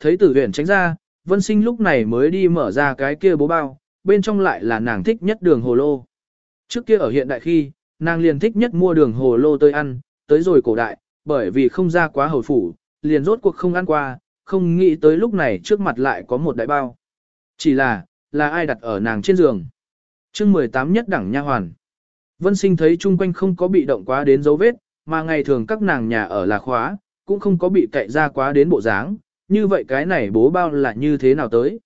thấy tử huyền tránh ra, vân sinh lúc này mới đi mở ra cái kia bố bao, bên trong lại là nàng thích nhất đường hồ lô. Trước kia ở hiện đại khi, nàng liền thích nhất mua đường hồ lô tới ăn, tới rồi cổ đại, bởi vì không ra quá hồi phủ, liền rốt cuộc không ăn qua, không nghĩ tới lúc này trước mặt lại có một đại bao. Chỉ là, là ai đặt ở nàng trên giường. chương 18 nhất đẳng nha hoàn. Vân sinh thấy chung quanh không có bị động quá đến dấu vết, mà ngày thường các nàng nhà ở là khóa, cũng không có bị cậy ra quá đến bộ dáng, như vậy cái này bố bao là như thế nào tới.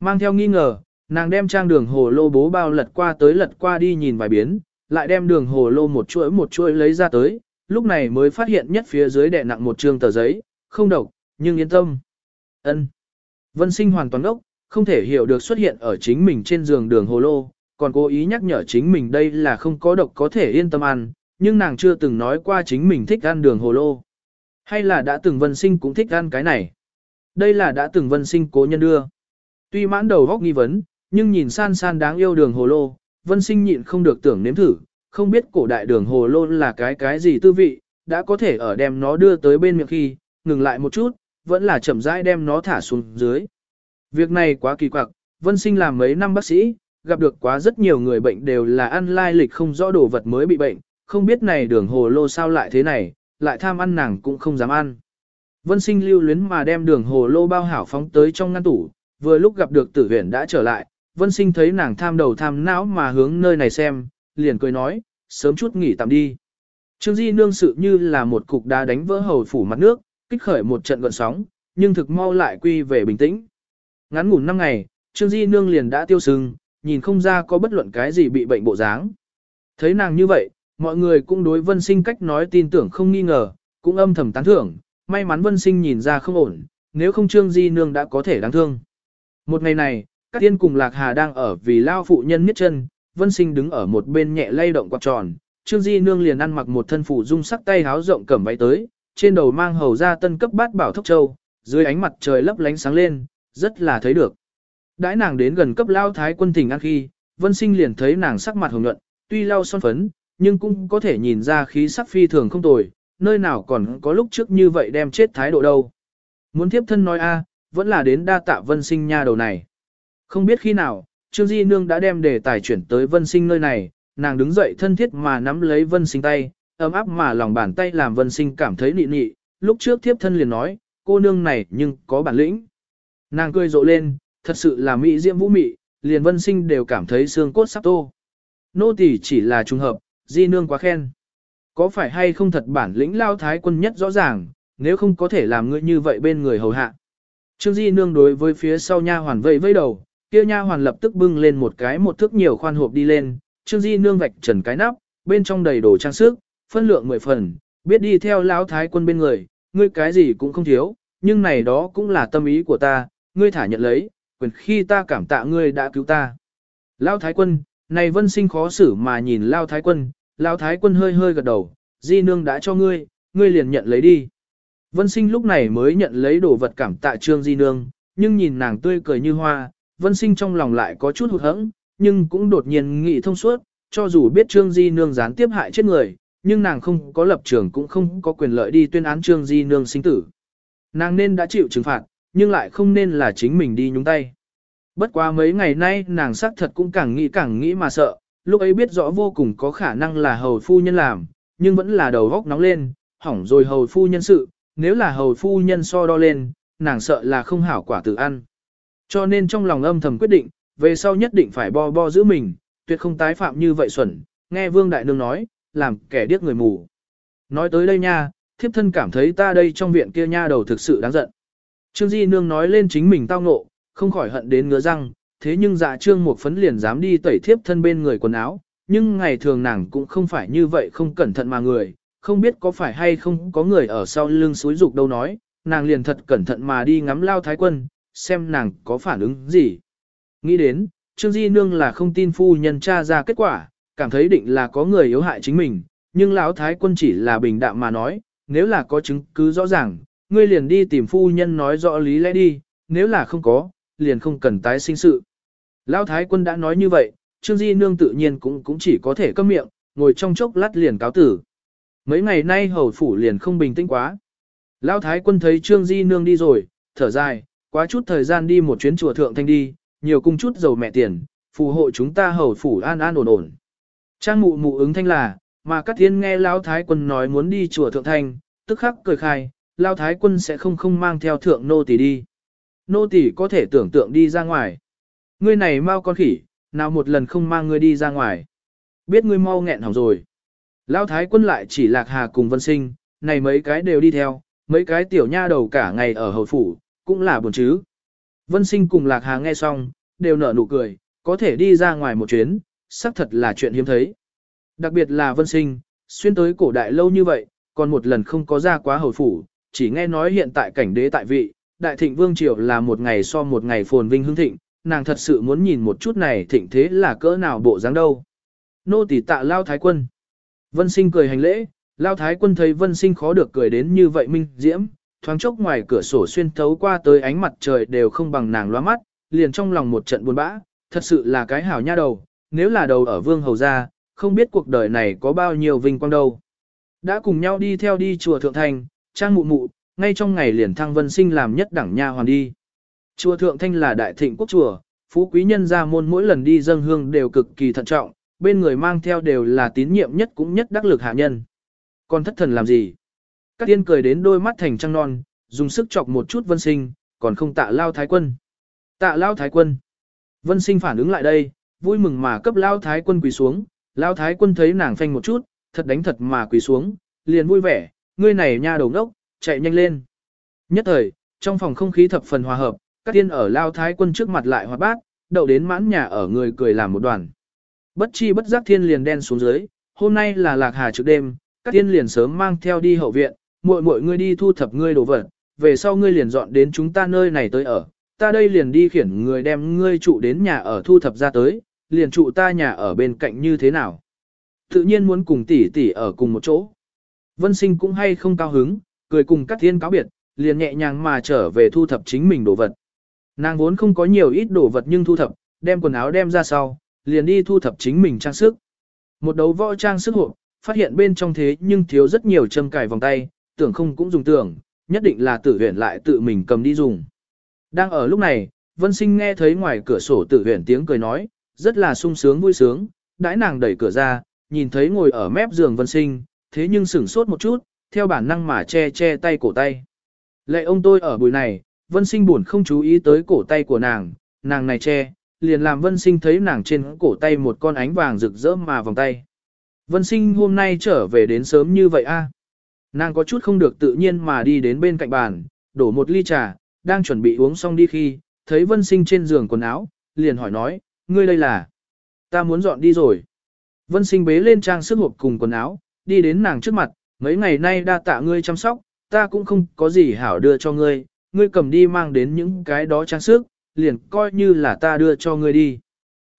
Mang theo nghi ngờ, nàng đem trang đường hồ lô bố bao lật qua tới lật qua đi nhìn vài biến, lại đem đường hồ lô một chuỗi một chuỗi lấy ra tới, lúc này mới phát hiện nhất phía dưới đè nặng một trương tờ giấy, không độc, nhưng yên tâm. ân Vân sinh hoàn toàn ốc, không thể hiểu được xuất hiện ở chính mình trên giường đường hồ lô, còn cố ý nhắc nhở chính mình đây là không có độc có thể yên tâm ăn, nhưng nàng chưa từng nói qua chính mình thích ăn đường hồ lô. Hay là đã từng vân sinh cũng thích ăn cái này. Đây là đã từng vân sinh cố nhân đưa. Tuy mãn đầu góc nghi vấn, nhưng nhìn san san đáng yêu đường hồ lô, vân sinh nhịn không được tưởng nếm thử, không biết cổ đại đường hồ lô là cái cái gì tư vị, đã có thể ở đem nó đưa tới bên miệng khi, ngừng lại một chút, vẫn là chậm rãi đem nó thả xuống dưới. Việc này quá kỳ quặc, vân sinh làm mấy năm bác sĩ, gặp được quá rất nhiều người bệnh đều là ăn lai lịch không rõ đồ vật mới bị bệnh, không biết này đường hồ lô sao lại thế này, lại tham ăn nàng cũng không dám ăn. Vân sinh lưu luyến mà đem đường hồ lô bao hảo phóng tới trong ngăn tủ, vừa lúc gặp được tử huyền đã trở lại, vân sinh thấy nàng tham đầu tham não mà hướng nơi này xem, liền cười nói, sớm chút nghỉ tạm đi. Trương Di nương sự như là một cục đá đánh vỡ hầu phủ mặt nước, kích khởi một trận gợn sóng, nhưng thực mau lại quy về bình tĩnh. Ngắn ngủn 5 ngày, Trương Di nương liền đã tiêu sưng, nhìn không ra có bất luận cái gì bị bệnh bộ dáng. Thấy nàng như vậy, mọi người cũng đối vân sinh cách nói tin tưởng không nghi ngờ, cũng âm thầm tán thưởng, may mắn vân sinh nhìn ra không ổn, nếu không Trương Di nương đã có thể đáng thương. Một ngày này, các tiên cùng Lạc Hà đang ở vì lao phụ nhân miết chân, vân sinh đứng ở một bên nhẹ lay động quạt tròn, Trương Di nương liền ăn mặc một thân phủ dung sắc tay háo rộng cẩm váy tới, trên đầu mang hầu ra tân cấp bát bảo thốc châu, dưới ánh mặt trời lấp lánh sáng lên, rất là thấy được. Đãi nàng đến gần cấp lao thái quân thỉnh ăn khi, vân sinh liền thấy nàng sắc mặt hồng nhuận, tuy lau son phấn, nhưng cũng có thể nhìn ra khí sắc phi thường không tồi, nơi nào còn có lúc trước như vậy đem chết thái độ đâu. Muốn tiếp thân nói a, vẫn là đến đa tạ vân sinh nha đầu này. Không biết khi nào, Trương Di Nương đã đem đề tài chuyển tới vân sinh nơi này, nàng đứng dậy thân thiết mà nắm lấy vân sinh tay, ấm áp mà lòng bàn tay làm vân sinh cảm thấy nị nị, lúc trước thiếp thân liền nói, cô nương này nhưng có bản lĩnh. Nàng cười rộ lên, thật sự là mỹ diễm vũ mị, liền vân sinh đều cảm thấy xương cốt sắp tô. Nô tỳ chỉ là trùng hợp, di nương quá khen. Có phải hay không thật bản lĩnh lao thái quân nhất rõ ràng, nếu không có thể làm ngươi như vậy bên người hầu hạ. Trương di nương đối với phía sau nha hoàn vẫy vẫy đầu, kia nha hoàn lập tức bưng lên một cái một thước nhiều khoan hộp đi lên, Trương di nương vạch trần cái nắp, bên trong đầy đồ trang sức, phân lượng mười phần, biết đi theo lão thái quân bên người, ngươi cái gì cũng không thiếu, nhưng này đó cũng là tâm ý của ta, ngươi thả nhận lấy, quyền khi ta cảm tạ ngươi đã cứu ta. Lão Thái Quân, này vân sinh khó xử mà nhìn Lão Thái Quân, Lao Thái Quân hơi hơi gật đầu, di nương đã cho ngươi, ngươi liền nhận lấy đi. Vân sinh lúc này mới nhận lấy đồ vật cảm tạ trương di nương, nhưng nhìn nàng tươi cười như hoa, vân sinh trong lòng lại có chút hụt hẫng, nhưng cũng đột nhiên nghĩ thông suốt, cho dù biết trương di nương gián tiếp hại chết người, nhưng nàng không có lập trường cũng không có quyền lợi đi tuyên án trương di nương sinh tử. Nàng nên đã chịu trừng phạt, nhưng lại không nên là chính mình đi nhúng tay. Bất quá mấy ngày nay nàng xác thật cũng càng nghĩ càng nghĩ mà sợ, lúc ấy biết rõ vô cùng có khả năng là hầu phu nhân làm, nhưng vẫn là đầu góc nóng lên, hỏng rồi hầu phu nhân sự, nếu là hầu phu nhân so đo lên, nàng sợ là không hảo quả tự ăn. Cho nên trong lòng âm thầm quyết định, về sau nhất định phải bo bo giữ mình, tuyệt không tái phạm như vậy xuẩn, nghe vương đại nương nói, làm kẻ điếc người mù. Nói tới đây nha, thiếp thân cảm thấy ta đây trong viện kia nha đầu thực sự đáng giận. Trương Di Nương nói lên chính mình tao ngộ, không khỏi hận đến ngứa răng, thế nhưng dạ trương một phấn liền dám đi tẩy thiếp thân bên người quần áo, nhưng ngày thường nàng cũng không phải như vậy không cẩn thận mà người, không biết có phải hay không có người ở sau lưng suối dục đâu nói, nàng liền thật cẩn thận mà đi ngắm lao thái quân, xem nàng có phản ứng gì. Nghĩ đến, Trương Di Nương là không tin phu nhân tra ra kết quả, cảm thấy định là có người yếu hại chính mình, nhưng lão thái quân chỉ là bình đạm mà nói, nếu là có chứng cứ rõ ràng, ngươi liền đi tìm phu nhân nói rõ lý lẽ đi, nếu là không có, liền không cần tái sinh sự. Lão Thái quân đã nói như vậy, Trương Di Nương tự nhiên cũng cũng chỉ có thể câm miệng, ngồi trong chốc lát liền cáo tử. Mấy ngày nay hầu phủ liền không bình tĩnh quá. Lão Thái quân thấy Trương Di Nương đi rồi, thở dài, quá chút thời gian đi một chuyến chùa thượng thanh đi, nhiều cung chút dầu mẹ tiền, phù hộ chúng ta hầu phủ an an ổn ổn. Trang mụ mụ ứng thanh là, mà các thiên nghe Lão Thái quân nói muốn đi chùa thượng thanh, tức khắc cười khai, Lão Thái quân sẽ không không mang theo thượng nô tỳ đi. Nô tỳ có thể tưởng tượng đi ra ngoài. Ngươi này mau con khỉ, nào một lần không mang ngươi đi ra ngoài. Biết ngươi mau nghẹn hỏng rồi. Lão Thái quân lại chỉ lạc hà cùng vân sinh, này mấy cái đều đi theo, mấy cái tiểu nha đầu cả ngày ở hầu phủ, cũng là buồn chứ. Vân sinh cùng lạc hà nghe xong, đều nở nụ cười, có thể đi ra ngoài một chuyến, xác thật là chuyện hiếm thấy. Đặc biệt là vân sinh, xuyên tới cổ đại lâu như vậy, còn một lần không có ra quá hầu phủ, chỉ nghe nói hiện tại cảnh đế tại vị, đại thịnh vương triều là một ngày so một ngày phồn vinh hưng thịnh, nàng thật sự muốn nhìn một chút này thịnh thế là cỡ nào bộ dáng đâu. Nô tỳ tạ lao thái quân. Vân sinh cười hành lễ, lao thái quân thấy vân sinh khó được cười đến như vậy minh diễm, thoáng chốc ngoài cửa sổ xuyên thấu qua tới ánh mặt trời đều không bằng nàng loa mắt, liền trong lòng một trận buồn bã, thật sự là cái hảo nha đầu, nếu là đầu ở vương hầu gia, không biết cuộc đời này có bao nhiêu vinh quang đâu. Đã cùng nhau đi theo đi chùa Thượng Thành, trang mụ mụ, ngay trong ngày liền thăng vân sinh làm nhất đẳng nha hoàn đi. Chùa Thượng Thanh là đại thịnh quốc chùa, phú quý nhân gia môn mỗi lần đi dâng hương đều cực kỳ thận trọng, bên người mang theo đều là tín nhiệm nhất cũng nhất đắc lực hạ nhân. Còn thất thần làm gì? Các tiên cười đến đôi mắt thành trăng non, dùng sức chọc một chút vân sinh, còn không tạ lao thái quân. Tạ lao thái quân. Vân sinh phản ứng lại đây, vui mừng mà cấp lao thái quân quỳ xuống, lao thái quân thấy nàng phanh một chút, thật đánh thật mà quỳ xuống, liền vui vẻ, ngươi này nha đầu ngốc, chạy nhanh lên. Nhất thời, trong phòng không khí thập phần hòa hợp, các tiên ở lao thái quân trước mặt lại hoạt bát, đậu đến mãn nhà ở người cười làm một đoàn. Bất chi bất giác thiên liền đen xuống dưới, hôm nay là lạc hà trước đêm, các tiên liền sớm mang theo đi hậu viện, muội muội ngươi đi thu thập ngươi đồ vật, về sau ngươi liền dọn đến chúng ta nơi này tới ở, ta đây liền đi khiển người đem ngươi trụ đến nhà ở thu thập ra tới, liền trụ ta nhà ở bên cạnh như thế nào. Tự nhiên muốn cùng tỷ tỷ ở cùng một chỗ. Vân sinh cũng hay không cao hứng, cười cùng các thiên cáo biệt, liền nhẹ nhàng mà trở về thu thập chính mình đồ vật. Nàng vốn không có nhiều ít đồ vật nhưng thu thập, đem quần áo đem ra sau, liền đi thu thập chính mình trang sức. Một đấu võ trang sức hộp, phát hiện bên trong thế nhưng thiếu rất nhiều châm cài vòng tay, tưởng không cũng dùng tưởng, nhất định là tử huyền lại tự mình cầm đi dùng. Đang ở lúc này, Vân Sinh nghe thấy ngoài cửa sổ tử huyền tiếng cười nói, rất là sung sướng vui sướng, đãi nàng đẩy cửa ra, nhìn thấy ngồi ở mép giường Vân Sinh, thế nhưng sửng sốt một chút, theo bản năng mà che che tay cổ tay. Lệ ông tôi ở buổi này, Vân Sinh buồn không chú ý tới cổ tay của nàng, nàng này che, liền làm Vân Sinh thấy nàng trên cổ tay một con ánh vàng rực rỡ mà vòng tay. Vân Sinh hôm nay trở về đến sớm như vậy a? À? Nàng có chút không được tự nhiên mà đi đến bên cạnh bàn, đổ một ly trà, đang chuẩn bị uống xong đi khi, thấy Vân Sinh trên giường quần áo, liền hỏi nói, ngươi đây là? Ta muốn dọn đi rồi. Vân Sinh bế lên trang sức hộp cùng quần áo, đi đến nàng trước mặt, mấy ngày nay đa tạ ngươi chăm sóc, ta cũng không có gì hảo đưa cho ngươi, ngươi cầm đi mang đến những cái đó trang sức, liền coi như là ta đưa cho ngươi đi.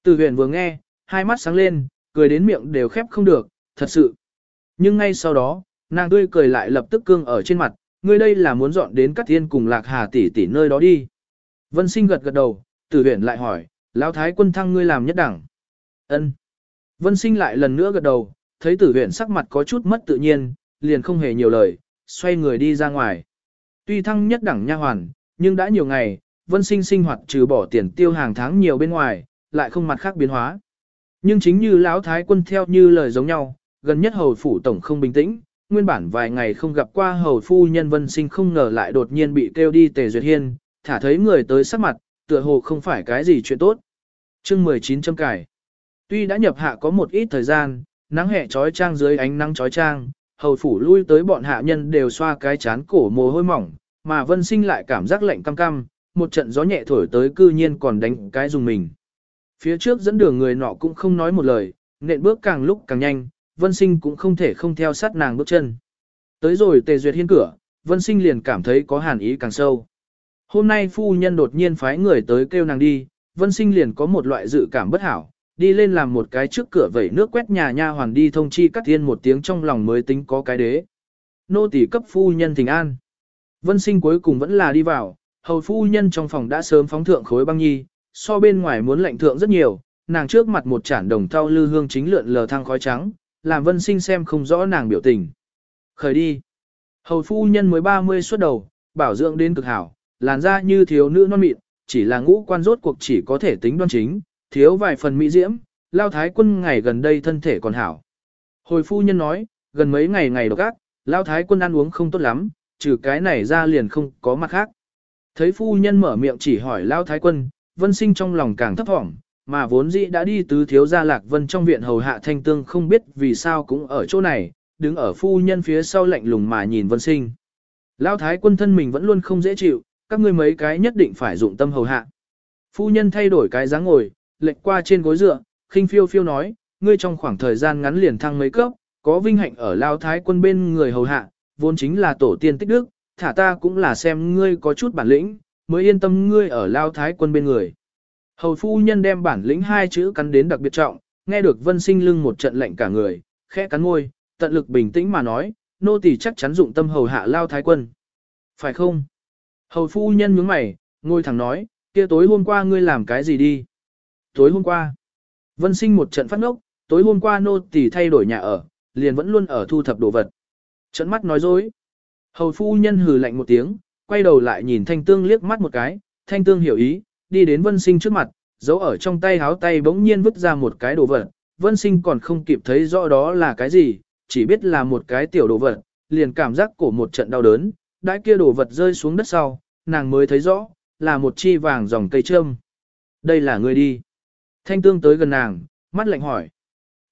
Từ huyền vừa nghe, hai mắt sáng lên, cười đến miệng đều khép không được, thật sự. Nhưng ngay sau đó, nàng tươi cười lại lập tức cương ở trên mặt, ngươi đây là muốn dọn đến các thiên cùng lạc hà tỷ tỷ nơi đó đi. Vân sinh gật gật đầu, tử huyền lại hỏi, lão thái quân thăng ngươi làm nhất đẳng. ân Vân sinh lại lần nữa gật đầu, thấy tử huyền sắc mặt có chút mất tự nhiên, liền không hề nhiều lời, xoay người đi ra ngoài. Tuy thăng nhất đẳng nha hoàn, nhưng đã nhiều ngày, vân sinh sinh hoạt trừ bỏ tiền tiêu hàng tháng nhiều bên ngoài, lại không mặt khác biến hóa. Nhưng chính như lão thái quân theo như lời giống nhau, gần nhất hầu phủ tổng không bình tĩnh, nguyên bản vài ngày không gặp qua hầu phu nhân vân sinh không ngờ lại đột nhiên bị kêu đi tề duyệt hiên, thả thấy người tới sắc mặt, tựa hồ không phải cái gì chuyện tốt. chương 19 châm cải. Tuy đã nhập hạ có một ít thời gian, nắng hè trói trang dưới ánh nắng trói trang, hầu phủ lui tới bọn hạ nhân đều xoa cái chán cổ mồ hôi mỏng, mà vân sinh lại cảm giác lạnh cam cam, một trận gió nhẹ thổi tới cư nhiên còn đánh cái dùng mình. Phía trước dẫn đường người nọ cũng không nói một lời, nện bước càng lúc càng nhanh, vân sinh cũng không thể không theo sát nàng bước chân. Tới rồi tề duyệt hiên cửa, vân sinh liền cảm thấy có hàn ý càng sâu. Hôm nay phu nhân đột nhiên phái người tới kêu nàng đi, vân sinh liền có một loại dự cảm bất hảo, đi lên làm một cái trước cửa vẩy nước quét nhà nha hoàn đi thông chi cắt thiên một tiếng trong lòng mới tính có cái đế. Nô tỳ cấp phu nhân thỉnh an. Vân sinh cuối cùng vẫn là đi vào, hầu phu nhân trong phòng đã sớm phóng thượng khối băng nhi, so bên ngoài muốn lạnh thượng rất nhiều, nàng trước mặt một chản đồng thau lư hương chính lượn lờ thang khói trắng, làm vân sinh xem không rõ nàng biểu tình. Khởi đi. Hầu phu nhân mới 30 xuất đầu, bảo dưỡng đến cực hảo, làn da như thiếu nữ non mịn, chỉ là ngũ quan rốt cuộc chỉ có thể tính đoan chính, thiếu vài phần mỹ diễm, lao thái quân ngày gần đây thân thể còn hảo. Hồi phu nhân nói, gần mấy ngày ngày độc ác, lao thái quân ăn uống không tốt lắm, trừ cái này ra liền không có mặt khác. Thấy phu nhân mở miệng chỉ hỏi lao thái quân, vân sinh trong lòng càng thấp thỏm, mà vốn dĩ đã đi tứ thiếu gia lạc vân trong viện hầu hạ thanh tương không biết vì sao cũng ở chỗ này, đứng ở phu nhân phía sau lạnh lùng mà nhìn vân sinh. Lao thái quân thân mình vẫn luôn không dễ chịu, các ngươi mấy cái nhất định phải dụng tâm hầu hạ. Phu nhân thay đổi cái dáng ngồi, lệch qua trên gối dựa, khinh phiêu phiêu nói, ngươi trong khoảng thời gian ngắn liền thăng mấy cấp, có vinh hạnh ở Lao Thái quân bên người hầu hạ, vốn chính là tổ tiên tích đức, thả ta cũng là xem ngươi có chút bản lĩnh, mới yên tâm ngươi ở Lao Thái quân bên người. Hầu phu nhân đem bản lĩnh hai chữ cắn đến đặc biệt trọng, nghe được vân sinh lưng một trận lạnh cả người, khẽ cắn môi, tận lực bình tĩnh mà nói, nô tỳ chắc chắn dụng tâm hầu hạ Lao Thái quân. Phải không? Hầu phu nhân nhướng mày, ngồi thẳng nói, kia tối hôm qua ngươi làm cái gì đi? Tối hôm qua, vân sinh một trận phát ngốc, tối hôm qua nô tỳ thay đổi nhà ở, liền vẫn luôn ở thu thập đồ vật. Trận mắt nói dối. Hầu phu nhân hừ lạnh một tiếng, quay đầu lại nhìn thanh tương liếc mắt một cái, thanh tương hiểu ý, đi đến vân sinh trước mặt, giấu ở trong tay háo tay bỗng nhiên vứt ra một cái đồ vật. Vân sinh còn không kịp thấy rõ đó là cái gì, chỉ biết là một cái tiểu đồ vật, liền cảm giác cổ một trận đau đớn, đãi kia đồ vật rơi xuống đất sau, nàng mới thấy rõ, là một chi vàng dòng cây trâm. Đây là người đi. Thanh tương tới gần nàng, mắt lạnh hỏi.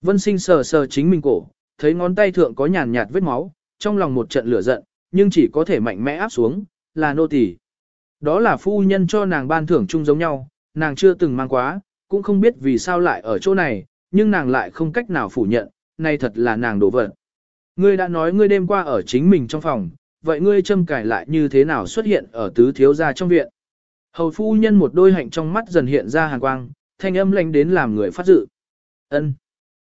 Vân sinh sờ sờ chính mình cổ, thấy ngón tay thượng có nhàn nhạt vết máu, trong lòng một trận lửa giận, nhưng chỉ có thể mạnh mẽ áp xuống, là nô tỳ. Đó là phu nhân cho nàng ban thưởng chung giống nhau, nàng chưa từng mang quá, cũng không biết vì sao lại ở chỗ này, nhưng nàng lại không cách nào phủ nhận, này thật là nàng đổ vật. Ngươi đã nói ngươi đêm qua ở chính mình trong phòng, vậy ngươi châm cải lại như thế nào xuất hiện ở tứ thiếu gia trong viện? Hầu phu nhân một đôi hạnh trong mắt dần hiện ra hàn quang, thanh âm lạnh đến làm người phát dự. Ân.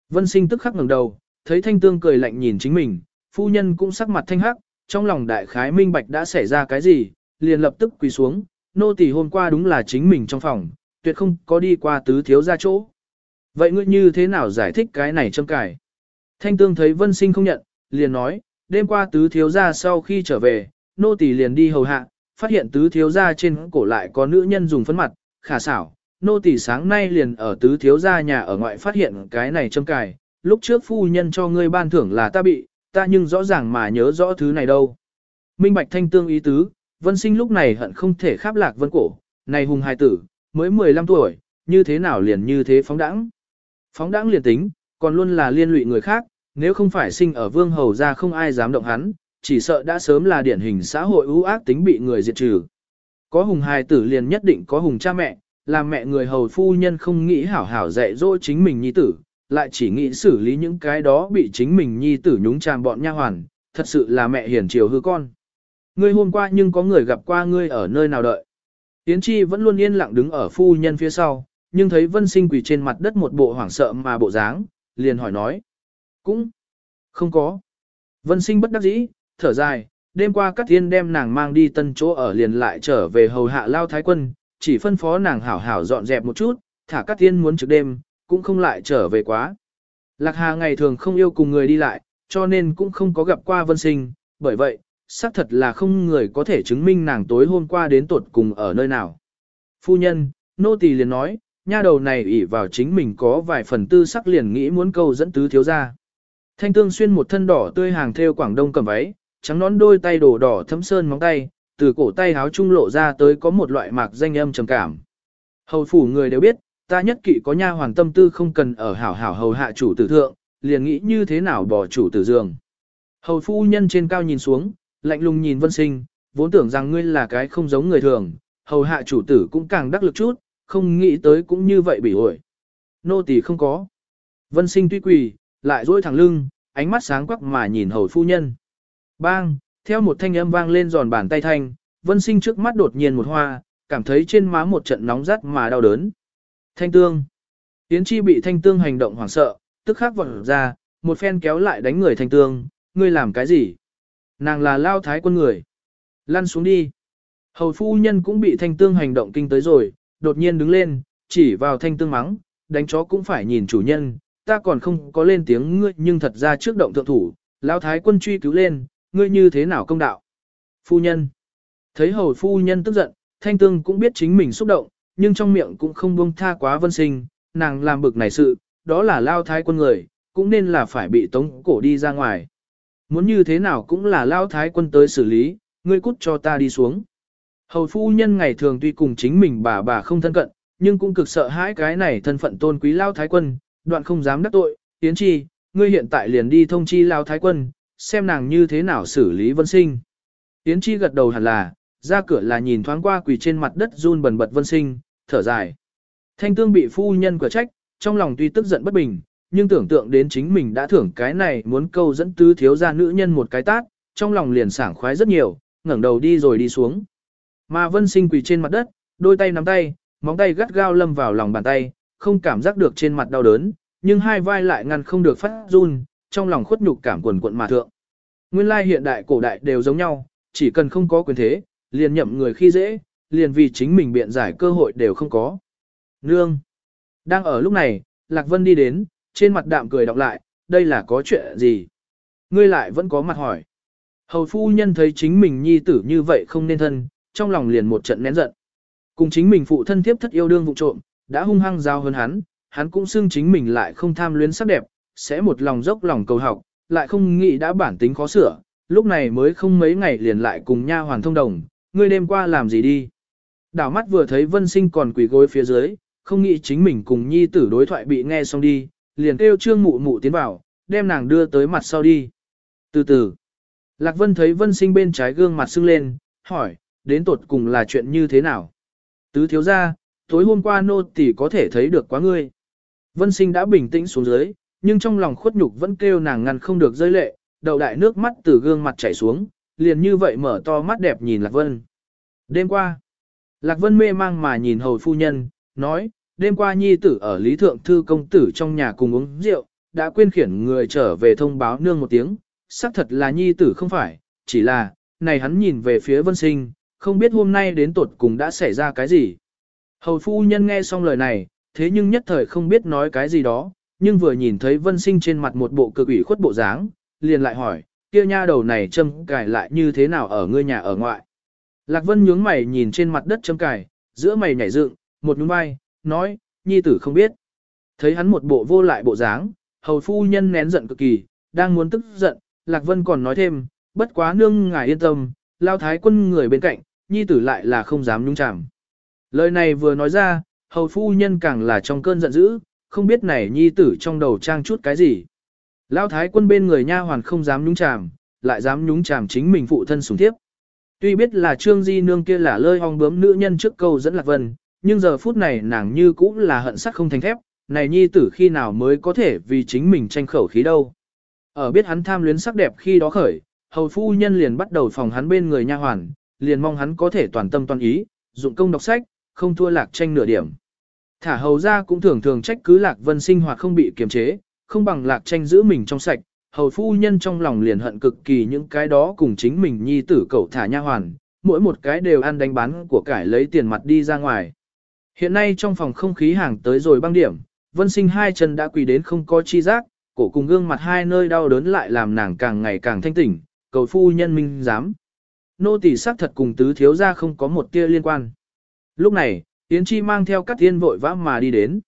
Vân sinh tức khắc ngẩng đầu, thấy thanh tương cười lạnh nhìn chính mình, phu nhân cũng sắc mặt thanh hắc, trong lòng đại khái minh bạch đã xảy ra cái gì, liền lập tức quỳ xuống, nô tỳ hôm qua đúng là chính mình trong phòng, tuyệt không có đi qua tứ thiếu gia chỗ. Vậy ngươi như thế nào giải thích cái này châm cải? Thanh tương thấy vân sinh không nhận, liền nói, đêm qua tứ thiếu gia sau khi trở về, nô tỳ liền đi hầu hạ, phát hiện tứ thiếu gia trên cổ lại có nữ nhân dùng phấn mặt, khả xảo, nô tỳ sáng nay liền ở tứ thiếu gia nhà ở ngoại phát hiện cái này châm cài, lúc trước phu nhân cho ngươi ban thưởng là ta bị, ta nhưng rõ ràng mà nhớ rõ thứ này đâu. Minh bạch thanh tương ý tứ, vân sinh lúc này hận không thể kháp lạc vân cổ, này hùng hài tử, mới 15 tuổi, như thế nào liền như thế phóng đãng. Phóng đãng liền tính, còn luôn là liên lụy người khác, nếu không phải sinh ở vương hầu ra không ai dám động hắn, chỉ sợ đã sớm là điển hình xã hội ưu ác tính bị người diệt trừ. Có hùng hài tử liền nhất định có hùng cha mẹ, làm mẹ người hầu phu nhân không nghĩ hảo hảo dạy dỗ chính mình nhi tử, lại chỉ nghĩ xử lý những cái đó bị chính mình nhi tử nhúng chàm bọn nha hoàn, thật sự là mẹ hiền chiều hư con. Ngươi hôm qua nhưng có người gặp qua ngươi ở nơi nào đợi. Tiến chi vẫn luôn yên lặng đứng ở phu nhân phía sau, nhưng thấy vân sinh quỳ trên mặt đất một bộ hoảng sợ mà bộ dáng, liền hỏi nói. Cũng không có. Vân sinh bất đắc dĩ, thở dài, đêm qua Cát Thiên đem nàng mang đi tân chỗ ở liền lại trở về hầu hạ lao thái quân, chỉ phân phó nàng hảo hảo dọn dẹp một chút, thả các tiên muốn trực đêm, cũng không lại trở về quá. Lạc Hà ngày thường không yêu cùng người đi lại, cho nên cũng không có gặp qua vân sinh, bởi vậy, xác thật là không người có thể chứng minh nàng tối hôm qua đến tột cùng ở nơi nào. Phu nhân, nô tỳ liền nói, nha đầu này ỷ vào chính mình có vài phần tư sắc liền nghĩ muốn câu dẫn tứ thiếu ra. Thanh tương xuyên một thân đỏ tươi hàng theo Quảng Đông cầm váy, trắng nón đôi tay đổ đỏ thấm sơn móng tay, từ cổ tay háo trung lộ ra tới có một loại mạc danh âm trầm cảm. Hầu phủ người đều biết, ta nhất kỵ có nha hoàng tâm tư không cần ở hảo hảo hầu hạ chủ tử thượng, liền nghĩ như thế nào bỏ chủ tử giường. Hầu phu nhân trên cao nhìn xuống, lạnh lùng nhìn vân sinh, vốn tưởng rằng ngươi là cái không giống người thường, hầu hạ chủ tử cũng càng đắc lực chút, không nghĩ tới cũng như vậy bị ổi. Nô tỳ không có. Vân sinh tuy quỳ, lại dỗi thẳng lưng, ánh mắt sáng quắc mà nhìn hầu phu nhân. Bang, theo một thanh âm vang lên giòn bàn tay thanh, vân sinh trước mắt đột nhiên một hoa, cảm thấy trên má một trận nóng rát mà đau đớn. Thanh tương. Tiến chi bị thanh tương hành động hoảng sợ, tức khắc vọt ra, một phen kéo lại đánh người thanh tương, ngươi làm cái gì? Nàng là lao thái quân người. Lăn xuống đi. Hầu phu nhân cũng bị thanh tương hành động kinh tới rồi, đột nhiên đứng lên, chỉ vào thanh tương mắng, đánh chó cũng phải nhìn chủ nhân, ta còn không có lên tiếng ngươi nhưng thật ra trước động thượng thủ, lão thái quân truy cứu lên, ngươi như thế nào công đạo? Phu nhân. Thấy hầu phu nhân tức giận, thanh tương cũng biết chính mình xúc động, nhưng trong miệng cũng không buông tha quá vân sinh, nàng làm bực này sự, đó là lao thái quân người, cũng nên là phải bị tống cổ đi ra ngoài. Muốn như thế nào cũng là lao thái quân tới xử lý, ngươi cút cho ta đi xuống. Hầu phu nhân ngày thường tuy cùng chính mình bà bà không thân cận, nhưng cũng cực sợ hãi cái này thân phận tôn quý lao thái quân, đoạn không dám đắc tội, tiến chi, ngươi hiện tại liền đi thông chi lao thái quân, xem nàng như thế nào xử lý vân sinh. Tiến chi gật đầu hẳn là, ra cửa là nhìn thoáng qua quỳ trên mặt đất run bần bật vân sinh, thở dài. Thanh tương bị phu nhân quả trách, trong lòng tuy tức giận bất bình, nhưng tưởng tượng đến chính mình đã thưởng cái này muốn câu dẫn tứ thiếu ra nữ nhân một cái tát, trong lòng liền sảng khoái rất nhiều, ngẩng đầu đi rồi đi xuống. Mà vân sinh quỳ trên mặt đất, đôi tay nắm tay, móng tay gắt gao lâm vào lòng bàn tay, không cảm giác được trên mặt đau đớn, nhưng hai vai lại ngăn không được phát run, trong lòng khuất nhục cảm quần quận mà thượng. Nguyên lai hiện đại cổ đại đều giống nhau, chỉ cần không có quyền thế, liền nhậm người khi dễ, liền vì chính mình biện giải cơ hội đều không có. Nương! Đang ở lúc này, Lạc Vân đi đến, trên mặt đạm cười đọc lại, đây là có chuyện gì? Ngươi lại vẫn có mặt hỏi. Hầu phu nhân thấy chính mình nhi tử như vậy không nên thân, trong lòng liền một trận nén giận. Cùng chính mình phụ thân thiếp thất yêu đương vụ trộm, đã hung hăng giao hơn hắn, hắn cũng xưng chính mình lại không tham luyến sắc đẹp, sẽ một lòng dốc lòng cầu học, lại không nghĩ đã bản tính khó sửa, lúc này mới không mấy ngày liền lại cùng nha hoàn thông đồng, ngươi đêm qua làm gì đi. Đảo mắt vừa thấy vân sinh còn quỳ gối phía dưới, không nghĩ chính mình cùng nhi tử đối thoại bị nghe xong đi, liền kêu trương mụ mụ tiến vào, đem nàng đưa tới mặt sau đi. Từ từ, Lạc Vân thấy vân sinh bên trái gương mặt sưng lên, hỏi, đến tột cùng là chuyện như thế nào? Tứ thiếu ra, tối hôm qua nô tỷ có thể thấy được quá ngươi. Vân sinh đã bình tĩnh xuống dưới, nhưng trong lòng khuất nhục vẫn kêu nàng ngăn không được rơi lệ, đầu đại nước mắt từ gương mặt chảy xuống, liền như vậy mở to mắt đẹp nhìn Lạc Vân. Đêm qua, Lạc Vân mê mang mà nhìn hầu phu nhân, nói, đêm qua nhi tử ở Lý Thượng Thư công tử trong nhà cùng uống rượu, đã quên khiển người trở về thông báo nương một tiếng, xác thật là nhi tử không phải, chỉ là, này hắn nhìn về phía vân sinh, không biết hôm nay đến tột cùng đã xảy ra cái gì. Hầu phu nhân nghe xong lời này, thế nhưng nhất thời không biết nói cái gì đó, nhưng vừa nhìn thấy vân sinh trên mặt một bộ cực ủy khuất bộ dáng, liền lại hỏi, kia nha đầu này châm cài lại như thế nào ở ngươi nhà ở ngoại. Lạc vân nhướng mày nhìn trên mặt đất châm cài, giữa mày nhảy dựng, một nhún vai, nói, nhi tử không biết. Thấy hắn một bộ vô lại bộ dáng, hầu phu nhân nén giận cực kỳ, đang muốn tức giận, Lạc Vân còn nói thêm, bất quá nương ngài yên tâm, lao thái quân người bên cạnh, nhi tử lại là không dám nhung chạm. Lời này vừa nói ra, hầu phu nhân càng là trong cơn giận dữ, không biết này nhi tử trong đầu trang chút cái gì. Lao thái quân bên người nha hoàn không dám nhúng chàm, lại dám nhúng chàm chính mình phụ thân sủng tiếp. Tuy biết là trương di nương kia là lơi hong bướm nữ nhân trước câu dẫn lạc vân, nhưng giờ phút này nàng như cũng là hận sắc không thành thép, này nhi tử khi nào mới có thể vì chính mình tranh khẩu khí đâu. Ở biết hắn tham luyến sắc đẹp khi đó khởi, hầu phu nhân liền bắt đầu phòng hắn bên người nha hoàn, liền mong hắn có thể toàn tâm toàn ý, dụng công đọc sách, không thua lạc tranh nửa điểm. Thả hầu ra cũng thường thường trách cứ lạc vân sinh hoạt không bị kiềm chế, không bằng lạc tranh giữ mình trong sạch, hầu phu nhân trong lòng liền hận cực kỳ những cái đó cùng chính mình nhi tử cậu thả nha hoàn, mỗi một cái đều ăn đánh bán của cải lấy tiền mặt đi ra ngoài. Hiện nay trong phòng không khí hàng tới rồi băng điểm, vân sinh hai chân đã quỳ đến không có chi giác, cổ cùng gương mặt hai nơi đau đớn lại làm nàng càng ngày càng thanh tỉnh, cầu phu nhân minh dám. Nô tỳ xác thật cùng tứ thiếu ra không có một tia liên quan. Lúc này, Yến Chi mang theo Cát tiên vội vã mà đi đến.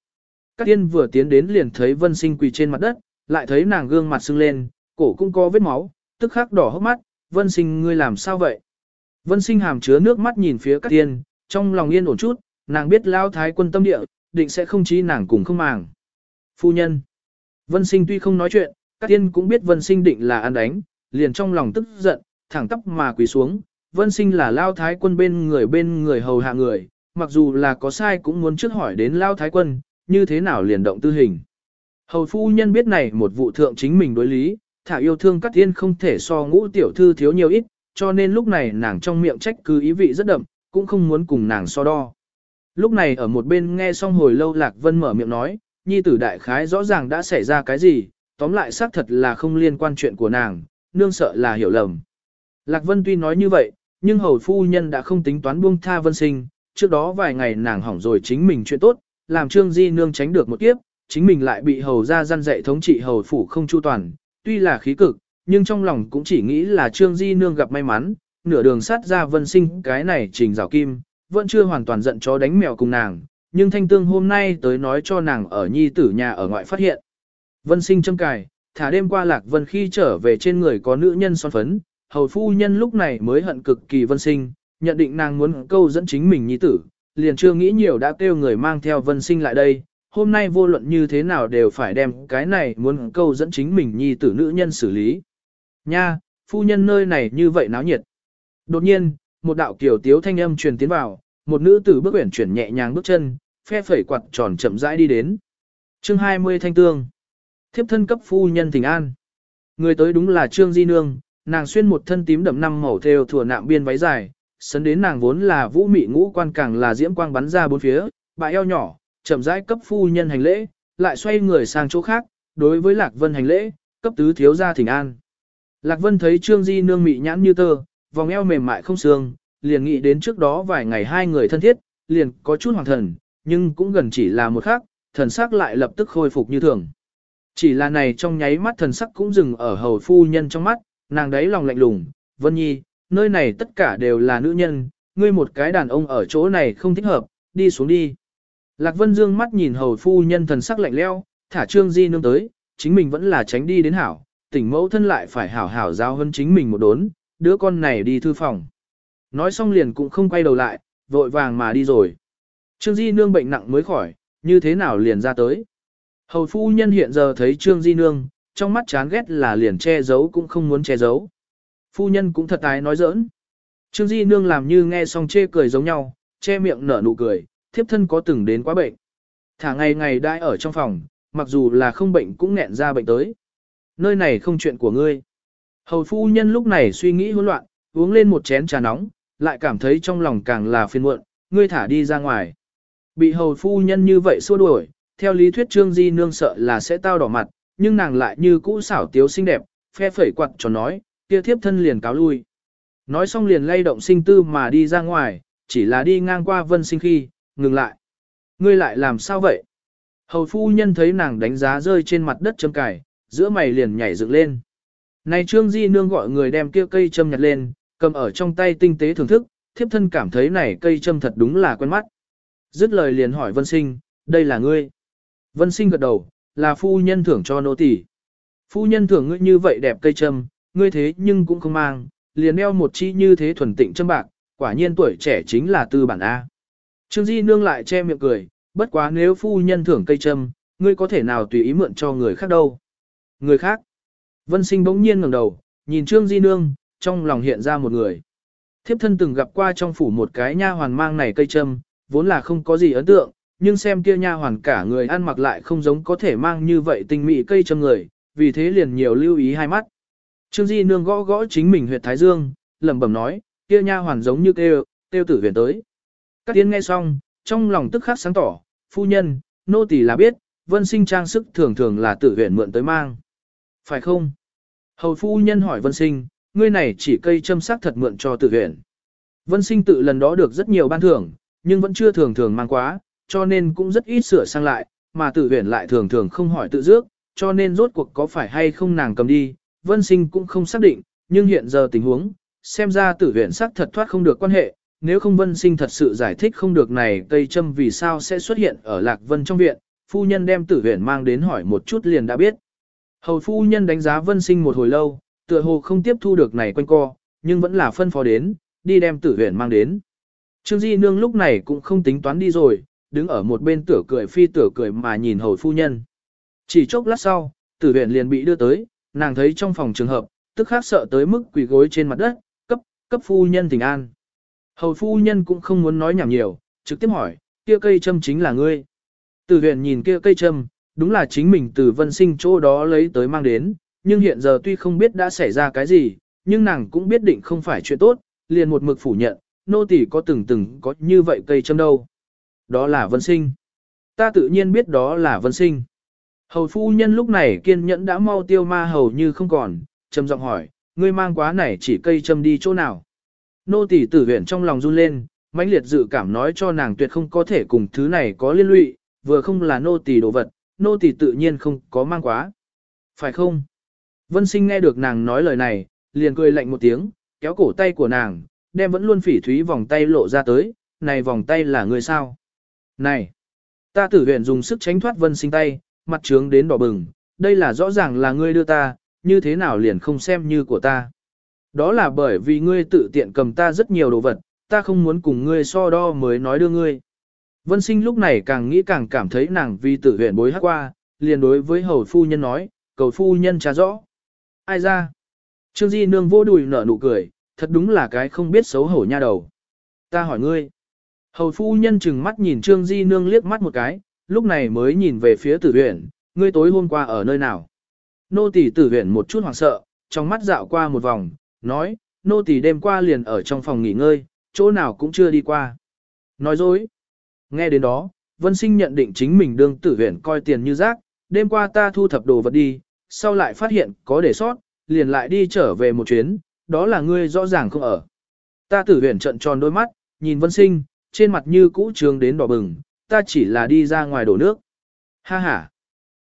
Cát tiên vừa tiến đến liền thấy vân sinh quỳ trên mặt đất, lại thấy nàng gương mặt sưng lên, cổ cũng có vết máu, tức khắc đỏ hốc mắt, vân sinh ngươi làm sao vậy? Vân sinh hàm chứa nước mắt nhìn phía Cát tiên, trong lòng yên ổn chút, nàng biết lao thái quân tâm địa, định sẽ không chí nàng cùng không màng. Phu nhân. Vân sinh tuy không nói chuyện, Cát tiên cũng biết vân sinh định là ăn đánh, liền trong lòng tức giận, thẳng tóc mà quỳ xuống. Vân sinh là lao thái quân bên người bên người hầu hạ người, mặc dù là có sai cũng muốn trước hỏi đến lao thái quân, như thế nào liền động tư hình. Hầu phu nhân biết này một vụ thượng chính mình đối lý, thả yêu thương các tiên không thể so ngũ tiểu thư thiếu nhiều ít, cho nên lúc này nàng trong miệng trách cứ ý vị rất đậm, cũng không muốn cùng nàng so đo. Lúc này ở một bên nghe xong hồi lâu Lạc Vân mở miệng nói, nhi tử đại khái rõ ràng đã xảy ra cái gì, tóm lại xác thật là không liên quan chuyện của nàng, nương sợ là hiểu lầm. Lạc Vân tuy nói như vậy, nhưng hầu phu nhân đã không tính toán buông tha vân sinh, trước đó vài ngày nàng hỏng rồi chính mình chuyện tốt, làm trương di nương tránh được một kiếp, chính mình lại bị hầu ra gian dạy thống trị hầu phủ không chu toàn, tuy là khí cực, nhưng trong lòng cũng chỉ nghĩ là trương di nương gặp may mắn, nửa đường sát ra vân sinh cái này trình rào kim, vẫn chưa hoàn toàn giận chó đánh mèo cùng nàng, nhưng thanh tương hôm nay tới nói cho nàng ở nhi tử nhà ở ngoại phát hiện. Vân sinh châm cài, thả đêm qua lạc vân khi trở về trên người có nữ nhân son phấn, hầu phu nhân lúc này mới hận cực kỳ vân sinh, nhận định nàng muốn câu dẫn chính mình nhi tử, liền chưa nghĩ nhiều đã kêu người mang theo vân sinh lại đây, hôm nay vô luận như thế nào đều phải đem cái này muốn câu dẫn chính mình nhi tử nữ nhân xử lý. Nha, phu nhân nơi này như vậy náo nhiệt. Đột nhiên, một đạo kiểu tiếu thanh âm truyền tiến vào, một nữ tử bước uyển chuyển nhẹ nhàng bước chân, phe phẩy quạt tròn chậm rãi đi đến. Chương 20 thanh tương. Thiếp thân cấp phu nhân thỉnh an. Người tới đúng là Trương Di Nương, nàng xuyên một thân tím đậm năm màu theo thừa nạm biên váy dài, sấn đến nàng vốn là vũ mị ngũ quan càng là diễm quang bắn ra bốn phía, bà eo nhỏ, chậm rãi cấp phu nhân hành lễ, lại xoay người sang chỗ khác, đối với Lạc Vân hành lễ, cấp tứ thiếu gia thỉnh an. Lạc Vân thấy Trương Di nương mị nhãn như tơ, vòng eo mềm mại không xương, liền nghĩ đến trước đó vài ngày hai người thân thiết, liền có chút hoàng thần, nhưng cũng gần chỉ là một khắc, thần sắc lại lập tức khôi phục như thường. Chỉ là này trong nháy mắt thần sắc cũng dừng ở hầu phu nhân trong mắt, nàng đấy lòng lạnh lùng, Vân Nhi, nơi này tất cả đều là nữ nhân, ngươi một cái đàn ông ở chỗ này không thích hợp, đi xuống đi. Lạc Vân Dương mắt nhìn hầu phu nhân thần sắc lạnh leo, thả Trương Di nương tới, chính mình vẫn là tránh đi đến hảo, tỉnh mẫu thân lại phải hảo hảo giao hơn chính mình một đốn, đứa con này đi thư phòng. Nói xong liền cũng không quay đầu lại, vội vàng mà đi rồi. Trương Di nương bệnh nặng mới khỏi, như thế nào liền ra tới. Hầu phu nhân hiện giờ thấy Trương Di nương, trong mắt chán ghét là liền che giấu cũng không muốn che giấu. Phu nhân cũng thật tái nói giỡn. Trương Di nương làm như nghe xong chê cười giống nhau, che miệng nở nụ cười, thiếp thân có từng đến quá bệnh. Thả ngày ngày đai ở trong phòng, mặc dù là không bệnh cũng nghẹn ra bệnh tới. Nơi này không chuyện của ngươi. Hầu phu nhân lúc này suy nghĩ hỗn loạn, uống lên một chén trà nóng, lại cảm thấy trong lòng càng là phiền muộn, ngươi thả đi ra ngoài. Bị hầu phu nhân như vậy xua đuổi, theo lý thuyết Trương Di nương sợ là sẽ tao đỏ mặt, nhưng nàng lại như cũ xảo tiếu xinh đẹp, phe phẩy quạt cho nói, kia thiếp thân liền cáo lui. Nói xong liền lay động sinh tư mà đi ra ngoài, chỉ là đi ngang qua vân sinh khi, ngừng lại. Ngươi lại làm sao vậy? Hầu phu nhân thấy nàng đánh giá rơi trên mặt đất châm cải, giữa mày liền nhảy dựng lên. Này Trương Di Nương gọi người đem kia cây châm nhặt lên, cầm ở trong tay tinh tế thưởng thức, thiếp thân cảm thấy này cây châm thật đúng là quen mắt. Dứt lời liền hỏi Vân Sinh, đây là ngươi. Vân Sinh gật đầu, là phu nhân thưởng cho nô tỳ. Phu nhân thưởng ngươi như vậy đẹp cây châm, ngươi thế nhưng cũng không mang, liền đeo một chi như thế thuần tịnh châm bạc, quả nhiên tuổi trẻ chính là tư bản A. Trương Di nương lại che miệng cười, bất quá nếu phu nhân thưởng cây châm, ngươi có thể nào tùy ý mượn cho người khác đâu. Người khác. Vân sinh bỗng nhiên ngẩng đầu, nhìn Trương Di nương, trong lòng hiện ra một người. Thiếp thân từng gặp qua trong phủ một cái nha hoàn mang này cây châm, vốn là không có gì ấn tượng, nhưng xem kia nha hoàn cả người ăn mặc lại không giống có thể mang như vậy tinh mỹ cây châm người, vì thế liền nhiều lưu ý hai mắt. Trương Di nương gõ gõ chính mình huyệt thái dương, lẩm bẩm nói, kia nha hoàn giống như kêu, kêu tử huyền tới. Các tiên nghe xong, trong lòng tức khắc sáng tỏ, phu nhân, nô tỳ là biết, vân sinh trang sức thường thường là tử Huyền mượn tới mang. Phải không? Hầu phu nhân hỏi vân sinh, ngươi này chỉ cây châm sắc thật mượn cho tử Huyền. Vân sinh tự lần đó được rất nhiều ban thưởng, nhưng vẫn chưa thường thường mang quá, cho nên cũng rất ít sửa sang lại, mà tử Huyền lại thường thường không hỏi tự dước, cho nên rốt cuộc có phải hay không nàng cầm đi, vân sinh cũng không xác định, nhưng hiện giờ tình huống, xem ra tử huyện sắc thật thoát không được quan hệ, nếu không vân sinh thật sự giải thích không được này cây châm vì sao sẽ xuất hiện ở lạc vân trong viện, phu nhân đem tử huyện mang đến hỏi một chút liền đã biết. Hầu phu nhân đánh giá vân sinh một hồi lâu, tựa hồ không tiếp thu được này quanh co, nhưng vẫn là phân phó đến, đi đem tử huyện mang đến. Trương Di Nương lúc này cũng không tính toán đi rồi, đứng ở một bên tửa cười phi tửa cười mà nhìn hầu phu nhân. Chỉ chốc lát sau, tử huyện liền bị đưa tới, nàng thấy trong phòng trường hợp, tức khác sợ tới mức quỳ gối trên mặt đất, cấp, cấp phu nhân tình an. Hầu phu nhân cũng không muốn nói nhảm nhiều, trực tiếp hỏi, kia cây châm chính là ngươi. Từ huyền nhìn kia cây châm, đúng là chính mình từ vân sinh chỗ đó lấy tới mang đến, nhưng hiện giờ tuy không biết đã xảy ra cái gì, nhưng nàng cũng biết định không phải chuyện tốt, liền một mực phủ nhận, nô tỳ có từng từng có như vậy cây châm đâu. Đó là vân sinh. Ta tự nhiên biết đó là vân sinh. Hầu phu nhân lúc này kiên nhẫn đã mau tiêu ma hầu như không còn, trầm giọng hỏi, ngươi mang quá này chỉ cây châm đi chỗ nào. Nô tỳ tử huyện trong lòng run lên, mãnh liệt dự cảm nói cho nàng tuyệt không có thể cùng thứ này có liên lụy, vừa không là nô tỳ đồ vật, nô tỳ tự nhiên không có mang quá. Phải không? Vân sinh nghe được nàng nói lời này, liền cười lạnh một tiếng, kéo cổ tay của nàng, đem vẫn luôn phỉ thúy vòng tay lộ ra tới, này vòng tay là người sao? Này! Ta tử huyện dùng sức tránh thoát vân sinh tay, mặt trướng đến đỏ bừng, đây là rõ ràng là ngươi đưa ta, như thế nào liền không xem như của ta. Đó là bởi vì ngươi tự tiện cầm ta rất nhiều đồ vật, ta không muốn cùng ngươi so đo mới nói đưa ngươi. Vân sinh lúc này càng nghĩ càng cảm thấy nàng vì tử huyện bối hát qua, liền đối với hầu phu nhân nói, cầu phu nhân trả rõ. Ai ra? Trương Di nương vô đùi nở nụ cười, thật đúng là cái không biết xấu hổ nha đầu. Ta hỏi ngươi. Hầu phu nhân chừng mắt nhìn Trương Di nương liếc mắt một cái, lúc này mới nhìn về phía tử huyện, ngươi tối hôm qua ở nơi nào. Nô tỳ tử huyện một chút hoảng sợ, trong mắt dạo qua một vòng, nói, nô tỳ đêm qua liền ở trong phòng nghỉ ngơi, chỗ nào cũng chưa đi qua. Nói dối. Nghe đến đó, Vân Sinh nhận định chính mình đương tử huyện coi tiền như rác, đêm qua ta thu thập đồ vật đi, sau lại phát hiện có để sót, liền lại đi trở về một chuyến, đó là ngươi rõ ràng không ở. Ta tử huyện trận tròn đôi mắt, nhìn Vân Sinh, trên mặt như cũ trường đến đỏ bừng, ta chỉ là đi ra ngoài đổ nước. Ha ha.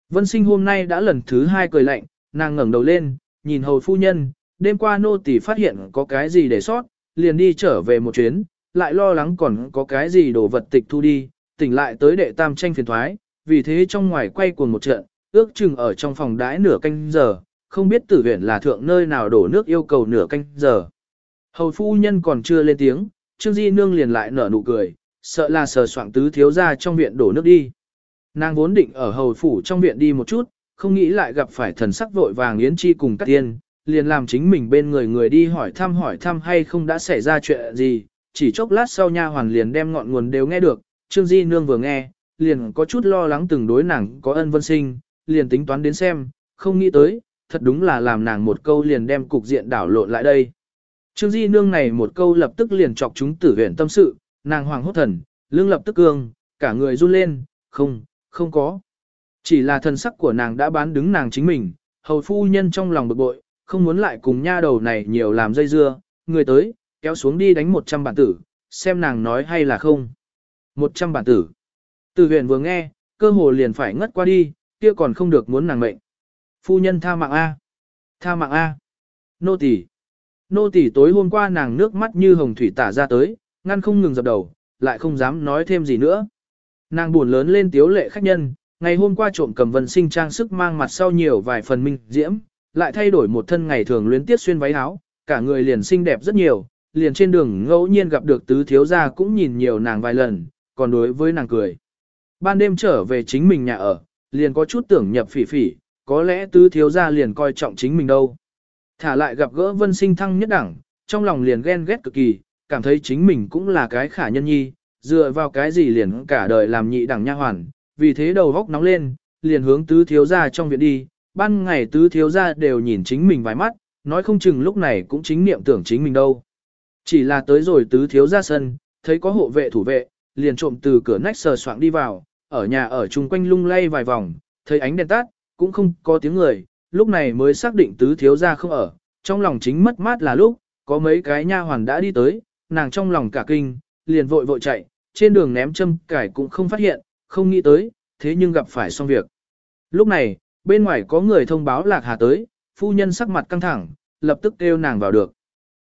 Vân Sinh hôm nay đã lần thứ hai cười lạnh, nàng ngẩng đầu lên, nhìn hầu phu nhân, đêm qua nô tỳ phát hiện có cái gì để sót, liền đi trở về một chuyến, lại lo lắng còn có cái gì đồ vật tịch thu đi, tỉnh lại tới đệ tam tranh phiền thoái, vì thế trong ngoài quay cuồng một trận, ước chừng ở trong phòng đãi nửa canh giờ, không biết tử viện là thượng nơi nào đổ nước yêu cầu nửa canh giờ. Hầu phu nhân còn chưa lên tiếng, Trương Di Nương liền lại nở nụ cười, sợ là sờ soạn tứ thiếu ra trong viện đổ nước đi. Nàng vốn định ở hầu phủ trong viện đi một chút, không nghĩ lại gặp phải thần sắc vội vàng Yến Chi cùng các tiên, liền làm chính mình bên người người đi hỏi thăm hỏi thăm hay không đã xảy ra chuyện gì, chỉ chốc lát sau nha hoàn liền đem ngọn nguồn đều nghe được, Trương Di Nương vừa nghe, liền có chút lo lắng từng đối nàng có ân vân sinh, liền tính toán đến xem, không nghĩ tới, thật đúng là làm nàng một câu liền đem cục diện đảo lộn lại đây. Trương Di Nương này một câu lập tức liền chọc chúng tử huyện tâm sự, nàng hoàng hốt thần, lương lập tức cương, cả người run lên, không, không có. Chỉ là thần sắc của nàng đã bán đứng nàng chính mình, hầu phu nhân trong lòng bực bội, không muốn lại cùng nha đầu này nhiều làm dây dưa, người tới, kéo xuống đi đánh 100 bản tử, xem nàng nói hay là không. 100 bản tử. Từ huyền vừa nghe, cơ hồ liền phải ngất qua đi, kia còn không được muốn nàng mệnh. Phu nhân tha mạng A. Tha mạng A. Nô tỳ. Nô tỳ tối hôm qua nàng nước mắt như hồng thủy tả ra tới, ngăn không ngừng dập đầu, lại không dám nói thêm gì nữa. Nàng buồn lớn lên tiếu lệ khách nhân, ngày hôm qua trộm cầm vân sinh trang sức mang mặt sau nhiều vài phần minh diễm, lại thay đổi một thân ngày thường luyến tiết xuyên váy áo, cả người liền xinh đẹp rất nhiều, liền trên đường ngẫu nhiên gặp được tứ thiếu gia cũng nhìn nhiều nàng vài lần, còn đối với nàng cười. Ban đêm trở về chính mình nhà ở, liền có chút tưởng nhập phỉ phỉ, có lẽ tứ thiếu gia liền coi trọng chính mình đâu. Thả lại gặp gỡ vân sinh thăng nhất đẳng, trong lòng liền ghen ghét cực kỳ, cảm thấy chính mình cũng là cái khả nhân nhi, dựa vào cái gì liền cả đời làm nhị đẳng nha hoàn, vì thế đầu góc nóng lên, liền hướng tứ thiếu gia trong viện đi, ban ngày tứ thiếu gia đều nhìn chính mình vài mắt, nói không chừng lúc này cũng chính niệm tưởng chính mình đâu. Chỉ là tới rồi tứ thiếu gia sân, thấy có hộ vệ thủ vệ, liền trộm từ cửa nách sờ soạng đi vào, ở nhà ở chung quanh lung lay vài vòng, thấy ánh đèn tắt, cũng không có tiếng người, lúc này mới xác định tứ thiếu gia không ở, trong lòng chính mất mát là lúc, có mấy cái nha hoàn đã đi tới, nàng trong lòng cả kinh, liền vội vội chạy, trên đường ném châm cải cũng không phát hiện, không nghĩ tới, thế nhưng gặp phải xong việc. Lúc này, bên ngoài có người thông báo Lạc Hà tới, phu nhân sắc mặt căng thẳng, lập tức kêu nàng vào được.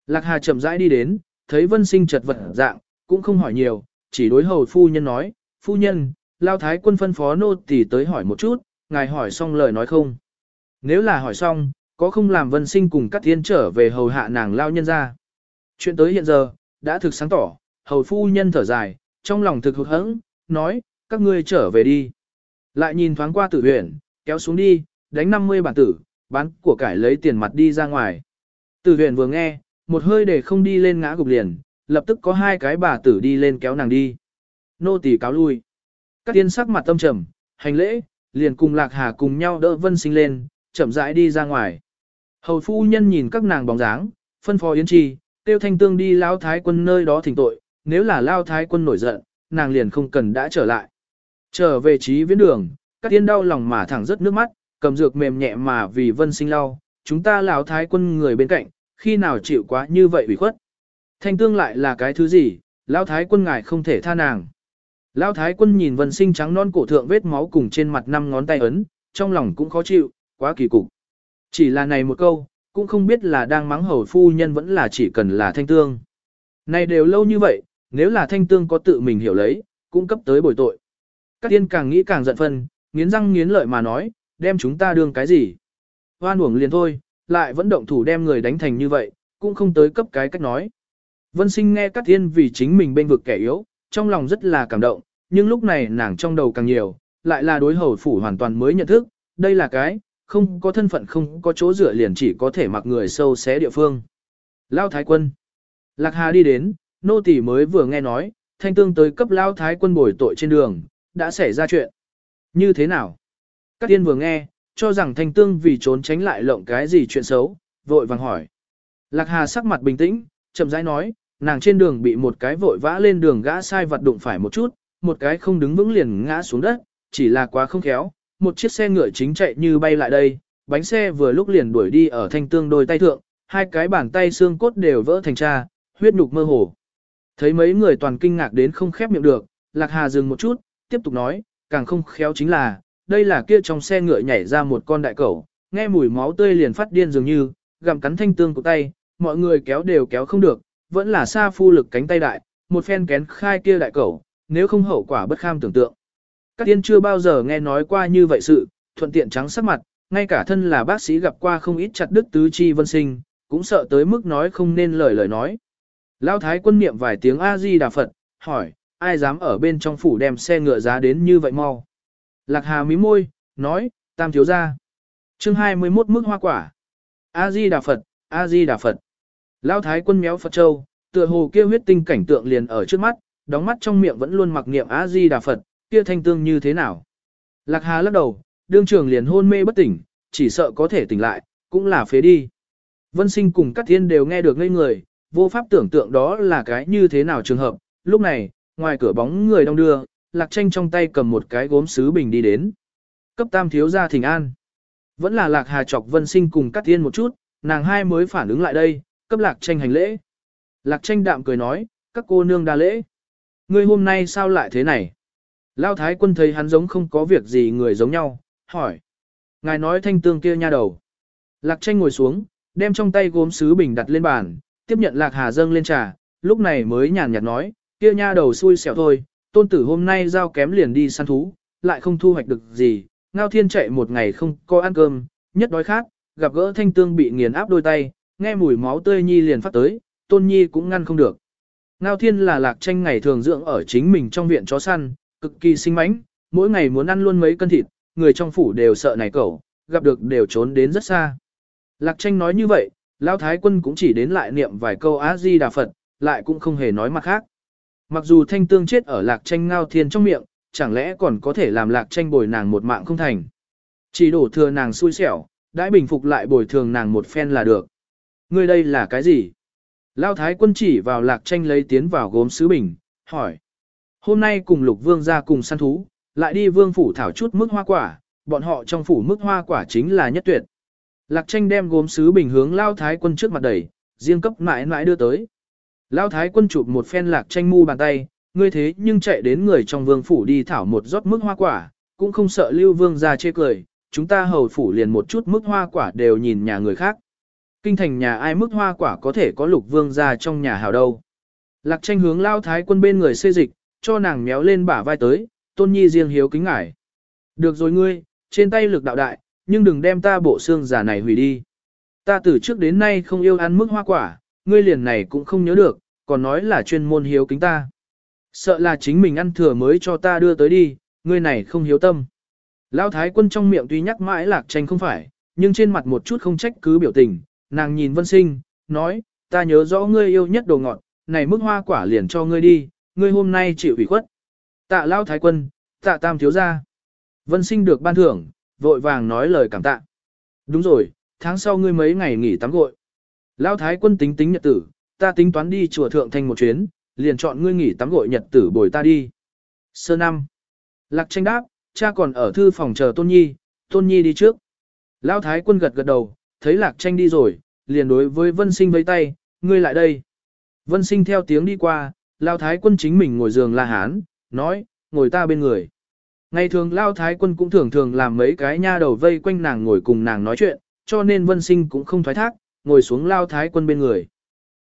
Lạc Hà chậm rãi đi đến, thấy vân sinh chật vật dạng, cũng không hỏi nhiều, chỉ đối hầu phu nhân nói, phu nhân, lao thái quân phân phó nô tỳ tới hỏi một chút, ngài hỏi xong lời nói không. Nếu là hỏi xong, có không làm vân sinh cùng các thiên trở về hầu hạ nàng lao nhân ra. Chuyện tới hiện giờ, đã thực sáng tỏ, hầu phu nhân thở dài, trong lòng thực hụt hẫng, nói, các ngươi trở về đi. Lại nhìn thoáng qua tử Huyền, kéo xuống đi, đánh 50 bản tử, bán của cải lấy tiền mặt đi ra ngoài. Tử Huyền vừa nghe, một hơi để không đi lên ngã gục liền, lập tức có hai cái bà tử đi lên kéo nàng đi. Nô tỳ cáo lui. Các tiên sắc mặt tâm trầm, hành lễ, liền cùng lạc hà cùng nhau đỡ vân sinh lên, chậm rãi đi ra ngoài. Hầu phu nhân nhìn các nàng bóng dáng, phân phó yến chi, tiêu thanh tương đi lao thái quân nơi đó thỉnh tội, nếu là lao thái quân nổi giận, nàng liền không cần đã trở lại. Trở về trí viễn đường, các tiên đau lòng mà thẳng rất nước mắt, cầm dược mềm nhẹ mà vì vân sinh lau, chúng ta lão thái quân người bên cạnh, khi nào chịu quá như vậy ủy khuất. Thanh tương lại là cái thứ gì, lão thái quân ngài không thể tha nàng. Lão thái quân nhìn vân sinh trắng non cổ thượng vết máu cùng trên mặt năm ngón tay ấn, trong lòng cũng khó chịu, quá kỳ cục. Chỉ là này một câu, cũng không biết là đang mắng hầu phu nhân vẫn là chỉ cần là thanh tương. Này đều lâu như vậy, nếu là thanh tương có tự mình hiểu lấy, cũng cấp tới bồi tội. Các tiên càng nghĩ càng giận phân, nghiến răng nghiến lợi mà nói, đem chúng ta đương cái gì. Hoan uổng liền thôi, lại vẫn động thủ đem người đánh thành như vậy, cũng không tới cấp cái cách nói. Vân sinh nghe các tiên vì chính mình bên vực kẻ yếu, trong lòng rất là cảm động, nhưng lúc này nàng trong đầu càng nhiều, lại là đối hầu phủ hoàn toàn mới nhận thức, đây là cái, không có thân phận không có chỗ dựa liền chỉ có thể mặc người sâu xé địa phương. Lao Thái Quân Lạc Hà đi đến, nô tỳ mới vừa nghe nói, thanh tương tới cấp Lao Thái Quân bồi tội trên đường, đã xảy ra chuyện. Như thế nào? Các tiên vừa nghe, cho rằng thanh tương vì trốn tránh lại lộng cái gì chuyện xấu, vội vàng hỏi. Lạc Hà sắc mặt bình tĩnh, chậm rãi nói, nàng trên đường bị một cái vội vã lên đường gã sai vật đụng phải một chút, một cái không đứng vững liền ngã xuống đất, chỉ là quá không khéo, một chiếc xe ngựa chính chạy như bay lại đây, bánh xe vừa lúc liền đuổi đi ở thanh tương đôi tay thượng, hai cái bàn tay xương cốt đều vỡ thành cha, huyết nhục mơ hồ. Thấy mấy người toàn kinh ngạc đến không khép miệng được, Lạc Hà dừng một chút, tiếp tục nói, càng không khéo chính là, đây là kia trong xe ngựa nhảy ra một con đại cẩu, nghe mùi máu tươi liền phát điên dường như, gặm cắn thanh tương của tay, mọi người kéo đều kéo không được, vẫn là xa phu lực cánh tay đại, một phen kén khai kia đại cẩu, nếu không hậu quả bất kham tưởng tượng. Các tiên chưa bao giờ nghe nói qua như vậy sự, thuận tiện trắng sắc mặt, ngay cả thân là bác sĩ gặp qua không ít chặt đứt tứ chi vân sinh, cũng sợ tới mức nói không nên lời lời nói. Lão thái quân niệm vài tiếng A-di Đà Phật, hỏi, ai dám ở bên trong phủ đem xe ngựa giá đến như vậy mau. Lạc Hà mí môi, nói, tam thiếu ra. chương 21 mức hoa quả. A-di Đà Phật, A-di Đà Phật. Lão thái quân méo Phật Châu, tựa hồ kia huyết tinh cảnh tượng liền ở trước mắt, đóng mắt trong miệng vẫn luôn mặc niệm A-di Đà Phật, kia thanh tương như thế nào. Lạc Hà lắc đầu, đương trường liền hôn mê bất tỉnh, chỉ sợ có thể tỉnh lại, cũng là phế đi. Vân sinh cùng các thiên đều nghe được ngây người, vô pháp tưởng tượng đó là cái như thế nào trường hợp. Lúc này, ngoài cửa bóng người đông đưa, lạc tranh trong tay cầm một cái gốm sứ bình đi đến. Cấp tam thiếu gia thỉnh an. Vẫn là lạc hà chọc vân sinh cùng các thiên một chút, nàng hai mới phản ứng lại đây, cấp lạc tranh hành lễ. Lạc tranh đạm cười nói, các cô nương đa lễ. Ngươi hôm nay sao lại thế này? Lao thái quân thấy hắn giống không có việc gì người giống nhau, hỏi. Ngài nói thanh tương kia nha đầu. Lạc tranh ngồi xuống, đem trong tay gốm sứ bình đặt lên bàn, tiếp nhận lạc hà dâng lên trà, lúc này mới nhàn nhạt nói, kia nha đầu xui xẻo thôi, tôn tử hôm nay giao kém liền đi săn thú, lại không thu hoạch được gì, ngao thiên chạy một ngày không có ăn cơm, nhất đói khát, gặp gỡ thanh tương bị nghiền áp đôi tay, nghe mùi máu tươi nhi liền phát tới, tôn nhi cũng ngăn không được. Ngao thiên là lạc tranh ngày thường dưỡng ở chính mình trong viện chó săn, cực kỳ sinh mánh, mỗi ngày muốn ăn luôn mấy cân thịt, người trong phủ đều sợ này cẩu, gặp được đều trốn đến rất xa. Lạc tranh nói như vậy, Lão Thái quân cũng chỉ đến lại niệm vài câu Á-di Đà Phật, lại cũng không hề nói mặt khác. Mặc dù thanh tương chết ở lạc tranh ngao thiên trong miệng, chẳng lẽ còn có thể làm lạc tranh bồi nàng một mạng không thành. Chỉ đổ thừa nàng xui xẻo, đãi bình phục lại bồi thường nàng một phen là được. Ngươi đây là cái gì? Lao thái quân chỉ vào lạc tranh lấy tiến vào gốm sứ bình, hỏi. Hôm nay cùng lục vương ra cùng săn thú, lại đi vương phủ thảo chút mức hoa quả, bọn họ trong phủ mức hoa quả chính là nhất tuyệt. Lạc tranh đem gốm sứ bình hướng lao thái quân trước mặt đẩy, riêng cấp mãi mãi đưa tới. Lao thái quân chụp một phen lạc tranh mu bàn tay, ngươi thế nhưng chạy đến người trong vương phủ đi thảo một rót mức hoa quả, cũng không sợ lưu vương ra chê cười, chúng ta hầu phủ liền một chút mức hoa quả đều nhìn nhà người khác. Kinh thành nhà ai mức hoa quả có thể có lục vương ra trong nhà hào đâu. Lạc tranh hướng lao thái quân bên người xê dịch, cho nàng méo lên bả vai tới, tôn nhi riêng hiếu kính ngải. Được rồi ngươi, trên tay lực đạo đại, nhưng đừng đem ta bộ xương giả này hủy đi. Ta từ trước đến nay không yêu ăn mức hoa quả, ngươi liền này cũng không nhớ được, còn nói là chuyên môn hiếu kính ta. Sợ là chính mình ăn thừa mới cho ta đưa tới đi, ngươi này không hiếu tâm. Lão thái quân trong miệng tuy nhắc mãi lạc tranh không phải, nhưng trên mặt một chút không trách cứ biểu tình, nàng nhìn vân sinh, nói, ta nhớ rõ ngươi yêu nhất đồ ngọt, này mức hoa quả liền cho ngươi đi, ngươi hôm nay chịu ủy khuất. Tạ Lão thái quân, tạ tam thiếu gia. Vân sinh được ban thưởng, vội vàng nói lời cảm tạ. Đúng rồi, tháng sau ngươi mấy ngày nghỉ tắm gội. Lão thái quân tính tính nhật tử, ta tính toán đi chùa thượng thành một chuyến, liền chọn ngươi nghỉ tắm gội nhật tử bồi ta đi. Sơ năm. Lạc tranh đáp, cha còn ở thư phòng chờ Tôn Nhi, Tôn Nhi đi trước. Lão thái quân gật gật đầu, thấy lạc tranh đi rồi, liền đối với vân sinh vây tay, ngươi lại đây. Vân sinh theo tiếng đi qua, Lão thái quân chính mình ngồi giường la hán, nói, ngồi ta bên người. Ngày thường Lao Thái quân cũng thường thường làm mấy cái nha đầu vây quanh nàng ngồi cùng nàng nói chuyện, cho nên vân sinh cũng không thoái thác, ngồi xuống lao thái quân bên người.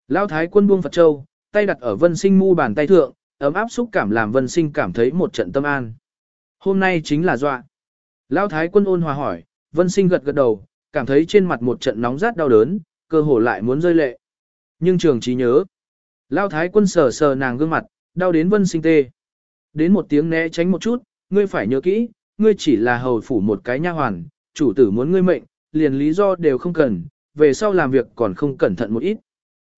Lao thái quân buông Phật Châu, tay đặt ở vân sinh mu bàn tay thượng, ấm áp xúc cảm làm vân sinh cảm thấy một trận tâm an. Hôm nay chính là dọa. Lao thái quân ôn hòa hỏi, vân sinh gật gật đầu, cảm thấy trên mặt một trận nóng rát đau đớn, cơ hồ lại muốn rơi lệ. Nhưng trường trí nhớ. Lao thái quân sờ sờ nàng gương mặt, đau đến vân sinh tê. Đến một tiếng né tránh một chút, ngươi phải nhớ kỹ, ngươi chỉ là hầu phủ một cái nha hoàn, chủ tử muốn ngươi mệnh, liền lý do đều không cần, về sau làm việc còn không cẩn thận một ít.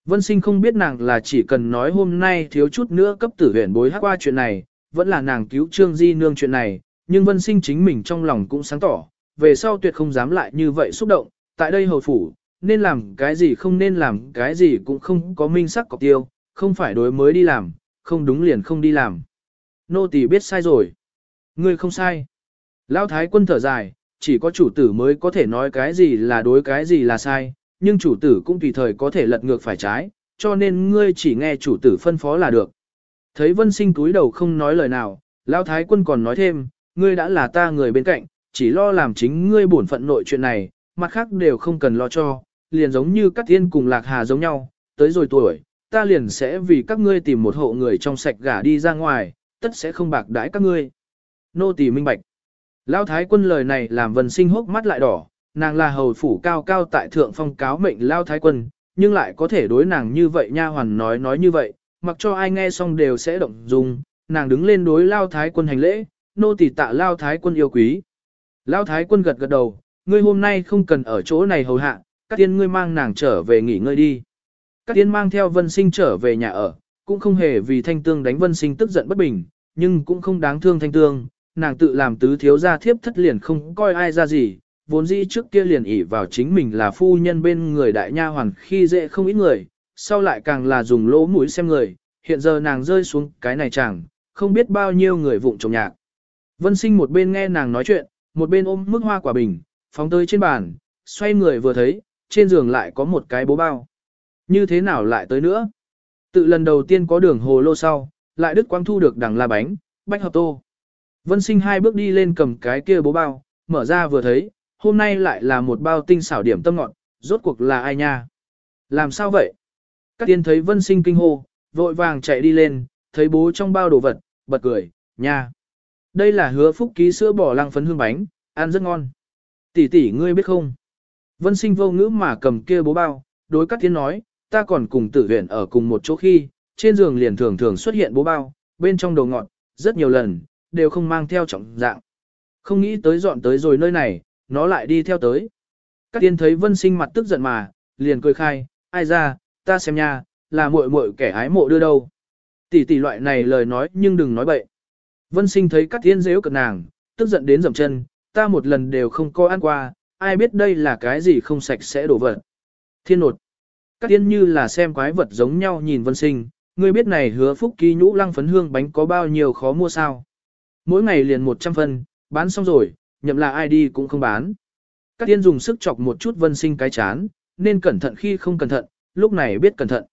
Vân sinh không biết nàng là chỉ cần nói hôm nay thiếu chút nữa cấp tử huyện bối hát qua chuyện này, vẫn là nàng cứu trương di nương chuyện này, nhưng vân sinh chính mình trong lòng cũng sáng tỏ, về sau tuyệt không dám lại như vậy xúc động, tại đây hầu phủ, nên làm cái gì không nên làm cái gì cũng không có minh sắc cọc tiêu, không phải đối mới đi làm, không đúng liền không đi làm. Nô tỳ biết sai rồi. Ngươi không sai. Lão thái quân thở dài, chỉ có chủ tử mới có thể nói cái gì là đối cái gì là sai, nhưng chủ tử cũng tùy thời có thể lật ngược phải trái, cho nên ngươi chỉ nghe chủ tử phân phó là được. Thấy vân sinh túi đầu không nói lời nào, Lão thái quân còn nói thêm, ngươi đã là ta người bên cạnh, chỉ lo làm chính ngươi bổn phận nội chuyện này, mặt khác đều không cần lo cho, liền giống như các thiên cùng lạc hà giống nhau, tới rồi tuổi, ta liền sẽ vì các ngươi tìm một hộ người trong sạch gả đi ra ngoài, tất sẽ không bạc đãi các ngươi. Nô tỳ minh bạch. Lão thái quân lời này làm vân sinh hốc mắt lại đỏ, nàng là hầu phủ cao cao tại thượng phong cáo mệnh Lão thái quân, nhưng lại có thể đối nàng như vậy nha hoàn nói nói như vậy, mặc cho ai nghe xong đều sẽ động dung, nàng đứng lên đối Lão thái quân hành lễ, nô tỳ tạ Lão thái quân yêu quý. Lão thái quân gật gật đầu, ngươi hôm nay không cần ở chỗ này hầu hạ, các tiên ngươi mang nàng trở về nghỉ ngơi đi. Các tiên mang theo vân sinh trở về nhà ở, cũng không hề vì thanh tương đánh vân sinh tức giận bất bình, nhưng cũng không đáng thương thanh tương, nàng tự làm tứ thiếu gia thiếp thất liền không coi ai ra gì, vốn dĩ trước kia liền ỷ vào chính mình là phu nhân bên người đại nha hoàn khi dễ không ít người, sau lại càng là dùng lỗ mũi xem người, hiện giờ nàng rơi xuống cái này chẳng, không biết bao nhiêu người vụng trồng nhạc. Vân sinh một bên nghe nàng nói chuyện, một bên ôm mức hoa quả bình, phóng tới trên bàn, xoay người vừa thấy, trên giường lại có một cái bố bao. Như thế nào lại tới nữa? Tự lần đầu tiên có đường hồ lô sau, lại đức quang thu được đằng la bánh, bánh hợp tô. Vân sinh hai bước đi lên cầm cái kia bố bao, mở ra vừa thấy, hôm nay lại là một bao tinh xảo điểm tâm ngọn, rốt cuộc là ai nha? Làm sao vậy? Các tiên thấy vân sinh kinh hô, vội vàng chạy đi lên, thấy bố trong bao đồ vật, bật cười, nha. Đây là hứa phúc ký sữa bỏ lăng phấn hương bánh, ăn rất ngon. Tỷ tỷ ngươi biết không? Vân sinh vô ngữ mà cầm kia bố bao, đối các tiên nói, ta còn cùng tử huyện ở cùng một chỗ khi, trên giường liền thường thường xuất hiện bố bao, bên trong đồ ngọn rất nhiều lần, đều không mang theo trọng dạng. Không nghĩ tới dọn tới rồi nơi này, nó lại đi theo tới. Các tiên thấy vân sinh mặt tức giận mà, liền cười khai, ai ra, ta xem nha, là muội muội kẻ ái mộ đưa đâu. Tỷ tỷ loại này lời nói nhưng đừng nói bậy. Vân sinh thấy các tiên dễ cận nàng, tức giận đến dầm chân, ta một lần đều không có ăn qua, ai biết đây là cái gì không sạch sẽ đổ vật. Thiên nột. Các tiên như là xem quái vật giống nhau nhìn vân sinh, ngươi biết này hứa phúc ký nhũ lăng phấn hương bánh có bao nhiêu khó mua sao. Mỗi ngày liền 100 phân, bán xong rồi, nhậm là ai đi cũng không bán. Các tiên dùng sức chọc một chút vân sinh cái chán, nên cẩn thận khi không cẩn thận, lúc này biết cẩn thận.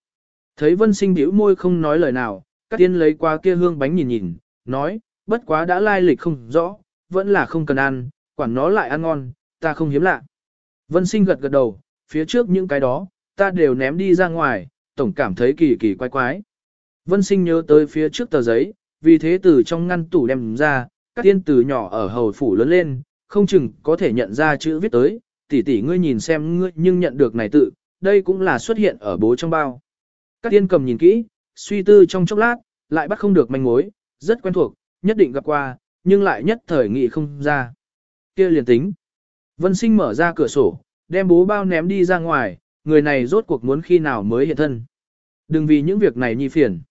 Thấy vân sinh bĩu môi không nói lời nào, các tiên lấy qua kia hương bánh nhìn nhìn, nói, bất quá đã lai lịch không rõ, vẫn là không cần ăn, quản nó lại ăn ngon, ta không hiếm lạ. Vân sinh gật gật đầu, phía trước những cái đó, ta đều ném đi ra ngoài, tổng cảm thấy kỳ kỳ quái quái. Vân sinh nhớ tới phía trước tờ giấy, vì thế từ trong ngăn tủ đem ra, các tiên từ nhỏ ở hầu phủ lớn lên, không chừng có thể nhận ra chữ viết tới, tỷ tỷ ngươi nhìn xem ngươi nhưng nhận được này tự, đây cũng là xuất hiện ở bố trong bao. Các tiên cầm nhìn kỹ, suy tư trong chốc lát, lại bắt không được manh mối, rất quen thuộc, nhất định gặp qua, nhưng lại nhất thời nghị không ra. kia liền tính. Vân sinh mở ra cửa sổ, đem bố bao ném đi ra ngoài, người này rốt cuộc muốn khi nào mới hiện thân. Đừng vì những việc này nhi phiền.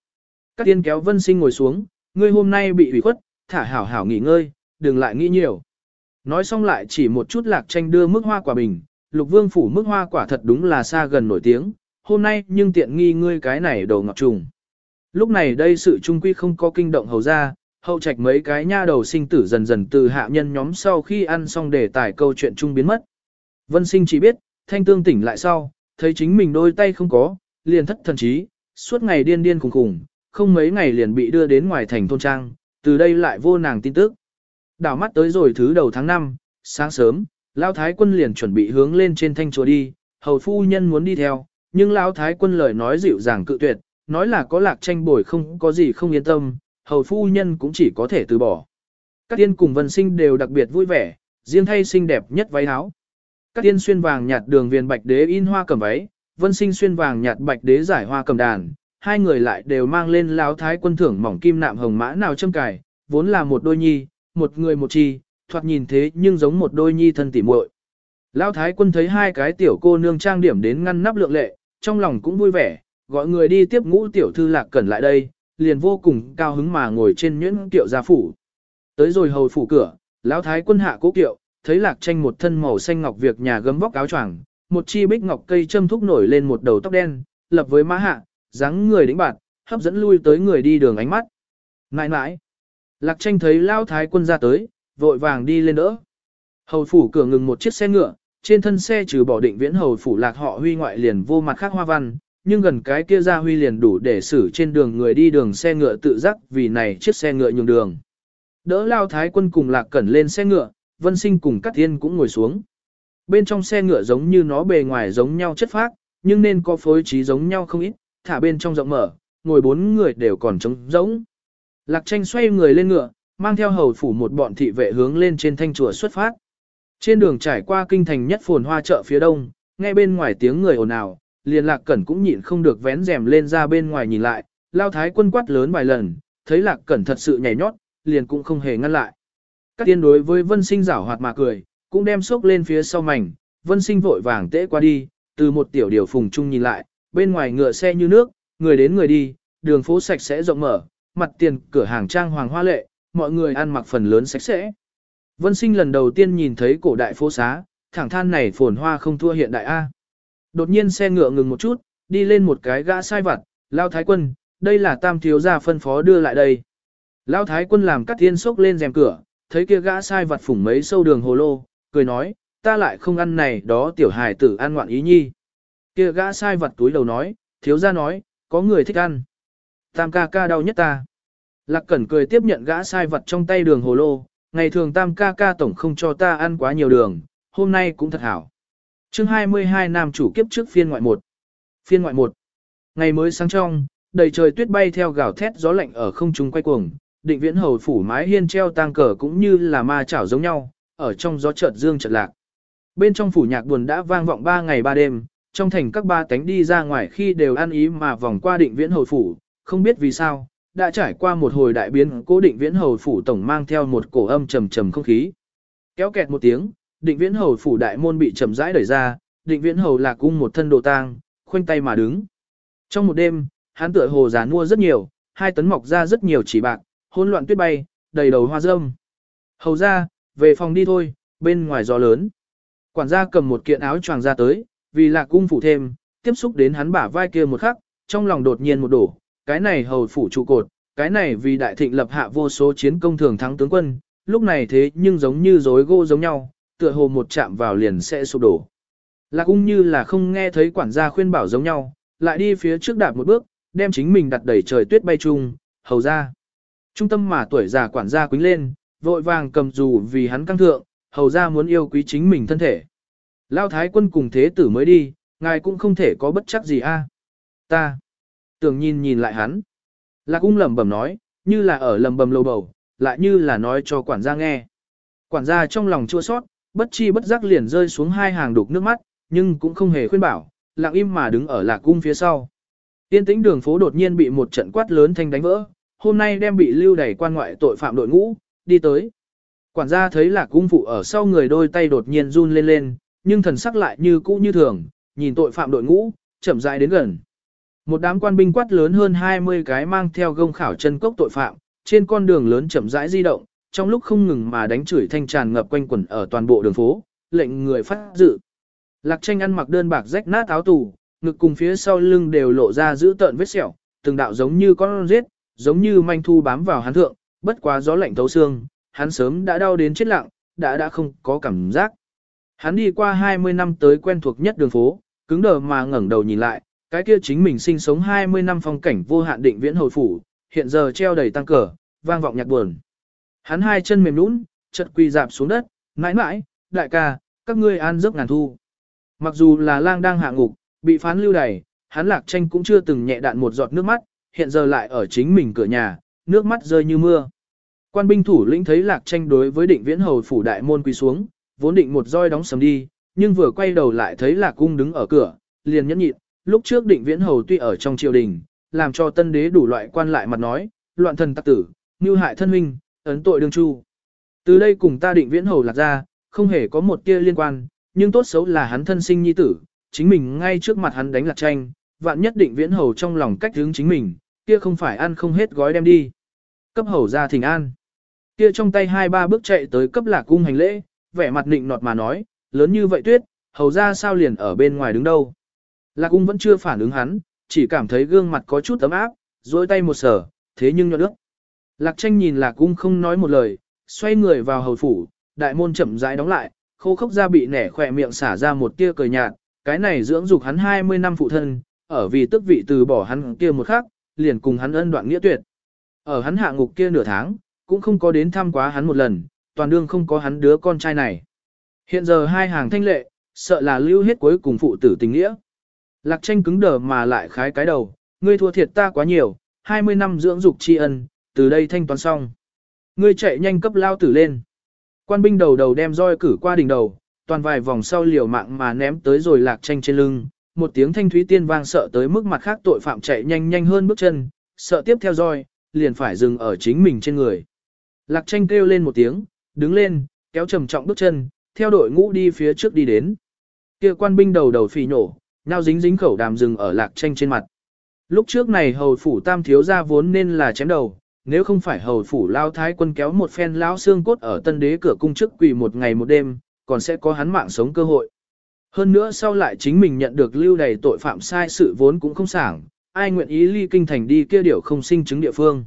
Các tiên kéo vân sinh ngồi xuống, ngươi hôm nay bị ủy khuất, thả hảo hảo nghỉ ngơi, đừng lại nghĩ nhiều. Nói xong lại chỉ một chút lạc tranh đưa mức hoa quả bình, lục vương phủ mức hoa quả thật đúng là xa gần nổi tiếng, hôm nay nhưng tiện nghi ngươi cái này đầu ngọc trùng. Lúc này đây sự trung quy không có kinh động hầu ra, hậu trạch mấy cái nha đầu sinh tử dần dần từ hạ nhân nhóm sau khi ăn xong để tải câu chuyện trung biến mất. Vân sinh chỉ biết, thanh tương tỉnh lại sau, thấy chính mình đôi tay không có, liền thất thần trí, suốt ngày điên điên khùng khùng, không mấy ngày liền bị đưa đến ngoài thành thôn trang, từ đây lại vô nàng tin tức. Đảo mắt tới rồi thứ đầu tháng 5, sáng sớm, Lão Thái quân liền chuẩn bị hướng lên trên thanh chùa đi, hầu phu nhân muốn đi theo, nhưng lão thái quân lời nói dịu dàng cự tuyệt, nói là có lạc tranh bồi không có gì không yên tâm, hầu phu nhân cũng chỉ có thể từ bỏ. Các tiên cùng vân sinh đều đặc biệt vui vẻ, riêng thay xinh đẹp nhất váy áo. Các tiên xuyên vàng nhạt đường viền bạch đế in hoa cầm váy, vân sinh xuyên vàng nhạt bạch đế giải hoa cầm đàn, hai người lại đều mang lên lão thái quân thưởng mỏng kim nạm hồng mã nào châm cài, vốn là một đôi nhi, một người một chi, thoạt nhìn thế nhưng giống một đôi nhi thân tỉ muội. Lão thái quân thấy hai cái tiểu cô nương trang điểm đến ngăn nắp lượng lệ, trong lòng cũng vui vẻ, gọi người đi tiếp ngũ tiểu thư lạc cẩn lại đây, liền vô cùng cao hứng mà ngồi trên nhuyễn kiệu gia phủ. Tới rồi hầu phủ cửa, lão thái quân hạ cố kiệu, thấy lạc tranh một thân màu xanh ngọc việc nhà gấm vóc áo choàng, một chi bích ngọc cây châm thúc nổi lên một đầu tóc đen, lập với mã hạ, dáng người đĩnh bạt, hấp dẫn lui tới người đi đường ánh mắt. Nãi nãi, lạc tranh thấy lao thái quân ra tới, vội vàng đi lên đỡ. Hầu phủ cửa ngừng một chiếc xe ngựa, trên thân xe trừ bỏ định viễn hầu phủ lạc họ huy ngoại liền vô mặt khác hoa văn, nhưng gần cái kia ra huy liền đủ để xử trên đường người đi đường xe ngựa tự giác vì này chiếc xe ngựa nhường đường. Đỡ lao thái quân cùng lạc cẩn lên xe ngựa, vân sinh cùng Cát thiên cũng ngồi xuống. Bên trong xe ngựa giống như nó bề ngoài giống nhau chất phác, nhưng nên có phối trí giống nhau không ít, thả bên trong rộng mở, ngồi bốn người đều còn trống rỗng. Lạc tranh xoay người lên ngựa, mang theo hầu phủ một bọn thị vệ hướng lên trên thanh chùa xuất phát. Trên đường trải qua kinh thành nhất phồn hoa chợ phía đông, nghe bên ngoài tiếng người ồn ào, liền lạc cẩn cũng nhịn không được vén rèm lên ra bên ngoài nhìn lại, lao thái quân quát lớn vài lần, thấy lạc cẩn thật sự nhảy nhót, liền cũng không hề ngăn lại. Các tiên đối với vân sinh rảo hoạt mà cười, cũng đem sốc lên phía sau mảnh, vân sinh vội vàng tễ qua đi, từ một tiểu điều phùng chung nhìn lại, bên ngoài ngựa xe như nước, người đến người đi, đường phố sạch sẽ rộng mở, mặt tiền cửa hàng trang hoàng hoa lệ, mọi người ăn mặc phần lớn sạch sẽ. Vân sinh lần đầu tiên nhìn thấy cổ đại phố xá, thẳng than này phồn hoa không thua hiện đại A. Đột nhiên xe ngựa ngừng một chút, đi lên một cái gã sai vặt, lao thái quân, đây là tam thiếu gia phân phó đưa lại đây. Lao thái quân làm cắt thiên sốc lên rèm cửa, thấy kia gã sai vặt phủng mấy sâu đường hồ lô, cười nói, ta lại không ăn này đó tiểu hài tử ăn ngoạn ý nhi. Kia gã sai vặt túi đầu nói, thiếu gia nói, có người thích ăn. Tam ca ca đau nhất ta. Lạc cẩn cười tiếp nhận gã sai vật trong tay đường hồ lô, ngày thường tam ca ca tổng không cho ta ăn quá nhiều đường, hôm nay cũng thật hảo. chương 22 nam chủ kiếp trước phiên ngoại 1. Phiên ngoại 1. Ngày mới sáng trong, đầy trời tuyết bay theo gào thét gió lạnh ở không trung quay cuồng, định viễn hầu phủ mái hiên treo tang cờ cũng như là ma chảo giống nhau, ở trong gió chợt dương chợt lạc. Bên trong phủ nhạc buồn đã vang vọng 3 ngày 3 đêm, trong thành các ba tánh đi ra ngoài khi đều ăn ý mà vòng qua định viễn hầu phủ, không biết vì sao, đã trải qua một hồi đại biến cố định viễn hầu phủ tổng mang theo một cổ âm trầm trầm không khí. Kéo kẹt một tiếng, định viễn hầu phủ đại môn bị chậm rãi đẩy ra, định viễn hầu lạc cung một thân đồ tang, khoanh tay mà đứng. Trong một đêm, hắn tựa hồ già mua rất nhiều, hai tấn mọc ra rất nhiều chỉ bạc, hỗn loạn tuyết bay, đầy đầu hoa râm. Hầu ra, về phòng đi thôi, bên ngoài gió lớn. Quản gia cầm một kiện áo choàng ra tới, vì lạc cung phủ thêm, tiếp xúc đến hắn bả vai kia một khắc, trong lòng đột nhiên một đổ, cái này hầu phủ trụ cột, cái này vì đại thịnh lập hạ vô số chiến công thường thắng tướng quân, lúc này thế nhưng giống như rối gỗ giống nhau, tựa hồ một chạm vào liền sẽ sụp đổ. Lạc cung như là không nghe thấy quản gia khuyên bảo giống nhau, lại đi phía trước đạp một bước, đem chính mình đặt đẩy trời tuyết bay chung, hầu ra. Trung tâm mà tuổi già quản gia quính lên, vội vàng cầm dù vì hắn căng thượng, hầu ra muốn yêu quý chính mình thân thể. Lao thái quân cùng thế tử mới đi, ngài cũng không thể có bất chắc gì a. Ta. Tưởng nhìn nhìn lại hắn. Lạc ung lẩm bẩm nói, như là ở lầm bầm lầu bầu, lại như là nói cho quản gia nghe. Quản gia trong lòng chua sót, bất chi bất giác liền rơi xuống hai hàng đục nước mắt, nhưng cũng không hề khuyên bảo, lặng im mà đứng ở lạc cung phía sau. Tiên tĩnh đường phố đột nhiên bị một trận quát lớn thanh đánh vỡ, hôm nay đem bị lưu đày quan ngoại tội phạm đội ngũ, đi tới. Quản gia thấy lạc cung phụ ở sau người đôi tay đột nhiên run lên lên, nhưng thần sắc lại như cũ như thường, nhìn tội phạm đội ngũ, chậm rãi đến gần. Một đám quan binh quát lớn hơn 20 cái mang theo gông khảo chân cốc tội phạm, trên con đường lớn chậm rãi di động, trong lúc không ngừng mà đánh chửi thanh tràn ngập quanh quẩn ở toàn bộ đường phố, lệnh người phát dự. Lạc tranh ăn mặc đơn bạc rách nát áo tù, ngực cùng phía sau lưng đều lộ ra giữ tợn vết sẹo, từng đạo giống như con rết, giống như manh thu bám vào hắn thượng, bất quá gió lạnh thấu xương, hắn sớm đã đau đến chết lặng, đã đã không có cảm giác. Hắn đi qua 20 năm tới quen thuộc nhất đường phố, cứng đờ mà ngẩng đầu nhìn lại, cái kia chính mình sinh sống 20 năm phong cảnh vô hạn định viễn hồi phủ, hiện giờ treo đầy tăng cờ, vang vọng nhạc buồn. Hắn hai chân mềm nhũn, chợt quỳ dạp xuống đất, mãi mãi, đại ca, các ngươi an giấc ngàn thu. Mặc dù là lang đang hạ ngục, bị phán lưu đày, hắn lạc tranh cũng chưa từng nhẹ đạn một giọt nước mắt, hiện giờ lại ở chính mình cửa nhà, nước mắt rơi như mưa. Quan binh thủ lĩnh thấy lạc tranh đối với định viễn hầu phủ đại môn quỳ xuống, vốn định một roi đóng sầm đi, nhưng vừa quay đầu lại thấy lạc cung đứng ở cửa, liền nhẫn nhịn, lúc trước định viễn hầu tuy ở trong triều đình, làm cho tân đế đủ loại quan lại mặt nói, loạn thần tặc tử, như hại thân huynh, ấn tội đương chu. Từ đây cùng ta định viễn hầu lạc ra, không hề có một tia liên quan, nhưng tốt xấu là hắn thân sinh nhi tử, chính mình ngay trước mặt hắn đánh lạc tranh, vạn nhất định viễn hầu trong lòng cách hướng chính mình, kia không phải ăn không hết gói đem đi. Cấp hầu ra thỉnh an. Kia trong tay hai ba bước chạy tới cấp lạc cung hành lễ, vẻ mặt nịnh nọt mà nói, lớn như vậy tuyết, hầu ra sao liền ở bên ngoài đứng đâu. Lạc cung vẫn chưa phản ứng hắn, chỉ cảm thấy gương mặt có chút ấm áp, dối tay một sở, thế nhưng nhọt nước. Lạc tranh nhìn lạc cung không nói một lời, xoay người vào hầu phủ, đại môn chậm rãi đóng lại, khô khốc ra bị nẻ khỏe miệng xả ra một tia cười nhạt, cái này dưỡng dục hắn 20 năm phụ thân, ở vì tức vị từ bỏ hắn kia một khắc, liền cùng hắn ân đoạn nghĩa tuyệt. Ở hắn hạ ngục kia nửa tháng, cũng không có đến thăm quá hắn một lần, toàn đương không có hắn đứa con trai này. Hiện giờ hai hàng thanh lệ, sợ là lưu hết cuối cùng phụ tử tình nghĩa. Lạc tranh cứng đờ mà lại khái cái đầu, ngươi thua thiệt ta quá nhiều, 20 năm dưỡng dục tri ân, từ đây thanh toán xong. Ngươi chạy nhanh cấp lao tử lên. Quan binh đầu đầu đem roi cử qua đỉnh đầu, toàn vài vòng sau liều mạng mà ném tới rồi lạc tranh trên lưng, một tiếng thanh thúy tiên vang sợ tới mức mặt khác tội phạm chạy nhanh nhanh hơn bước chân, sợ tiếp theo roi, liền phải dừng ở chính mình trên người. Lạc tranh kêu lên một tiếng, đứng lên, kéo trầm trọng bước chân, theo đội ngũ đi phía trước đi đến. Kia quan binh đầu đầu phì nổ, nhao dính dính khẩu đàm dừng ở lạc tranh trên mặt. Lúc trước này hầu phủ tam thiếu gia vốn nên là chém đầu, nếu không phải hầu phủ lao thái quân kéo một phen lão xương cốt ở tân đế cửa cung trước quỳ một ngày một đêm, còn sẽ có hắn mạng sống cơ hội. Hơn nữa sau lại chính mình nhận được lưu đầy tội phạm sai sự vốn cũng không sảng, ai nguyện ý ly kinh thành đi kia điều không sinh chứng địa phương.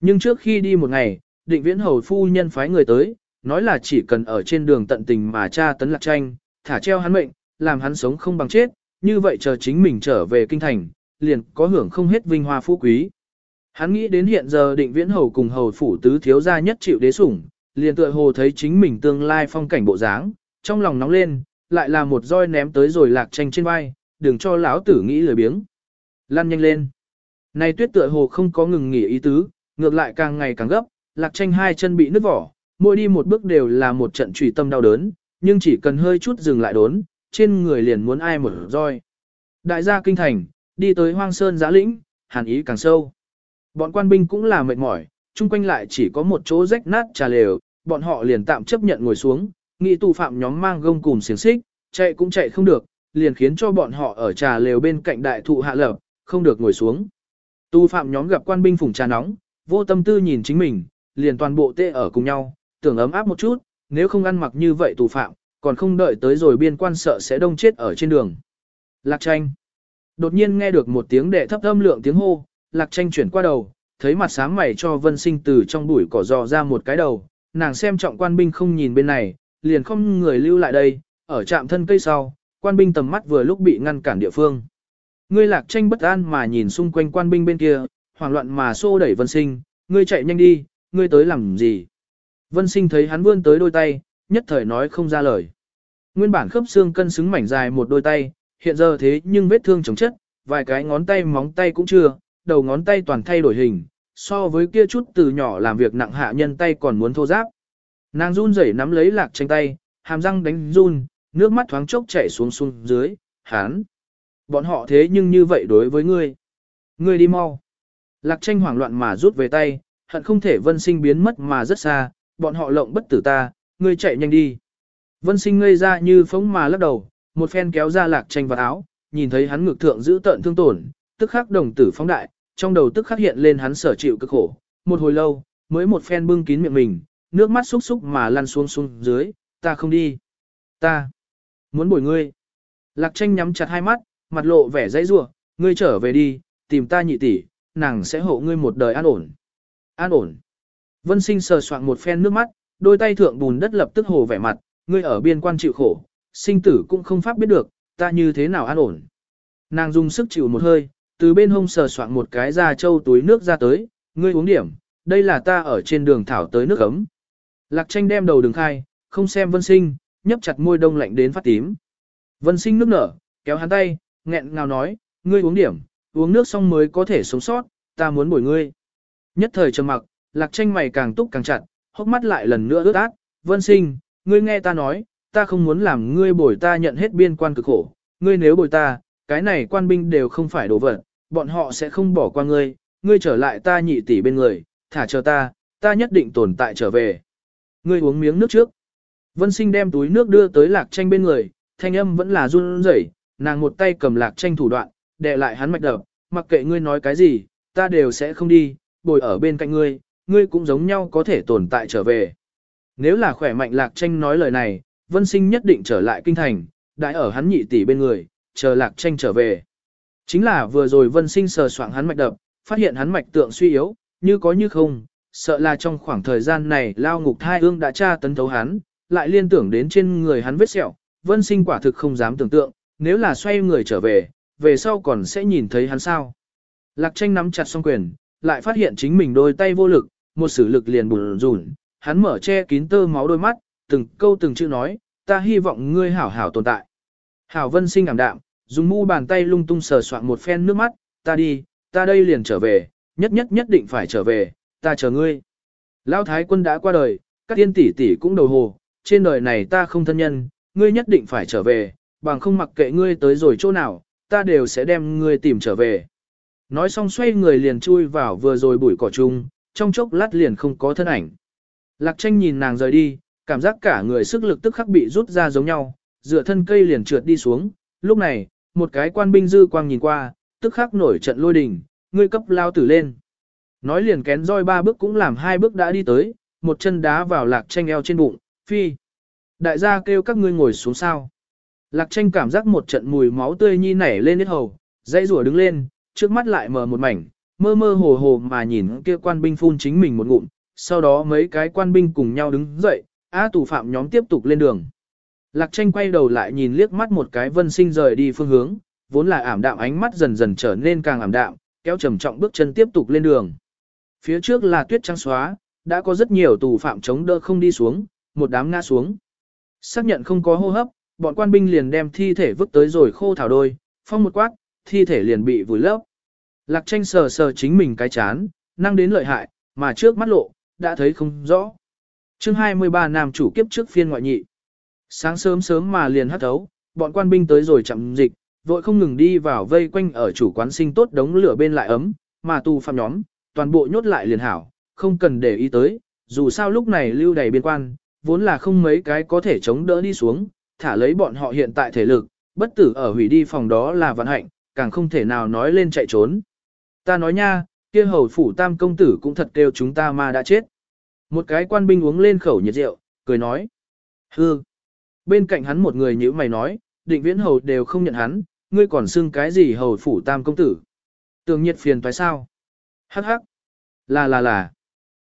Nhưng trước khi đi một ngày, định viễn hầu phu nhân phái người tới, nói là chỉ cần ở trên đường tận tình mà cha tấn lạc tranh, thả treo hắn mệnh, làm hắn sống không bằng chết, như vậy chờ chính mình trở về kinh thành, liền có hưởng không hết vinh hoa phú quý. Hắn nghĩ đến hiện giờ định viễn hầu cùng hầu phủ tứ thiếu gia nhất chịu đế sủng, liền tựa hồ thấy chính mình tương lai phong cảnh bộ dáng, trong lòng nóng lên, lại là một roi ném tới rồi lạc tranh trên vai, đừng cho lão tử nghĩ lười biếng. Lăn nhanh lên. Này tuyết tựa hồ không có ngừng nghỉ ý tứ, ngược lại càng ngày càng gấp, lạc tranh hai chân bị nứt vỏ, mỗi đi một bước đều là một trận trùy tâm đau đớn, nhưng chỉ cần hơi chút dừng lại đốn, trên người liền muốn ai một roi. Đại gia kinh thành, đi tới hoang sơn giã lĩnh, hàn ý càng sâu. Bọn quan binh cũng là mệt mỏi, chung quanh lại chỉ có một chỗ rách nát trà lều, bọn họ liền tạm chấp nhận ngồi xuống, nghĩ tù phạm nhóm mang gông cùng xiềng xích, chạy cũng chạy không được, liền khiến cho bọn họ ở trà lều bên cạnh đại thụ hạ lập, không được ngồi xuống. Tù phạm nhóm gặp quan binh phủng trà nóng, vô tâm tư nhìn chính mình, liền toàn bộ tê ở cùng nhau, tưởng ấm áp một chút, nếu không ăn mặc như vậy tù phạm, còn không đợi tới rồi biên quan sợ sẽ đông chết ở trên đường. Lạc tranh. Đột nhiên nghe được một tiếng đệ thấp âm lượng tiếng hô, lạc tranh chuyển qua đầu, thấy mặt sáng mày cho vân sinh từ trong bụi cỏ dò ra một cái đầu, nàng xem trọng quan binh không nhìn bên này, liền không người lưu lại đây, ở trạm thân cây sau, quan binh tầm mắt vừa lúc bị ngăn cản địa phương. Ngươi lạc tranh bất an mà nhìn xung quanh quan binh bên kia, hoảng loạn mà xô đẩy vân sinh, ngươi chạy nhanh đi, ngươi tới làm gì. Vân sinh thấy hắn vươn tới đôi tay, nhất thời nói không ra lời. Nguyên bản khớp xương cân xứng mảnh dài một đôi tay, hiện giờ thế nhưng vết thương chống chất, vài cái ngón tay móng tay cũng chưa, đầu ngón tay toàn thay đổi hình, so với kia chút từ nhỏ làm việc nặng hạ nhân tay còn muốn thô giáp. Nàng run rẩy nắm lấy lạc tranh tay, hàm răng đánh run, nước mắt thoáng chốc chảy xuống xuống dưới, hán. Bọn họ thế nhưng như vậy đối với ngươi. Ngươi đi mau. Lạc tranh hoảng loạn mà rút về tay, hận không thể vân sinh biến mất mà rất xa, bọn họ lộng bất tử ta, ngươi chạy nhanh đi. Vân sinh ngây ra như phóng mà lắc đầu, một phen kéo ra lạc tranh vào áo, nhìn thấy hắn ngực thượng giữ tận thương tổn, tức khắc đồng tử phóng đại, trong đầu tức khắc hiện lên hắn sở chịu cực khổ, một hồi lâu, mới một phen bưng kín miệng mình, nước mắt xúc xúc mà lăn xuống xuống dưới, ta không đi. Ta muốn bồi ngươi. Lạc tranh nhắm chặt hai mắt, mặt lộ vẻ dãy rủa, ngươi trở về đi, tìm ta nhị tỷ, nàng sẽ hộ ngươi một đời an ổn. An ổn. Vân sinh sờ soạn một phen nước mắt, đôi tay thượng bùn đất lập tức hồ vẻ mặt, ngươi ở biên quan chịu khổ, sinh tử cũng không pháp biết được, ta như thế nào an ổn. Nàng dùng sức chịu một hơi, từ bên hông sờ soạn một cái da trâu túi nước ra tới, ngươi uống điểm, đây là ta ở trên đường thảo tới nước ấm. Lạc tranh đem đầu đường khai, không xem vân sinh, nhấp chặt môi đông lạnh đến phát tím. Vân sinh nước nở, kéo hắn tay, nghẹn ngào nói, ngươi uống điểm, uống nước xong mới có thể sống sót, ta muốn bồi ngươi. Nhất thời trầm mặc, lạc tranh mày càng túc càng chặt, hốc mắt lại lần nữa ướt át, vân sinh, ngươi nghe ta nói, ta không muốn làm ngươi bồi ta nhận hết biên quan cực khổ, ngươi nếu bồi ta, cái này quan binh đều không phải đồ vật, bọn họ sẽ không bỏ qua ngươi, ngươi trở lại ta nhị tỷ bên người, thả chờ ta, ta nhất định tồn tại trở về. Ngươi uống miếng nước trước. Vân sinh đem túi nước đưa tới lạc tranh bên người, thanh âm vẫn là run rẩy, nàng một tay cầm lạc tranh thủ đoạn, đè lại hắn mạch đập, mặc kệ ngươi nói cái gì, ta đều sẽ không đi, bồi ở bên cạnh ngươi, ngươi cũng giống nhau có thể tồn tại trở về. Nếu là khỏe mạnh lạc tranh nói lời này, vân sinh nhất định trở lại kinh thành, đại ở hắn nhị tỷ bên người, chờ lạc tranh trở về. Chính là vừa rồi vân sinh sờ soạng hắn mạch đập, phát hiện hắn mạch tượng suy yếu, như có như không, sợ là trong khoảng thời gian này lao ngục thai ương đã tra tấn thấu hắn, lại liên tưởng đến trên người hắn vết sẹo, vân sinh quả thực không dám tưởng tượng, nếu là xoay người trở về, về sau còn sẽ nhìn thấy hắn sao. Lạc tranh nắm chặt song quyền, lại phát hiện chính mình đôi tay vô lực, một sử lực liền bùn rùn, hắn mở che kín tơ máu đôi mắt, từng câu từng chữ nói, ta hy vọng ngươi hảo hảo tồn tại. Hảo vân sinh ảm đạm, dùng mu bàn tay lung tung sờ soạn một phen nước mắt, ta đi, ta đây liền trở về, nhất nhất nhất định phải trở về, ta chờ ngươi. Lão thái quân đã qua đời, các tiên tỷ tỷ cũng đầu hồ, trên đời này ta không thân nhân, ngươi nhất định phải trở về, bằng không mặc kệ ngươi tới rồi chỗ nào, ta đều sẽ đem ngươi tìm trở về. Nói xong xoay người liền chui vào vừa rồi bụi cỏ chung, trong chốc lát liền không có thân ảnh. Lạc tranh nhìn nàng rời đi, cảm giác cả người sức lực tức khắc bị rút ra giống nhau, dựa thân cây liền trượt đi xuống. Lúc này, một cái quan binh dư quang nhìn qua, tức khắc nổi trận lôi đình, ngươi cấp lao tử lên. Nói liền kén roi ba bước cũng làm hai bước đã đi tới, một chân đá vào lạc tranh eo trên bụng, phi. Đại gia kêu các ngươi ngồi xuống sao. Lạc tranh cảm giác một trận mùi máu tươi nhi nảy lên hết hầu, dãy rủa đứng lên, trước mắt lại mờ một mảnh, mơ mơ hồ hồ mà nhìn kia quan binh phun chính mình một ngụm, sau đó mấy cái quan binh cùng nhau đứng dậy, á tù phạm nhóm tiếp tục lên đường. Lạc tranh quay đầu lại nhìn liếc mắt một cái vân sinh rời đi phương hướng, vốn là ảm đạm ánh mắt dần dần trở nên càng ảm đạm, kéo trầm trọng bước chân tiếp tục lên đường. Phía trước là tuyết trắng xóa, đã có rất nhiều tù phạm chống đỡ không đi xuống, một đám ngã xuống. Xác nhận không có hô hấp, bọn quan binh liền đem thi thể vứt tới rồi khô thảo đôi, phong một quát, thi thể liền bị vùi lấp. Lạc tranh sờ sờ chính mình cái chán, năng đến lợi hại, mà trước mắt lộ, đã thấy không rõ. chương 23 nam chủ kiếp trước phiên ngoại nhị. Sáng sớm sớm mà liền hắt thấu, bọn quan binh tới rồi chậm dịch, vội không ngừng đi vào vây quanh ở chủ quán sinh tốt đống lửa bên lại ấm, mà tù phạm nhóm, toàn bộ nhốt lại liền hảo, không cần để ý tới, dù sao lúc này lưu đầy biên quan, vốn là không mấy cái có thể chống đỡ đi xuống, thả lấy bọn họ hiện tại thể lực, bất tử ở hủy đi phòng đó là vận hạnh, càng không thể nào nói lên chạy trốn. Ta nói nha, kia hầu phủ tam công tử cũng thật kêu chúng ta mà đã chết. Một cái quan binh uống lên khẩu nhiệt rượu, cười nói. Hư. Bên cạnh hắn một người như mày nói, định viễn hầu đều không nhận hắn, ngươi còn xưng cái gì hầu phủ tam công tử. Tường nhiệt phiền phải sao? Hắc hắc. Là là là.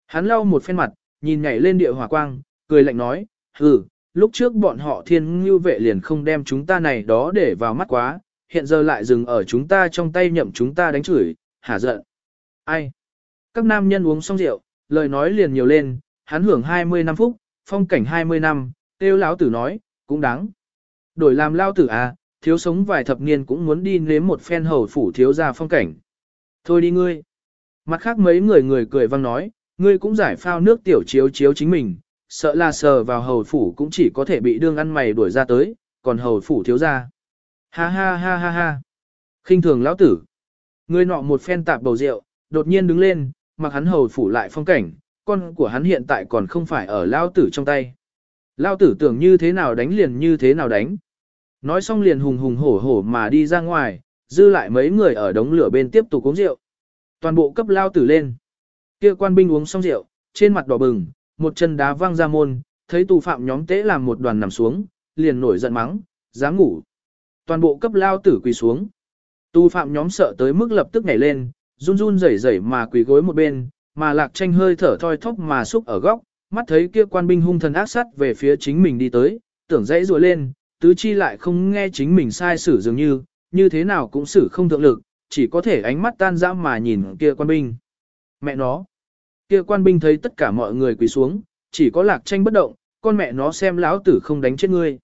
Hắn lau một phen mặt, nhìn nhảy lên địa hỏa quang, cười lạnh nói, hừ, lúc trước bọn họ thiên ngưu vệ liền không đem chúng ta này đó để vào mắt quá, hiện giờ lại dừng ở chúng ta trong tay nhậm chúng ta đánh chửi, hả giận. Ai? Các nam nhân uống xong rượu, lời nói liền nhiều lên, hắn hưởng 20 năm phúc, phong cảnh 20 năm, tiêu lão tử nói, cũng đáng. Đổi làm lao tử à, thiếu sống vài thập niên cũng muốn đi nếm một phen hầu phủ thiếu ra phong cảnh. Thôi đi ngươi. Mặt khác mấy người người cười vang nói, ngươi cũng giải phao nước tiểu chiếu chiếu chính mình, sợ là sờ vào hầu phủ cũng chỉ có thể bị đương ăn mày đuổi ra tới, còn hầu phủ thiếu ra. Ha ha ha ha ha. khinh thường lão tử. ngươi nọ một phen tạp bầu rượu, đột nhiên đứng lên, mặc hắn hầu phủ lại phong cảnh, con của hắn hiện tại còn không phải ở lão tử trong tay. Lão tử tưởng như thế nào đánh liền như thế nào đánh. Nói xong liền hùng hùng hổ hổ mà đi ra ngoài, dư lại mấy người ở đống lửa bên tiếp tục uống rượu. Toàn bộ cấp lao tử lên. Kia quan binh uống xong rượu, trên mặt đỏ bừng, một chân đá văng ra môn, thấy tù phạm nhóm tế làm một đoàn nằm xuống, liền nổi giận mắng, dám ngủ. Toàn bộ cấp lao tử quỳ xuống. Tù phạm nhóm sợ tới mức lập tức nhảy lên, run run rẩy rẩy mà quỳ gối một bên, mà lạc tranh hơi thở thoi thóp mà xúc ở góc, mắt thấy kia quan binh hung thần ác sát về phía chính mình đi tới, tưởng dãy rùa lên, tứ chi lại không nghe chính mình sai xử dường như, như thế nào cũng xử không thượng lực, chỉ có thể ánh mắt tan dã mà nhìn kia quan binh. Mẹ nó, kia quan binh thấy tất cả mọi người quỳ xuống, chỉ có lạc tranh bất động, con mẹ nó xem lão tử không đánh chết ngươi.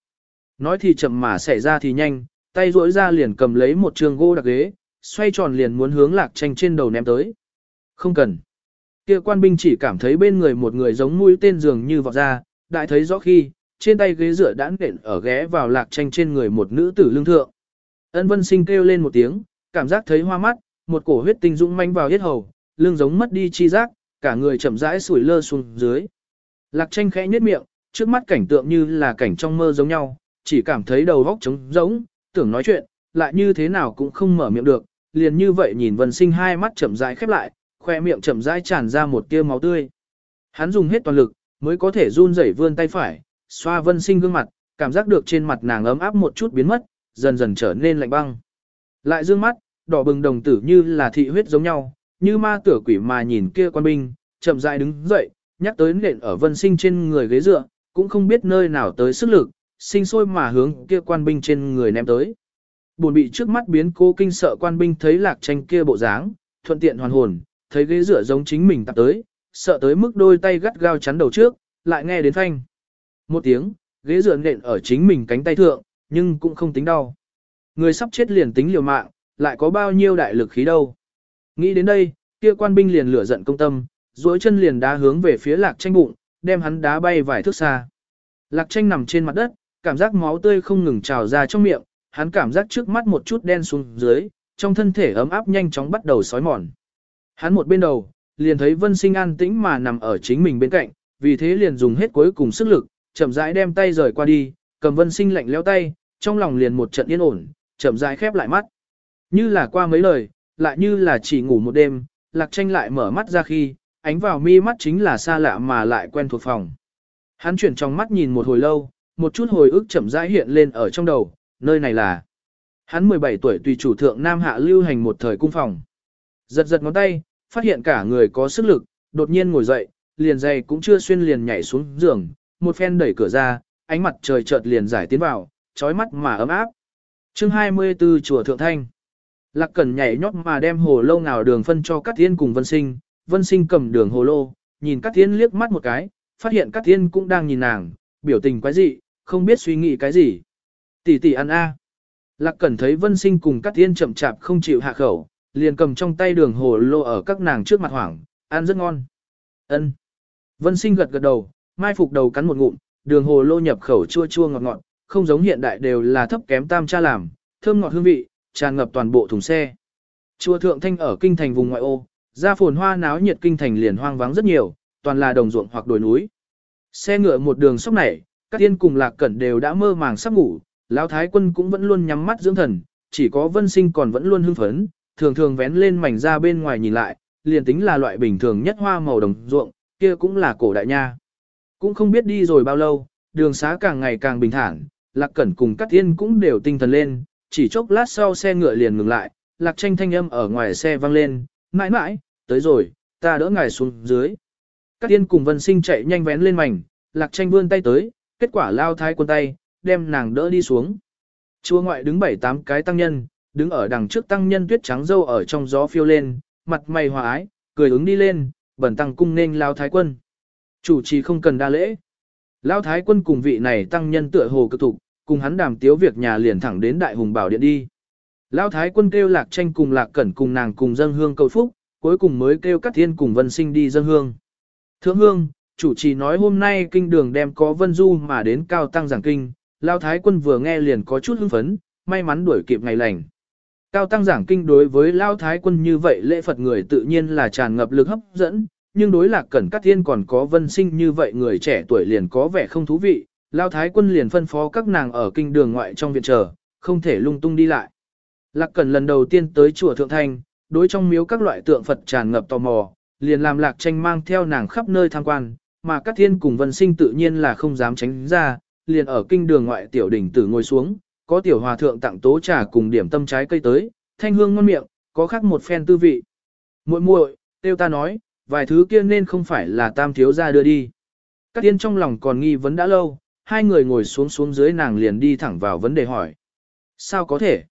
nói thì chậm mà xảy ra thì nhanh, tay duỗi ra liền cầm lấy một trường gỗ đặc ghế, xoay tròn liền muốn hướng lạc tranh trên đầu ném tới. Không cần. Kia quan binh chỉ cảm thấy bên người một người giống mũi tên dường như vọt ra, đại thấy rõ khi, trên tay ghế dựa đã nện ở ghé vào lạc tranh trên người một nữ tử lương thượng. Ân vân sinh kêu lên một tiếng, cảm giác thấy hoa mắt, một cổ huyết tinh dũng manh vào hết hầu, lưng giống mất đi chi giác, cả người chậm rãi sủi lơ xuống dưới. Lạc tranh khẽ nhếch miệng, trước mắt cảnh tượng như là cảnh trong mơ giống nhau, chỉ cảm thấy đầu óc trống rỗng, tưởng nói chuyện, lại như thế nào cũng không mở miệng được, liền như vậy nhìn Vân Sinh hai mắt chậm rãi khép lại, khoe miệng chậm rãi tràn ra một tia máu tươi. Hắn dùng hết toàn lực, mới có thể run rẩy vươn tay phải, xoa Vân Sinh gương mặt, cảm giác được trên mặt nàng ấm áp một chút biến mất, dần dần trở nên lạnh băng. Lại dương mắt, đỏ bừng đồng tử như là thị huyết giống nhau, như ma tử quỷ mà nhìn kia quan binh, chậm rãi đứng dậy, nhắc tới nện ở Vân Sinh trên người ghế dựa, cũng không biết nơi nào tới sức lực, sinh sôi mà hướng kia quan binh trên người ném tới. Buồn bị trước mắt biến cố kinh sợ quan binh thấy lạc tranh kia bộ dáng, thuận tiện hoàn hồn, thấy ghế dựa giống chính mình tập tới, sợ tới mức đôi tay gắt gao chắn đầu trước, lại nghe đến thanh Một tiếng, ghế dựa nện ở chính mình cánh tay thượng, nhưng cũng không tính đau. Người sắp chết liền tính liều mạng, lại có bao nhiêu đại lực khí đâu. Nghĩ đến đây, kia quan binh liền lửa giận công tâm, duỗi chân liền đá hướng về phía lạc tranh bụng, đem hắn đá bay vài thước xa. Lạc tranh nằm trên mặt đất, cảm giác máu tươi không ngừng trào ra trong miệng, hắn cảm giác trước mắt một chút đen xuống dưới, trong thân thể ấm áp nhanh chóng bắt đầu sói mòn. Hắn một bên đầu, liền thấy vân sinh an tĩnh mà nằm ở chính mình bên cạnh, vì thế liền dùng hết cuối cùng sức lực, chậm rãi đem tay rời qua đi, cầm vân sinh lạnh leo tay, trong lòng liền một trận yên ổn, chậm rãi khép lại mắt. Như là qua mấy lời, lại như là chỉ ngủ một đêm, lạc tranh lại mở mắt ra khi, ánh vào mi mắt chính là xa lạ mà lại quen thuộc phòng. Hắn chuyển trong mắt nhìn một hồi lâu, một chút hồi ức chậm rãi hiện lên ở trong đầu, nơi này là. Hắn 17 tuổi tùy chủ thượng Nam Hạ lưu hành một thời cung phòng. Giật giật ngón tay, phát hiện cả người có sức lực, đột nhiên ngồi dậy, liền dày cũng chưa xuyên liền nhảy xuống giường, một phen đẩy cửa ra, ánh mặt trời chợt liền giải tiến vào, trói mắt mà ấm áp chương 24 chùa Thượng Thanh. Lạc Cẩn nhảy nhót mà đem hồ lô nào đường phân cho Cát Thiên cùng Vân Sinh, Vân Sinh cầm đường hồ lô, nhìn Cát Thiên liếc mắt một cái, phát hiện Cát Thiên cũng đang nhìn nàng, biểu tình quái dị, không biết suy nghĩ cái gì. Tỷ tỷ ăn a. Lạc Cẩn thấy Vân Sinh cùng Cát Thiên chậm chạp không chịu hạ khẩu, liền cầm trong tay đường hồ lô ở các nàng trước mặt hoảng, ăn rất ngon. Ân. Vân Sinh gật gật đầu, mai phục đầu cắn một ngụm, đường hồ lô nhập khẩu chua chua ngọt ngọt, không giống hiện đại đều là thấp kém tam cha làm, thơm ngọt hương vị, tràn ngập toàn bộ thùng xe. Chùa Thượng Thanh ở kinh thành vùng ngoại ô, ra phồn hoa náo nhiệt kinh thành liền hoang vắng rất nhiều, toàn là đồng ruộng hoặc đồi núi. Xe ngựa một đường sóc này, các tiên cùng lạc cẩn đều đã mơ màng sắp ngủ, lão thái quân cũng vẫn luôn nhắm mắt dưỡng thần, chỉ có vân sinh còn vẫn luôn hưng phấn, thường thường vén lên mảnh ra bên ngoài nhìn lại, liền tính là loại bình thường nhất hoa màu đồng ruộng, kia cũng là cổ đại nha. Cũng không biết đi rồi bao lâu, đường xá càng ngày càng bình thản, lạc cẩn cùng các tiên cũng đều tinh thần lên, chỉ chốc lát sau xe ngựa liền ngừng lại, lạc tranh thanh âm ở ngoài xe vang lên, mãi mãi, tới rồi, ta đỡ ngài xuống dưới. Các tiên cùng vân sinh chạy nhanh vén lên mảnh, lạc tranh vươn tay tới, kết quả lao thái quân tay, đem nàng đỡ đi xuống. Chùa ngoại đứng bảy tám cái tăng nhân, đứng ở đằng trước tăng nhân tuyết trắng dâu ở trong gió phiêu lên, mặt mày hòa ái, cười ứng đi lên, bẩn tăng cung nên lao thái quân. Chủ trì không cần đa lễ. Lao thái quân cùng vị này tăng nhân tựa hồ cực thục, cùng hắn đàm tiếu việc nhà liền thẳng đến đại hùng bảo điện đi. Lão thái quân kêu lạc tranh cùng lạc cẩn cùng nàng cùng dân hương cầu phúc, cuối cùng mới kêu các thiên cùng vân sinh đi dân hương. Thượng hương, chủ trì nói hôm nay kinh đường đem có vân du mà đến cao tăng giảng kinh, Lão thái quân vừa nghe liền có chút hưng phấn, may mắn đuổi kịp ngày lành. Cao tăng giảng kinh đối với lão thái quân như vậy lễ Phật người tự nhiên là tràn ngập lực hấp dẫn, nhưng đối lạc cẩn các thiên còn có vân sinh như vậy người trẻ tuổi liền có vẻ không thú vị, lao thái quân liền phân phó các nàng ở kinh đường ngoại trong viện chờ, không thể lung tung đi lại. Lạc cẩn lần đầu tiên tới chùa Thượng Thanh, đối trong miếu các loại tượng Phật tràn ngập tò mò, liền làm lạc tranh mang theo nàng khắp nơi tham quan, mà các thiên cùng vân sinh tự nhiên là không dám tránh ra, liền ở kinh đường ngoại tiểu đỉnh tử ngồi xuống, có tiểu hòa thượng tặng tố trà cùng điểm tâm trái cây tới, thanh hương ngon miệng, có khác một phen tư vị. Muội muội, tiêu ta nói, vài thứ kia nên không phải là tam thiếu gia đưa đi. Các tiên trong lòng còn nghi vấn đã lâu, hai người ngồi xuống xuống dưới nàng liền đi thẳng vào vấn đề hỏi. Sao có thể?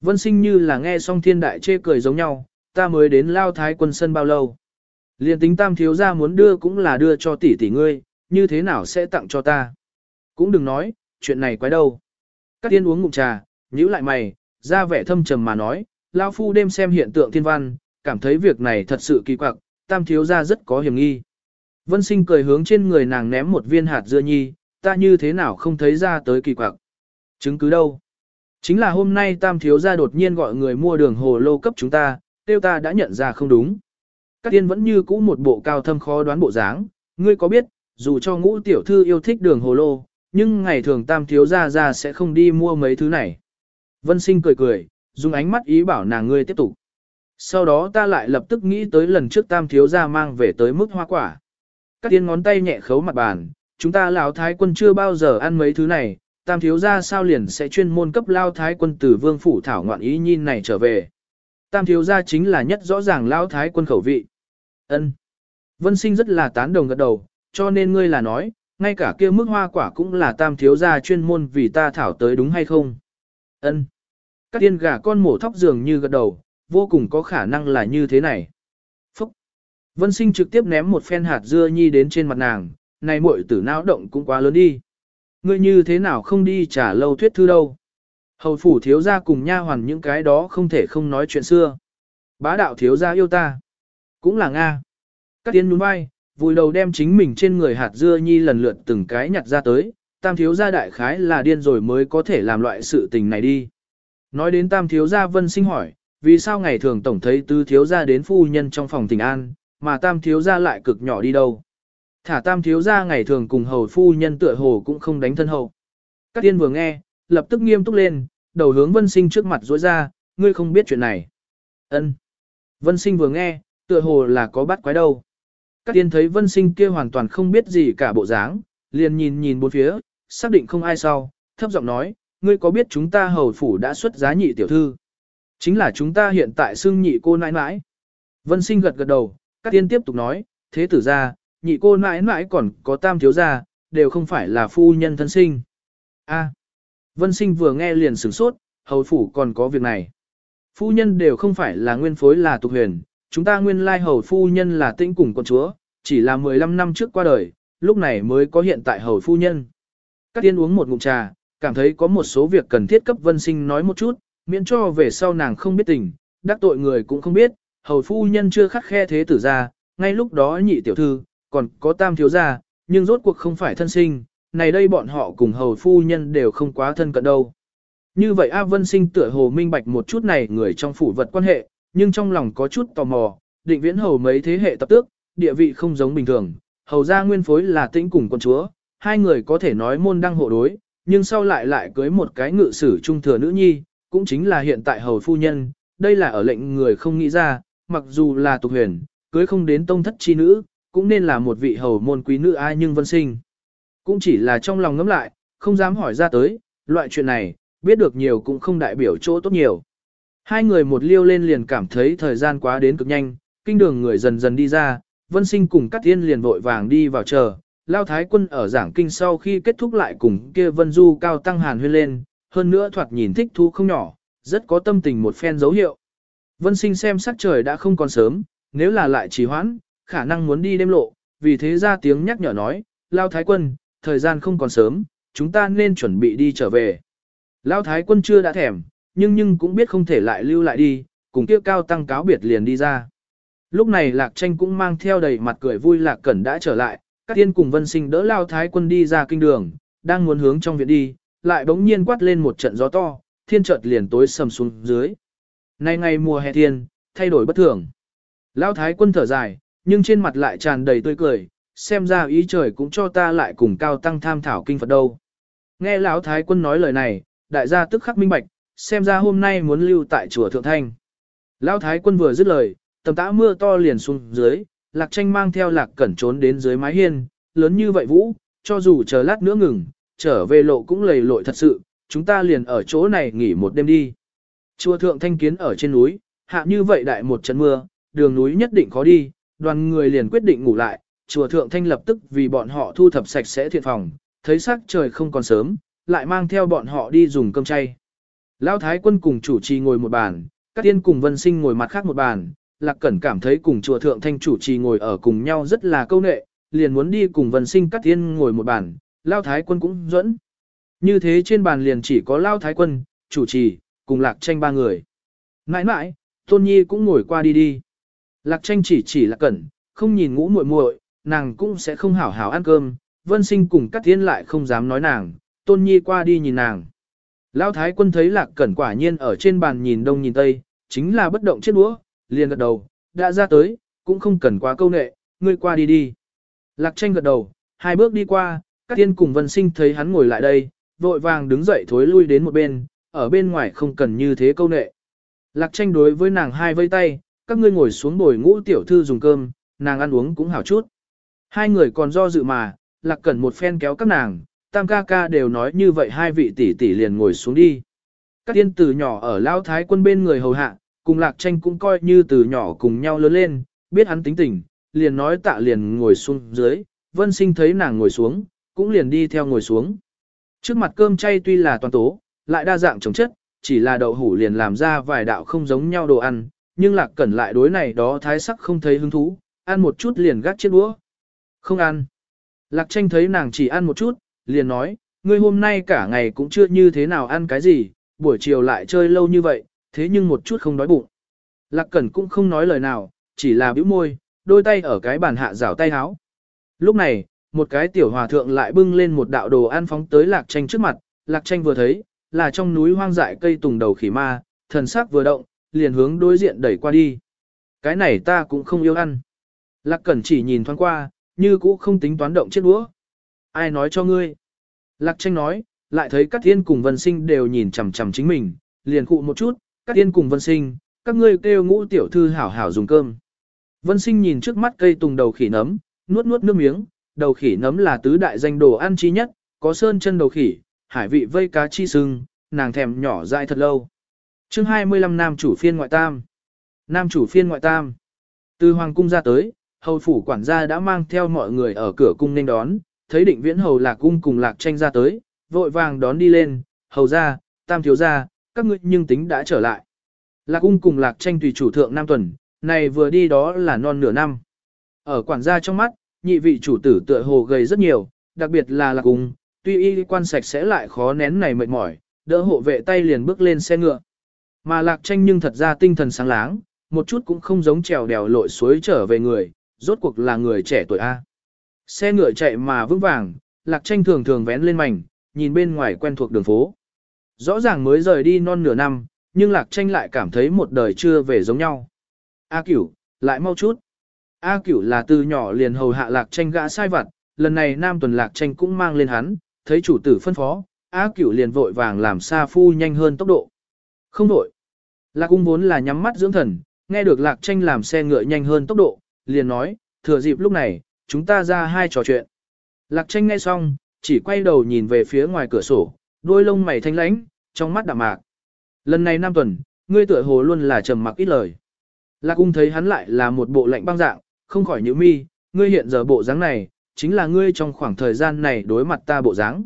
Vân sinh như là nghe xong thiên đại chê cười giống nhau, ta mới đến lao thái quân sân bao lâu. Liền tính tam thiếu gia muốn đưa cũng là đưa cho tỷ tỷ ngươi, như thế nào sẽ tặng cho ta? Cũng đừng nói, chuyện này quái đâu. Các tiên uống ngụm trà, nhíu lại mày, ra vẻ thâm trầm mà nói, lão phu đêm xem hiện tượng thiên văn, cảm thấy việc này thật sự kỳ quặc, tam thiếu gia rất có hiểm nghi. Vân sinh cười hướng trên người nàng ném một viên hạt dưa nhi, ta như thế nào không thấy ra tới kỳ quặc. Chứng cứ đâu? Chính là hôm nay tam thiếu gia đột nhiên gọi người mua đường hồ lô cấp chúng ta, tiêu ta đã nhận ra không đúng. Các tiên vẫn như cũ một bộ cao thâm khó đoán bộ dáng, ngươi có biết, dù cho ngũ tiểu thư yêu thích đường hồ lô, nhưng ngày thường tam thiếu gia ra sẽ không đi mua mấy thứ này. Vân sinh cười cười, dùng ánh mắt ý bảo nàng ngươi tiếp tục. Sau đó ta lại lập tức nghĩ tới lần trước tam thiếu gia mang về tới mức hoa quả. Các tiên ngón tay nhẹ khấu mặt bàn, chúng ta lão thái quân chưa bao giờ ăn mấy thứ này, tam thiếu gia sao liền sẽ chuyên môn cấp lao thái quân từ vương phủ thảo ngoạn ý nhìn này trở về. Tam thiếu gia chính là nhất rõ ràng lao thái quân khẩu vị. Ân. Vân sinh rất là tán đồng gật đầu, cho nên ngươi là nói, ngay cả kia mức hoa quả cũng là tam thiếu gia chuyên môn vì ta thảo tới đúng hay không? Ân. Các tiên gà con mổ thóc dường như gật đầu, vô cùng có khả năng là như thế này. Phúc. Vân sinh trực tiếp ném một phen hạt dưa nhi đến trên mặt nàng, này muội tử não động cũng quá lớn đi. Ngươi như thế nào không đi trả lâu thuyết thư đâu. Hầu phủ thiếu gia cùng nha hoàn những cái đó không thể không nói chuyện xưa. Bá đạo thiếu gia yêu ta. Cũng là Nga. Các tiên nhún vai, vùi đầu đem chính mình trên người hạt dưa nhi lần lượt từng cái nhặt ra tới, tam thiếu gia đại khái là điên rồi mới có thể làm loại sự tình này đi. Nói đến tam thiếu gia vân sinh hỏi, vì sao ngày thường tổng thấy tứ thiếu gia đến phu nhân trong phòng tình an, mà tam thiếu gia lại cực nhỏ đi đâu. Thả tam thiếu gia ngày thường cùng hầu phu nhân tựa hồ cũng không đánh thân hầu. Các tiên vừa nghe, lập tức nghiêm túc lên, đầu hướng vân sinh trước mặt rối ra, ngươi không biết chuyện này. ân Vân sinh vừa nghe, tựa hồ là có bắt quái đâu. Các tiên thấy vân sinh kia hoàn toàn không biết gì cả bộ dáng, liền nhìn nhìn bốn phía, xác định không ai sau, thấp giọng nói, ngươi có biết chúng ta hầu phủ đã xuất giá nhị tiểu thư. Chính là chúng ta hiện tại xưng nhị cô nãi nãi. Vân sinh gật gật đầu, các tiên tiếp tục nói, thế tử ra, nhị cô nãi nãi còn có tam thiếu gia, đều không phải là phu nhân thân sinh. A. Vân sinh vừa nghe liền sửng sốt, hầu phủ còn có việc này. Phu nhân đều không phải là nguyên phối là tục huyền, chúng ta nguyên lai hầu phu nhân là tinh cùng con chúa, chỉ là 15 năm trước qua đời, lúc này mới có hiện tại hầu phu nhân. Các tiên uống một ngụm trà, cảm thấy có một số việc cần thiết cấp vân sinh nói một chút, miễn cho về sau nàng không biết tình, đắc tội người cũng không biết, hầu phu nhân chưa khắc khe thế tử ra, ngay lúc đó nhị tiểu thư, còn có tam thiếu gia, nhưng rốt cuộc không phải thân sinh, này đây bọn họ cùng hầu phu nhân đều không quá thân cận đâu. Như vậy A Vân Sinh tựa hồ minh bạch một chút này người trong phủ vật quan hệ, nhưng trong lòng có chút tò mò, định viễn hầu mấy thế hệ tập tước, địa vị không giống bình thường, hầu gia nguyên phối là tĩnh cùng con chúa, hai người có thể nói môn đăng hộ đối, nhưng sau lại lại cưới một cái ngự sử trung thừa nữ nhi, cũng chính là hiện tại hầu phu nhân, đây là ở lệnh người không nghĩ ra, mặc dù là tục huyền, cưới không đến tông thất chi nữ, cũng nên là một vị hầu môn quý nữ ai nhưng vân sinh. Cũng chỉ là trong lòng ngấm lại, không dám hỏi ra tới, loại chuyện này, biết được nhiều cũng không đại biểu chỗ tốt nhiều. Hai người một liêu lên liền cảm thấy thời gian quá đến cực nhanh, kinh đường người dần dần đi ra, vân sinh cùng các tiên liền vội vàng đi vào chờ. Lao Thái quân ở giảng kinh sau khi kết thúc lại cùng kia vân du cao tăng hàn huyên lên, hơn nữa thoạt nhìn thích thú không nhỏ, rất có tâm tình một phen dấu hiệu. Vân sinh xem sắc trời đã không còn sớm, nếu là lại trì hoãn, khả năng muốn đi đêm lộ, vì thế ra tiếng nhắc nhở nói, Lao Thái quân, thời gian không còn sớm, chúng ta nên chuẩn bị đi trở về. Lao Thái quân chưa đã thèm, nhưng nhưng cũng biết không thể lại lưu lại đi, cùng kia cao tăng cáo biệt liền đi ra. Lúc này Lạc Tranh cũng mang theo đầy mặt cười vui Lạc Cẩn đã trở lại, các tiên cùng vân sinh đỡ Lao Thái quân đi ra kinh đường, đang muốn hướng trong viện đi, lại bỗng nhiên quát lên một trận gió to, thiên chợt liền tối sầm xuống dưới. Nay ngày mùa hè thiên, thay đổi bất thường. Lao Thái quân thở dài, nhưng trên mặt lại tràn đầy tươi cười, xem ra ý trời cũng cho ta lại cùng cao tăng tham thảo kinh Phật đâu. Nghe lão thái quân nói lời này, đại gia tức khắc minh bạch, xem ra hôm nay muốn lưu tại chùa Thượng Thanh. Lão thái quân vừa dứt lời, tầm tã mưa to liền xuống dưới, lạc tranh mang theo lạc cẩn trốn đến dưới mái hiên, lớn như vậy vũ, cho dù chờ lát nữa ngừng, trở về lộ cũng lầy lội thật sự, chúng ta liền ở chỗ này nghỉ một đêm đi. Chùa Thượng Thanh kiến ở trên núi, hạ như vậy đại một trận mưa, đường núi nhất định khó đi, đoàn người liền quyết định ngủ lại, chùa thượng thanh lập tức vì bọn họ thu thập sạch sẽ thiện phòng, thấy sắc trời không còn sớm, lại mang theo bọn họ đi dùng cơm chay. Lão Thái quân cùng chủ trì ngồi một bàn, các tiên cùng vân sinh ngồi mặt khác một bàn, Lạc Cẩn cảm thấy cùng chùa thượng thanh chủ trì ngồi ở cùng nhau rất là câu nệ, liền muốn đi cùng vân sinh các tiên ngồi một bàn, Lão Thái quân cũng dẫn. Như thế trên bàn liền chỉ có lão Thái Quân, chủ trì, cùng Lạc Tranh ba người. Nãi nãi, Tôn Nhi cũng ngồi qua đi đi. Lạc Tranh chỉ chỉ là cẩn, không nhìn ngũ muội muội, nàng cũng sẽ không hảo hảo ăn cơm, Vân Sinh cùng Cát Thiên lại không dám nói nàng, Tôn Nhi qua đi nhìn nàng. Lão Thái Quân thấy Lạc Cẩn quả nhiên ở trên bàn nhìn đông nhìn tây, chính là bất động chết đũa, liền gật đầu, đã ra tới, cũng không cần quá câu nệ, ngươi qua đi đi. Lạc Tranh gật đầu, hai bước đi qua, Cát Thiên cùng Vân Sinh thấy hắn ngồi lại đây, vội vàng đứng dậy thối lui đến một bên, ở bên ngoài không cần như thế câu nệ. Lạc tranh đối với nàng hai vây tay, các ngươi ngồi xuống bồi ngũ tiểu thư dùng cơm, nàng ăn uống cũng hảo chút. Hai người còn do dự mà, lạc cẩn một phen kéo các nàng, tam ca ca đều nói như vậy hai vị tỷ tỷ liền ngồi xuống đi. Các tiên từ nhỏ ở lao thái quân bên người hầu hạ, cùng lạc tranh cũng coi như từ nhỏ cùng nhau lớn lên, biết hắn tính tình, liền nói tạ liền ngồi xuống dưới, vân sinh thấy nàng ngồi xuống, cũng liền đi theo ngồi xuống. Trước mặt cơm chay tuy là toàn tố, lại đa dạng chống chất, chỉ là đậu hủ liền làm ra vài đạo không giống nhau đồ ăn, nhưng lạc cẩn lại đối này đó thái sắc không thấy hứng thú, ăn một chút liền gắt chiếc đũa. Không ăn. Lạc tranh thấy nàng chỉ ăn một chút, liền nói, ngươi hôm nay cả ngày cũng chưa như thế nào ăn cái gì, buổi chiều lại chơi lâu như vậy, thế nhưng một chút không đói bụng. Lạc cẩn cũng không nói lời nào, chỉ là bĩu môi, đôi tay ở cái bàn hạ rảo tay háo. Lúc này, một cái tiểu hòa thượng lại bưng lên một đạo đồ ăn phóng tới lạc tranh trước mặt, lạc tranh vừa thấy, là trong núi hoang dại cây tùng đầu khỉ ma, thần sắc vừa động, liền hướng đối diện đẩy qua đi. Cái này ta cũng không yêu ăn. Lạc cẩn chỉ nhìn thoáng qua, như cũ không tính toán động chết đũa. Ai nói cho ngươi? Lạc tranh nói, lại thấy các thiên cùng vân sinh đều nhìn chằm chằm chính mình, liền cụ một chút, các thiên cùng vân sinh, các ngươi kêu ngũ tiểu thư hảo hảo dùng cơm. Vân sinh nhìn trước mắt cây tùng đầu khỉ nấm, nuốt nuốt nước miếng, đầu khỉ nấm là tứ đại danh đồ ăn chi nhất, có sơn chân đầu khỉ, hải vị vây cá chi sưng, nàng thèm nhỏ dại thật lâu chương 25 Nam chủ phiên ngoại tam. Nam chủ phiên ngoại tam. Từ hoàng cung ra tới, hầu phủ quản gia đã mang theo mọi người ở cửa cung nên đón, thấy định viễn hầu lạc cung cùng lạc tranh ra tới, vội vàng đón đi lên, hầu ra, tam thiếu ra, các ngươi nhưng tính đã trở lại. Lạc cung cùng lạc tranh tùy chủ thượng Nam tuần, này vừa đi đó là non nửa năm. Ở quản gia trong mắt, nhị vị chủ tử tựa hồ gầy rất nhiều, đặc biệt là lạc cung, tuy y quan sạch sẽ lại khó nén này mệt mỏi, đỡ hộ vệ tay liền bước lên xe ngựa. Mà lạc tranh nhưng thật ra tinh thần sáng láng, một chút cũng không giống trèo đèo lội suối trở về người, rốt cuộc là người trẻ tuổi A. Xe ngựa chạy mà vững vàng, lạc tranh thường thường vén lên mảnh, nhìn bên ngoài quen thuộc đường phố. Rõ ràng mới rời đi non nửa năm, nhưng lạc tranh lại cảm thấy một đời chưa về giống nhau. A cửu, lại mau chút. A cửu là từ nhỏ liền hầu hạ lạc tranh gã sai vặt, lần này nam tuần lạc tranh cũng mang lên hắn, thấy chủ tử phân phó, A cửu liền vội vàng làm xa phu nhanh hơn tốc độ. Không đổi. Lạc cung vốn là nhắm mắt dưỡng thần, nghe được lạc tranh làm xe ngựa nhanh hơn tốc độ, liền nói, thừa dịp lúc này, chúng ta ra hai trò chuyện. Lạc tranh nghe xong, chỉ quay đầu nhìn về phía ngoài cửa sổ, đôi lông mày thanh lãnh, trong mắt đạm mạc. Lần này năm tuần, ngươi tựa hồ luôn là trầm mặc ít lời. Lạc cung thấy hắn lại là một bộ lạnh băng dạng, không khỏi nhíu mi, ngươi hiện giờ bộ dáng này, chính là ngươi trong khoảng thời gian này đối mặt ta bộ dáng.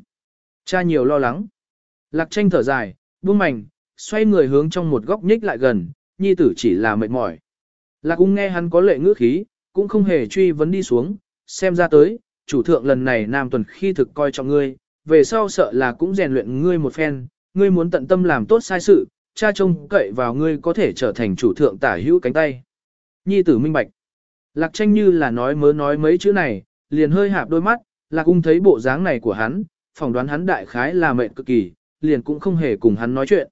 Cha nhiều lo lắng. Lạc tranh thở dài, buông mảnh, xoay người hướng trong một góc nhích lại gần, nhi tử chỉ là mệt mỏi. Lạc cũng nghe hắn có lệ ngữ khí, cũng không hề truy vấn đi xuống, xem ra tới, chủ thượng lần này nam tuần khi thực coi trọng ngươi, về sau sợ là cũng rèn luyện ngươi một phen, ngươi muốn tận tâm làm tốt sai sự, cha trông cậy vào ngươi có thể trở thành chủ thượng tả hữu cánh tay. Nhi tử minh bạch. Lạc tranh như là nói mớ nói mấy chữ này, liền hơi hạp đôi mắt, lạc ung thấy bộ dáng này của hắn, phỏng đoán hắn đại khái là mệnh cực kỳ, liền cũng không hề cùng hắn nói chuyện.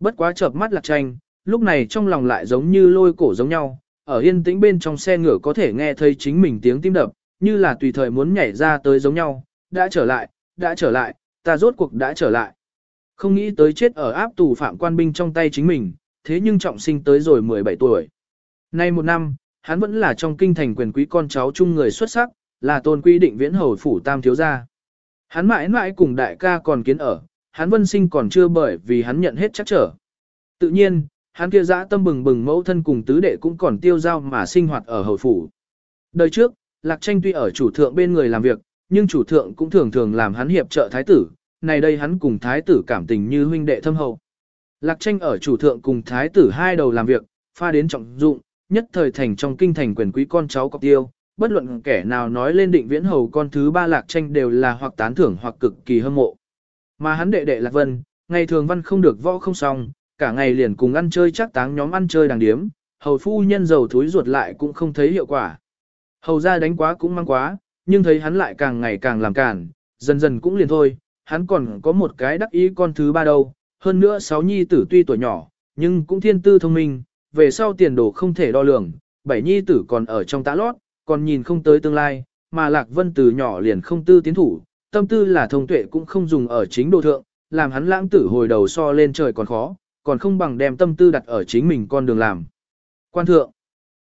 Bất quá chợp mắt lạc tranh, lúc này trong lòng lại giống như lôi cổ giống nhau, ở yên tĩnh bên trong xe ngựa có thể nghe thấy chính mình tiếng tim đập, như là tùy thời muốn nhảy ra tới giống nhau, đã trở lại, đã trở lại, ta rốt cuộc đã trở lại. Không nghĩ tới chết ở áp tù phạm quan binh trong tay chính mình, thế nhưng trọng sinh tới rồi 17 tuổi. Nay một năm, hắn vẫn là trong kinh thành quyền quý con cháu chung người xuất sắc, là tôn quy định viễn hầu phủ tam thiếu gia. Hắn mãi mãi cùng đại ca còn kiến ở, hắn vân sinh còn chưa bởi vì hắn nhận hết chắc trở. Tự nhiên, hắn kia dã tâm bừng bừng mẫu thân cùng tứ đệ cũng còn tiêu giao mà sinh hoạt ở hầu phủ. Đời trước, Lạc Tranh tuy ở chủ thượng bên người làm việc, nhưng chủ thượng cũng thường thường làm hắn hiệp trợ thái tử, này đây hắn cùng thái tử cảm tình như huynh đệ thâm hậu. Lạc Tranh ở chủ thượng cùng thái tử hai đầu làm việc, pha đến trọng dụng, nhất thời thành trong kinh thành quyền quý con cháu cọc tiêu, bất luận kẻ nào nói lên định viễn hầu con thứ ba Lạc Tranh đều là hoặc tán thưởng hoặc cực kỳ hâm mộ. Mà hắn đệ đệ Lạc Vân, ngày thường văn không được võ không xong, cả ngày liền cùng ăn chơi chắc táng nhóm ăn chơi đàng điếm, hầu phu nhân giàu thúi ruột lại cũng không thấy hiệu quả. Hầu ra đánh quá cũng mang quá, nhưng thấy hắn lại càng ngày càng làm cản, dần dần cũng liền thôi, hắn còn có một cái đắc ý con thứ ba đâu, hơn nữa sáu nhi tử tuy tuổi nhỏ, nhưng cũng thiên tư thông minh, về sau tiền đồ không thể đo lường, bảy nhi tử còn ở trong tã lót, còn nhìn không tới tương lai, mà Lạc Vân từ nhỏ liền không tư tiến thủ, tâm tư là thông tuệ cũng không dùng ở chính đồ thượng, làm hắn lãng tử hồi đầu so lên trời còn khó, còn không bằng đem tâm tư đặt ở chính mình con đường làm. Quan thượng,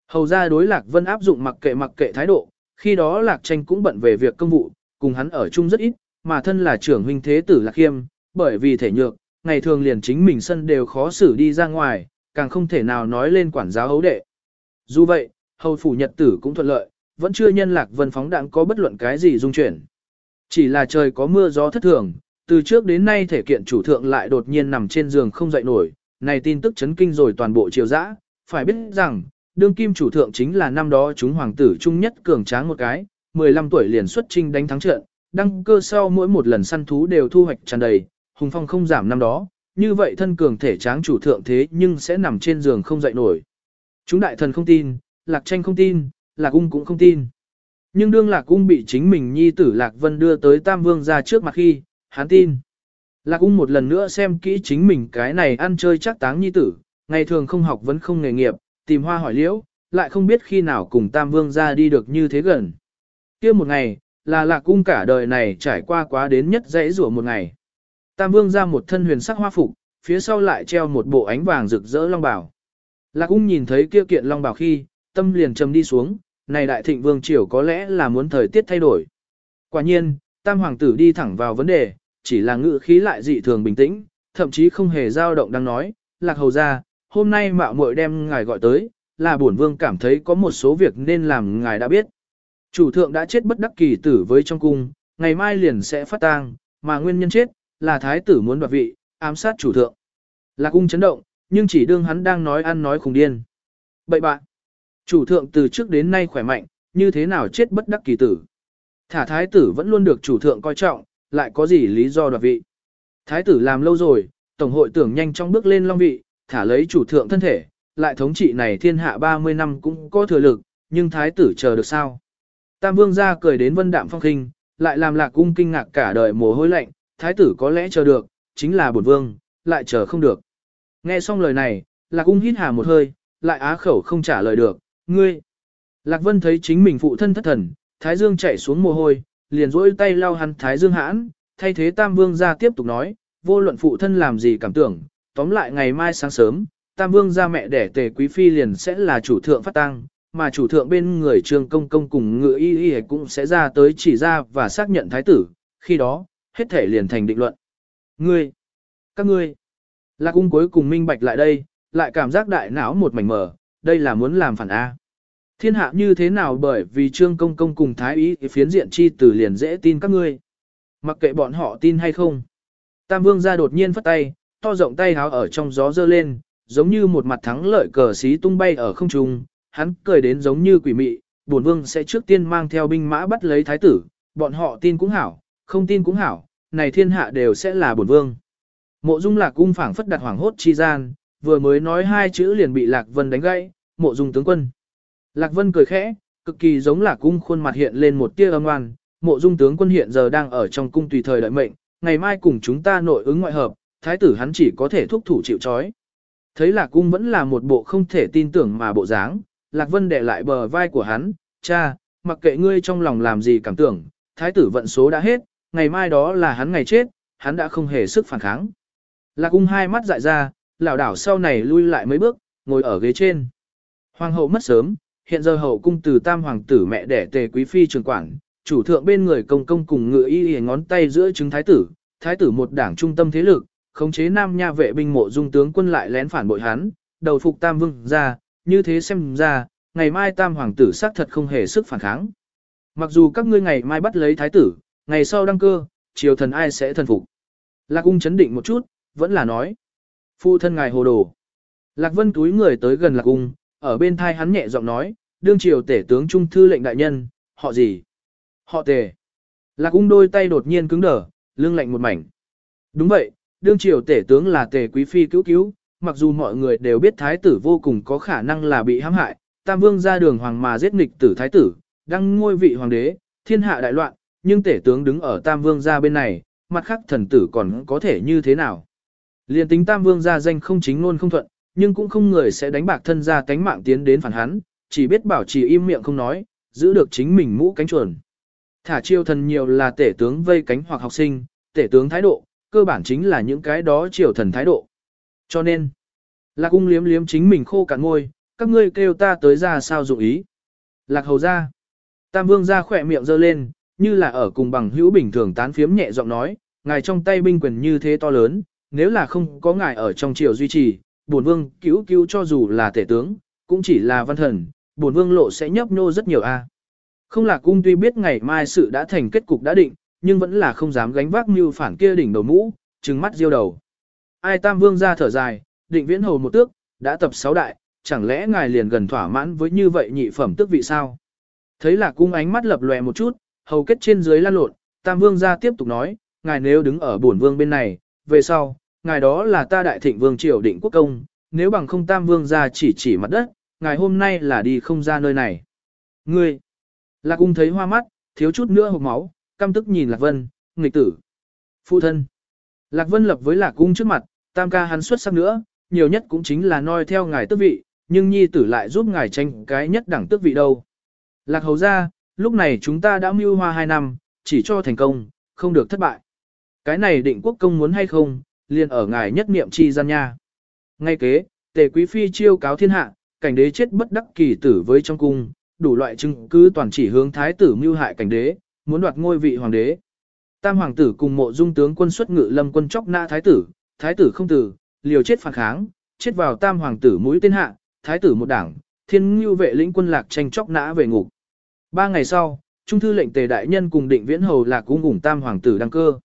hầu ra đối Lạc Vân áp dụng mặc kệ mặc kệ thái độ, khi đó Lạc Tranh cũng bận về việc công vụ, cùng hắn ở chung rất ít, mà thân là trưởng huynh thế tử Lạc Khiêm, bởi vì thể nhược, ngày thường liền chính mình sân đều khó xử đi ra ngoài, càng không thể nào nói lên quản giáo hấu đệ. Dù vậy, hầu phủ nhật tử cũng thuận lợi, vẫn chưa nhân Lạc Vân phóng đạn có bất luận cái gì dung chuyển. Chỉ là trời có mưa gió thất thường, từ trước đến nay thể kiện chủ thượng lại đột nhiên nằm trên giường không dậy nổi, này tin tức chấn kinh rồi toàn bộ triều dã, phải biết rằng, đương kim chủ thượng chính là năm đó chúng hoàng tử trung nhất cường tráng một cái, 15 tuổi liền xuất chinh đánh thắng trận, đăng cơ sau mỗi một lần săn thú đều thu hoạch tràn đầy, hùng phong không giảm năm đó, như vậy thân cường thể tráng chủ thượng thế nhưng sẽ nằm trên giường không dậy nổi. Chúng đại thần không tin, lạc tranh không tin, lạc ung cũng không tin. Nhưng đương lạc cung bị chính mình nhi tử lạc vân đưa tới tam vương ra trước mặt khi, hắn tin. Lạc cung một lần nữa xem kỹ chính mình cái này ăn chơi chắc táng nhi tử, ngày thường không học vẫn không nghề nghiệp, tìm hoa hỏi liễu, lại không biết khi nào cùng tam vương ra đi được như thế gần. kia một ngày, là lạc cung cả đời này trải qua quá đến nhất dãy rủa một ngày. Tam vương ra một thân huyền sắc hoa phục, phía sau lại treo một bộ ánh vàng rực rỡ long bảo. Lạc cung nhìn thấy kia kiện long bảo khi, tâm liền trầm đi xuống, này đại thịnh vương triều có lẽ là muốn thời tiết thay đổi. Quả nhiên, tam hoàng tử đi thẳng vào vấn đề, chỉ là ngự khí lại dị thường bình tĩnh, thậm chí không hề dao động đang nói, lạc hầu ra, hôm nay mạo muội đem ngài gọi tới, là bổn vương cảm thấy có một số việc nên làm ngài đã biết. Chủ thượng đã chết bất đắc kỳ tử với trong cung, ngày mai liền sẽ phát tang, mà nguyên nhân chết, là thái tử muốn đoạt vị, ám sát chủ thượng. Lạc cung chấn động, nhưng chỉ đương hắn đang nói ăn nói khùng điên. Bậy bạn, chủ thượng từ trước đến nay khỏe mạnh, như thế nào chết bất đắc kỳ tử. Thả thái tử vẫn luôn được chủ thượng coi trọng, lại có gì lý do đoạt vị. Thái tử làm lâu rồi, tổng hội tưởng nhanh trong bước lên long vị, thả lấy chủ thượng thân thể, lại thống trị này thiên hạ 30 năm cũng có thừa lực, nhưng thái tử chờ được sao. Tam vương ra cười đến vân đạm phong khinh, lại làm lạc cung kinh ngạc cả đời mồ hôi lạnh, thái tử có lẽ chờ được, chính là bổn vương, lại chờ không được. Nghe xong lời này, lạc cung hít hà một hơi, lại á khẩu không trả lời được, ngươi. Lạc vân thấy chính mình phụ thân thất thần, thái dương chạy xuống mồ hôi, liền rỗi tay lau hắn thái dương hãn, thay thế tam vương ra tiếp tục nói, vô luận phụ thân làm gì cảm tưởng, tóm lại ngày mai sáng sớm, tam vương ra mẹ đẻ tề quý phi liền sẽ là chủ thượng phát tăng, mà chủ thượng bên người trương công công cùng ngựa y y cũng sẽ ra tới chỉ ra và xác nhận thái tử, khi đó, hết thể liền thành định luận. Ngươi, các ngươi, lạc cung cuối cùng minh bạch lại đây, lại cảm giác đại não một mảnh mờ, đây là muốn làm phản A. Thiên hạ như thế nào bởi vì trương công công cùng thái ý phiến diện chi tử liền dễ tin các ngươi. Mặc kệ bọn họ tin hay không. Tam vương ra đột nhiên phất tay, to rộng tay háo ở trong gió dơ lên, giống như một mặt thắng lợi cờ xí tung bay ở không trung, hắn cười đến giống như quỷ mị, bổn vương sẽ trước tiên mang theo binh mã bắt lấy thái tử, bọn họ tin cũng hảo, không tin cũng hảo, này thiên hạ đều sẽ là bổn vương. Mộ Dung Lạc cung phảng phất đặt hoàng hốt chi gian, vừa mới nói hai chữ liền bị Lạc Vân đánh gãy, Mộ Dung tướng quân. Lạc Vân cười khẽ, cực kỳ giống Lạc cung khuôn mặt hiện lên một tia âm ngoan, Mộ Dung tướng quân hiện giờ đang ở trong cung tùy thời đợi mệnh, ngày mai cùng chúng ta nội ứng ngoại hợp, thái tử hắn chỉ có thể thúc thủ chịu trói. Thấy Lạc Cung vẫn là một bộ không thể tin tưởng mà bộ dáng, Lạc Vân để lại bờ vai của hắn, cha, mặc kệ ngươi trong lòng làm gì cảm tưởng, thái tử vận số đã hết, ngày mai đó là hắn ngày chết, hắn đã không hề sức phản kháng. Lạc Cung hai mắt dại ra, lảo đảo sau này lui lại mấy bước, ngồi ở ghế trên. Hoàng hậu mất sớm, hiện giờ hậu cung từ tam hoàng tử mẹ đẻ tề quý phi trường quản, chủ thượng bên người công công cùng ngựa y y ngón tay giữa chứng thái tử, thái tử một đảng trung tâm thế lực, khống chế nam nha vệ binh mộ dung tướng quân lại lén phản bội hắn, đầu phục tam vương ra, như thế xem ra, ngày mai tam hoàng tử xác thật không hề sức phản kháng. Mặc dù các ngươi ngày mai bắt lấy thái tử, ngày sau đăng cơ, triều thần ai sẽ thần phục. Lạc ung chấn định một chút, vẫn là nói. Phu thân ngài hồ đồ. Lạc vân túi người tới gần lạc ung, ở bên thai hắn nhẹ giọng nói, đương triều tể tướng trung thư lệnh đại nhân, họ gì? Họ tề. Lạc ung đôi tay đột nhiên cứng đờ, lưng lạnh một mảnh. Đúng vậy, đương triều tể tướng là tề quý phi cứu cứu, mặc dù mọi người đều biết thái tử vô cùng có khả năng là bị hãm hại, tam vương ra đường hoàng mà giết nghịch tử thái tử, đăng ngôi vị hoàng đế, thiên hạ đại loạn, nhưng tể tướng đứng ở tam vương ra bên này, mặt khác thần tử còn có thể như thế nào. Liên tính tam vương ra danh không chính luôn không thuận, nhưng cũng không người sẽ đánh bạc thân ra cánh mạng tiến đến phản hắn, chỉ biết bảo trì im miệng không nói, giữ được chính mình mũ cánh chuồn. Thả chiêu thần nhiều là tể tướng vây cánh hoặc học sinh, tể tướng thái độ, cơ bản chính là những cái đó triều thần thái độ. Cho nên, lạc cung liếm liếm chính mình khô cạn ngôi, các ngươi kêu ta tới ra sao dụng ý. Lạc hầu ra, tam vương ra khỏe miệng giơ lên, như là ở cùng bằng hữu bình thường tán phiếm nhẹ giọng nói, ngài trong tay binh quyền như thế to lớn, nếu là không có ngài ở trong triều duy trì, bổn vương cứu cứu cho dù là tể tướng, cũng chỉ là văn thần, bổn vương lộ sẽ nhấp nhô rất nhiều a. Không là cung tuy biết ngày mai sự đã thành kết cục đã định, nhưng vẫn là không dám gánh vác mưu phản kia đỉnh đầu mũ, trừng mắt diêu đầu. Ai tam vương ra thở dài, định viễn hầu một tước, đã tập sáu đại, chẳng lẽ ngài liền gần thỏa mãn với như vậy nhị phẩm tước vị sao? Thấy là cung ánh mắt lập lòe một chút, hầu kết trên dưới lan lộn, tam vương ra tiếp tục nói, ngài nếu đứng ở bổn vương bên này, về sau, ngài đó là ta đại thịnh vương triều định quốc công, nếu bằng không tam vương ra chỉ chỉ mặt đất, ngài hôm nay là đi không ra nơi này. Ngươi, Lạc ung thấy hoa mắt, thiếu chút nữa hộc máu, căm tức nhìn Lạc Vân, nghịch tử. Phụ thân. Lạc Vân lập với Lạc cung trước mặt, tam ca hắn xuất sắc nữa, nhiều nhất cũng chính là noi theo ngài tước vị, nhưng nhi tử lại giúp ngài tranh cái nhất đẳng tước vị đâu. Lạc hầu ra, lúc này chúng ta đã mưu hoa hai năm, chỉ cho thành công, không được thất bại. Cái này định quốc công muốn hay không, liền ở ngài nhất niệm chi gian nha. Ngay kế, tề quý phi chiêu cáo thiên hạ, cảnh đế chết bất đắc kỳ tử với trong cung, đủ loại chứng cứ toàn chỉ hướng thái tử mưu hại cảnh đế, muốn đoạt ngôi vị hoàng đế. Tam hoàng tử cùng mộ dung tướng quân xuất ngự lâm quân chóc nã thái tử, thái tử không tử, liều chết phản kháng, chết vào tam hoàng tử mũi tên hạ, thái tử một đảng, thiên ngưu vệ lĩnh quân lạc tranh chóc nã về ngục. Ba ngày sau, trung thư lệnh tề đại nhân cùng định viễn hầu lạc cung ủng tam hoàng tử đăng cơ.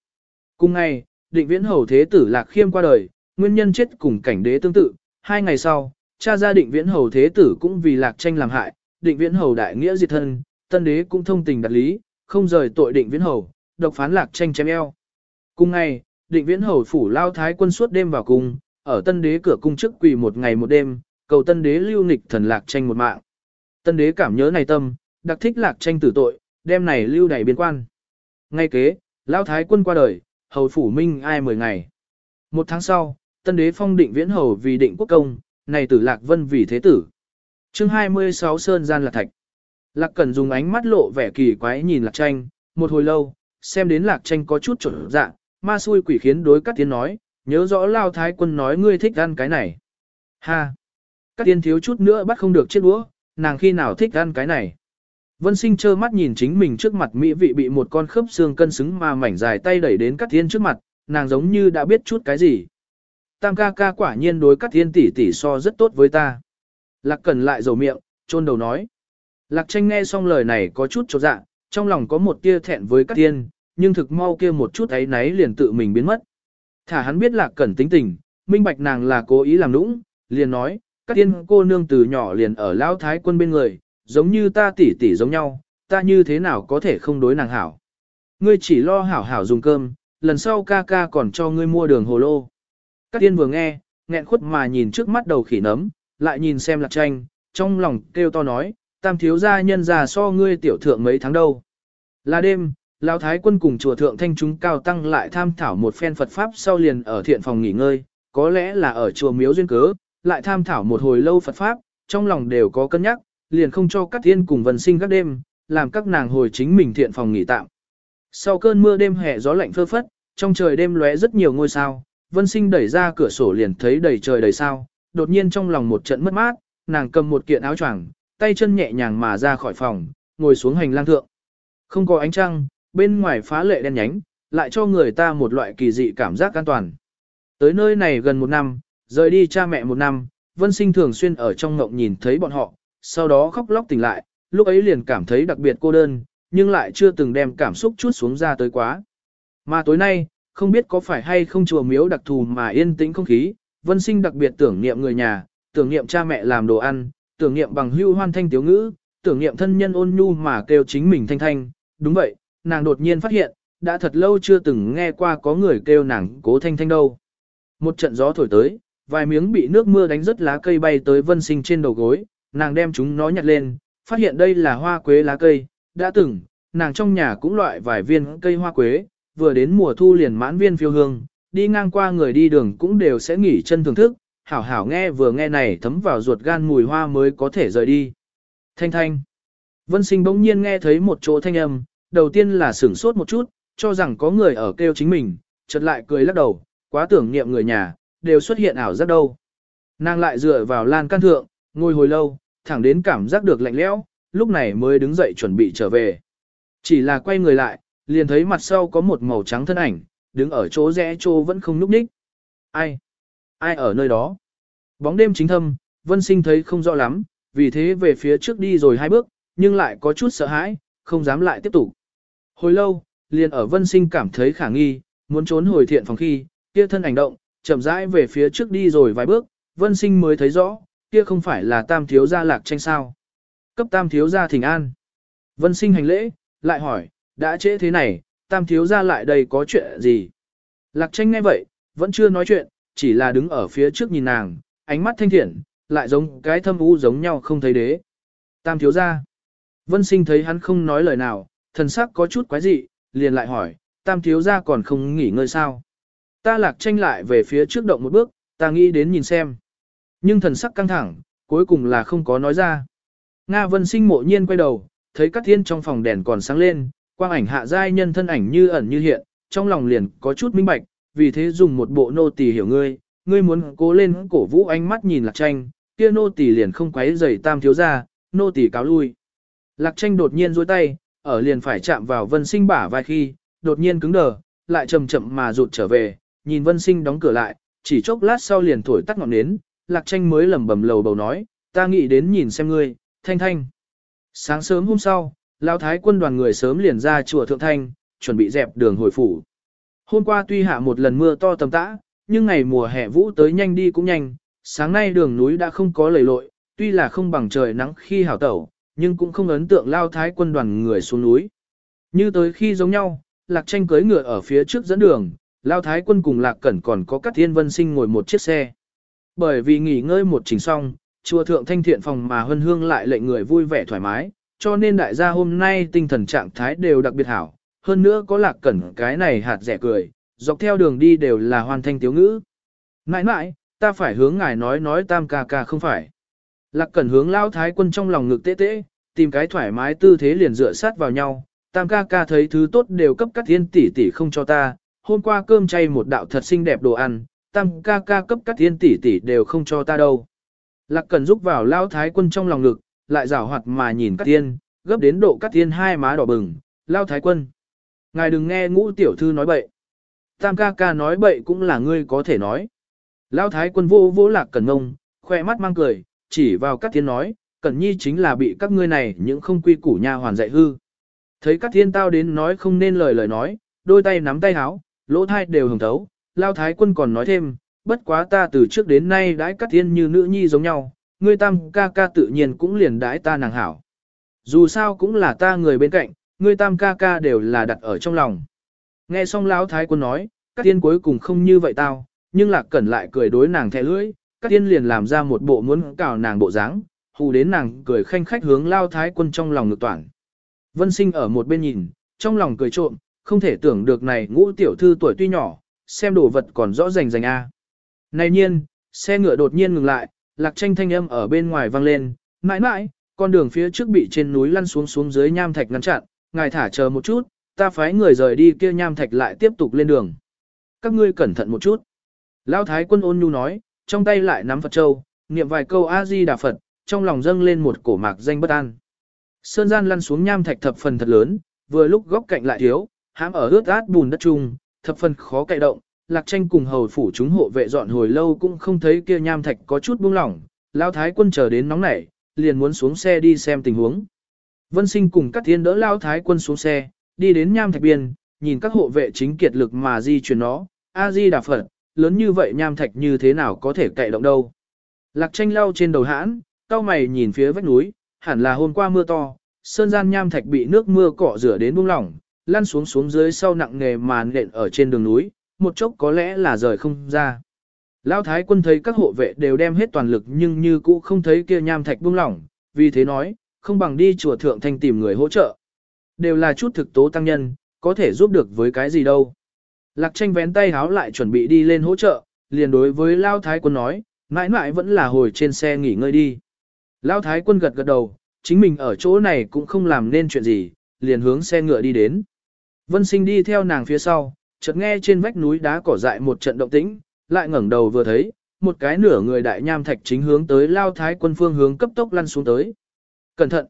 Cùng ngày, định viễn hầu thế tử lạc khiêm qua đời, nguyên nhân chết cùng cảnh đế tương tự. Hai ngày sau, cha gia định viễn hầu thế tử cũng vì lạc tranh làm hại, định viễn hầu đại nghĩa diệt thân, tân đế cũng thông tình đặt lý, không rời tội định viễn hầu, độc phán lạc tranh chém eo. Cùng ngày, định viễn hầu phủ lao thái quân suốt đêm vào cung, ở tân đế cửa cung trước quỳ một ngày một đêm, cầu tân đế lưu nghịch thần lạc tranh một mạng. Tân đế cảm nhớ này tâm, đặc thích lạc tranh tử tội, đêm này lưu đẩy biên quan. Ngay kế, lao thái quân qua đời, hầu phủ minh ai mười ngày. Một tháng sau, tân đế phong định viễn hầu vì định quốc công, này tử lạc vân vì thế tử. chương 26 Sơn Gian Lạc Thạch. Lạc Cẩn dùng ánh mắt lộ vẻ kỳ quái nhìn Lạc Tranh, một hồi lâu, xem đến Lạc Tranh có chút trở dạ, ma xui quỷ khiến đối các tiến nói, nhớ rõ Lao Thái quân nói ngươi thích ăn cái này. Ha! Các tiên thiếu chút nữa bắt không được chiếc đũa, nàng khi nào thích ăn cái này. Vân sinh trơ mắt nhìn chính mình trước mặt mỹ vị bị một con khớp xương cân xứng mà mảnh dài tay đẩy đến các thiên trước mặt, nàng giống như đã biết chút cái gì. Tam ca ca quả nhiên đối các thiên tỷ tỷ so rất tốt với ta. Lạc cần lại dầu miệng, trôn đầu nói. Lạc tranh nghe xong lời này có chút chột dạ, trong lòng có một tia thẹn với các thiên, nhưng thực mau kia một chút ấy náy liền tự mình biến mất. Thả hắn biết lạc cẩn tính tình, minh bạch nàng là cố ý làm nũng, liền nói, các Thiên cô nương từ nhỏ liền ở lão thái quân bên người, giống như ta tỷ tỷ giống nhau, ta như thế nào có thể không đối nàng hảo. Ngươi chỉ lo hảo hảo dùng cơm, lần sau ca ca còn cho ngươi mua đường hồ lô. Các tiên vừa nghe, nghẹn khuất mà nhìn trước mắt đầu khỉ nấm, lại nhìn xem lạc tranh, trong lòng kêu to nói, tam thiếu gia nhân già so ngươi tiểu thượng mấy tháng đâu. Là đêm, Lão Thái quân cùng chùa thượng thanh chúng cao tăng lại tham thảo một phen Phật Pháp sau liền ở thiện phòng nghỉ ngơi, có lẽ là ở chùa miếu duyên cớ, lại tham thảo một hồi lâu Phật Pháp, trong lòng đều có cân nhắc, liền không cho các thiên cùng vần sinh các đêm, làm các nàng hồi chính mình thiện phòng nghỉ tạm. Sau cơn mưa đêm hè gió lạnh phơ phất, trong trời đêm lóe rất nhiều ngôi sao, vân sinh đẩy ra cửa sổ liền thấy đầy trời đầy sao, đột nhiên trong lòng một trận mất mát, nàng cầm một kiện áo choàng, tay chân nhẹ nhàng mà ra khỏi phòng, ngồi xuống hành lang thượng. Không có ánh trăng, bên ngoài phá lệ đen nhánh, lại cho người ta một loại kỳ dị cảm giác an toàn. Tới nơi này gần một năm, rời đi cha mẹ một năm, vân sinh thường xuyên ở trong ngộng nhìn thấy bọn họ, sau đó khóc lóc tỉnh lại, lúc ấy liền cảm thấy đặc biệt cô đơn, nhưng lại chưa từng đem cảm xúc chút xuống ra tới quá. Mà tối nay, không biết có phải hay không chùa miếu đặc thù mà yên tĩnh không khí, vân sinh đặc biệt tưởng niệm người nhà, tưởng niệm cha mẹ làm đồ ăn, tưởng niệm bằng hưu hoan thanh tiếu ngữ, tưởng niệm thân nhân ôn nhu mà kêu chính mình thanh thanh. Đúng vậy, nàng đột nhiên phát hiện, đã thật lâu chưa từng nghe qua có người kêu nàng cố thanh thanh đâu. Một trận gió thổi tới, vài miếng bị nước mưa đánh rớt lá cây bay tới vân sinh trên đầu gối, nàng đem chúng nó nhặt lên, phát hiện đây là hoa quế lá cây, đã từng, nàng trong nhà cũng loại vài viên cây hoa quế, vừa đến mùa thu liền mãn viên phiêu hương, đi ngang qua người đi đường cũng đều sẽ nghỉ chân thưởng thức, hảo hảo nghe vừa nghe này thấm vào ruột gan mùi hoa mới có thể rời đi. Thanh thanh. Vân sinh bỗng nhiên nghe thấy một chỗ thanh âm, đầu tiên là sửng sốt một chút, cho rằng có người ở kêu chính mình, chợt lại cười lắc đầu, quá tưởng niệm người nhà, đều xuất hiện ảo giác đâu. Nàng lại dựa vào lan can thượng, ngồi hồi lâu, thẳng đến cảm giác được lạnh lẽo, lúc này mới đứng dậy chuẩn bị trở về. Chỉ là quay người lại, liền thấy mặt sau có một màu trắng thân ảnh, đứng ở chỗ rẽ chỗ vẫn không núp ních. Ai? Ai ở nơi đó? Bóng đêm chính thâm, vân sinh thấy không rõ lắm, vì thế về phía trước đi rồi hai bước, nhưng lại có chút sợ hãi, không dám lại tiếp tục. Hồi lâu, liền ở vân sinh cảm thấy khả nghi, muốn trốn hồi thiện phòng khi, kia thân ảnh động, chậm rãi về phía trước đi rồi vài bước, vân sinh mới thấy rõ, kia không phải là tam thiếu gia lạc tranh sao. Cấp tam thiếu gia thỉnh an. Vân sinh hành lễ, lại hỏi, đã trễ thế này, tam thiếu gia lại đây có chuyện gì? Lạc tranh nghe vậy, vẫn chưa nói chuyện, chỉ là đứng ở phía trước nhìn nàng, ánh mắt thanh thiện, lại giống cái thâm u giống nhau không thấy đế. Tam thiếu gia. Vân sinh thấy hắn không nói lời nào, thần sắc có chút quái dị, liền lại hỏi, tam thiếu gia còn không nghỉ ngơi sao? Ta lạc tranh lại về phía trước động một bước, ta nghĩ đến nhìn xem. Nhưng thần sắc căng thẳng, cuối cùng là không có nói ra. Nga vân sinh mộ nhiên quay đầu, thấy các thiên trong phòng đèn còn sáng lên, quang ảnh hạ giai nhân thân ảnh như ẩn như hiện, trong lòng liền có chút minh bạch, vì thế dùng một bộ nô tỳ hiểu ngươi, ngươi muốn cố lên cổ vũ ánh mắt nhìn lạc tranh, kia nô tỳ liền không quấy rầy tam thiếu ra, nô tỳ cáo lui. Lạc tranh đột nhiên duỗi tay, ở liền phải chạm vào vân sinh bả vai khi, đột nhiên cứng đờ, lại chậm chậm mà rụt trở về, nhìn vân sinh đóng cửa lại, chỉ chốc lát sau liền thổi tắt ngọn nến, lạc tranh mới lẩm bẩm lầu bầu nói, ta nghĩ đến nhìn xem ngươi, thanh thanh. Sáng sớm hôm sau, Lão Thái quân đoàn người sớm liền ra chùa Thượng Thanh, chuẩn bị dẹp đường hồi phủ. Hôm qua tuy hạ một lần mưa to tầm tã, nhưng ngày mùa hè vũ tới nhanh đi cũng nhanh, sáng nay đường núi đã không có lầy lội, tuy là không bằng trời nắng khi hảo tẩu, nhưng cũng không ấn tượng Lao Thái quân đoàn người xuống núi. Như tới khi giống nhau, Lạc Tranh cưỡi ngựa ở phía trước dẫn đường, Lao Thái quân cùng Lạc Cẩn còn có các thiên vân sinh ngồi một chiếc xe. Bởi vì nghỉ ngơi một trình xong, chùa thượng thanh thiện phòng mà hân hương lại lệnh người vui vẻ thoải mái, cho nên đại gia hôm nay tinh thần trạng thái đều đặc biệt hảo, hơn nữa có lạc cẩn cái này hạt rẻ cười, dọc theo đường đi đều là hoàn thanh tiếu ngữ. Nãi nãi, ta phải hướng ngài nói nói tam ca ca không phải. Lạc cẩn hướng lao thái quân trong lòng ngực tế tế, tìm cái thoải mái tư thế liền dựa sát vào nhau, tam ca ca thấy thứ tốt đều cấp cắt thiên tỷ tỷ không cho ta, hôm qua cơm chay một đạo thật xinh đẹp đồ ăn, tam ca ca cấp các thiên tỷ tỷ đều không cho ta đâu. Lạc Cần giúp vào Lão Thái Quân trong lòng ngực, lại rảo hoạt mà nhìn các Tiên, gấp đến độ các Tiên hai má đỏ bừng, Lão Thái Quân. Ngài đừng nghe ngũ tiểu thư nói bậy. Tam ca ca nói bậy cũng là ngươi có thể nói. Lão Thái Quân vô vô Lạc Cần ngông, khoe mắt mang cười, chỉ vào các Tiên nói, Cẩn Nhi chính là bị các ngươi này những không quy củ nha hoàn dạy hư. Thấy các Tiên tao đến nói không nên lời lời nói, đôi tay nắm tay háo, lỗ thai đều hồng thấu, Lão Thái Quân còn nói thêm, bất quá ta từ trước đến nay đãi cắt thiên như nữ nhi giống nhau, ngươi tam ca ca tự nhiên cũng liền đãi ta nàng hảo. Dù sao cũng là ta người bên cạnh, ngươi tam ca ca đều là đặt ở trong lòng. Nghe xong lão thái quân nói, các tiên cuối cùng không như vậy tao, nhưng lạc cẩn lại cười đối nàng thẻ lưỡi, các tiên liền làm ra một bộ muốn cào nàng bộ dáng, hù đến nàng cười khanh khách hướng lao thái quân trong lòng ngược toàn. Vân sinh ở một bên nhìn, trong lòng cười trộm, không thể tưởng được này ngũ tiểu thư tuổi tuy nhỏ, xem đồ vật còn rõ rành rành a. Này nhiên, xe ngựa đột nhiên ngừng lại, lạc tranh thanh âm ở bên ngoài vang lên, mãi mãi, con đường phía trước bị trên núi lăn xuống xuống dưới nham thạch ngăn chặn, ngài thả chờ một chút, ta phái người rời đi kia nham thạch lại tiếp tục lên đường. Các ngươi cẩn thận một chút. Lão thái quân ôn nhu nói, trong tay lại nắm Phật Châu, niệm vài câu A-di Đà Phật, trong lòng dâng lên một cổ mạc danh bất an. Sơn gian lăn xuống nham thạch thập phần thật lớn, vừa lúc góc cạnh lại thiếu, hãm ở ướt át bùn đất chung, thập phần khó cậy động, lạc tranh cùng hầu phủ chúng hộ vệ dọn hồi lâu cũng không thấy kia nham thạch có chút buông lỏng, lao thái quân chờ đến nóng nảy, liền muốn xuống xe đi xem tình huống. Vân sinh cùng các thiên đỡ lao thái quân xuống xe, đi đến nham thạch biên, nhìn các hộ vệ chính kiệt lực mà di chuyển nó, A-di đà Phật, lớn như vậy nham thạch như thế nào có thể cậy động đâu. Lạc tranh lao trên đầu hãn, cao mày nhìn phía vách núi, hẳn là hôm qua mưa to, sơn gian nham thạch bị nước mưa cọ rửa đến buông lỏng, lăn xuống xuống dưới sau nặng nghề mà nện ở trên đường núi, một chốc có lẽ là rời không ra. Lão thái quân thấy các hộ vệ đều đem hết toàn lực nhưng như cũ không thấy kia nham thạch buông lỏng, vì thế nói, không bằng đi chùa thượng thanh tìm người hỗ trợ. Đều là chút thực tố tăng nhân, có thể giúp được với cái gì đâu. Lạc tranh vén tay háo lại chuẩn bị đi lên hỗ trợ, liền đối với Lao Thái quân nói, mãi mãi vẫn là hồi trên xe nghỉ ngơi đi. Lao Thái quân gật gật đầu, chính mình ở chỗ này cũng không làm nên chuyện gì, liền hướng xe ngựa đi đến. Vân sinh đi theo nàng phía sau, chợt nghe trên vách núi đá cỏ dại một trận động tĩnh, lại ngẩng đầu vừa thấy, một cái nửa người đại nham thạch chính hướng tới Lao Thái quân phương hướng cấp tốc lăn xuống tới. Cẩn thận!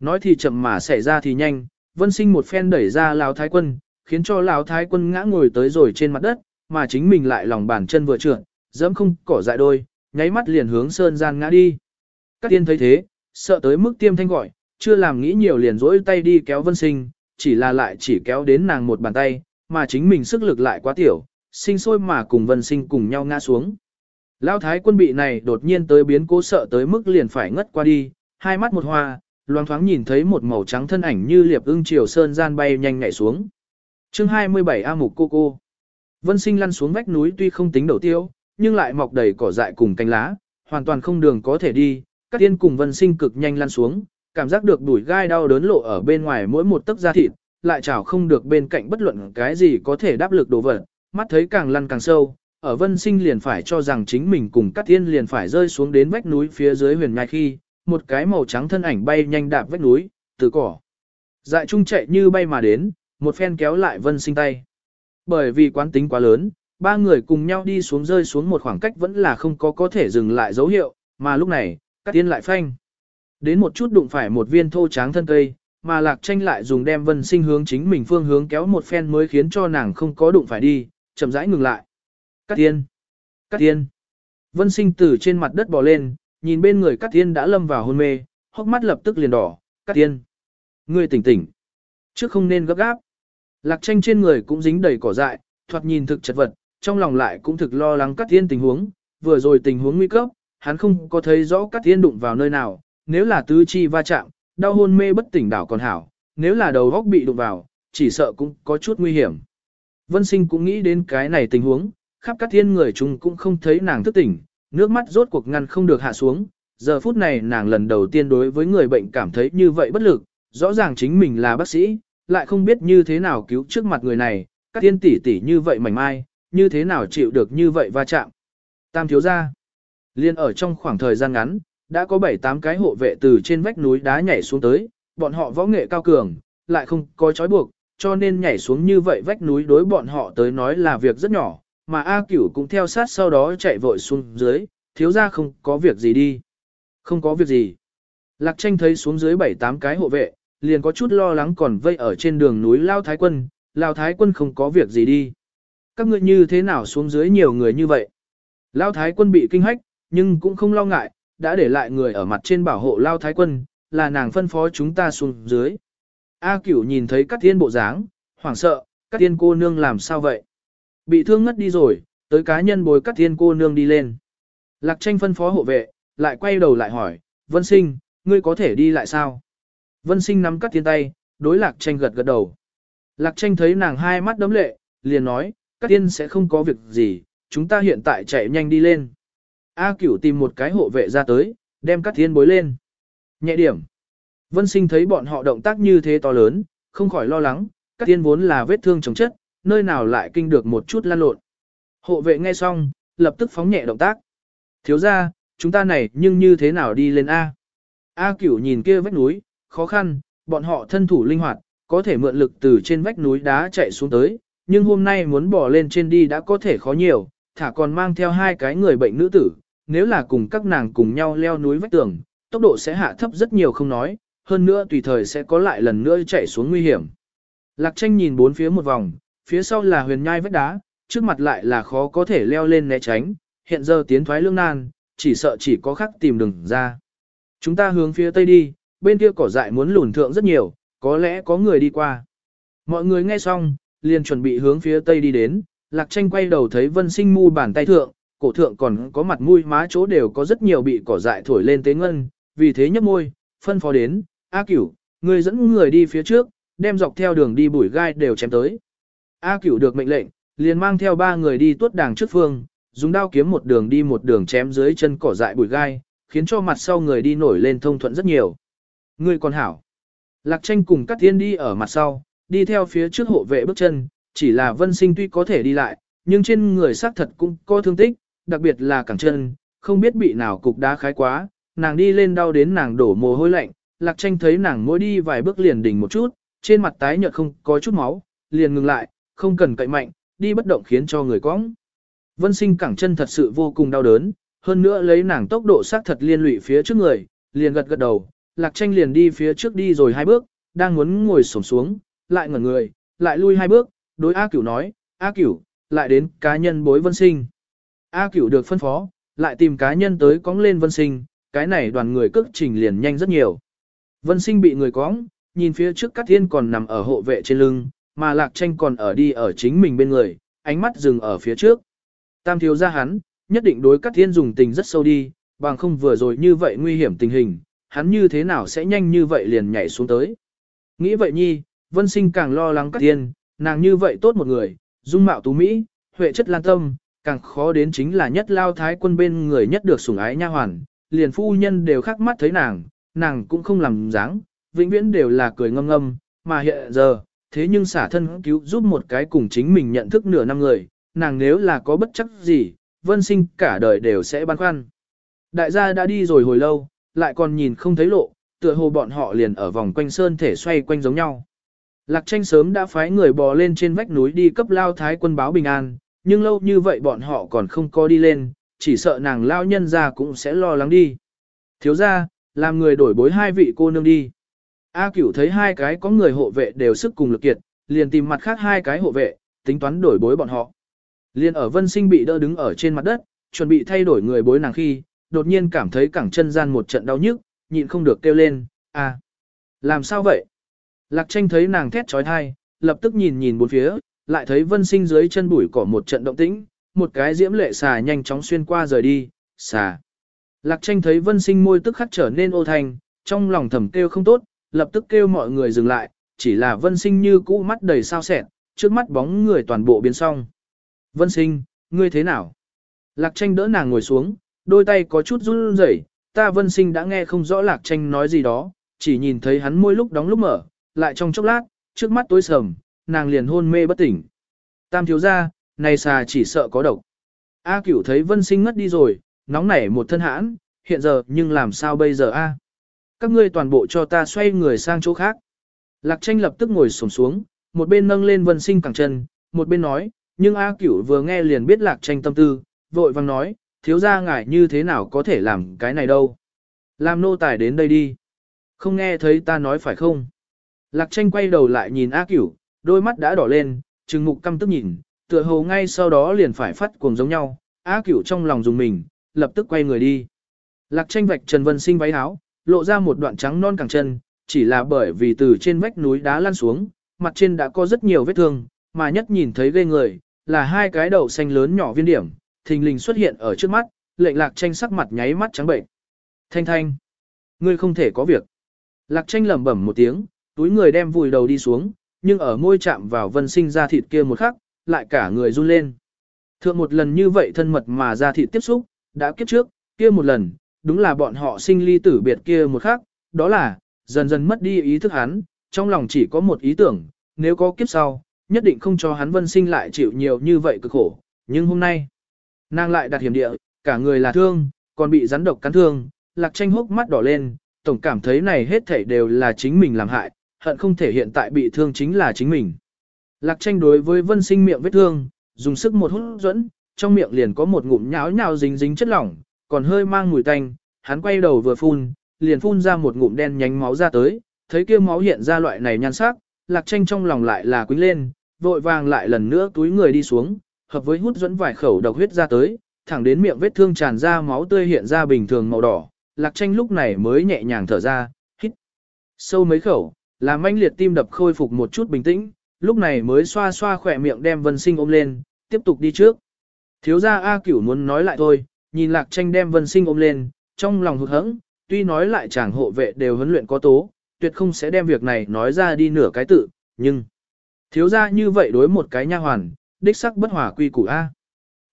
Nói thì chậm mà xảy ra thì nhanh, vân sinh một phen đẩy ra Lao Thái quân, khiến cho Lão Thái quân ngã ngồi tới rồi trên mặt đất, mà chính mình lại lòng bàn chân vừa trượt, dẫm không cỏ dại đôi, nháy mắt liền hướng sơn gian ngã đi. Các tiên thấy thế, sợ tới mức tiêm thanh gọi, chưa làm nghĩ nhiều liền rỗi tay đi kéo vân sinh, chỉ là lại chỉ kéo đến nàng một bàn tay, mà chính mình sức lực lại quá tiểu, sinh sôi mà cùng vân sinh cùng nhau ngã xuống. Lão thái quân bị này đột nhiên tới biến cố sợ tới mức liền phải ngất qua đi, hai mắt một hoa, loang thoáng nhìn thấy một màu trắng thân ảnh như liệp ưng chiều sơn gian bay nhanh nhảy xuống. chương 27 A Mục Cô Cô Vân sinh lăn xuống vách núi tuy không tính đầu tiêu, nhưng lại mọc đầy cỏ dại cùng cánh lá, hoàn toàn không đường có thể đi. Các tiên cùng vân sinh cực nhanh lăn xuống, cảm giác được đuổi gai đau đớn lộ ở bên ngoài mỗi một tấc da thịt, lại chảo không được bên cạnh bất luận cái gì có thể đáp lực đồ vật, mắt thấy càng lăn càng sâu, ở vân sinh liền phải cho rằng chính mình cùng các tiên liền phải rơi xuống đến vách núi phía dưới huyền nhai khi, một cái màu trắng thân ảnh bay nhanh đạp vách núi, từ cỏ. Dại trung chạy như bay mà đến, một phen kéo lại vân sinh tay. Bởi vì quán tính quá lớn, ba người cùng nhau đi xuống rơi xuống một khoảng cách vẫn là không có có thể dừng lại dấu hiệu, mà lúc này, các tiên lại phanh. Đến một chút đụng phải một viên thô tráng thân cây, mà lạc tranh lại dùng đem vân sinh hướng chính mình phương hướng kéo một phen mới khiến cho nàng không có đụng phải đi, chậm rãi ngừng lại. Cát tiên! Cát tiên! Vân sinh từ trên mặt đất bò lên, nhìn bên người Cát tiên đã lâm vào hôn mê, hốc mắt lập tức liền đỏ. Cát tiên! Ngươi tỉnh tỉnh! Trước không nên gấp gáp. Lạc tranh trên người cũng dính đầy cỏ dại, thoạt nhìn thực chật vật, trong lòng lại cũng thực lo lắng Cát Thiên tình huống, vừa rồi tình huống nguy cấp, hắn không có thấy rõ Cát Thiên đụng vào nơi nào, nếu là tứ chi va chạm, đau hôn mê bất tỉnh đảo còn hảo, nếu là đầu góc bị đụng vào, chỉ sợ cũng có chút nguy hiểm. Vân Sinh cũng nghĩ đến cái này tình huống, khắp các Thiên người chung cũng không thấy nàng thức tỉnh, nước mắt rốt cuộc ngăn không được hạ xuống, giờ phút này nàng lần đầu tiên đối với người bệnh cảm thấy như vậy bất lực, rõ ràng chính mình là bác sĩ, lại không biết như thế nào cứu trước mặt người này, các tiên tỷ tỷ như vậy mảnh mai, như thế nào chịu được như vậy va chạm. Tam thiếu gia, liên ở trong khoảng thời gian ngắn, đã có 7-8 cái hộ vệ từ trên vách núi đá nhảy xuống tới, bọn họ võ nghệ cao cường, lại không có trói buộc, cho nên nhảy xuống như vậy vách núi đối bọn họ tới nói là việc rất nhỏ, mà A Cửu cũng theo sát sau đó chạy vội xuống dưới, thiếu gia không có việc gì đi. Không có việc gì. Lạc tranh thấy xuống dưới 7-8 cái hộ vệ, liền có chút lo lắng còn vây ở trên đường núi Lao Thái Quân, Lao Thái Quân không có việc gì đi. Các ngươi như thế nào xuống dưới nhiều người như vậy? Lao Thái Quân bị kinh hách, nhưng cũng không lo ngại, đã để lại người ở mặt trên bảo hộ Lao Thái Quân, là nàng phân phó chúng ta xuống dưới. A Cửu nhìn thấy các thiên bộ dáng, hoảng sợ, các thiên cô nương làm sao vậy? Bị thương ngất đi rồi, tới cá nhân bồi các thiên cô nương đi lên. Lạc tranh phân phó hộ vệ, lại quay đầu lại hỏi, Vân Sinh, ngươi có thể đi lại sao? Vân sinh nắm các tiên tay, đối lạc tranh gật gật đầu. Lạc tranh thấy nàng hai mắt đấm lệ, liền nói, các tiên sẽ không có việc gì, chúng ta hiện tại chạy nhanh đi lên. A cửu tìm một cái hộ vệ ra tới, đem các thiên bối lên. Nhẹ điểm. Vân sinh thấy bọn họ động tác như thế to lớn, không khỏi lo lắng, Các thiên vốn là vết thương chống chất, nơi nào lại kinh được một chút lan lộn. Hộ vệ nghe xong, lập tức phóng nhẹ động tác. Thiếu ra, chúng ta này nhưng như thế nào đi lên A? A cửu nhìn kia vách núi, khó khăn, bọn họ thân thủ linh hoạt, có thể mượn lực từ trên vách núi đá chạy xuống tới, nhưng hôm nay muốn bỏ lên trên đi đã có thể khó nhiều, thả còn mang theo hai cái người bệnh nữ tử, nếu là cùng các nàng cùng nhau leo núi vách tường, tốc độ sẽ hạ thấp rất nhiều không nói, hơn nữa tùy thời sẽ có lại lần nữa chạy xuống nguy hiểm. Lạc tranh nhìn bốn phía một vòng, phía sau là huyền nhai vách đá, trước mặt lại là khó có thể leo lên né tránh, hiện giờ tiến thoái lương nan, chỉ sợ chỉ có khắc tìm đường ra. Chúng ta hướng phía tây đi, bên kia cỏ dại muốn lùn thượng rất nhiều, có lẽ có người đi qua. Mọi người nghe xong, liền chuẩn bị hướng phía tây đi đến, lạc tranh quay đầu thấy vân sinh mu bàn tay thượng, cổ thượng còn có mặt mũi má chỗ đều có rất nhiều bị cỏ dại thổi lên tế ngân, vì thế nhấp môi, phân phó đến, A cửu, người dẫn người đi phía trước, đem dọc theo đường đi bụi gai đều chém tới. A cửu được mệnh lệnh, liền mang theo ba người đi tuốt đàng trước phương, dùng đao kiếm một đường đi một đường chém dưới chân cỏ dại bụi gai, khiến cho mặt sau người đi nổi lên thông thuận rất nhiều. Người còn hảo. Lạc tranh cùng các thiên đi ở mặt sau, đi theo phía trước hộ vệ bước chân, chỉ là vân sinh tuy có thể đi lại, nhưng trên người xác thật cũng có thương tích, đặc biệt là cẳng chân, không biết bị nào cục đá khái quá, nàng đi lên đau đến nàng đổ mồ hôi lạnh, lạc tranh thấy nàng mỗi đi vài bước liền đỉnh một chút, trên mặt tái nhợt không có chút máu, liền ngừng lại, không cần cậy mạnh, đi bất động khiến cho người cóng. Vân sinh cẳng chân thật sự vô cùng đau đớn, hơn nữa lấy nàng tốc độ xác thật liên lụy phía trước người, liền gật gật đầu, lạc tranh liền đi phía trước đi rồi hai bước, đang muốn ngồi xổm xuống, lại ngẩn người, lại lui hai bước, đối A cửu nói, A cửu, lại đến cá nhân bối vân sinh. A cửu được phân phó, lại tìm cá nhân tới cóng lên vân sinh, cái này đoàn người cước trình liền nhanh rất nhiều. Vân sinh bị người cóng, nhìn phía trước các thiên còn nằm ở hộ vệ trên lưng, mà lạc tranh còn ở đi ở chính mình bên người, ánh mắt dừng ở phía trước. Tam thiếu ra hắn, nhất định đối các thiên dùng tình rất sâu đi, bằng không vừa rồi như vậy nguy hiểm tình hình, hắn như thế nào sẽ nhanh như vậy liền nhảy xuống tới. Nghĩ vậy nhi, vân sinh càng lo lắng các thiên, nàng như vậy tốt một người, dung mạo tú Mỹ, huệ chất lan tâm, càng khó đến chính là nhất lao thái quân bên người nhất được sủng ái nha hoàn, liền phu nhân đều khắc mắt thấy nàng, nàng cũng không làm dáng, vĩnh viễn đều là cười ngâm ngâm, mà hiện giờ, thế nhưng xả thân cứu giúp một cái cùng chính mình nhận thức nửa năm người, nàng nếu là có bất chấp gì, vân sinh cả đời đều sẽ băn khoăn. Đại gia đã đi rồi hồi lâu, lại còn nhìn không thấy lộ, tựa hồ bọn họ liền ở vòng quanh sơn thể xoay quanh giống nhau. Lạc tranh sớm đã phái người bò lên trên vách núi đi cấp lao thái quân báo bình an, nhưng lâu như vậy bọn họ còn không có đi lên, chỉ sợ nàng lao nhân ra cũng sẽ lo lắng đi. Thiếu ra, làm người đổi bối hai vị cô nương đi. A cửu thấy hai cái có người hộ vệ đều sức cùng lực kiệt, liền tìm mặt khác hai cái hộ vệ, tính toán đổi bối bọn họ. Liền ở vân sinh bị đỡ đứng ở trên mặt đất, chuẩn bị thay đổi người bối nàng khi, đột nhiên cảm thấy cẳng chân gian một trận đau nhức, nhịn không được kêu lên, à, làm sao vậy? Lạc tranh thấy nàng thét trói thai, lập tức nhìn nhìn bốn phía, lại thấy vân sinh dưới chân bụi cỏ một trận động tĩnh, một cái diễm lệ xà nhanh chóng xuyên qua rời đi, xà. Lạc tranh thấy vân sinh môi tức khắc trở nên ô thanh, trong lòng thầm kêu không tốt, lập tức kêu mọi người dừng lại, chỉ là vân sinh như cũ mắt đầy sao sẹn, trước mắt bóng người toàn bộ biến xong. Vân sinh, ngươi thế nào? Lạc tranh đỡ nàng ngồi xuống, đôi tay có chút run rẩy, ta vân sinh đã nghe không rõ lạc tranh nói gì đó, chỉ nhìn thấy hắn môi lúc đóng lúc mở, lại trong chốc lát, trước mắt tối sầm, nàng liền hôn mê bất tỉnh. Tam thiếu gia, này xà chỉ sợ có độc. A cửu thấy vân sinh ngất đi rồi, nóng nảy một thân hãn, hiện giờ nhưng làm sao bây giờ a? Các ngươi toàn bộ cho ta xoay người sang chỗ khác. Lạc tranh lập tức ngồi sổm xuống, một bên nâng lên vân sinh cẳng chân, một bên nói, nhưng A cửu vừa nghe liền biết lạc tranh tâm tư, vội vang nói, thiếu gia ngại như thế nào có thể làm cái này đâu. Làm nô tài đến đây đi. Không nghe thấy ta nói phải không? Lạc tranh quay đầu lại nhìn A cửu, đôi mắt đã đỏ lên, trừng mục căm tức nhìn, tựa hồ ngay sau đó liền phải phát cuồng giống nhau, á cửu trong lòng dùng mình, lập tức quay người đi. Lạc tranh vạch Trần Vân Sinh váy áo, lộ ra một đoạn trắng non cẳng chân, chỉ là bởi vì từ trên vách núi đá lăn xuống, mặt trên đã có rất nhiều vết thương, mà nhất nhìn thấy ghê người, là hai cái đầu xanh lớn nhỏ viên điểm, thình lình xuất hiện ở trước mắt, lệnh lạc tranh sắc mặt nháy mắt trắng bệnh. Thanh thanh, ngươi không thể có việc. Lạc tranh lẩm bẩm một tiếng, túi người đem vùi đầu đi xuống, nhưng ở môi chạm vào vân sinh ra thịt kia một khắc, lại cả người run lên. Thượng một lần như vậy thân mật mà ra thịt tiếp xúc, đã kiếp trước, kia một lần, đúng là bọn họ sinh ly tử biệt kia một khắc, đó là, dần dần mất đi ý thức hắn, trong lòng chỉ có một ý tưởng, nếu có kiếp sau, nhất định không cho hắn vân sinh lại chịu nhiều như vậy cực khổ, nhưng hôm nay, nàng lại đặt hiểm địa, cả người là thương, còn bị rắn độc cắn thương, lạc tranh hốc mắt đỏ lên, tổng cảm thấy này hết thảy đều là chính mình làm hại, hận không thể hiện tại bị thương chính là chính mình. Lạc tranh đối với vân sinh miệng vết thương, dùng sức một hút dẫn, trong miệng liền có một ngụm nháo nhào dính dính chất lỏng, còn hơi mang mùi tanh, hắn quay đầu vừa phun, liền phun ra một ngụm đen nhánh máu ra tới, thấy kia máu hiện ra loại này nhan sắc, lạc tranh trong lòng lại là quính lên, vội vàng lại lần nữa túi người đi xuống, hợp với hút dẫn vài khẩu độc huyết ra tới, thẳng đến miệng vết thương tràn ra máu tươi hiện ra bình thường màu đỏ, lạc tranh lúc này mới nhẹ nhàng thở ra, hít sâu mấy khẩu, làm anh liệt tim đập khôi phục một chút bình tĩnh, lúc này mới xoa xoa khỏe miệng đem vân sinh ôm lên, tiếp tục đi trước. Thiếu gia A cửu muốn nói lại thôi, nhìn lạc tranh đem vân sinh ôm lên, trong lòng hụt hẫng, tuy nói lại chàng hộ vệ đều huấn luyện có tố, tuyệt không sẽ đem việc này nói ra đi nửa cái tự, nhưng thiếu gia như vậy đối một cái nha hoàn, đích sắc bất hòa quy củ A.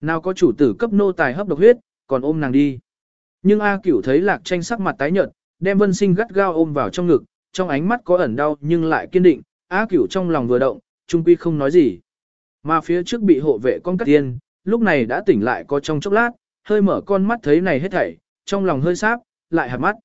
Nào có chủ tử cấp nô tài hấp độc huyết, còn ôm nàng đi. Nhưng A cửu thấy lạc tranh sắc mặt tái nhợt, đem vân sinh gắt gao ôm vào trong ngực, trong ánh mắt có ẩn đau nhưng lại kiên định, A cửu trong lòng vừa động, trung quy không nói gì. Mà phía trước bị hộ vệ con cắt tiên, lúc này đã tỉnh lại có trong chốc lát, hơi mở con mắt thấy này hết thảy, trong lòng hơi sáp, lại hạt mắt.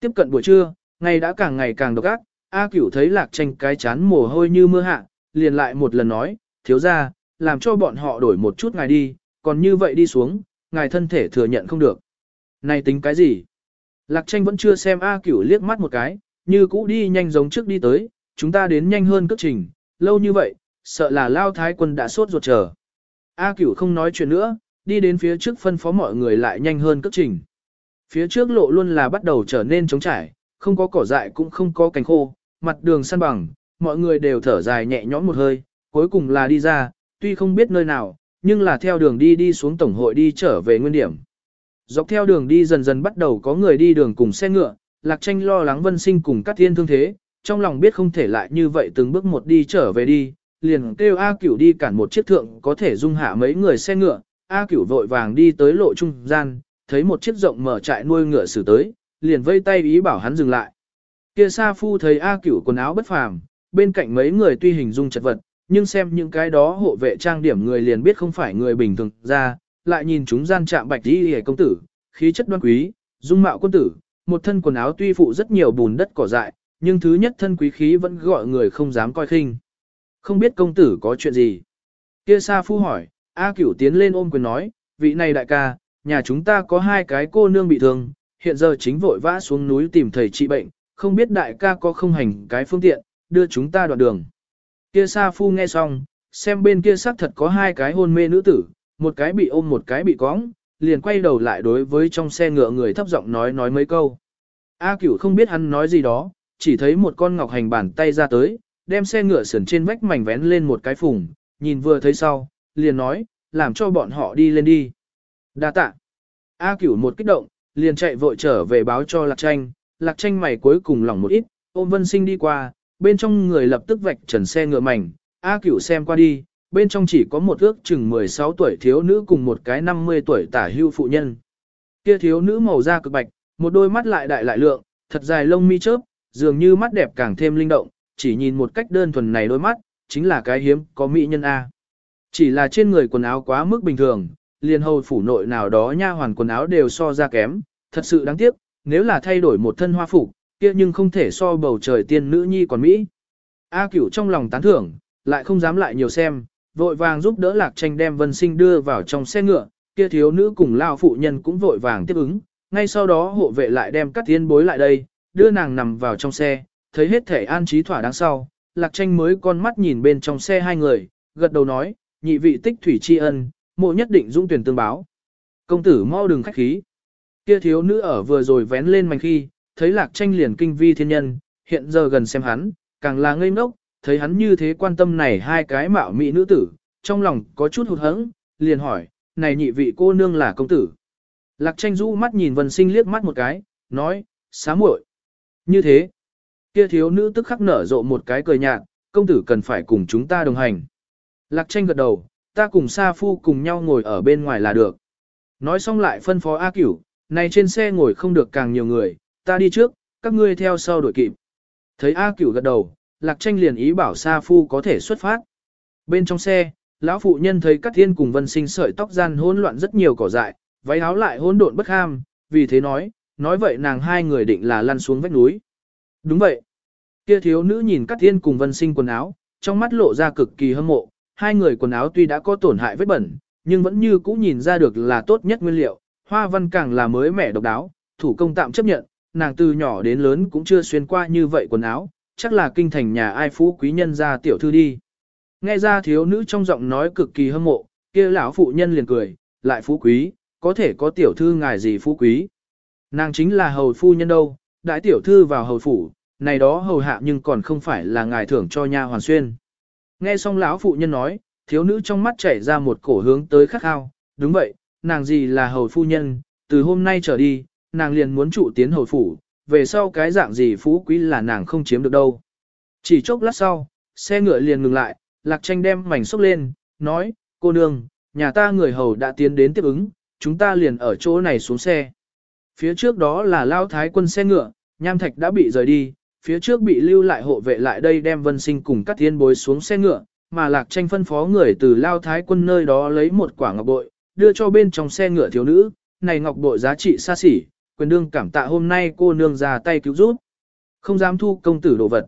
Tiếp cận buổi trưa, ngày đã càng ngày càng độc ác, A cửu thấy lạc tranh cái chán mồ hôi như mưa hạ, liền lại một lần nói, thiếu ra, làm cho bọn họ đổi một chút ngài đi, còn như vậy đi xuống, ngài thân thể thừa nhận không được. Này tính cái gì? Lạc tranh vẫn chưa xem A cửu liếc mắt một cái, như cũ đi nhanh giống trước đi tới, chúng ta đến nhanh hơn cước trình, lâu như vậy, sợ là lao thái quân đã sốt ruột chờ. A cửu không nói chuyện nữa, đi đến phía trước phân phó mọi người lại nhanh hơn cước trình. Phía trước lộ luôn là bắt đầu trở nên trống trải, không có cỏ dại cũng không có cánh khô, mặt đường săn bằng, mọi người đều thở dài nhẹ nhõm một hơi, cuối cùng là đi ra, tuy không biết nơi nào, nhưng là theo đường đi đi xuống tổng hội đi trở về nguyên điểm. Dọc theo đường đi dần dần bắt đầu có người đi đường cùng xe ngựa, Lạc Tranh lo lắng Vân Sinh cùng Cát thiên thương thế, trong lòng biết không thể lại như vậy từng bước một đi trở về đi, liền kêu A Cửu đi cản một chiếc thượng có thể dung hạ mấy người xe ngựa, A Cửu vội vàng đi tới lộ trung gian, thấy một chiếc rộng mở trại nuôi ngựa xử tới, liền vây tay ý bảo hắn dừng lại. Kia Sa Phu thấy A Cửu quần áo bất phàm, bên cạnh mấy người tuy hình dung chật vật, nhưng xem những cái đó hộ vệ trang điểm người liền biết không phải người bình thường ra, lại nhìn chúng gian chạm bạch đi hề công tử, khí chất đoan quý, dung mạo quân tử, một thân quần áo tuy phụ rất nhiều bùn đất cỏ dại, nhưng thứ nhất thân quý khí vẫn gọi người không dám coi khinh. Không biết công tử có chuyện gì? Kia Sa Phu hỏi, A Cửu tiến lên ôm quyền nói, vị này đại ca, nhà chúng ta có hai cái cô nương bị thương, hiện giờ chính vội vã xuống núi tìm thầy trị bệnh, không biết đại ca có không hành cái phương tiện, đưa chúng ta đoạn đường. Kia Sa Phu nghe xong, xem bên kia xác thật có hai cái hôn mê nữ tử, một cái bị ôm một cái bị cóng, liền quay đầu lại đối với trong xe ngựa người thấp giọng nói nói mấy câu. A Cửu không biết hắn nói gì đó, chỉ thấy một con ngọc hành bàn tay ra tới, đem xe ngựa sườn trên vách mảnh vén lên một cái phùng, nhìn vừa thấy sau, liền nói, làm cho bọn họ đi lên đi. Đa tạ. A Cửu một kích động, liền chạy vội trở về báo cho Lạc Tranh, Lạc Tranh mày cuối cùng lỏng một ít, ôm Vân Sinh đi qua, bên trong người lập tức vạch trần xe ngựa mảnh, A Cửu xem qua đi, bên trong chỉ có một ước chừng 16 tuổi thiếu nữ cùng một cái 50 tuổi tả hưu phụ nhân. Kia thiếu nữ màu da cực bạch, một đôi mắt lại đại lại lượng, thật dài lông mi chớp, dường như mắt đẹp càng thêm linh động, chỉ nhìn một cách đơn thuần này đôi mắt, chính là cái hiếm có mỹ nhân A. Chỉ là trên người quần áo quá mức bình thường, liền hầu phủ nội nào đó nha hoàn quần áo đều so ra kém, thật sự đáng tiếc, nếu là thay đổi một thân hoa phục, kia nhưng không thể so bầu trời tiên nữ nhi còn Mỹ. A cửu trong lòng tán thưởng, lại không dám lại nhiều xem, vội vàng giúp đỡ lạc tranh đem vân sinh đưa vào trong xe ngựa, kia thiếu nữ cùng lao phụ nhân cũng vội vàng tiếp ứng, ngay sau đó hộ vệ lại đem các tiên bối lại đây, đưa nàng nằm vào trong xe, thấy hết thể an trí thỏa đáng sau, lạc tranh mới con mắt nhìn bên trong xe hai người, gật đầu nói, nhị vị tích thủy tri ân, mộ nhất định dũng tuyển tương báo. Công tử mau đừng khách khí. Kia thiếu nữ ở vừa rồi vén lên mảnh khi, thấy lạc tranh liền kinh vi thiên nhân, hiện giờ gần xem hắn, càng là ngây ngốc, thấy hắn như thế quan tâm này hai cái mạo mỹ nữ tử, trong lòng có chút hụt hẫng, liền hỏi, này nhị vị cô nương là công tử. Lạc tranh rũ mắt nhìn vân sinh liếc mắt một cái, nói, xá muội. Như thế, kia thiếu nữ tức khắc nở rộ một cái cười nhạt, công tử cần phải cùng chúng ta đồng hành. Lạc tranh gật đầu, ta cùng Sa Phu cùng nhau ngồi ở bên ngoài là được. Nói xong lại phân phó A Cửu, này trên xe ngồi không được càng nhiều người, ta đi trước, các ngươi theo sau đuổi kịp. Thấy A Cửu gật đầu, Lạc Tranh liền ý bảo Sa Phu có thể xuất phát. Bên trong xe, lão phụ nhân thấy Cát Thiên cùng Vân Sinh sợi tóc gian hỗn loạn rất nhiều cỏ dại, váy áo lại hỗn độn bất ham, vì thế nói, nói vậy nàng hai người định là lăn xuống vách núi. Đúng vậy. Kia thiếu nữ nhìn Cát Thiên cùng Vân Sinh quần áo, trong mắt lộ ra cực kỳ hâm mộ, hai người quần áo tuy đã có tổn hại vết bẩn, nhưng vẫn như cũ nhìn ra được là tốt nhất nguyên liệu, hoa văn càng là mới mẻ độc đáo, thủ công tạm chấp nhận, nàng từ nhỏ đến lớn cũng chưa xuyên qua như vậy quần áo, chắc là kinh thành nhà ai phú quý nhân ra tiểu thư đi. Nghe ra thiếu nữ trong giọng nói cực kỳ hâm mộ, kia lão phụ nhân liền cười, lại phú quý, có thể có tiểu thư ngài gì phú quý. Nàng chính là hầu phu nhân đâu, đại tiểu thư vào hầu phủ, này đó hầu hạ nhưng còn không phải là ngài thưởng cho nha hoàn xuyên. Nghe xong lão phụ nhân nói, thiếu nữ trong mắt chảy ra một cổ hướng tới khắc ao đúng vậy, nàng gì là hầu phu nhân, từ hôm nay trở đi, nàng liền muốn trụ tiến hầu phủ, về sau cái dạng gì phú quý là nàng không chiếm được đâu. Chỉ chốc lát sau, xe ngựa liền ngừng lại, lạc tranh đem mảnh xốc lên, nói, cô nương, nhà ta người hầu đã tiến đến tiếp ứng, chúng ta liền ở chỗ này xuống xe. Phía trước đó là lao thái quân xe ngựa, nham thạch đã bị rời đi, phía trước bị lưu lại hộ vệ lại đây đem vân sinh cùng các thiên bối xuống xe ngựa, mà lạc tranh phân phó người từ lao thái quân nơi đó lấy một quả ngọc bội, đưa cho bên trong xe ngựa thiếu nữ, này ngọc bội giá trị xa xỉ, quyền đương cảm tạ hôm nay cô nương ra tay cứu giúp. Không dám thu công tử đồ vật.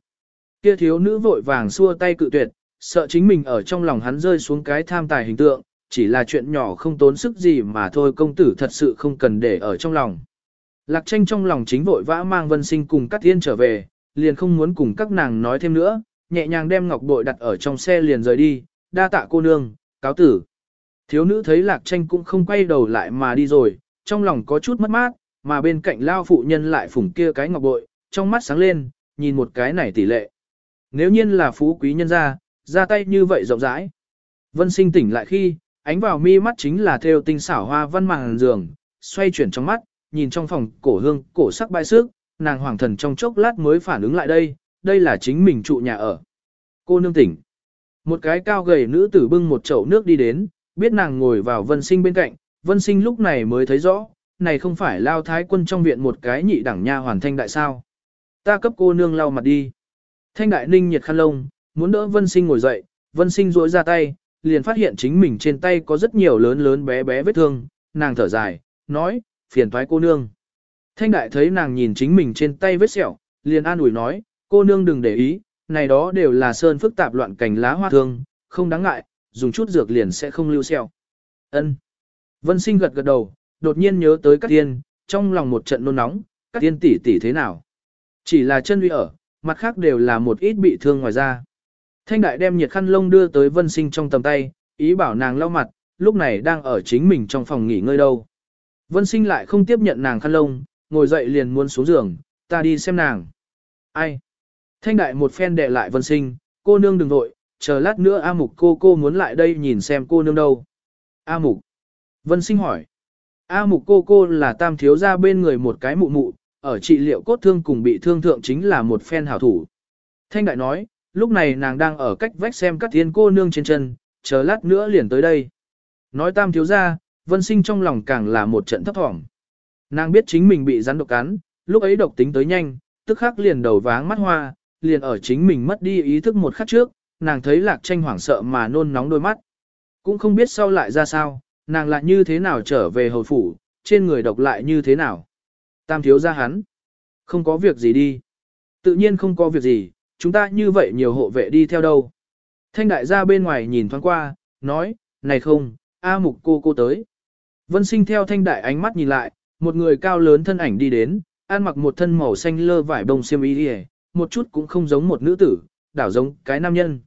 Kia thiếu nữ vội vàng xua tay cự tuyệt, sợ chính mình ở trong lòng hắn rơi xuống cái tham tài hình tượng, chỉ là chuyện nhỏ không tốn sức gì mà thôi công tử thật sự không cần để ở trong lòng. Lạc tranh trong lòng chính vội vã mang vân sinh cùng các thiên trở về, liền không muốn cùng các nàng nói thêm nữa, nhẹ nhàng đem ngọc bội đặt ở trong xe liền rời đi, đa tạ cô nương, cáo tử. Thiếu nữ thấy lạc tranh cũng không quay đầu lại mà đi rồi, trong lòng có chút mất mát, mà bên cạnh lao phụ nhân lại phủng kia cái ngọc bội, trong mắt sáng lên, nhìn một cái này tỷ lệ. Nếu nhiên là phú quý nhân gia, ra tay như vậy rộng rãi. Vân sinh tỉnh lại khi, ánh vào mi mắt chính là theo tinh xảo hoa văn màng giường, xoay chuyển trong mắt, nhìn trong phòng cổ hương, cổ sắc bại sức, nàng hoàng thần trong chốc lát mới phản ứng lại đây, đây là chính mình trụ nhà ở. Cô nương tỉnh. Một cái cao gầy nữ tử bưng một chậu nước đi đến, biết nàng ngồi vào vân sinh bên cạnh, vân sinh lúc này mới thấy rõ, này không phải lao thái quân trong viện một cái nhị đẳng nha hoàn thanh đại sao. Ta cấp cô nương lau mặt đi. Thanh đại ninh nhiệt khăn lông, muốn đỡ vân sinh ngồi dậy, vân sinh duỗi ra tay, liền phát hiện chính mình trên tay có rất nhiều lớn lớn bé bé vết thương, nàng thở dài, nói, phiền thoái cô nương. Thanh đại thấy nàng nhìn chính mình trên tay vết sẹo, liền an ủi nói, cô nương đừng để ý, này đó đều là sơn phức tạp loạn cành lá hoa thương, không đáng ngại, dùng chút dược liền sẽ không lưu sẹo. Ân. Vân sinh gật gật đầu, đột nhiên nhớ tới các tiên, trong lòng một trận nôn nóng, các tiên tỷ tỷ thế nào. Chỉ là chân uy ở, mặt khác đều là một ít bị thương ngoài ra. Thanh đại đem nhiệt khăn lông đưa tới vân sinh trong tầm tay, ý bảo nàng lau mặt, lúc này đang ở chính mình trong phòng nghỉ ngơi đâu. Vân sinh lại không tiếp nhận nàng khăn lông, ngồi dậy liền muốn xuống giường, ta đi xem nàng. Ai? Thanh đại một phen đệ lại vân sinh, cô nương đừng vội, chờ lát nữa A Mục cô cô muốn lại đây nhìn xem cô nương đâu. A Mục. Vân sinh hỏi. A Mục cô cô là tam thiếu ra bên người một cái mụ mụ, ở trị liệu cốt thương cùng bị thương thượng chính là một phen hảo thủ. Thanh đại nói, lúc này nàng đang ở cách vách xem các thiên cô nương trên chân, chờ lát nữa liền tới đây. Nói tam thiếu ra, vân sinh trong lòng càng là một trận thấp thỏm. Nàng biết chính mình bị rắn độc cắn, lúc ấy độc tính tới nhanh, tức khắc liền đầu váng mắt hoa, liền ở chính mình mất đi ý thức một khắc trước, nàng thấy lạc tranh hoảng sợ mà nôn nóng đôi mắt. Cũng không biết sau lại ra sao, nàng lại như thế nào trở về hồi phủ, trên người độc lại như thế nào. Tam thiếu ra hắn. Không có việc gì đi. Tự nhiên không có việc gì, chúng ta như vậy nhiều hộ vệ đi theo đâu. Thanh đại gia bên ngoài nhìn thoáng qua, nói, này không, A mục cô cô tới. Vân sinh theo thanh đại ánh mắt nhìn lại, một người cao lớn thân ảnh đi đến, ăn mặc một thân màu xanh lơ vải bông xiêm y đi một chút cũng không giống một nữ tử, đảo giống cái nam nhân.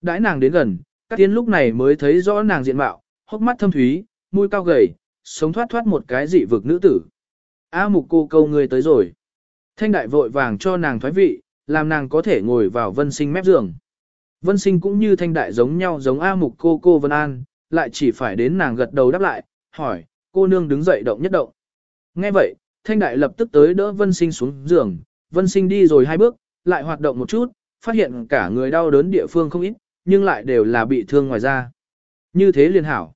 Đãi nàng đến gần, các tiến lúc này mới thấy rõ nàng diện mạo, hốc mắt thâm thúy, mũi cao gầy, sống thoát thoát một cái dị vực nữ tử. A mục cô câu người tới rồi. Thanh đại vội vàng cho nàng thoái vị, làm nàng có thể ngồi vào vân sinh mép giường. Vân sinh cũng như thanh đại giống nhau giống A mục cô cô Vân An, lại chỉ phải đến nàng gật đầu đáp lại, hỏi, cô nương đứng dậy động nhất động. Nghe vậy, thanh đại lập tức tới đỡ vân sinh xuống giường, vân sinh đi rồi hai bước, lại hoạt động một chút, phát hiện cả người đau đớn địa phương không ít, nhưng lại đều là bị thương ngoài da. Như thế liền hảo.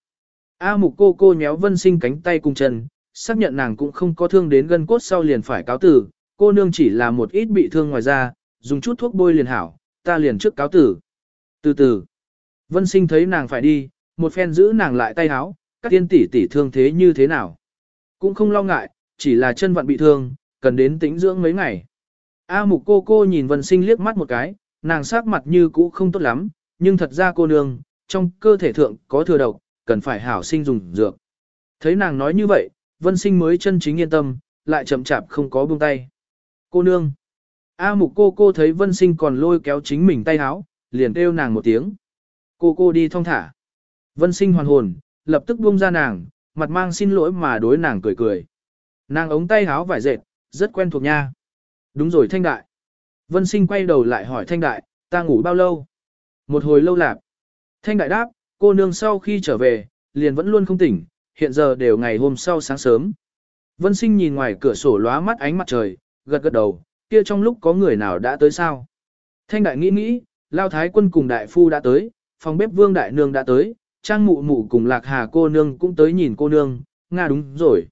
A mục cô cô nhéo vân sinh cánh tay cùng chân, xác nhận nàng cũng không có thương đến gân cốt sau liền phải cáo tử, cô nương chỉ là một ít bị thương ngoài ra, dùng chút thuốc bôi liền hảo, ta liền trước cáo tử. Từ từ, vân sinh thấy nàng phải đi, một phen giữ nàng lại tay háo, các tiên tỷ tỷ thương thế như thế nào. Cũng không lo ngại, chỉ là chân vận bị thương, cần đến tĩnh dưỡng mấy ngày. A mục cô cô nhìn vân sinh liếc mắt một cái, nàng sắc mặt như cũ không tốt lắm, nhưng thật ra cô nương, trong cơ thể thượng có thừa độc, cần phải hảo sinh dùng dược. Thấy nàng nói như vậy, vân sinh mới chân chính yên tâm, lại chậm chạp không có buông tay. Cô nương. A mục cô cô thấy vân sinh còn lôi kéo chính mình tay háo, liền kêu nàng một tiếng. Cô cô đi thong thả. Vân sinh hoàn hồn, lập tức buông ra nàng, mặt mang xin lỗi mà đối nàng cười cười. Nàng ống tay háo vải dệt, rất quen thuộc nha. Đúng rồi thanh đại. Vân sinh quay đầu lại hỏi thanh đại, ta ngủ bao lâu? Một hồi lâu lạp. Thanh đại đáp, cô nương sau khi trở về, liền vẫn luôn không tỉnh, hiện giờ đều ngày hôm sau sáng sớm. Vân sinh nhìn ngoài cửa sổ lóa mắt ánh mặt trời, gật gật đầu, kia trong lúc có người nào đã tới sao? Thanh đại nghĩ nghĩ, Lao Thái quân cùng đại phu đã tới, phòng bếp vương đại nương đã tới, trang mụ mụ cùng lạc hà cô nương cũng tới nhìn cô nương, nga đúng rồi.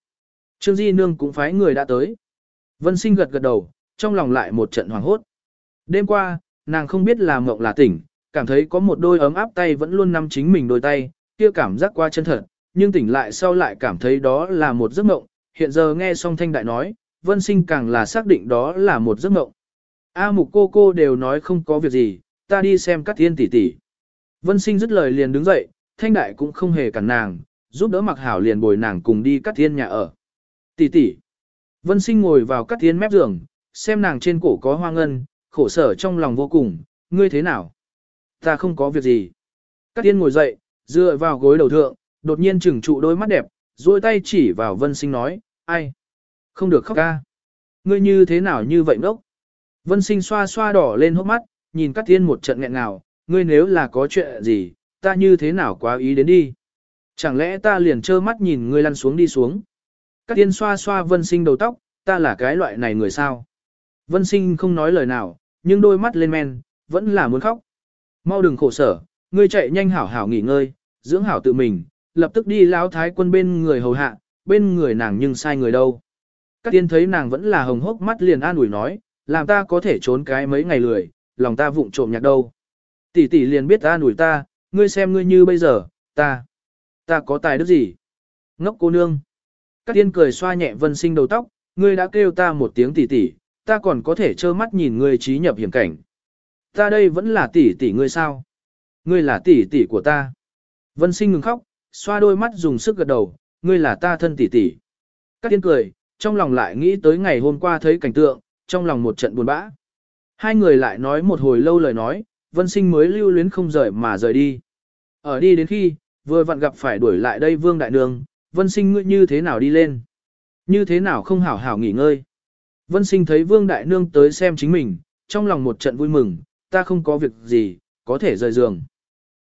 Trương Di nương cũng phái người đã tới. Vân sinh gật gật đầu, trong lòng lại một trận hoảng hốt. Đêm qua, nàng không biết là mộng là tỉnh, cảm thấy có một đôi ấm áp tay vẫn luôn nắm chính mình đôi tay, kia cảm giác qua chân thật, nhưng tỉnh lại sau lại cảm thấy đó là một giấc mộng, hiện giờ nghe song thanh đại nói, vân sinh càng là xác định đó là một giấc mộng. A mục cô cô đều nói không có việc gì, ta đi xem các thiên tỷ tỷ. Vân sinh dứt lời liền đứng dậy, thanh đại cũng không hề cản nàng, giúp đỡ mặc hảo liền bồi nàng cùng đi cắt thiên nhà ở. Tỷ tỷ. Vân sinh ngồi vào cắt thiên mép giường, xem nàng trên cổ có hoa ngân, khổ sở trong lòng vô cùng, ngươi thế nào? Ta không có việc gì. Cát tiên ngồi dậy, dựa vào gối đầu thượng, đột nhiên trừng trụ đôi mắt đẹp, duỗi tay chỉ vào vân sinh nói, ai? Không được khóc ca. Ngươi như thế nào như vậy ngốc? Vân sinh xoa xoa đỏ lên hốc mắt, nhìn Cát tiên một trận nghẹn ngào, ngươi nếu là có chuyện gì, ta như thế nào quá ý đến đi? Chẳng lẽ ta liền trơ mắt nhìn ngươi lăn xuống đi xuống? Cát tiên xoa xoa vân sinh đầu tóc, ta là cái loại này người sao? Vân sinh không nói lời nào, nhưng đôi mắt lên men, vẫn là muốn khóc. Mau đừng khổ sở, ngươi chạy nhanh hảo hảo nghỉ ngơi, dưỡng hảo tự mình, lập tức đi lão thái quân bên người hầu hạ, bên người nàng nhưng sai người đâu. Các tiên thấy nàng vẫn là hồng hốc mắt liền an ủi nói, làm ta có thể trốn cái mấy ngày lười, lòng ta vụng trộm nhạc đâu. Tỷ tỷ liền biết an ủi ta, ngươi xem ngươi như bây giờ, ta, ta có tài đức gì? Ngốc cô nương. Các tiên cười xoa nhẹ vân sinh đầu tóc, ngươi đã kêu ta một tiếng tỷ tỷ, ta còn có thể trơ mắt nhìn ngươi trí nhập hiểm cảnh. Ta đây vẫn là tỷ tỷ ngươi sao? Ngươi là tỷ tỷ của ta. Vân sinh ngừng khóc, xoa đôi mắt dùng sức gật đầu, ngươi là ta thân tỷ tỷ. Các tiên cười, trong lòng lại nghĩ tới ngày hôm qua thấy cảnh tượng, trong lòng một trận buồn bã. Hai người lại nói một hồi lâu lời nói, vân sinh mới lưu luyến không rời mà rời đi. Ở đi đến khi, vừa vặn gặp phải đuổi lại đây vương đại nương, vân sinh ngươi như thế nào đi lên? Như thế nào không hảo hảo nghỉ ngơi? Vân sinh thấy vương đại nương tới xem chính mình, trong lòng một trận vui mừng, ta không có việc gì, có thể rời giường.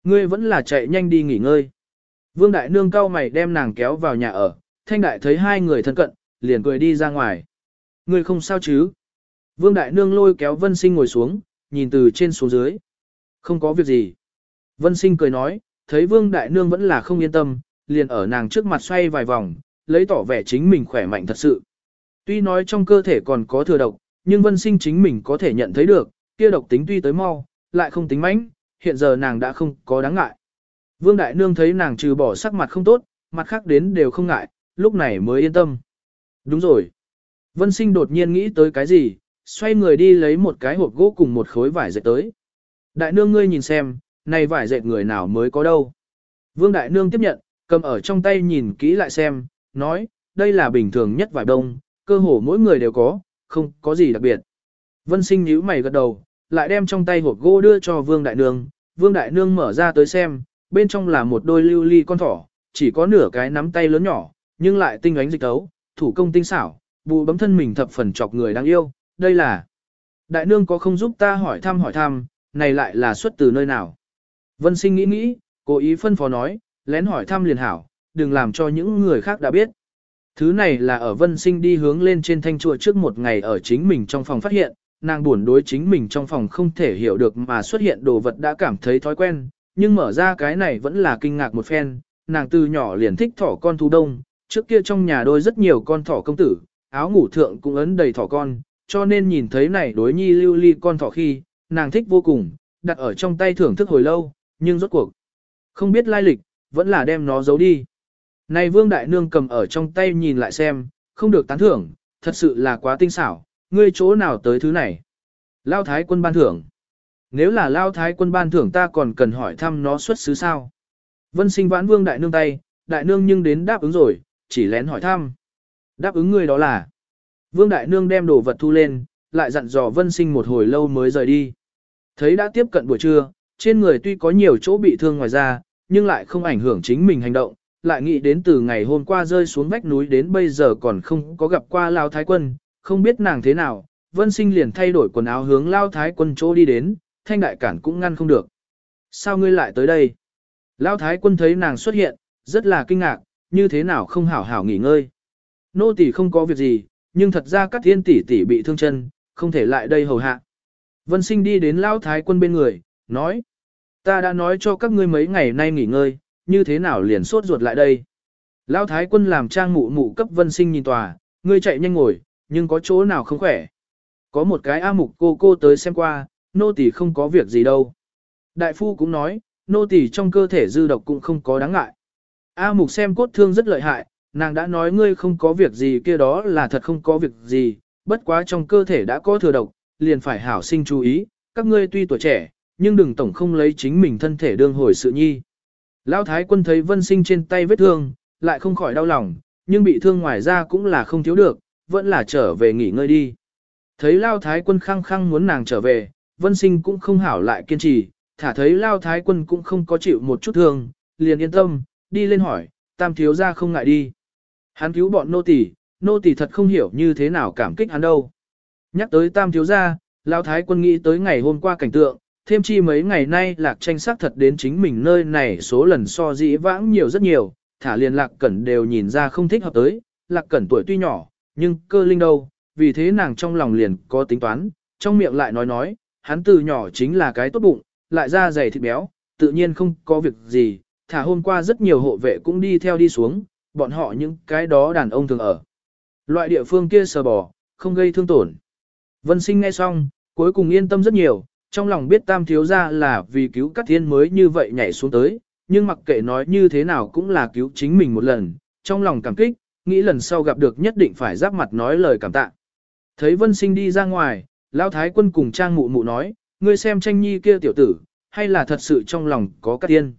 Ngươi vẫn là chạy nhanh đi nghỉ ngơi. Vương đại nương cao mày đem nàng kéo vào nhà ở, thanh đại thấy hai người thân cận, liền cười đi ra ngoài. Ngươi không sao chứ? Vương đại nương lôi kéo vân sinh ngồi xuống, nhìn từ trên xuống dưới. Không có việc gì. Vân sinh cười nói, thấy vương đại nương vẫn là không yên tâm, liền ở nàng trước mặt xoay vài vòng, lấy tỏ vẻ chính mình khỏe mạnh thật sự. Tuy nói trong cơ thể còn có thừa độc, nhưng vân sinh chính mình có thể nhận thấy được, kia độc tính tuy tới mau, lại không tính mãnh, hiện giờ nàng đã không có đáng ngại. Vương Đại Nương thấy nàng trừ bỏ sắc mặt không tốt, mặt khác đến đều không ngại, lúc này mới yên tâm. Đúng rồi. Vân sinh đột nhiên nghĩ tới cái gì, xoay người đi lấy một cái hộp gỗ cùng một khối vải dệt tới. Đại Nương ngươi nhìn xem, này vải dệt người nào mới có đâu. Vương Đại Nương tiếp nhận, cầm ở trong tay nhìn kỹ lại xem, nói, đây là bình thường nhất vải đông, cơ hồ mỗi người đều có, không có gì đặc biệt. Vân sinh nhíu mày gật đầu, lại đem trong tay hộp gỗ đưa cho Vương Đại Nương. Vương Đại Nương mở ra tới xem, bên trong là một đôi lưu ly con thỏ, chỉ có nửa cái nắm tay lớn nhỏ, nhưng lại tinh ánh dịch tấu, thủ công tinh xảo, bù bấm thân mình thập phần chọc người đáng yêu. Đây là... Đại Nương có không giúp ta hỏi thăm hỏi thăm, này lại là xuất từ nơi nào? Vân sinh nghĩ nghĩ, cố ý phân phó nói, lén hỏi thăm liền hảo, đừng làm cho những người khác đã biết. Thứ này là ở vân sinh đi hướng lên trên thanh chùa trước một ngày ở chính mình trong phòng phát hiện, nàng buồn đối chính mình trong phòng không thể hiểu được mà xuất hiện đồ vật đã cảm thấy thói quen, nhưng mở ra cái này vẫn là kinh ngạc một phen, nàng từ nhỏ liền thích thỏ con thú đông, trước kia trong nhà đôi rất nhiều con thỏ công tử, áo ngủ thượng cũng ấn đầy thỏ con, cho nên nhìn thấy này đối nhi lưu ly con thỏ khi, nàng thích vô cùng, đặt ở trong tay thưởng thức hồi lâu, nhưng rốt cuộc, không biết lai lịch, vẫn là đem nó giấu đi. Này vương đại nương cầm ở trong tay nhìn lại xem, không được tán thưởng, thật sự là quá tinh xảo, ngươi chỗ nào tới thứ này? Lao thái quân ban thưởng. Nếu là Lao thái quân ban thưởng ta còn cần hỏi thăm nó xuất xứ sao? Vân sinh vãn vương đại nương tay, đại nương nhưng đến đáp ứng rồi, chỉ lén hỏi thăm. Đáp ứng ngươi đó là. Vương đại nương đem đồ vật thu lên, lại dặn dò vân sinh một hồi lâu mới rời đi. Thấy đã tiếp cận buổi trưa, trên người tuy có nhiều chỗ bị thương ngoài ra, nhưng lại không ảnh hưởng chính mình hành động, lại nghĩ đến từ ngày hôm qua rơi xuống vách núi đến bây giờ còn không có gặp qua Lao Thái Quân, không biết nàng thế nào, Vân Sinh liền thay đổi quần áo hướng Lao Thái Quân chỗ đi đến, thanh đại cản cũng ngăn không được. Sao ngươi lại tới đây? Lao Thái Quân thấy nàng xuất hiện, rất là kinh ngạc, như thế nào không hảo hảo nghỉ ngơi. Nô tỳ không có việc gì, nhưng thật ra các thiên tỷ tỷ bị thương chân, không thể lại đây hầu hạ. Vân sinh đi đến lao thái quân bên người, nói. Ta đã nói cho các ngươi mấy ngày nay nghỉ ngơi, như thế nào liền sốt ruột lại đây. Lao thái quân làm trang mụ mụ cấp vân sinh nhìn tòa, ngươi chạy nhanh ngồi, nhưng có chỗ nào không khỏe. Có một cái A mục cô cô tới xem qua, nô tỳ không có việc gì đâu. Đại phu cũng nói, nô tỳ trong cơ thể dư độc cũng không có đáng ngại. A mục xem cốt thương rất lợi hại, nàng đã nói ngươi không có việc gì kia đó là thật không có việc gì, bất quá trong cơ thể đã có thừa độc, liền phải hảo sinh chú ý, các ngươi tuy tuổi trẻ, nhưng đừng tổng không lấy chính mình thân thể đương hồi sự nhi. Lão thái quân thấy vân sinh trên tay vết thương, lại không khỏi đau lòng, nhưng bị thương ngoài ra cũng là không thiếu được, vẫn là trở về nghỉ ngơi đi. Thấy Lao thái quân khăng khăng muốn nàng trở về, vân sinh cũng không hảo lại kiên trì, thả thấy Lao thái quân cũng không có chịu một chút thương, liền yên tâm, đi lên hỏi, tam thiếu ra không ngại đi. Hắn cứu bọn nô tỳ, nô tỳ thật không hiểu như thế nào cảm kích hắn đâu. Nhắc tới tam thiếu gia, Lão Thái quân nghĩ tới ngày hôm qua cảnh tượng, thêm chi mấy ngày nay lạc tranh sắc thật đến chính mình nơi này số lần so dĩ vãng nhiều rất nhiều, thả liền lạc cẩn đều nhìn ra không thích hợp tới, lạc cẩn tuổi tuy nhỏ, nhưng cơ linh đâu, vì thế nàng trong lòng liền có tính toán, trong miệng lại nói nói, hắn từ nhỏ chính là cái tốt bụng, lại ra dày thịt béo, tự nhiên không có việc gì, thả hôm qua rất nhiều hộ vệ cũng đi theo đi xuống, bọn họ những cái đó đàn ông thường ở. Loại địa phương kia sờ bò, không gây thương tổn. Vân sinh nghe xong, cuối cùng yên tâm rất nhiều, trong lòng biết tam thiếu ra là vì cứu các thiên mới như vậy nhảy xuống tới, nhưng mặc kệ nói như thế nào cũng là cứu chính mình một lần, trong lòng cảm kích, nghĩ lần sau gặp được nhất định phải giáp mặt nói lời cảm tạ. Thấy vân sinh đi ra ngoài, lão thái quân cùng trang mụ mụ nói, ngươi xem tranh nhi kia tiểu tử, hay là thật sự trong lòng có các tiên.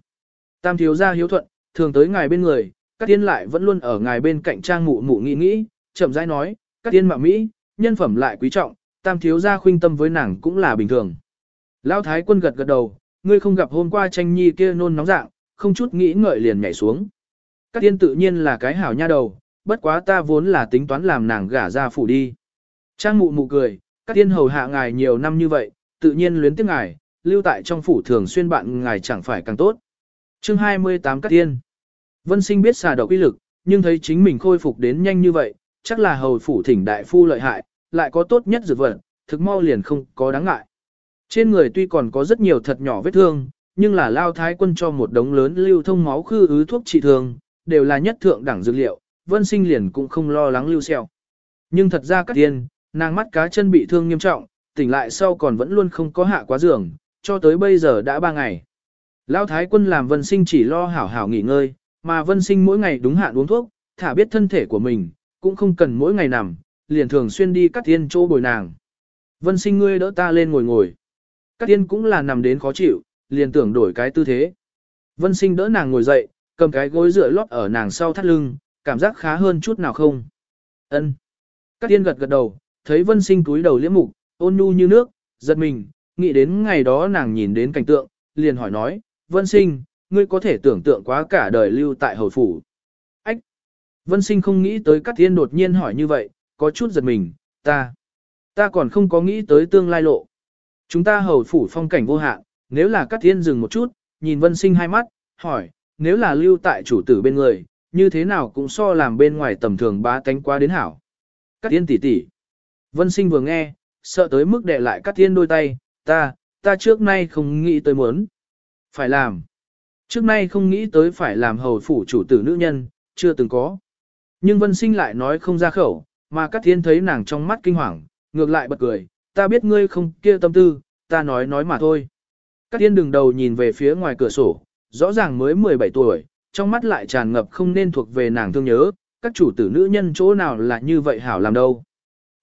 Tam thiếu gia hiếu thuận, thường tới ngài bên người, các tiên lại vẫn luôn ở ngài bên cạnh trang mụ mụ nghĩ nghĩ, chậm rãi nói, các tiên mạo Mỹ, nhân phẩm lại quý trọng, tam thiếu gia khuynh tâm với nàng cũng là bình thường. Lão thái quân gật gật đầu, ngươi không gặp hôm qua tranh nhi kia nôn nóng dạng, không chút nghĩ ngợi liền nhảy xuống. Các tiên tự nhiên là cái hảo nha đầu, bất quá ta vốn là tính toán làm nàng gả ra phủ đi. Trang mụ mụ cười, các tiên hầu hạ ngài nhiều năm như vậy, tự nhiên luyến tiếc ngài, lưu tại trong phủ thường xuyên bạn ngài chẳng phải càng tốt. Chương 28 Các tiên Vân sinh biết xà độc uy lực, nhưng thấy chính mình khôi phục đến nhanh như vậy, chắc là hầu phủ thỉnh đại phu lợi hại, lại có tốt nhất dược vật, thực mau liền không có đáng ngại. Trên người tuy còn có rất nhiều thật nhỏ vết thương, nhưng là lao thái quân cho một đống lớn lưu thông máu khư ứ thuốc trị thương, đều là nhất thượng đẳng dược liệu, vân sinh liền cũng không lo lắng lưu xeo. Nhưng thật ra các tiên, nàng mắt cá chân bị thương nghiêm trọng, tỉnh lại sau còn vẫn luôn không có hạ quá giường, cho tới bây giờ đã ba ngày. Lão thái quân làm vân sinh chỉ lo hảo hảo nghỉ ngơi, mà vân sinh mỗi ngày đúng hạn uống thuốc, thả biết thân thể của mình, cũng không cần mỗi ngày nằm, liền thường xuyên đi cắt tiên chỗ bồi nàng. Vân sinh ngươi đỡ ta lên ngồi ngồi. Cát tiên cũng là nằm đến khó chịu, liền tưởng đổi cái tư thế. Vân sinh đỡ nàng ngồi dậy, cầm cái gối dựa lót ở nàng sau thắt lưng, cảm giác khá hơn chút nào không. Ân. Cát tiên gật gật đầu, thấy vân sinh túi đầu liễm mục, ôn nhu như nước, giật mình, nghĩ đến ngày đó nàng nhìn đến cảnh tượng, liền hỏi nói, vân sinh, ngươi có thể tưởng tượng quá cả đời lưu tại hồi phủ. Ách! Vân sinh không nghĩ tới Cát tiên đột nhiên hỏi như vậy, có chút giật mình, ta, ta còn không có nghĩ tới tương lai lộ. Chúng ta hầu phủ phong cảnh vô hạn, nếu là các thiên dừng một chút, nhìn vân sinh hai mắt, hỏi, nếu là lưu tại chủ tử bên người, như thế nào cũng so làm bên ngoài tầm thường bá tánh quá đến hảo. Cát Tiên tỷ tỷ. Vân sinh vừa nghe, sợ tới mức đệ lại cắt tiên đôi tay, ta, ta trước nay không nghĩ tới muốn. Phải làm. Trước nay không nghĩ tới phải làm hầu phủ chủ tử nữ nhân, chưa từng có. Nhưng vân sinh lại nói không ra khẩu, mà Cát Tiên thấy nàng trong mắt kinh hoàng, ngược lại bật cười, ta biết ngươi không kia tâm tư, ta nói nói mà thôi. Cát Tiên đừng đầu nhìn về phía ngoài cửa sổ, rõ ràng mới 17 tuổi, trong mắt lại tràn ngập không nên thuộc về nàng thương nhớ, các chủ tử nữ nhân chỗ nào là như vậy hảo làm đâu.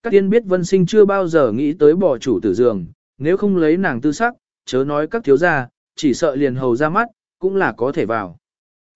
Các tiên biết Vân Sinh chưa bao giờ nghĩ tới bỏ chủ tử giường, nếu không lấy nàng tư sắc, chớ nói các thiếu gia, chỉ sợ liền hầu ra mắt, cũng là có thể vào.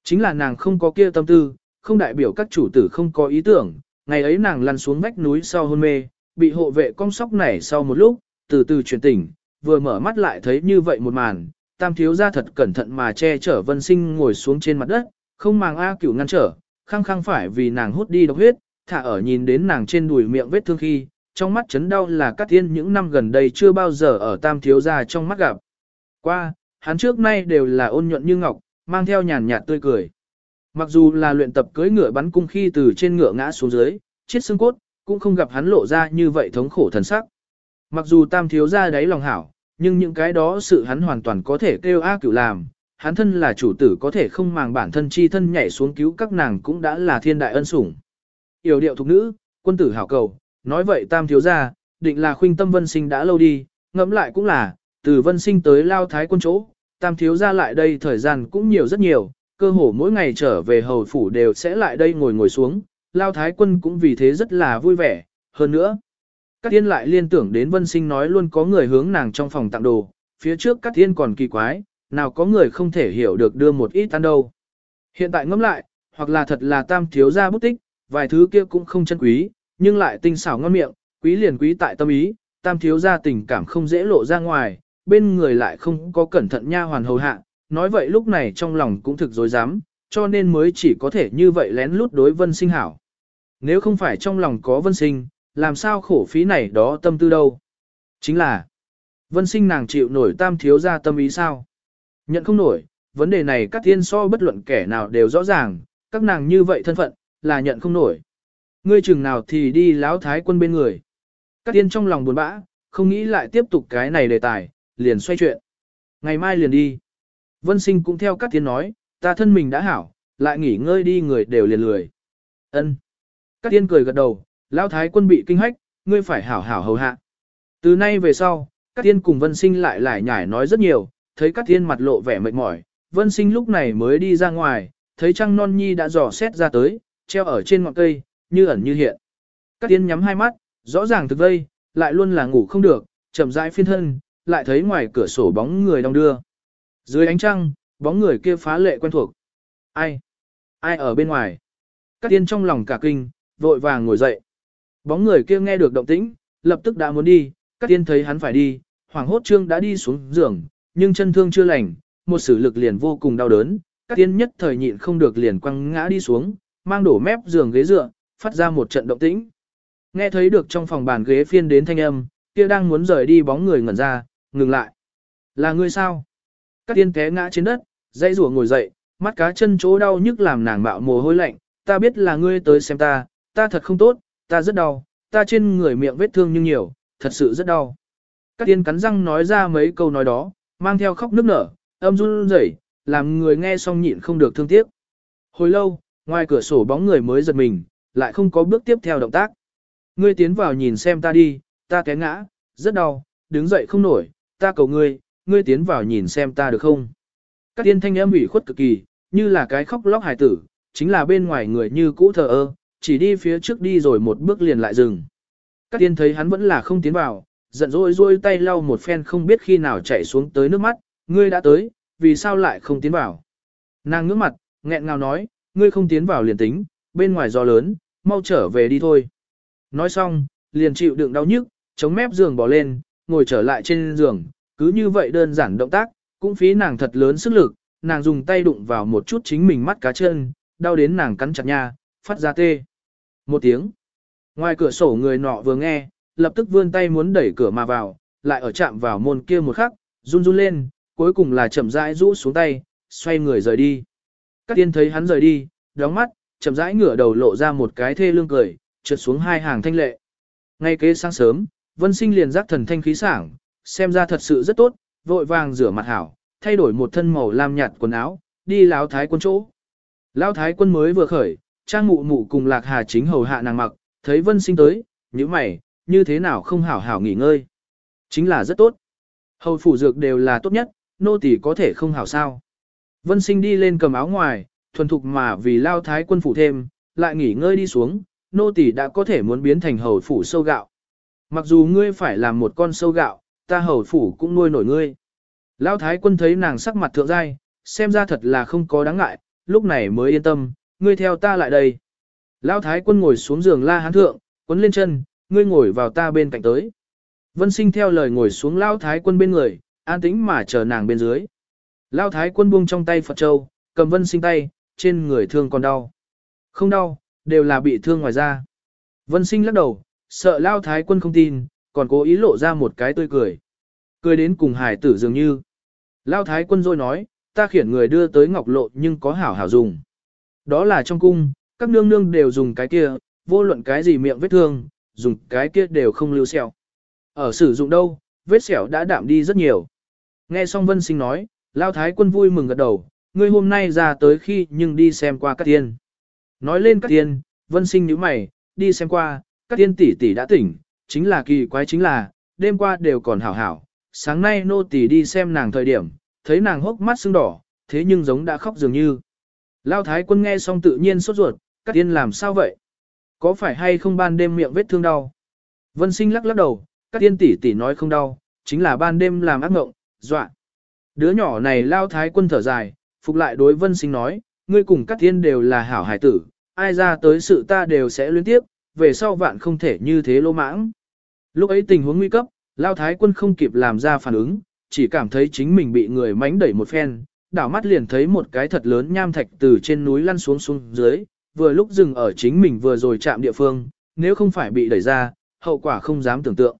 Chính là nàng không có kia tâm tư, không đại biểu các chủ tử không có ý tưởng, ngày ấy nàng lăn xuống vách núi sau hôn mê, bị hộ vệ cong sóc nảy sau một lúc, từ từ chuyển tỉnh, vừa mở mắt lại thấy như vậy một màn, tam thiếu gia thật cẩn thận mà che chở vân sinh ngồi xuống trên mặt đất, không màng A cửu ngăn trở, khăng khăng phải vì nàng hút đi độc huyết, thả ở nhìn đến nàng trên đùi miệng vết thương khi, trong mắt chấn đau là các thiên những năm gần đây chưa bao giờ ở tam thiếu gia trong mắt gặp. Qua, hắn trước nay đều là ôn nhuận như ngọc, mang theo nhàn nhạt tươi cười. Mặc dù là luyện tập cưỡi ngựa bắn cung khi từ trên ngựa ngã xuống dưới, chết xương cốt, cũng không gặp hắn lộ ra như vậy thống khổ thần sắc. Mặc dù tam thiếu gia đáy lòng hảo, nhưng những cái đó sự hắn hoàn toàn có thể kêu ác cửu làm, hắn thân là chủ tử có thể không màng bản thân chi thân nhảy xuống cứu các nàng cũng đã là thiên đại ân sủng. Yểu điệu thục nữ, quân tử hảo cầu, nói vậy tam thiếu ra, định là khuynh tâm vân sinh đã lâu đi, ngẫm lại cũng là, từ vân sinh tới lao thái quân chỗ, tam thiếu ra lại đây thời gian cũng nhiều rất nhiều, cơ hồ mỗi ngày trở về hầu phủ đều sẽ lại đây ngồi ngồi xuống, lao thái quân cũng vì thế rất là vui vẻ, hơn nữa. Các tiên lại liên tưởng đến vân sinh nói luôn có người hướng nàng trong phòng tặng đồ, phía trước các tiên còn kỳ quái, nào có người không thể hiểu được đưa một ít ăn đâu. Hiện tại ngẫm lại, hoặc là thật là tam thiếu gia bút tích, vài thứ kia cũng không chân quý, nhưng lại tinh xảo ngon miệng, quý liền quý tại tâm ý, tam thiếu gia tình cảm không dễ lộ ra ngoài, bên người lại không có cẩn thận nha hoàn hầu hạ, nói vậy lúc này trong lòng cũng thực dối dám, cho nên mới chỉ có thể như vậy lén lút đối vân sinh hảo. Nếu không phải trong lòng có vân sinh, làm sao khổ phí này đó tâm tư đâu. Chính là, vân sinh nàng chịu nổi tam thiếu gia tâm ý sao? Nhận không nổi, vấn đề này các thiên so bất luận kẻ nào đều rõ ràng, các nàng như vậy thân phận, là nhận không nổi. Ngươi chừng nào thì đi láo thái quân bên người. Các tiên trong lòng buồn bã, không nghĩ lại tiếp tục cái này đề tài, liền xoay chuyện. Ngày mai liền đi. Vân sinh cũng theo các tiên nói, ta thân mình đã hảo, lại nghỉ ngơi đi người đều liền lười. Ân. Các tiên cười gật đầu, lão thái quân bị kinh hách, ngươi phải hảo hảo hầu hạ. Từ nay về sau, các tiên cùng vân sinh lại lại nhải nói rất nhiều, thấy các tiên mặt lộ vẻ mệt mỏi, vân sinh lúc này mới đi ra ngoài, thấy trăng non nhi đã dò xét ra tới, treo ở trên ngọn cây, như ẩn như hiện. Các tiên nhắm hai mắt, rõ ràng thực vây, lại luôn là ngủ không được, chậm rãi phiên thân, lại thấy ngoài cửa sổ bóng người đông đưa. Dưới ánh trăng, bóng người kia phá lệ quen thuộc. Ai? Ai ở bên ngoài? Các tiên trong lòng cả kinh, vội vàng ngồi dậy. Bóng người kia nghe được động tĩnh, lập tức đã muốn đi, các tiên thấy hắn phải đi, hoàng hốt trương đã đi xuống giường, nhưng chân thương chưa lành, một sử lực liền vô cùng đau đớn, các tiên nhất thời nhịn không được liền quăng ngã đi xuống, mang đổ mép giường ghế dựa, phát ra một trận động tĩnh. Nghe thấy được trong phòng bàn ghế phiên đến thanh âm, kia đang muốn rời đi bóng người ngẩn ra, ngừng lại. Là ngươi sao? Các tiên té ngã trên đất, dãy rùa ngồi dậy, mắt cá chân chỗ đau nhức làm nàng bạo mồ hôi lạnh, ta biết là ngươi tới xem ta, ta thật không tốt, ta rất đau, ta trên người miệng vết thương nhưng nhiều, thật sự rất đau. Các tiên cắn răng nói ra mấy câu nói đó, mang theo khóc nức nở, âm run rẩy, làm người nghe xong nhịn không được thương tiếc. Hồi lâu, ngoài cửa sổ bóng người mới giật mình, lại không có bước tiếp theo động tác. Ngươi tiến vào nhìn xem ta đi, ta té ngã, rất đau, đứng dậy không nổi, ta cầu ngươi, ngươi tiến vào nhìn xem ta được không. Các tiên thanh âm ủy khuất cực kỳ, như là cái khóc lóc hài tử, chính là bên ngoài người như cũ thờ ơ, chỉ đi phía trước đi rồi một bước liền lại dừng. Các tiên thấy hắn vẫn là không tiến vào, giận dỗi dỗi tay lau một phen không biết khi nào chạy xuống tới nước mắt, ngươi đã tới, vì sao lại không tiến vào. Nàng ngước mặt, nghẹn ngào nói, ngươi không tiến vào liền tính, bên ngoài gió lớn, mau trở về đi thôi. Nói xong, liền chịu đựng đau nhức, chống mép giường bỏ lên, ngồi trở lại trên giường, cứ như vậy đơn giản động tác, cũng phí nàng thật lớn sức lực, nàng dùng tay đụng vào một chút chính mình mắt cá chân, đau đến nàng cắn chặt nha, phát ra tê. Một tiếng. Ngoài cửa sổ người nọ vừa nghe, lập tức vươn tay muốn đẩy cửa mà vào, lại ở chạm vào môn kia một khắc, run run lên, cuối cùng là chậm rãi rũ xuống tay, xoay người rời đi. Các tiên thấy hắn rời đi, đóng mắt, chậm rãi ngửa đầu lộ ra một cái thê lương cười, trượt xuống hai hàng thanh lệ. Ngay kế sáng sớm, Vân Sinh liền giác thần thanh khí sảng, xem ra thật sự rất tốt, vội vàng rửa mặt hảo, thay đổi một thân màu lam nhạt quần áo, đi lão thái quân chỗ. Lão thái quân mới vừa khởi, trang mụ mụ cùng lạc hà chính hầu hạ nàng mặc, thấy Vân Sinh tới, như mày, như thế nào không hảo hảo nghỉ ngơi. Chính là rất tốt. Hầu phủ dược đều là tốt nhất, nô tỳ có thể không hảo sao. Vân Sinh đi lên cầm áo ngoài, thuần thục mà vì lao thái quân phủ thêm, lại nghỉ ngơi đi xuống, nô tỳ đã có thể muốn biến thành hầu phủ sâu gạo. Mặc dù ngươi phải làm một con sâu gạo, ta hầu phủ cũng nuôi nổi ngươi. Lão thái quân thấy nàng sắc mặt thượng giai, xem ra thật là không có đáng ngại, lúc này mới yên tâm, ngươi theo ta lại đây. Lão thái quân ngồi xuống giường la hán thượng, quấn lên chân, ngươi ngồi vào ta bên cạnh tới. Vân sinh theo lời ngồi xuống lão thái quân bên người, an tĩnh mà chờ nàng bên dưới. Lão thái quân buông trong tay Phật Châu, cầm vân sinh tay, trên người thương còn đau. Không đau, đều là bị thương ngoài da. Vân sinh lắc đầu, sợ Lão thái quân không tin, còn cố ý lộ ra một cái tươi cười. Cười đến cùng hải tử dường như. Lão thái quân rồi nói, ta khiển người đưa tới ngọc lộ nhưng có hảo hảo dùng. Đó là trong cung, các nương nương đều dùng cái kia, vô luận cái gì miệng vết thương, dùng cái kia đều không lưu sẹo. Ở sử dụng đâu, vết sẹo đã đạm đi rất nhiều. Nghe xong Vân Sinh nói, Lao Thái quân vui mừng gật đầu, ngươi hôm nay ra tới khi nhưng đi xem qua các tiên. Nói lên các tiên, Vân Sinh nhíu mày, đi xem qua, các tiên tỷ tỷ đã tỉnh, chính là kỳ quái chính là, đêm qua đều còn hảo hảo, sáng nay nô tỷ đi xem nàng thời điểm, thấy nàng hốc mắt sưng đỏ, thế nhưng giống đã khóc dường như. Lao Thái quân nghe xong tự nhiên sốt ruột, các tiên làm sao vậy? Có phải hay không ban đêm miệng vết thương đau? Vân sinh lắc lắc đầu, các tiên tỷ tỷ nói không đau, chính là ban đêm làm ác mộng, dọa. Đứa nhỏ này Lao Thái quân thở dài, phục lại đối vân sinh nói, ngươi cùng các tiên đều là hảo hải tử, ai ra tới sự ta đều sẽ liên tiếp, về sau vạn không thể như thế lô mãng. Lúc ấy tình huống nguy cấp, Lao Thái quân không kịp làm ra phản ứng, chỉ cảm thấy chính mình bị người mánh đẩy một phen, đảo mắt liền thấy một cái thật lớn nham thạch từ trên núi lăn xuống xuống dưới, vừa lúc dừng ở chính mình vừa rồi chạm địa phương, nếu không phải bị đẩy ra, hậu quả không dám tưởng tượng.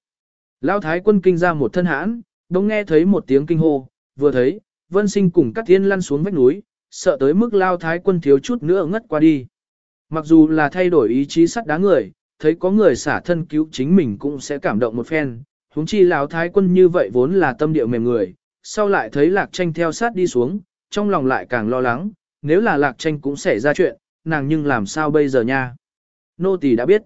Lão thái quân kinh ra một thân hãn, đống nghe thấy một tiếng kinh hô, vừa thấy, vân sinh cùng các thiên lăn xuống vách núi, sợ tới mức lao thái quân thiếu chút nữa ngất qua đi. Mặc dù là thay đổi ý chí sắt đá người, thấy có người xả thân cứu chính mình cũng sẽ cảm động một phen, huống chi lão thái quân như vậy vốn là tâm địa mềm người, sau lại thấy lạc tranh theo sát đi xuống, trong lòng lại càng lo lắng, nếu là lạc tranh cũng xảy ra chuyện, nàng nhưng làm sao bây giờ nha. Nô tỳ đã biết.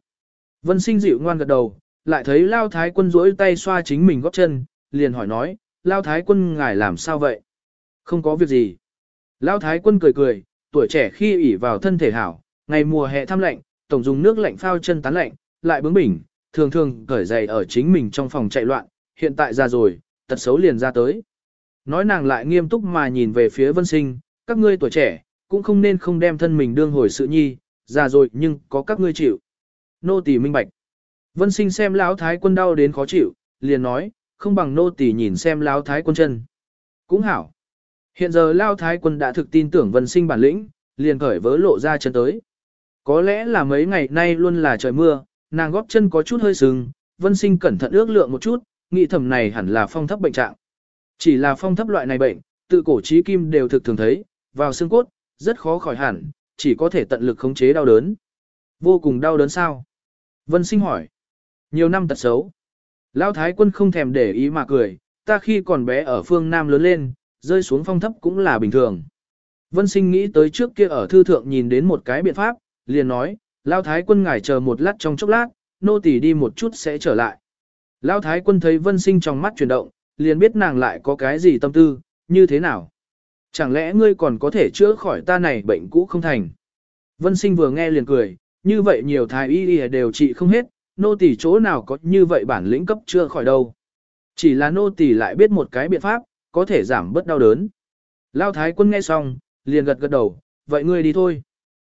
Vân sinh dịu ngoan gật đầu, lại thấy lao thái quân duỗi tay xoa chính mình góp chân, liền hỏi nói, lao thái quân ngài làm sao vậy? Không có việc gì. Lao thái quân cười cười, tuổi trẻ khi ỉ vào thân thể hảo, ngày mùa hè thăm lạnh, tổng dùng nước lạnh phao chân tán lạnh, lại bướng bỉnh, thường thường cởi giày ở chính mình trong phòng chạy loạn, hiện tại ra rồi, tật xấu liền ra tới. Nói nàng lại nghiêm túc mà nhìn về phía vân sinh, các ngươi tuổi trẻ, cũng không nên không đem thân mình đương hồi sự nhi, già rồi nhưng có các ngươi chịu. Nô tỳ minh bạch. Vân sinh xem lão thái quân đau đến khó chịu, liền nói, không bằng nô tỳ nhìn xem lão thái quân chân. Cũng hảo. Hiện giờ lão thái quân đã thực tin tưởng vân sinh bản lĩnh, liền cởi vớ lộ ra chân tới. Có lẽ là mấy ngày nay luôn là trời mưa, nàng góp chân có chút hơi sưng, vân sinh cẩn thận ước lượng một chút, nghĩ thầm này hẳn là phong thấp bệnh trạng. Chỉ là phong thấp loại này bệnh, tự cổ trí kim đều thực thường thấy, vào xương cốt, rất khó khỏi hẳn, chỉ có thể tận lực khống chế đau đớn. Vô cùng đau đớn sao? Vân sinh hỏi. Nhiều năm tật xấu. Lão thái quân không thèm để ý mà cười, ta khi còn bé ở phương Nam lớn lên, rơi xuống phong thấp cũng là bình thường. Vân sinh nghĩ tới trước kia ở thư thượng nhìn đến một cái biện pháp, liền nói, Lão thái quân ngài chờ một lát trong chốc lát, nô tỳ đi một chút sẽ trở lại. Lão thái quân thấy vân sinh trong mắt chuyển động, liền biết nàng lại có cái gì tâm tư, như thế nào. Chẳng lẽ ngươi còn có thể chữa khỏi ta này bệnh cũ không thành? Vân sinh vừa nghe liền cười, như vậy nhiều thái y y đều trị không hết, nô tỳ chỗ nào có như vậy bản lĩnh cấp chữa khỏi đâu. Chỉ là nô tỳ lại biết một cái biện pháp, có thể giảm bớt đau đớn. Lao thái quân nghe xong, liền gật gật đầu, vậy ngươi đi thôi.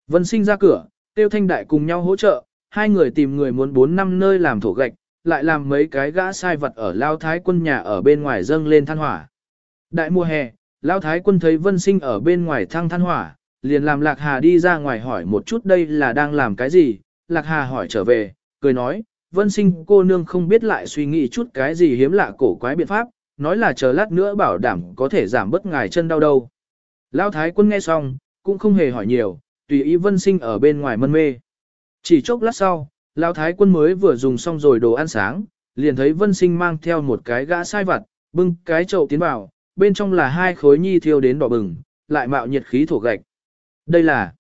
Vân sinh ra cửa, tiêu thanh đại cùng nhau hỗ trợ, hai người tìm người muốn 4 năm nơi làm thổ gạch, lại làm mấy cái gã sai vật ở Lao thái quân nhà ở bên ngoài dâng lên than hỏa. Đại mùa hè, Lão thái quân thấy vân sinh ở bên ngoài thăng than hỏa, liền làm lạc hà đi ra ngoài hỏi một chút đây là đang làm cái gì, lạc hà hỏi trở về, cười nói, vân sinh cô nương không biết lại suy nghĩ chút cái gì hiếm lạ cổ quái biện pháp, nói là chờ lát nữa bảo đảm có thể giảm bớt ngài chân đau đâu. Lão thái quân nghe xong, cũng không hề hỏi nhiều, tùy ý vân sinh ở bên ngoài mân mê. Chỉ chốc lát sau, Lão thái quân mới vừa dùng xong rồi đồ ăn sáng, liền thấy vân sinh mang theo một cái gã sai vặt, bưng cái chậu tiến vào, bên trong là hai khối nhi thiêu đến đỏ bừng, lại mạo nhiệt khí thổ gạch. Đây là...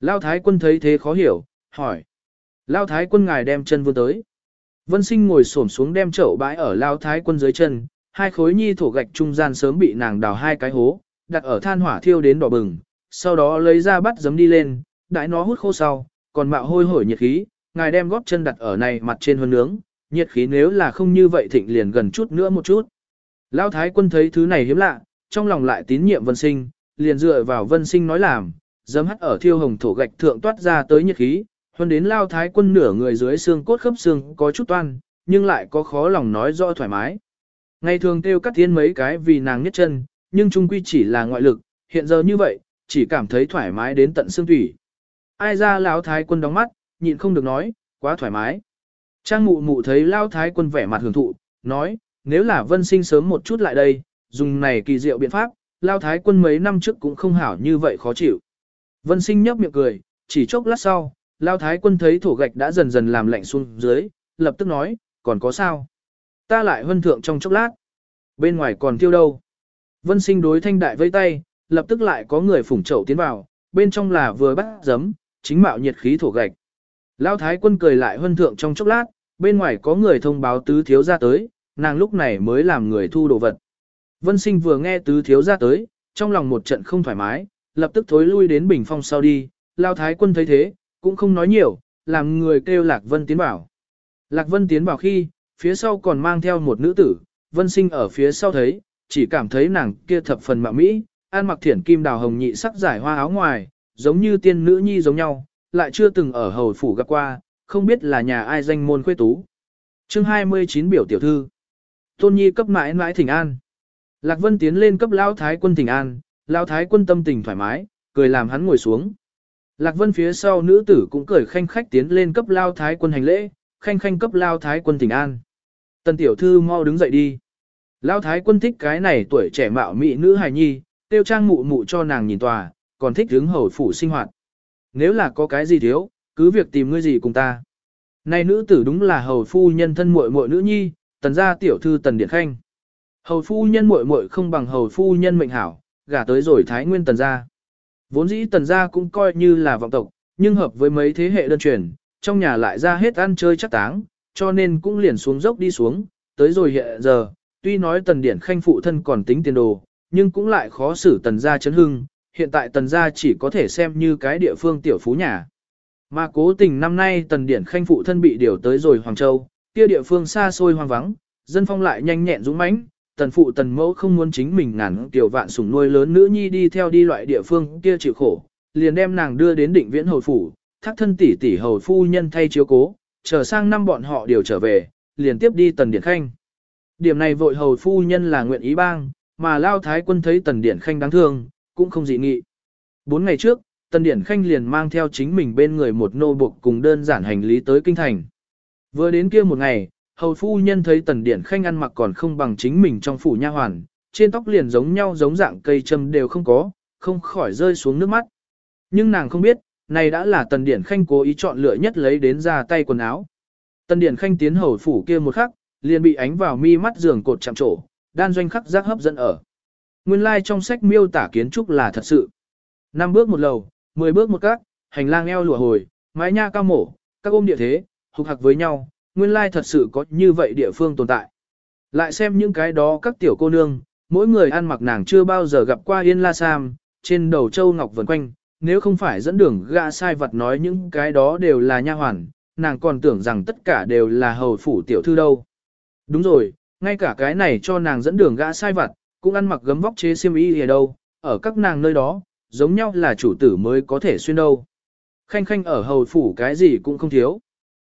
Lão Thái quân thấy thế khó hiểu, hỏi. Lão Thái quân ngài đem chân vươn tới. Vân sinh ngồi xổm xuống đem chậu bãi ở Lão Thái quân dưới chân, hai khối nhi thổ gạch trung gian sớm bị nàng đào hai cái hố, đặt ở than hỏa thiêu đến đỏ bừng, sau đó lấy ra bắt giấm đi lên, đãi nó hút khô sau, còn mạo hôi hổi nhiệt khí, ngài đem góp chân đặt ở này mặt trên hơn nướng, nhiệt khí nếu là không như vậy thịnh liền gần chút nữa một chút. Lão thái quân thấy thứ này hiếm lạ, trong lòng lại tín nhiệm vân sinh, liền dựa vào vân sinh nói làm, dấm hắt ở thiêu hồng thổ gạch thượng toát ra tới nhiệt khí, hơn đến lao thái quân nửa người dưới xương cốt khớp xương có chút toan, nhưng lại có khó lòng nói rõ thoải mái. Ngày thường tiêu cắt thiên mấy cái vì nàng nhất chân, nhưng trung quy chỉ là ngoại lực, hiện giờ như vậy, chỉ cảm thấy thoải mái đến tận xương thủy. Ai ra lão thái quân đóng mắt, nhịn không được nói, quá thoải mái. Trang mụ mụ thấy lao thái quân vẻ mặt hưởng thụ, nói, nếu là vân sinh sớm một chút lại đây, dùng này kỳ diệu biện pháp, lao thái quân mấy năm trước cũng không hảo như vậy khó chịu. Vân sinh nhấp miệng cười, chỉ chốc lát sau, lao thái quân thấy thổ gạch đã dần dần làm lạnh xuống dưới, lập tức nói, còn có sao? Ta lại hân thượng trong chốc lát. Bên ngoài còn tiêu đâu? Vân sinh đối thanh đại vây tay, lập tức lại có người phủng chậu tiến vào, bên trong là vừa bắt giấm, chính mạo nhiệt khí thổ gạch. Lão thái quân cười lại huân thượng trong chốc lát, bên ngoài có người thông báo tứ thiếu ra tới, nàng lúc này mới làm người thu đồ vật. Vân sinh vừa nghe tứ thiếu ra tới, trong lòng một trận không thoải mái, lập tức thối lui đến bình phong sau đi, Lão thái quân thấy thế, cũng không nói nhiều, làm người kêu Lạc Vân tiến Bảo. Lạc Vân tiến Bảo khi, phía sau còn mang theo một nữ tử, Vân sinh ở phía sau thấy, chỉ cảm thấy nàng kia thập phần mạo mỹ, ăn mặc thiển kim đào hồng nhị sắc giải hoa áo ngoài, giống như tiên nữ nhi giống nhau, lại chưa từng ở hầu phủ gặp qua, không biết là nhà ai danh môn khuê tú. chương 29 biểu tiểu thư. Tôn nhi cấp mãi mãi thỉnh an. Lạc Vân tiến lên cấp Lao Thái quân thỉnh an, Lao Thái quân tâm tình thoải mái, cười làm hắn ngồi xuống. Lạc Vân phía sau nữ tử cũng cười khanh khách tiến lên cấp Lao Thái quân hành lễ, khanh khanh cấp Lao Thái quân thỉnh an. Tần tiểu thư mau đứng dậy đi. Lao Thái quân thích cái này tuổi trẻ mạo mỹ nữ hài nhi, tiêu trang mụ mụ cho nàng nhìn tòa, còn thích hướng hầu phủ sinh hoạt. Nếu là có cái gì thiếu, cứ việc tìm ngươi gì cùng ta. Này nữ tử đúng là hầu phu nhân thân muội muội nữ nhi, tần gia tiểu thư tần điện khanh. Hầu phu nhân muội muội không bằng hầu phu nhân mệnh hảo, gả tới rồi thái nguyên tần gia. Vốn dĩ tần gia cũng coi như là vọng tộc, nhưng hợp với mấy thế hệ đơn truyền, trong nhà lại ra hết ăn chơi chắc táng, cho nên cũng liền xuống dốc đi xuống, tới rồi hiện giờ, tuy nói tần điển khanh phụ thân còn tính tiền đồ, nhưng cũng lại khó xử tần gia chấn hưng, hiện tại tần gia chỉ có thể xem như cái địa phương tiểu phú nhà. Mà cố tình năm nay tần điển khanh phụ thân bị điều tới rồi Hoàng Châu, kia địa phương xa xôi hoang vắng, dân phong lại nhanh nhẹn dũng mãnh, tần phụ tần mẫu không muốn chính mình ngàn tiểu vạn sủng nuôi lớn nữ nhi đi theo đi loại địa phương kia chịu khổ, liền đem nàng đưa đến định viễn hồi phủ, thác thân tỷ tỷ hầu phu nhân thay chiếu cố, chờ sang năm bọn họ đều trở về, liền tiếp đi tần điển khanh. Điểm này vội hầu phu nhân là nguyện ý bang, mà Lao Thái quân thấy Tần Điển Khanh đáng thương, cũng không dị nghị. Bốn ngày trước, Tần Điển Khanh liền mang theo chính mình bên người một nô buộc cùng đơn giản hành lý tới kinh thành. Vừa đến kia một ngày, hầu phu nhân thấy Tần Điển Khanh ăn mặc còn không bằng chính mình trong phủ nha hoàn, trên tóc liền giống nhau giống dạng cây châm đều không có, không khỏi rơi xuống nước mắt. Nhưng nàng không biết, này đã là Tần Điển Khanh cố ý chọn lựa nhất lấy đến ra tay quần áo. Tần Điển Khanh tiến hầu phủ kia một khắc, liền bị ánh vào mi mắt giường cột chạm trổ, đan doanh khắc giác hấp dẫn ở. Nguyên lai like trong sách miêu tả kiến trúc là thật sự. năm bước một lầu, 10 bước một cát, hành lang eo lụa hồi, mái nha cao mổ, các ôm địa thế, hục hạc với nhau, nguyên lai like thật sự có như vậy địa phương tồn tại. Lại xem những cái đó các tiểu cô nương, mỗi người ăn mặc nàng chưa bao giờ gặp qua yên la sam, trên đầu châu ngọc vần quanh, nếu không phải dẫn đường gã sai vật nói những cái đó đều là nha hoàn, nàng còn tưởng rằng tất cả đều là hầu phủ tiểu thư đâu. Đúng rồi, ngay cả cái này cho nàng dẫn đường gã sai vật cũng ăn mặc gấm vóc chế xiêm y ở đâu, ở các nàng nơi đó, giống nhau là chủ tử mới có thể xuyên đâu. Khanh khanh ở hầu phủ cái gì cũng không thiếu.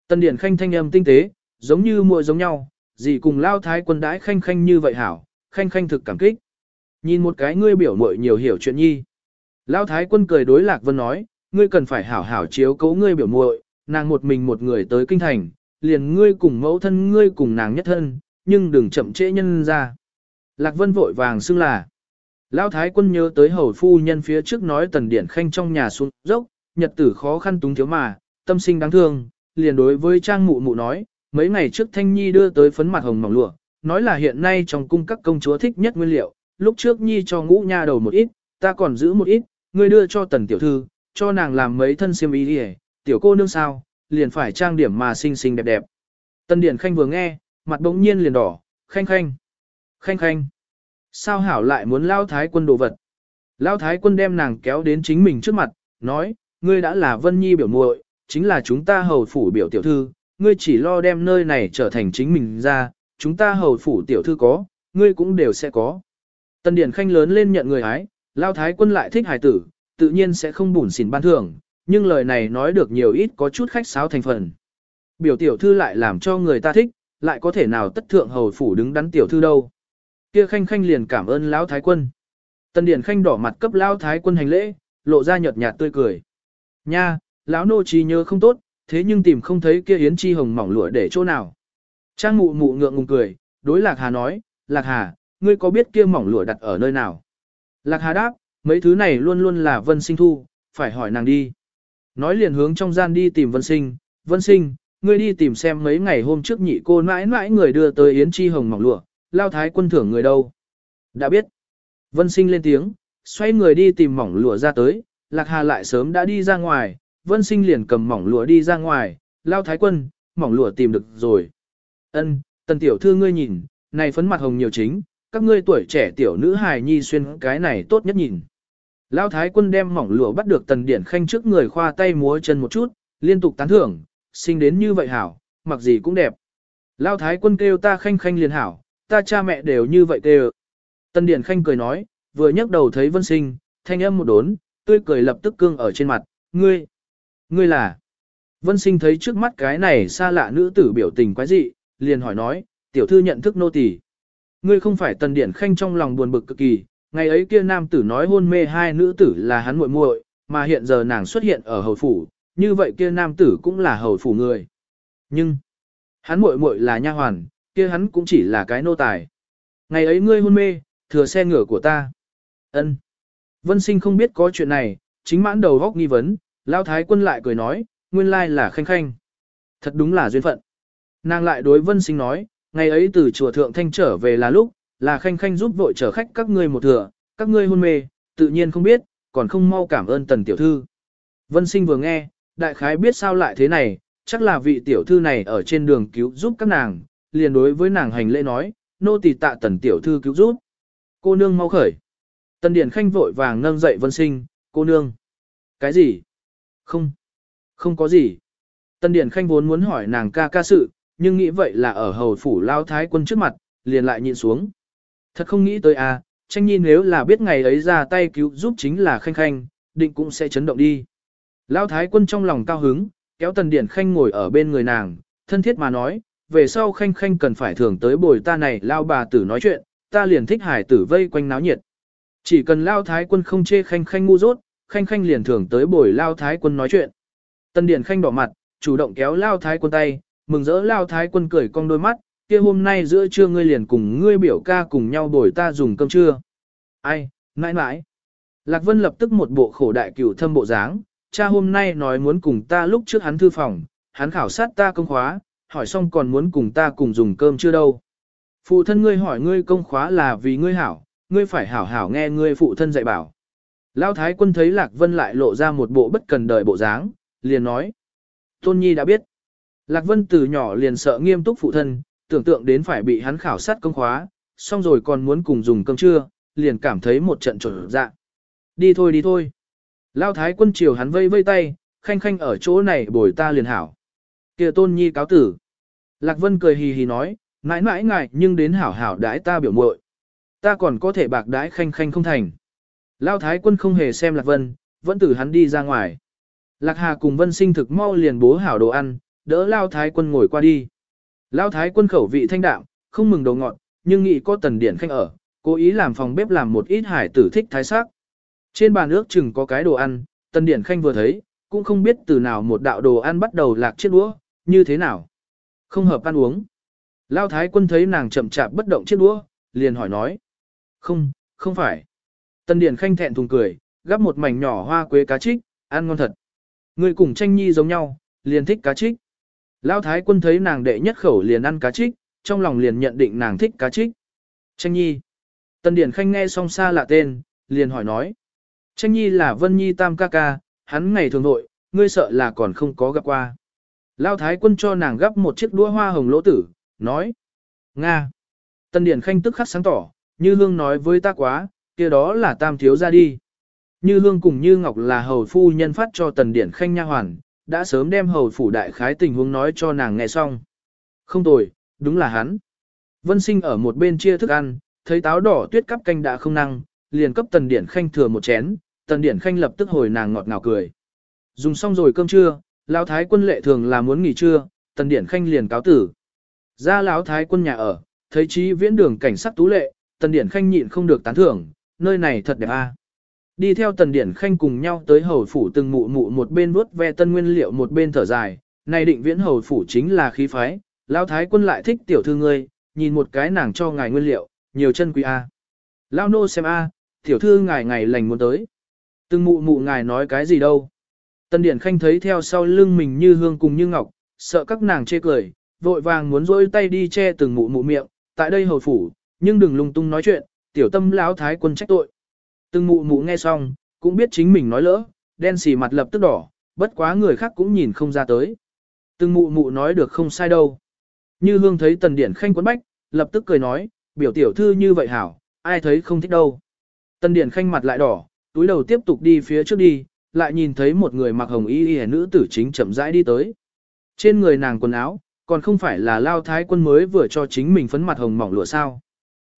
Tân điển khanh thanh âm tinh tế, giống như muội giống nhau, gì cùng lao thái quân đãi khanh khanh như vậy hảo, khanh khanh thực cảm kích. Nhìn một cái ngươi biểu muội nhiều hiểu chuyện nhi. Lao thái quân cười đối lạc vân nói, ngươi cần phải hảo hảo chiếu cố ngươi biểu muội, nàng một mình một người tới kinh thành, liền ngươi cùng mẫu thân ngươi cùng nàng nhất thân, nhưng đừng chậm trễ nhân ra. Lạc Vân vội vàng xưng là. Lão Thái quân nhớ tới hầu phu nhân phía trước nói tần điển khanh trong nhà xuống dốc, nhật tử khó khăn túng thiếu mà, tâm sinh đáng thương, liền đối với trang mụ mụ nói, mấy ngày trước Thanh Nhi đưa tới phấn mặt hồng mỏng lụa, nói là hiện nay trong cung các công chúa thích nhất nguyên liệu, lúc trước Nhi cho ngũ nha đầu một ít, ta còn giữ một ít, ngươi đưa cho tần tiểu thư, cho nàng làm mấy thân xiêm y đi tiểu cô nương sao, liền phải trang điểm mà xinh xinh đẹp đẹp. Tần điển khanh vừa nghe, mặt bỗng nhiên liền đỏ, khanh khanh, khanh khanh. Sao hảo lại muốn lao thái quân đồ vật? Lao thái quân đem nàng kéo đến chính mình trước mặt, nói, ngươi đã là Vân Nhi biểu muội, chính là chúng ta hầu phủ biểu tiểu thư, ngươi chỉ lo đem nơi này trở thành chính mình ra, chúng ta hầu phủ tiểu thư có, ngươi cũng đều sẽ có. Tần Điển Khanh lớn lên nhận người ái, Lao Thái quân lại thích hài tử, tự nhiên sẽ không bùn xỉn ban thưởng, nhưng lời này nói được nhiều ít có chút khách sáo thành phần. Biểu tiểu thư lại làm cho người ta thích, lại có thể nào tất thượng hầu phủ đứng đắn tiểu thư đâu. Kia khanh khanh liền cảm ơn lão thái quân. Tần Điển khanh đỏ mặt cấp lão thái quân hành lễ, lộ ra nhợt nhạt tươi cười. Nha, lão nô trí nhớ không tốt, thế nhưng tìm không thấy kia yến chi hồng mỏng lụa để chỗ nào. Trang mụ mụ ngượng ngùng cười, đối Lạc Hà nói, Lạc Hà, ngươi có biết kia mỏng lụa đặt ở nơi nào? Lạc Hà đáp, mấy thứ này luôn luôn là vân sinh thu, phải hỏi nàng đi. Nói liền hướng trong gian đi tìm vân sinh, vân sinh, ngươi đi tìm xem mấy ngày hôm trước nhị cô mãi mãi người đưa tới Yến Chi Hồng mỏng lụa, lao thái quân thưởng người đâu. Đã biết. Vân sinh lên tiếng, xoay người đi tìm mỏng lụa ra tới, Lạc Hà lại sớm đã đi ra ngoài, Vân sinh liền cầm mỏng lụa đi ra ngoài, lao thái quân, mỏng lụa tìm được rồi. Ân, tần tiểu thư ngươi nhìn, này phấn mặt hồng nhiều chính, các ngươi tuổi trẻ tiểu nữ hài nhi xuyên cái này tốt nhất nhìn. Lão thái quân đem mỏng lụa bắt được tần điển khanh trước người khoa tay múa chân một chút, liên tục tán thưởng, sinh đến như vậy hảo, mặc gì cũng đẹp. Lão thái quân kêu ta khanh khanh liền hảo, ta cha mẹ đều như vậy tê Tần điển khanh cười nói, vừa nhấc đầu thấy vân sinh, thanh âm một đốn, tươi cười lập tức cương ở trên mặt, ngươi, ngươi là. Vân sinh thấy trước mắt cái này xa lạ nữ tử biểu tình quái dị, liền hỏi nói, tiểu thư nhận thức nô tỳ. Ngươi không phải tần điển khanh trong lòng buồn bực cực kỳ, ngày ấy kia nam tử nói hôn mê hai nữ tử là hắn muội muội, mà hiện giờ nàng xuất hiện ở hầu phủ, như vậy kia nam tử cũng là hầu phủ người. Nhưng, hắn muội muội là nha hoàn, kia hắn cũng chỉ là cái nô tài. Ngày ấy ngươi hôn mê, thừa xe ngựa của ta. Ân. Vân sinh không biết có chuyện này, chính mãn đầu góc nghi vấn, lao thái quân lại cười nói, nguyên lai là khanh khanh. Thật đúng là duyên phận. Nàng lại đối vân sinh nói, ngày ấy từ chùa thượng thanh trở về là lúc, là khanh khanh giúp vội chở khách các ngươi một thừa, các ngươi hôn mê, tự nhiên không biết, còn không mau cảm ơn tần tiểu thư. Vân sinh vừa nghe, đại khái biết sao lại thế này, chắc là vị tiểu thư này ở trên đường cứu giúp các nàng, liền đối với nàng hành lễ nói, nô tỳ tạ tần tiểu thư cứu giúp. Cô nương mau khởi. Tần Điển Khanh vội vàng nâng dậy Vân Sinh, cô nương. Cái gì? Không. Không có gì. Tần Điển Khanh vốn muốn hỏi nàng ca ca sự, nhưng nghĩ vậy là ở hầu phủ lao thái quân trước mặt, liền lại nhịn xuống. Thật không nghĩ tới à, tranh nhi nếu là biết ngày ấy ra tay cứu giúp chính là khanh khanh, định cũng sẽ chấn động đi. Lao thái quân trong lòng cao hứng, kéo tần điển khanh ngồi ở bên người nàng, thân thiết mà nói, về sau khanh khanh cần phải thường tới bồi ta này lao bà tử nói chuyện, ta liền thích hải tử vây quanh náo nhiệt. Chỉ cần lao thái quân không chê khanh khanh ngu dốt, khanh khanh liền thường tới bồi lao thái quân nói chuyện. Tân điển khanh đỏ mặt, chủ động kéo lao thái quân tay, mừng rỡ lao thái quân cười cong đôi mắt, kia hôm nay giữa trưa ngươi liền cùng ngươi biểu ca cùng nhau bồi ta dùng cơm trưa. Ai, mãi mãi. Lạc Vân lập tức một bộ khổ đại cửu thâm bộ dáng, cha hôm nay nói muốn cùng ta lúc trước hắn thư phòng, hắn khảo sát ta công khóa, hỏi xong còn muốn cùng ta cùng dùng cơm chưa đâu. Phụ thân ngươi hỏi ngươi công khóa là vì ngươi hảo, ngươi phải hảo hảo nghe ngươi phụ thân dạy bảo. Lão Thái quân thấy Lạc Vân lại lộ ra một bộ bất cần đời bộ dáng, liền nói. Tôn Nhi đã biết. Lạc Vân từ nhỏ liền sợ nghiêm túc phụ thân, tưởng tượng đến phải bị hắn khảo sát công khóa, xong rồi còn muốn cùng dùng cơm trưa, liền cảm thấy một trận trở dạ. Đi thôi đi thôi. Lão thái quân chiều hắn vây vây tay, khanh khanh ở chỗ này bồi ta liền hảo kia tôn nhi cáo tử. Lạc Vân cười hì hì nói, mãi mãi ngại nhưng đến hảo hảo đãi ta biểu muội Ta còn có thể bạc đãi khanh khanh không thành. Lao thái quân không hề xem Lạc Vân, vẫn tử hắn đi ra ngoài. Lạc Hà cùng Vân sinh thực mau liền bố hảo đồ ăn, đỡ Lao thái quân ngồi qua đi. Lao thái quân khẩu vị thanh đạm, không mừng đồ ngọt, nhưng nghĩ có tần điển khanh ở, cố ý làm phòng bếp làm một ít hải tử thích thái sắc. Trên bàn ước chừng có cái đồ ăn, tần điển khanh vừa thấy, cũng không biết từ nào một đạo đồ ăn bắt đầu lạc chiếc đũa, như thế nào. Không hợp ăn uống. Lao thái quân thấy nàng chậm chạp bất động chiếc đũa, liền hỏi nói. Không, không phải. Tần điển khanh thẹn thùng cười, gắp một mảnh nhỏ hoa quế cá trích, ăn ngon thật. Người cùng tranh nhi giống nhau, liền thích cá trích. Lão thái quân thấy nàng đệ nhất khẩu liền ăn cá trích, trong lòng liền nhận định nàng thích cá trích. Tranh nhi. Tần Điển Khanh nghe xong xa lạ tên, liền hỏi nói. Tranh nhi là Vân Nhi tam ca ca, hắn ngày thường nội, ngươi sợ là còn không có gặp qua. Lão thái quân cho nàng gấp một chiếc đũa hoa hồng lỗ tử, nói. Nga. Tần Điển Khanh tức khắc sáng tỏ, như hương nói với ta quá, kia đó là tam thiếu ra đi. Như hương cùng như ngọc là hầu phu nhân phát cho Tần Điển Khanh nha hoàn, đã sớm đem hầu phủ đại khái tình huống nói cho nàng nghe xong. Không tồi, đúng là hắn. Vân sinh ở một bên chia thức ăn, thấy táo đỏ tuyết cắp canh đã không năng, liền cấp tần điển khanh thừa một chén, tần điển khanh lập tức hồi nàng ngọt ngào cười. Dùng xong rồi cơm trưa, lão thái quân lệ thường là muốn nghỉ trưa, tần điển khanh liền cáo tử. Ra lão thái quân nhà ở, thấy trí viễn đường cảnh sắc tú lệ, tần điển khanh nhịn không được tán thưởng, nơi này thật đẹp a. Đi theo tần điển khanh cùng nhau tới hầu phủ từng mụ mụ một bên vuốt ve tân nguyên liệu một bên thở dài, này định viễn hầu phủ chính là khí phái, lão thái quân lại thích tiểu thư ngươi, nhìn một cái nàng cho ngài nguyên liệu, nhiều chân quý a. Lão nô xem a, tiểu thư ngài ngày lành muốn tới. Từng mụ mụ ngài nói cái gì đâu. Tân điển khanh thấy theo sau lưng mình như hương cùng như ngọc, sợ các nàng chê cười, vội vàng muốn rỗi tay đi che từng mụ mụ miệng, tại đây hầu phủ, nhưng đừng lung tung nói chuyện, tiểu tâm lão thái quân trách tội. Từng mụ mụ nghe xong, cũng biết chính mình nói lỡ, đen xì mặt lập tức đỏ, bất quá người khác cũng nhìn không ra tới. Từng mụ mụ nói được không sai đâu. Như hương thấy tần điển khanh quấn bách, lập tức cười nói, biểu tiểu thư như vậy hảo, ai thấy không thích đâu. Tần điển khanh mặt lại đỏ, túi đầu tiếp tục đi phía trước đi, lại nhìn thấy một người mặc hồng y y nữ tử chính chậm rãi đi tới. Trên người nàng quần áo, còn không phải là lao thái quân mới vừa cho chính mình phấn mặt hồng mỏng lụa sao.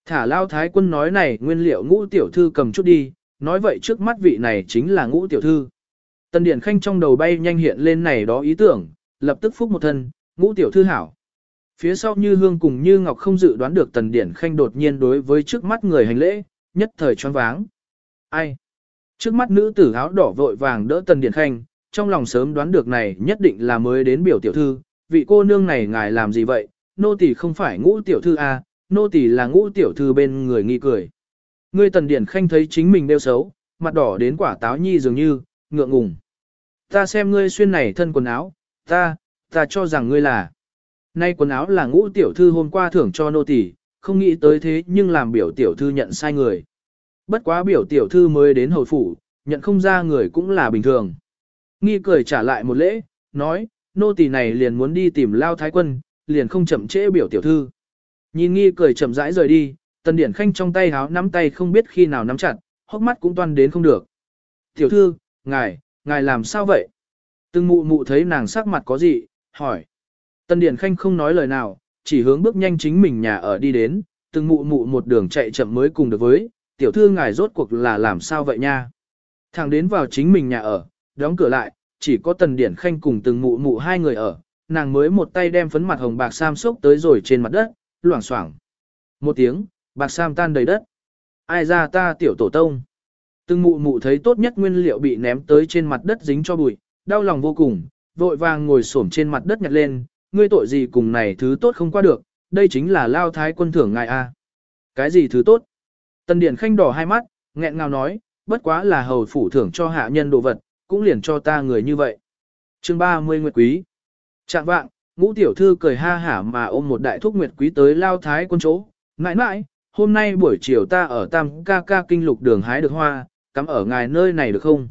Thả lao thái quân nói này nguyên liệu ngũ tiểu thư cầm chút đi, nói vậy trước mắt vị này chính là ngũ tiểu thư. Tần Điển Khanh trong đầu bay nhanh hiện lên này đó ý tưởng, lập tức phúc một thân, ngũ tiểu thư hảo. Phía sau như hương cùng như ngọc không dự đoán được Tần Điển Khanh đột nhiên đối với trước mắt người hành lễ, nhất thời choáng váng. Ai? Trước mắt nữ tử áo đỏ vội vàng đỡ Tần Điển Khanh, trong lòng sớm đoán được này nhất định là mới đến biểu tiểu thư, vị cô nương này ngài làm gì vậy, nô tỳ không phải ngũ tiểu thư a, à, nô tỳ là ngũ tiểu thư bên người nghi cười. Ngươi Tần Điển Khanh thấy chính mình đeo xấu, mặt đỏ đến quả táo nhi dường như, ngượng ngùng. Ta xem ngươi xuyên này thân quần áo, ta, ta cho rằng ngươi là. Nay quần áo là ngũ tiểu thư hôm qua thưởng cho nô tỳ, không nghĩ tới thế nhưng làm biểu tiểu thư nhận sai người. Bất quá biểu tiểu thư mới đến hồi phủ, nhận không ra người cũng là bình thường. Nghi cười trả lại một lễ, nói, nô tỳ này liền muốn đi tìm lao thái quân, liền không chậm trễ biểu tiểu thư. Nhìn nghi cười chậm rãi rời đi, tần điển khanh trong tay háo nắm tay không biết khi nào nắm chặt, hốc mắt cũng toan đến không được. Tiểu thư, ngài, ngài làm sao vậy? Từng mụ mụ thấy nàng sắc mặt có gì, hỏi. Tần điển khanh không nói lời nào, chỉ hướng bước nhanh chính mình nhà ở đi đến, từng mụ mụ một đường chạy chậm mới cùng được với, tiểu thư ngài rốt cuộc là làm sao vậy nha? Thằng đến vào chính mình nhà ở, đóng cửa lại, chỉ có tần điển khanh cùng từng mụ mụ hai người ở, nàng mới một tay đem phấn mặt hồng bạc sam sốc tới rồi trên mặt đất, loảng xoảng. Một tiếng, bạc sam tan đầy đất. Ai ra ta tiểu tổ tông. Từng mụ mụ thấy tốt nhất nguyên liệu bị ném tới trên mặt đất dính cho bụi, đau lòng vô cùng, vội vàng ngồi xổm trên mặt đất nhặt lên, ngươi tội gì cùng này thứ tốt không qua được, đây chính là lao thái quân thưởng ngài a. Cái gì thứ tốt? Tần Điển Khanh đỏ hai mắt, nghẹn ngào nói, bất quá là hầu phủ thưởng cho hạ nhân đồ vật, cũng liền cho ta người như vậy. chương 30 Nguyệt Quý Trạng vạng, ngũ tiểu thư cười ha hả mà ôm một đại thúc Nguyệt Quý tới lao thái quân chỗ. Mãi mãi, hôm nay buổi chiều ta ở Tam ca ca kinh lục đường hái được hoa, cắm ở ngài nơi này được không?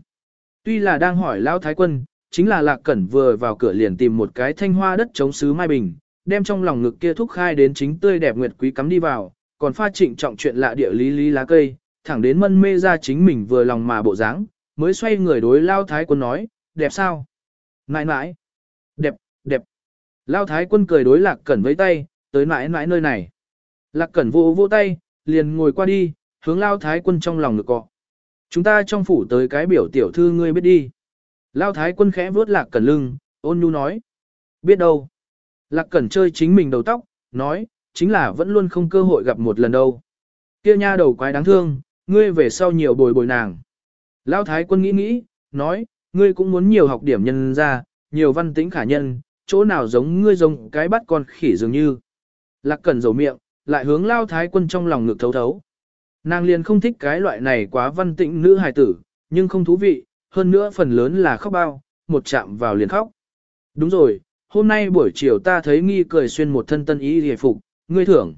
Tuy là đang hỏi lao thái quân, chính là lạc cẩn vừa vào cửa liền tìm một cái thanh hoa đất chống sứ mai bình, đem trong lòng ngực kia thúc khai đến chính tươi đẹp Nguyệt Quý cắm đi vào, còn pha trịnh trọng chuyện lạ địa lý lý lá cây, thẳng đến mân mê ra chính mình vừa lòng mà bộ dáng, mới xoay người đối lao thái quân nói, đẹp sao? Nãi nãi, đẹp, đẹp. Lao thái quân cười đối lạc cẩn với tay, tới nãi nãi nơi này. Lạc cẩn vô vô tay, liền ngồi qua đi, hướng lao thái quân trong lòng ngực cọ. Chúng ta trong phủ tới cái biểu tiểu thư ngươi biết đi. Lao thái quân khẽ vuốt lạc cẩn lưng, ôn nhu nói. Biết đâu. Lạc cẩn chơi chính mình đầu tóc, nói, chính là vẫn luôn không cơ hội gặp một lần đâu. Kia nha đầu quái đáng thương, ngươi về sau nhiều bồi bồi nàng. Lão thái quân nghĩ nghĩ, nói, ngươi cũng muốn nhiều học điểm nhân ra, nhiều văn tĩnh khả nhân, chỗ nào giống ngươi giống cái bắt con khỉ dường như. Lạc cẩn dầu miệng, lại hướng lao thái quân trong lòng ngực thấu thấu. Nàng liền không thích cái loại này quá văn tĩnh nữ hài tử, nhưng không thú vị, hơn nữa phần lớn là khóc bao, một chạm vào liền khóc. Đúng rồi, hôm nay buổi chiều ta thấy nghi cười xuyên một thân tân ý hề phục, ngươi thưởng.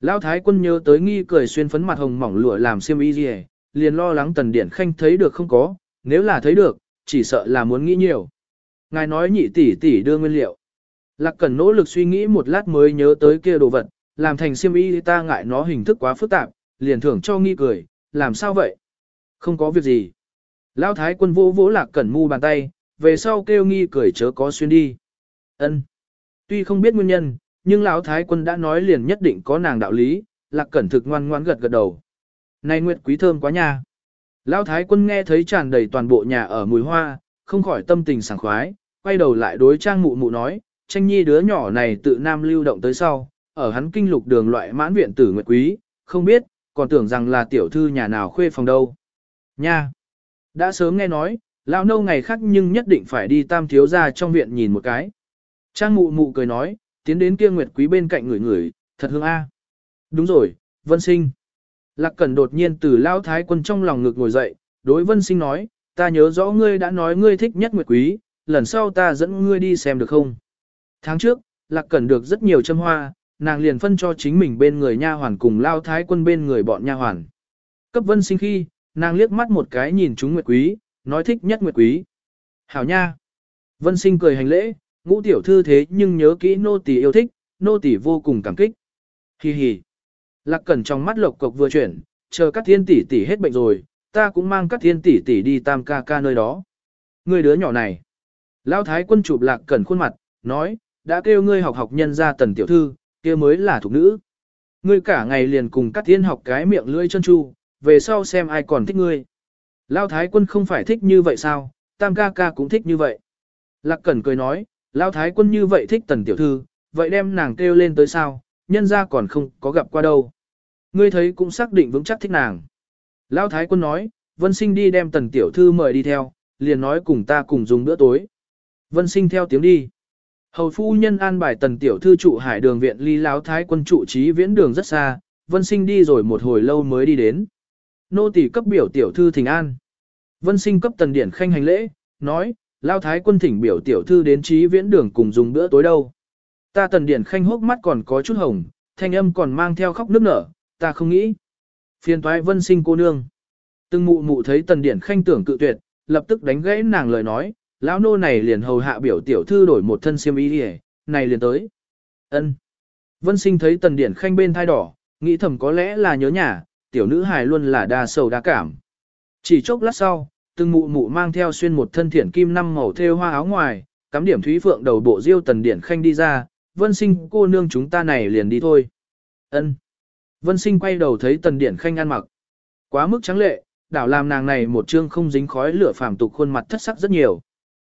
Lão thái quân nhớ tới nghi cười xuyên phấn mặt hồng mỏng lụa làm xiêm y gì, liền lo lắng tần điển khanh thấy được không có, nếu là thấy được, chỉ sợ là muốn nghĩ nhiều. Ngài nói nhị tỷ tỷ đưa nguyên liệu. Lạc cần nỗ lực suy nghĩ một lát mới nhớ tới kia đồ vật, làm thành xiêm y ta ngại nó hình thức quá phức tạp, liền thưởng cho nghi cười, làm sao vậy? Không có việc gì. Lão thái quân vỗ vỗ lạc cẩn mu bàn tay, về sau kêu nghi cười chớ có xuyên đi. Ân. Tuy không biết nguyên nhân, nhưng lão thái quân đã nói liền nhất định có nàng đạo lý, lạc cẩn thực ngoan ngoãn gật gật đầu. Này nguyệt quý thơm quá nha. Lão thái quân nghe thấy tràn đầy toàn bộ nhà ở mùi hoa, không khỏi tâm tình sảng khoái, quay đầu lại đối trang mụ mụ nói, tranh nhi đứa nhỏ này tự nam lưu động tới sau, ở hắn kinh lục đường loại mãn viện tử nguyệt quý, không biết, còn tưởng rằng là tiểu thư nhà nào khuê phòng đâu. Nha! Đã sớm nghe nói, lão nâu ngày khác nhưng nhất định phải đi tam thiếu ra trong viện nhìn một cái. Trang mụ mụ cười nói, tiến đến kia nguyệt quý bên cạnh người người, thật hương a. Đúng rồi, vân sinh. Lạc Cẩn đột nhiên từ lao thái quân trong lòng ngực ngồi dậy, đối vân sinh nói, ta nhớ rõ ngươi đã nói ngươi thích nhất nguyệt quý, lần sau ta dẫn ngươi đi xem được không? Tháng trước, Lạc Cẩn được rất nhiều châm hoa, nàng liền phân cho chính mình bên người nha hoàn cùng lao thái quân bên người bọn nha hoàn. Cấp vân sinh khi, nàng liếc mắt một cái nhìn chúng Nguyệt Quý, nói thích nhất Nguyệt Quý. Hảo nha! Vân sinh cười hành lễ, ngũ tiểu thư thế nhưng nhớ kỹ nô tỳ yêu thích, nô tỳ vô cùng cảm kích. Hi hi! Lạc Cẩn trong mắt lộc cộc vừa chuyển, chờ các thiên tỷ tỷ hết bệnh rồi, ta cũng mang các thiên tỷ tỷ đi tam ca ca nơi đó. Người đứa nhỏ này. Lão thái quân chụp Lạc Cẩn khuôn mặt, nói, đã kêu ngươi học học nhân gia tần tiểu thư, kia mới là thuộc nữ. Ngươi cả ngày liền cùng các thiên học cái miệng lưỡi chân chu, về sau xem ai còn thích ngươi. Lão thái quân không phải thích như vậy sao, tam ca ca cũng thích như vậy. Lạc Cẩn cười nói, Lão thái quân như vậy thích tần tiểu thư, vậy đem nàng kêu lên tới sao, nhân ra còn không có gặp qua đâu. Ngươi thấy cũng xác định vững chắc thích nàng. Lão thái quân nói, vân sinh đi đem tần tiểu thư mời đi theo, liền nói cùng ta cùng dùng bữa tối. Vân sinh theo tiếng đi. Hầu phu nhân an bài tần tiểu thư trụ hải đường viện ly Lão thái quân trụ trí viễn đường rất xa, vân sinh đi rồi một hồi lâu mới đi đến. Nô tỳ cấp biểu tiểu thư thỉnh an. Vân sinh cấp tần điển khanh hành lễ, nói, Lão thái quân thỉnh biểu tiểu thư đến trí viễn đường cùng dùng bữa tối đâu. Ta tần điển khanh hốc mắt còn có chút hồng, thanh âm còn mang theo khóc nước nở, ta không nghĩ. Phiền toái vân sinh cô nương. Từng mụ mụ thấy tần điển khanh tưởng cự tuyệt, lập tức đánh gãy nàng lời nói, lão nô này liền hầu hạ biểu tiểu thư đổi một thân xiêm y đi này liền tới. ân Vân sinh thấy tần điển khanh bên thai đỏ, nghĩ thầm có lẽ là nhớ nhà, tiểu nữ hài luôn là đa sầu đa cảm. Chỉ chốc lát sau, từng mụ mụ mang theo xuyên một thân thiển kim năm màu thêu hoa áo ngoài, cắm điểm thúy phượng đầu bộ diêu tần điển khanh đi ra, vân sinh cô nương chúng ta này liền đi thôi. ân Vân sinh quay đầu thấy tần điển khanh ăn mặc. Quá mức trắng lệ, đảo làm nàng này một trương không dính khói lửa phàm tục khuôn mặt thất sắc rất nhiều.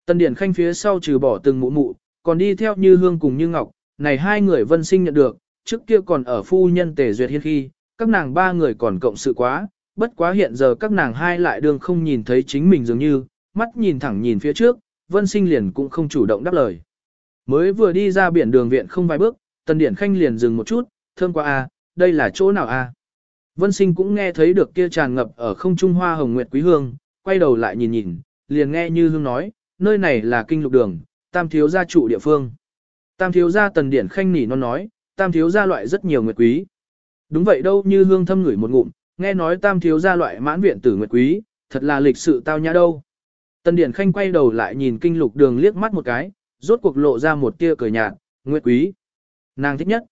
Tần điển khanh phía sau trừ bỏ từng mụ mụ, còn đi theo như hương cùng như ngọc, này hai người vân sinh nhận được, trước kia còn ở phu nhân tề duyệt hiên khi, các nàng ba người còn cộng sự quá, bất quá hiện giờ các nàng hai lại đường không nhìn thấy chính mình dường như, mắt nhìn thẳng nhìn phía trước, vân sinh liền cũng không chủ động đáp lời. Mới vừa đi ra biển đường viện không vài bước, tần điển khanh liền dừng một chút, thơm quá a, à, đây là chỗ nào a? À? Vân sinh cũng nghe thấy được kia tràn ngập ở không trung hoa hồng nguyệt quý hương, quay đầu lại nhìn nhìn, liền nghe như hương nói, nơi này là kinh lục đường, tam thiếu gia trụ địa phương. Tam thiếu gia tần điển khanh nỉ non nói, tam thiếu gia loại rất nhiều nguyệt quý. Đúng vậy đâu như hương thâm ngửi một ngụm, nghe nói tam thiếu gia loại mãn viện tử nguyệt quý, thật là lịch sự tao nhã đâu. tân điển khanh quay đầu lại nhìn kinh lục đường liếc mắt một cái, rốt cuộc lộ ra một tia cười nhạt, nguyệt quý. Nàng thích nhất.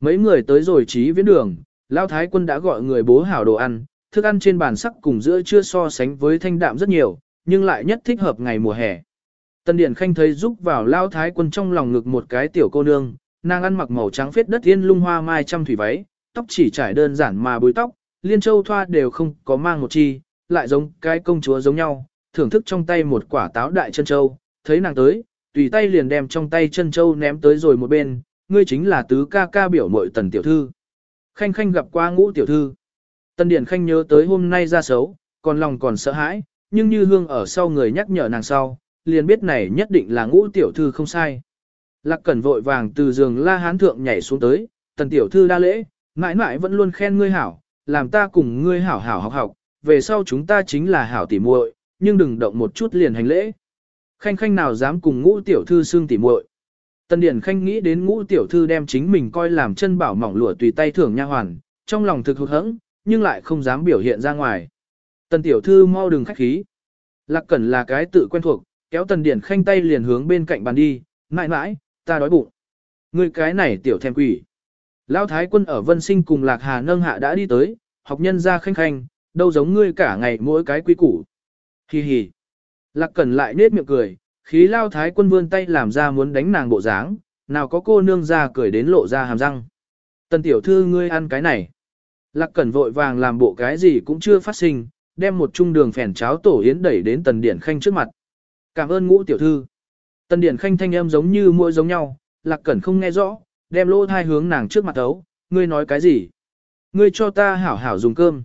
Mấy người tới rồi trí viễn đường, Lao Thái quân đã gọi người bố hảo đồ ăn, thức ăn trên bàn sắc cùng giữa chưa so sánh với thanh đạm rất nhiều, nhưng lại nhất thích hợp ngày mùa hè. Tân Điển Khanh thấy giúp vào Lao Thái quân trong lòng ngực một cái tiểu cô nương, nàng ăn mặc màu trắng phết đất yên lung hoa mai trăm thủy váy, tóc chỉ trải đơn giản mà búi tóc, liên châu thoa đều không có mang một chi, lại giống cái công chúa giống nhau, thưởng thức trong tay một quả táo đại chân châu, thấy nàng tới, tùy tay liền đem trong tay chân châu ném tới rồi một bên, ngươi chính là tứ ca ca biểu mội tần tiểu thư. Khanh khanh gặp qua ngũ tiểu thư. Tần Điển Khanh nhớ tới hôm nay ra xấu, còn lòng còn sợ hãi, nhưng như hương ở sau người nhắc nhở nàng sau, liền biết này nhất định là ngũ tiểu thư không sai. Lạc Cẩn vội vàng từ giường la hán thượng nhảy xuống tới, tần tiểu thư đa lễ, mãi mãi vẫn luôn khen ngươi hảo, làm ta cùng ngươi hảo hảo học học, về sau chúng ta chính là hảo tỉ muội, nhưng đừng động một chút liền hành lễ. Khanh khanh nào dám cùng ngũ tiểu thư xương tỉ muội. Tần Điển Khanh nghĩ đến ngũ tiểu thư đem chính mình coi làm chân bảo mỏng lụa tùy tay thưởng nha hoàn, trong lòng thực hụt hẫng, nhưng lại không dám biểu hiện ra ngoài. Tần tiểu thư mau đừng khách khí. Lạc Cẩn là cái tự quen thuộc, kéo Tần Điển Khanh tay liền hướng bên cạnh bàn đi, mãi mãi, ta đói bụng. người cái này tiểu thèm quỷ. Lão Thái quân ở Vân Sinh cùng Lạc Hà nâng hạ đã đi tới, học nhân ra khanh khanh, đâu giống ngươi cả ngày mỗi cái quý củ. Hi hi. Lạc Cẩn lại nết miệng cười, Khí lao thái quân vươn tay làm ra muốn đánh nàng bộ dáng, nào có cô nương ra cười đến lộ ra hàm răng. Tần tiểu thư ngươi ăn cái này. Lạc cẩn vội vàng làm bộ cái gì cũng chưa phát sinh, đem một chung đường phèn cháo tổ yến đẩy đến tần điển khanh trước mặt. Cảm ơn ngũ tiểu thư. Tần điển khanh thanh âm giống như mỗi giống nhau, lạc cẩn không nghe rõ, đem lô thai hướng nàng trước mặt ấu, ngươi nói cái gì? Ngươi cho ta hảo hảo dùng cơm.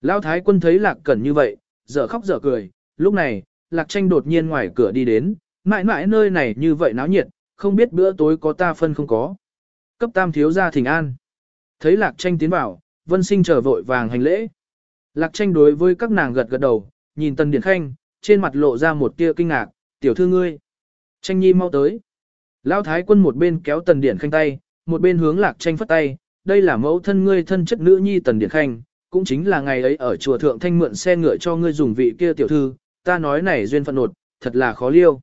Lão thái quân thấy lạc cẩn như vậy, dở khóc dở cười, lúc này, Lạc tranh đột nhiên ngoài cửa đi đến, mãi mãi nơi này như vậy náo nhiệt, không biết bữa tối có ta phân không có. Cấp tam thiếu gia thỉnh an. Thấy lạc tranh tiến vào, vân sinh trở vội vàng hành lễ. Lạc tranh đối với các nàng gật gật đầu, nhìn tần điển khanh, trên mặt lộ ra một tia kinh ngạc, tiểu thư ngươi. Tranh nhi mau tới. Lão thái quân một bên kéo tần điển khanh tay, một bên hướng lạc tranh phất tay, đây là mẫu thân ngươi thân chất nữ nhi tần điển khanh, cũng chính là ngày ấy ở chùa thượng thanh mượn xe ngựa cho ngươi dùng vị kia tiểu thư, ta nói này duyên phận nột, thật là khó liêu.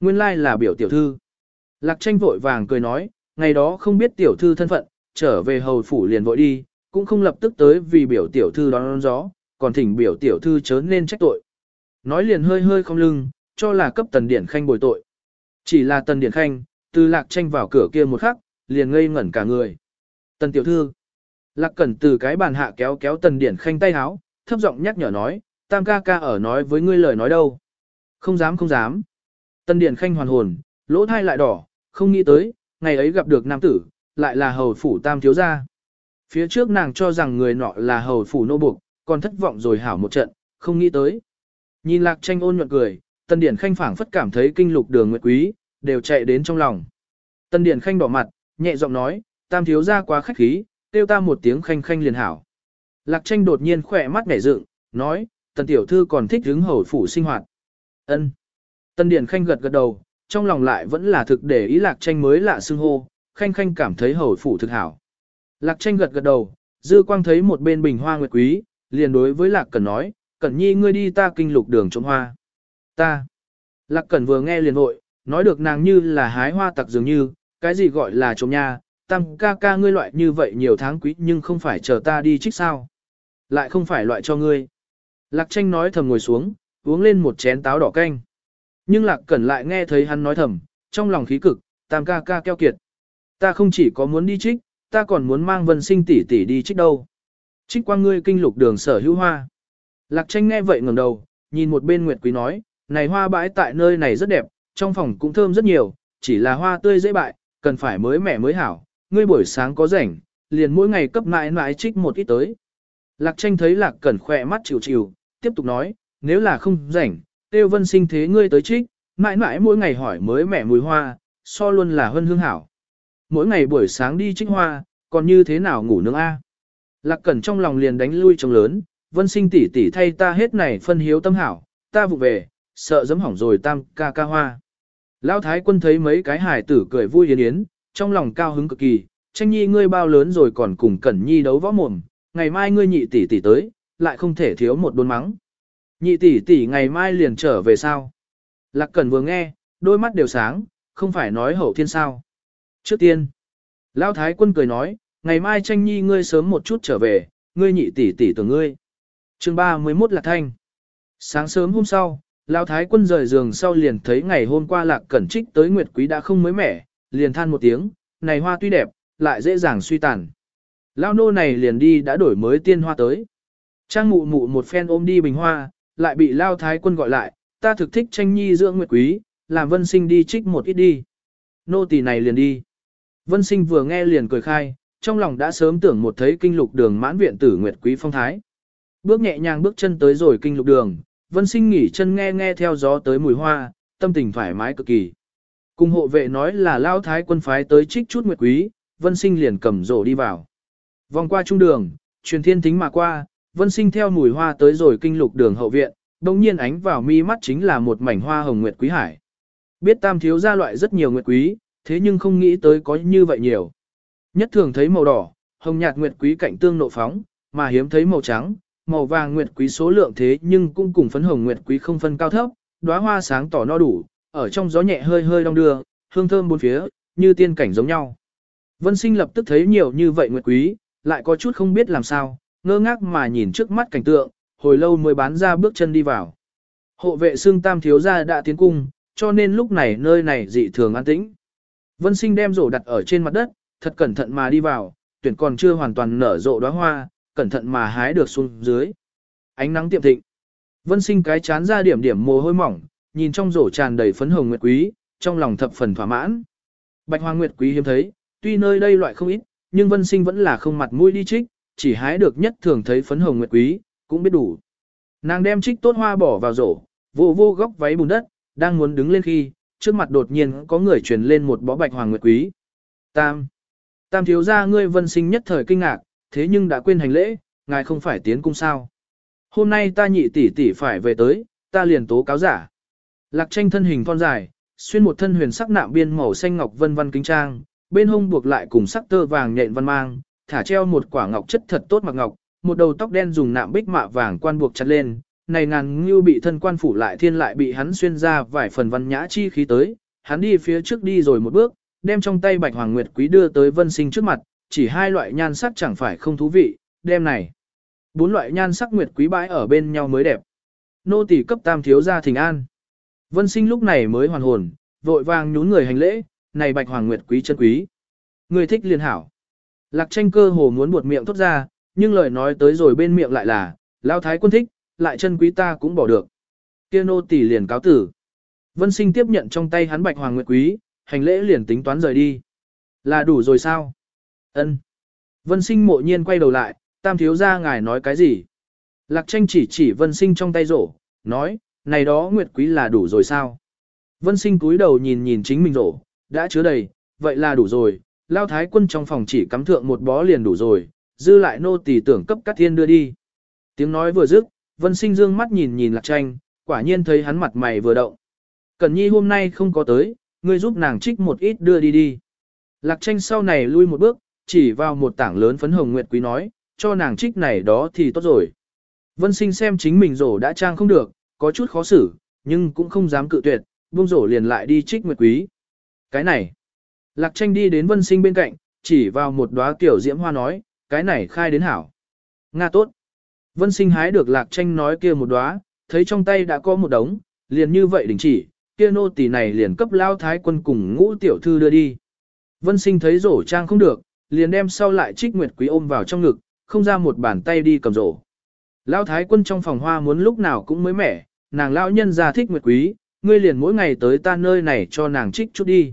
Nguyên lai là biểu tiểu thư. Lạc tranh vội vàng cười nói, ngày đó không biết tiểu thư thân phận, trở về hầu phủ liền vội đi, cũng không lập tức tới vì biểu tiểu thư đón, đón gió, còn thỉnh biểu tiểu thư chớ nên trách tội. Nói liền hơi hơi không lưng, cho là cấp tần điển khanh bồi tội. Chỉ là tần điển khanh, từ lạc tranh vào cửa kia một khắc, liền ngây ngẩn cả người. Tần tiểu thư, lạc cẩn từ cái bàn hạ kéo kéo tần điển khanh tay háo, thấp giọng nhắc nhở nói, tam ca ca ở nói với ngươi lời nói đâu. Không dám không dám. Tần điển khanh hoàn hồn, lỗ thai lại đỏ, không nghĩ tới, ngày ấy gặp được nam tử, lại là hầu phủ tam thiếu gia. Phía trước nàng cho rằng người nọ là hầu phủ nô buộc, còn thất vọng rồi hảo một trận, không nghĩ tới. Nhìn lạc tranh ôn nhuận cười, Tần Điển Khanh phảng phất cảm thấy kinh lục đường nguyệt quý, đều chạy đến trong lòng. Tần Điển Khanh đỏ mặt, nhẹ giọng nói, tam thiếu ra quá khách khí, tiêu ta một tiếng khanh khanh liền hảo. Lạc tranh đột nhiên khỏe mắt nhảy dựng, nói, tần tiểu thư còn thích hứng hầu phủ sinh hoạt. ân Tần Điển Khanh gật gật đầu, trong lòng lại vẫn là thực để ý lạc tranh mới lạ xưng hô, khanh khanh cảm thấy hầu phủ thực hảo. Lạc tranh gật gật đầu, dư quang thấy một bên bình hoa nguyệt quý, liền đối với lạc cần nói, cẩn nhi ngươi đi ta kinh lục đường trộm hoa. Ta. Lạc cẩn vừa nghe liền hội, nói được nàng như là hái hoa tặc dường như, cái gì gọi là trộm nha, tam ca ca ngươi loại như vậy nhiều tháng quý nhưng không phải chờ ta đi trích sao. Lại không phải loại cho ngươi. Lạc tranh nói thầm ngồi xuống, uống lên một chén táo đỏ canh. Nhưng lạc cẩn lại nghe thấy hắn nói thầm, trong lòng khí cực, tam ca ca keo kiệt. Ta không chỉ có muốn đi trích, ta còn muốn mang vân sinh tỷ tỷ đi trích đâu. Trích qua ngươi kinh lục đường sở hữu hoa. Lạc tranh nghe vậy ngẩng đầu, nhìn một bên Nguyệt Quý nói, này hoa bãi tại nơi này rất đẹp, trong phòng cũng thơm rất nhiều, chỉ là hoa tươi dễ bại, cần phải mới mẻ mới hảo, ngươi buổi sáng có rảnh, liền mỗi ngày cấp mãi mãi trích một ít tới. Lạc tranh thấy lạc cẩn khỏe mắt chịu chịu, tiếp tục nói, nếu là không rảnh, tiêu vân sinh thế ngươi tới trích, mãi mãi mỗi ngày hỏi mới mẻ mùi hoa, so luôn là hân hương hảo. Mỗi ngày buổi sáng đi trích hoa, còn như thế nào ngủ nướng A. Lạc cẩn trong lòng liền đánh lui trông lớn, vân sinh tỷ tỷ thay ta hết này phân hiếu tâm hảo, ta vụ về, sợ dấm hỏng rồi tam ca ca hoa. Lão thái quân thấy mấy cái hài tử cười vui yến yến, trong lòng cao hứng cực kỳ, tranh nhi ngươi bao lớn rồi còn cùng cẩn nhi đấu võ mồm, ngày mai ngươi nhị tỷ tỷ tới, lại không thể thiếu một đốn mắng. Nhị tỷ tỷ ngày mai liền trở về sao? Lạc cẩn vừa nghe, đôi mắt đều sáng, không phải nói hậu thiên sao. Trước tiên, Lão thái quân cười nói, ngày mai tranh nhi ngươi sớm một chút trở về, ngươi nhị tỷ tỷ tưởng ngươi. chương 31 là thanh. Sáng sớm hôm sau, Lão thái quân rời giường sau liền thấy ngày hôm qua lạc cẩn trích tới Nguyệt Quý đã không mới mẻ, liền than một tiếng, này hoa tuy đẹp, lại dễ dàng suy tàn. Lão nô này liền đi đã đổi mới tiên hoa tới. Trang mụ mụ một phen ôm đi bình hoa, lại bị Lão thái quân gọi lại, ta thực thích tranh nhi dưỡng Nguyệt Quý, làm vân sinh đi trích một ít đi. Nô tỳ này liền đi. Vân sinh vừa nghe liền cười khai, trong lòng đã sớm tưởng một thấy kinh lục đường mãn viện tử Nguyệt Quý phong thái. Bước nhẹ nhàng bước chân tới rồi kinh lục đường, vân sinh nghỉ chân nghe nghe theo gió tới mùi hoa, tâm tình thoải mái cực kỳ. Cùng hộ vệ nói là lao thái quân phái tới trích chút nguyệt quý, vân sinh liền cầm rổ đi vào. Vòng qua trung đường, truyền thiên tính mà qua, vân sinh theo mùi hoa tới rồi kinh lục đường hậu viện, đồng nhiên ánh vào mi mắt chính là một mảnh hoa hồng nguyệt quý hải. Biết tam thiếu gia loại rất nhiều nguyệt quý, thế nhưng không nghĩ tới có như vậy nhiều. Nhất thường thấy màu đỏ, hồng nhạt nguyệt quý cạnh tương nộ phóng, mà hiếm thấy màu trắng, màu vàng nguyệt quý số lượng thế nhưng cũng cùng phấn hồng nguyệt quý không phân cao thấp, đóa hoa sáng tỏ no đủ, ở trong gió nhẹ hơi hơi đong đưa, hương thơm bốn phía, như tiên cảnh giống nhau. Vân sinh lập tức thấy nhiều như vậy nguyệt quý, lại có chút không biết làm sao, ngơ ngác mà nhìn trước mắt cảnh tượng, hồi lâu mới bán ra bước chân đi vào. Hộ vệ xương tam thiếu gia đã tiến cung, cho nên lúc này nơi này dị thường an tĩnh. Vân sinh đem rổ đặt ở trên mặt đất, thật cẩn thận mà đi vào, tuyển còn chưa hoàn toàn nở rộ đóa hoa, cẩn thận mà hái được xuống dưới. Ánh nắng tiệm thịnh. Vân sinh cái chán ra điểm điểm mồ hôi mỏng, nhìn trong rổ tràn đầy phấn hồng nguyệt quý, trong lòng thập phần thỏa mãn. Bạch hoa nguyệt quý hiếm thấy, tuy nơi đây loại không ít, nhưng vân sinh vẫn là không mặt mũi đi trích, chỉ hái được nhất thường thấy phấn hồng nguyệt quý, cũng biết đủ. Nàng đem trích tốt hoa bỏ vào rổ, vô vô góc váy bùn đất, đang muốn đứng lên khi, trước mặt đột nhiên có người truyền lên một bó bạch hoàng nguyệt quý. Tam. Tam thiếu gia ngươi vân sinh nhất thời kinh ngạc, thế nhưng đã quên hành lễ, ngài không phải tiến cung sao. Hôm nay ta nhị tỷ tỷ phải về tới, ta liền tố cáo giả. Lạc tranh thân hình thon dài, xuyên một thân huyền sắc nạm biên màu xanh ngọc vân vân kính trang, bên hông buộc lại cùng sắc tơ vàng nhện văn mang, thả treo một quả ngọc chất thật tốt mặc ngọc, một đầu tóc đen dùng nạm bích mạ vàng quan buộc chặt lên, này ngàn ngưu bị thân quan phủ lại thiên lại bị hắn xuyên ra vài phần văn nhã chi khí tới, hắn đi phía trước đi rồi một bước, đem trong tay bạch hoàng nguyệt quý đưa tới vân sinh trước mặt, chỉ hai loại nhan sắc chẳng phải không thú vị, đem này. Bốn loại nhan sắc nguyệt quý bãi ở bên nhau mới đẹp. Nô tỳ cấp tam thiếu gia thỉnh an. Vân sinh lúc này mới hoàn hồn, vội vàng nhún người hành lễ, này bạch hoàng nguyệt quý chân quý. Người thích liền hảo. Lạc tranh cơ hồ muốn buột miệng thốt ra, nhưng lời nói tới rồi bên miệng lại là, lao thái quân thích, lại chân quý ta cũng bỏ được. Kia nô tỷ liền cáo tử. Vân sinh tiếp nhận trong tay hắn bạch hoàng nguyệt quý, hành lễ liền tính toán rời đi. Là đủ rồi sao? Ân. Vân sinh mộ nhiên quay đầu lại, tam thiếu gia ngài nói cái gì? Lạc tranh chỉ chỉ vân sinh trong tay rổ, nói, này đó nguyệt quý là đủ rồi sao? Vân sinh cúi đầu nhìn nhìn chính mình rổ, đã chứa đầy, vậy là đủ rồi, lao thái quân trong phòng chỉ cắm thượng một bó liền đủ rồi, dư lại nô tỳ tưởng cấp cắt thiên đưa đi. Tiếng nói vừa dứt, vân sinh dương mắt nhìn nhìn lạc tranh, quả nhiên thấy hắn mặt mày vừa động. Cẩn nhi hôm nay không có tới, ngươi giúp nàng trích một ít đưa đi đi. Lạc tranh sau này lui một bước, chỉ vào một tảng lớn phấn hồng nguyệt quý nói, cho nàng trích này đó thì tốt rồi. Vân sinh xem chính mình rổ đã trang không được, có chút khó xử, nhưng cũng không dám cự tuyệt, buông rổ liền lại đi trích nguyệt quý. Cái này, lạc tranh đi đến vân sinh bên cạnh, chỉ vào một đóa kiểu diễm hoa nói, cái này khai đến hảo. Nga tốt. Vân sinh hái được lạc tranh nói kia một đóa, thấy trong tay đã có một đống, liền như vậy đình chỉ, kia nô tỳ này liền cấp lao thái quân cùng ngũ tiểu thư đưa đi. Vân sinh thấy rổ trang không được, liền đem sau lại trích nguyệt quý ôm vào trong ngực, không ra một bàn tay đi cầm rổ. Lao thái quân trong phòng hoa muốn lúc nào cũng mới mẻ, nàng lão nhân già thích nguyệt quý, ngươi liền mỗi ngày tới ta nơi này cho nàng trích chút đi.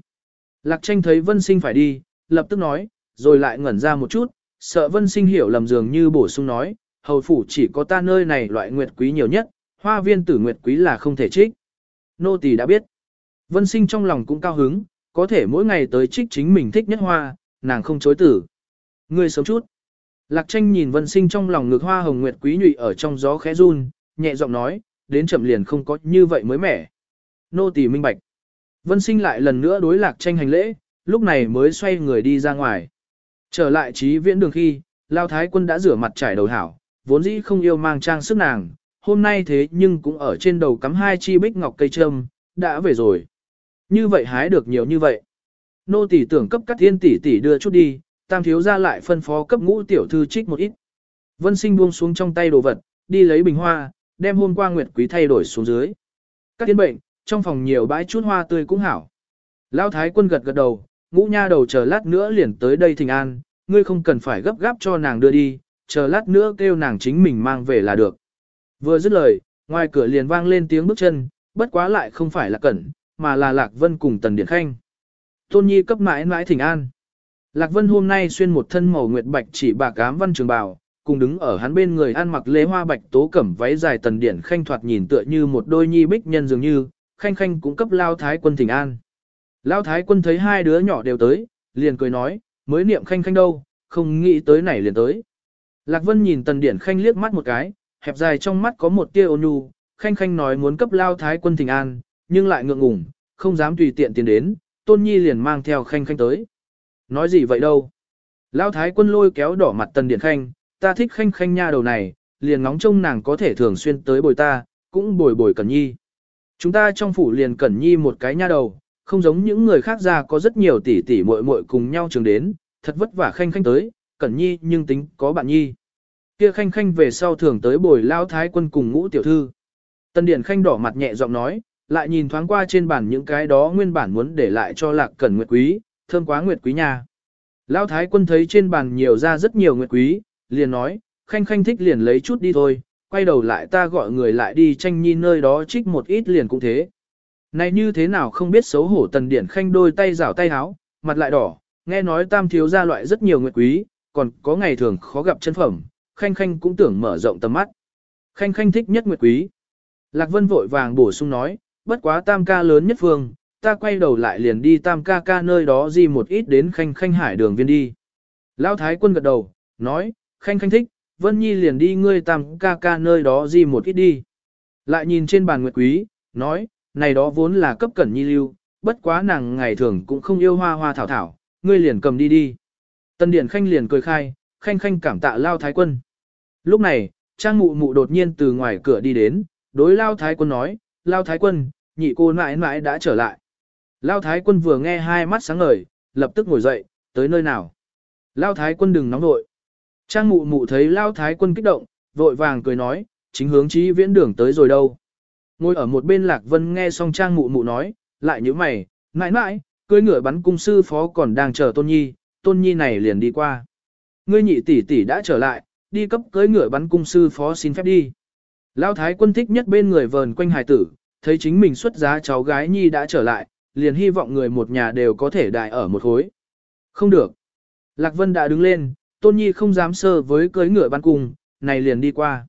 Lạc tranh thấy vân sinh phải đi, lập tức nói, rồi lại ngẩn ra một chút, sợ vân sinh hiểu lầm dường như bổ sung nói, hầu phủ chỉ có ta nơi này loại nguyệt quý nhiều nhất, hoa viên tử nguyệt quý là không thể trích. Nô tỳ đã biết. Vân sinh trong lòng cũng cao hứng, có thể mỗi ngày tới trích chính mình thích nhất hoa, nàng không chối tử. Ngươi sớm chút. Lạc tranh nhìn vân sinh trong lòng ngực hoa hồng nguyệt quý nhụy ở trong gió khẽ run, nhẹ giọng nói, đến chậm liền không có như vậy mới mẻ. Nô tỳ minh bạch. Vân sinh lại lần nữa đối lạc tranh hành lễ, lúc này mới xoay người đi ra ngoài. Trở lại trí viễn đường khi, Lao Thái quân đã rửa mặt trải đầu hảo, vốn dĩ không yêu mang trang sức nàng, hôm nay thế nhưng cũng ở trên đầu cắm hai chi bích ngọc cây trâm, đã về rồi. Như vậy hái được nhiều như vậy. Nô tỷ tưởng cấp các thiên tỷ tỷ đưa chút đi, tam thiếu ra lại phân phó cấp ngũ tiểu thư trích một ít. Vân sinh buông xuống trong tay đồ vật, đi lấy bình hoa, đem hôm qua nguyệt quý thay đổi xuống dưới. Các tiên bệnh, trong phòng nhiều bãi chút hoa tươi cũng hảo. Lão thái quân gật gật đầu, ngũ nha đầu chờ lát nữa liền tới đây thình an, ngươi không cần phải gấp gáp cho nàng đưa đi, chờ lát nữa kêu nàng chính mình mang về là được. Vừa dứt lời, ngoài cửa liền vang lên tiếng bước chân, bất quá lại không phải là cẩn, mà là Lạc Vân cùng Tần Điện Khanh. Tôn Nhi cấp mãi mãi thỉnh an. Lạc Vân hôm nay xuyên một thân màu nguyệt bạch chỉ bạc ám văn trường bào, cùng đứng ở hắn bên người ăn mặc lễ hoa bạch tố cẩm váy dài Tần điển Khanh thoạt nhìn tựa như một đôi nhi bích nhân dường như, Khanh Khanh cũng cấp Lao Thái quân thỉnh an. Lao Thái quân thấy hai đứa nhỏ đều tới, liền cười nói, mới niệm Khanh Khanh đâu, không nghĩ tới này liền tới. Lạc Vân nhìn Tần Điển Khanh liếc mắt một cái, hẹp dài trong mắt có một tia ôn nhu, Khanh Khanh nói muốn cấp Lao Thái quân thỉnh an, nhưng lại ngượng ngùng, không dám tùy tiện tiến đến, Tôn Nhi liền mang theo Khanh Khanh tới. Nói gì vậy đâu? Lao Thái quân lôi kéo đỏ mặt Tần Điển Khanh, ta thích Khanh Khanh nha đầu này, liền ngóng trông nàng có thể thường xuyên tới bồi ta, cũng bồi bồi Cẩn Nhi. Chúng ta trong phủ liền Cẩn Nhi một cái nha đầu, không giống những người khác ra có rất nhiều tỷ tỷ muội muội cùng nhau trường đến, thật vất vả Khanh Khanh tới, Cẩn Nhi nhưng tính có bạn Nhi. Kia Khanh Khanh về sau thường tới bồi Lao Thái quân cùng ngũ tiểu thư. Tần Điển Khanh đỏ mặt nhẹ giọng nói, lại nhìn thoáng qua trên bàn những cái đó nguyên bản muốn để lại cho lạc cẩn nguyệt quý, thơm quá nguyệt quý nha. Lão thái quân thấy trên bàn nhiều ra rất nhiều nguyệt quý, liền nói, khanh khanh thích liền lấy chút đi thôi, quay đầu lại ta gọi người lại đi tranh nhi nơi đó trích một ít liền cũng thế. Này như thế nào không biết xấu hổ tần điển khanh đôi tay rảo tay háo, mặt lại đỏ, nghe nói tam thiếu ra loại rất nhiều nguyệt quý, còn có ngày thường khó gặp chân phẩm, khanh khanh cũng tưởng mở rộng tầm mắt. Khanh khanh thích nhất nguyệt quý. Lạc Vân vội vàng bổ sung nói, bất quá tam ca lớn nhất phương, ta quay đầu lại liền đi tam ca ca nơi đó gì một ít đến khanh khanh hải đường viên đi. Lão thái quân gật đầu, nói, khanh khanh thích, Vân Nhi liền đi ngươi tam ca ca nơi đó gì một ít đi. Lại nhìn trên bàn nguyệt quý, nói, này đó vốn là cấp cẩn nhi lưu, bất quá nàng ngày thường cũng không yêu hoa hoa thảo thảo, ngươi liền cầm đi đi. Tân Điển Khanh liền cười khai, khanh khanh cảm tạ Lao Thái Quân. Lúc này, Trang Mụ Mụ đột nhiên từ ngoài cửa đi đến, đối Lao Thái Quân nói, Lao Thái Quân, nhị cô mãi mãi đã trở lại. Lao Thái Quân vừa nghe hai mắt sáng ngời, lập tức ngồi dậy, tới nơi nào. Lao Thái Quân đừng nóng nội, Trang Mụ Mụ thấy Lao Thái Quân kích động, vội vàng cười nói, chính hướng chí viễn đường tới rồi đâu. Ngồi ở một bên Lạc Vân nghe xong Trang Mụ Mụ nói, lại như mày, mãi mãi, cưới ngựa bắn cung sư phó còn đang chờ Tôn Nhi, Tôn Nhi này liền đi qua. Ngươi nhị tỷ tỷ đã trở lại, đi cấp cưới ngựa bắn cung sư phó xin phép đi. Lao thái quân thích nhất bên người vờn quanh hài tử, thấy chính mình xuất giá cháu gái Nhi đã trở lại, liền hy vọng người một nhà đều có thể đại ở một khối. Không được. Lạc Vân đã đứng lên, Tôn Nhi không dám sơ với cưới ngựa ban cùng, này liền đi qua.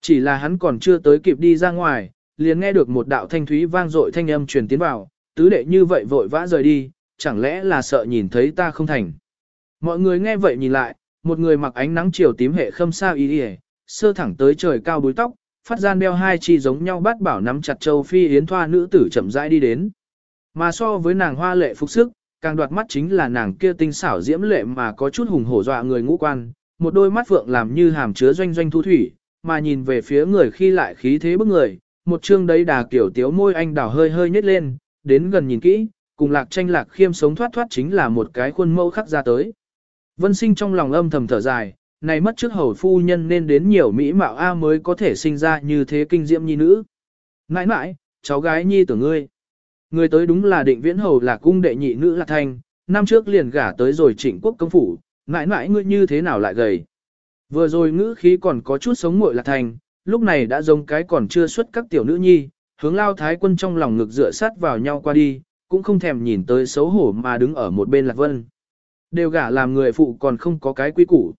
Chỉ là hắn còn chưa tới kịp đi ra ngoài, liền nghe được một đạo thanh thúy vang dội thanh âm truyền tiến vào, tứ đệ như vậy vội vã rời đi, chẳng lẽ là sợ nhìn thấy ta không thành. Mọi người nghe vậy nhìn lại, một người mặc ánh nắng chiều tím hệ khâm sao y y, sơ thẳng tới trời cao búi tóc, phát gian đeo hai chi giống nhau bát bảo nắm chặt châu phi yến thoa nữ tử chậm rãi đi đến. Mà so với nàng hoa lệ phục sức, càng đoạt mắt chính là nàng kia tinh xảo diễm lệ mà có chút hùng hổ dọa người ngũ quan, một đôi mắt vượng làm như hàm chứa doanh doanh thu thủy, mà nhìn về phía người khi lại khí thế bức người, một chương đấy đà kiểu tiếu môi anh đào hơi hơi nhếch lên, đến gần nhìn kỹ, cùng lạc tranh lạc khiêm sống thoát thoát chính là một cái khuôn mẫu khắc ra tới. Vân sinh trong lòng âm thầm thở dài, này mất trước hầu phu nhân nên đến nhiều mỹ mạo A mới có thể sinh ra như thế kinh diễm nhi nữ. Nãi nãi, cháu gái nhi tưởng ngươi. Người tới đúng là định viễn hầu là cung đệ nhị nữ lạc thanh, năm trước liền gả tới rồi trịnh quốc công phủ, mãi mãi ngươi như thế nào lại gầy. Vừa rồi ngữ khí còn có chút sống muội lạc thanh, lúc này đã giống cái còn chưa xuất các tiểu nữ nhi, hướng lao thái quân trong lòng ngực dựa sát vào nhau qua đi, cũng không thèm nhìn tới xấu hổ mà đứng ở một bên lạc vân. Đều gả làm người phụ còn không có cái quy củ.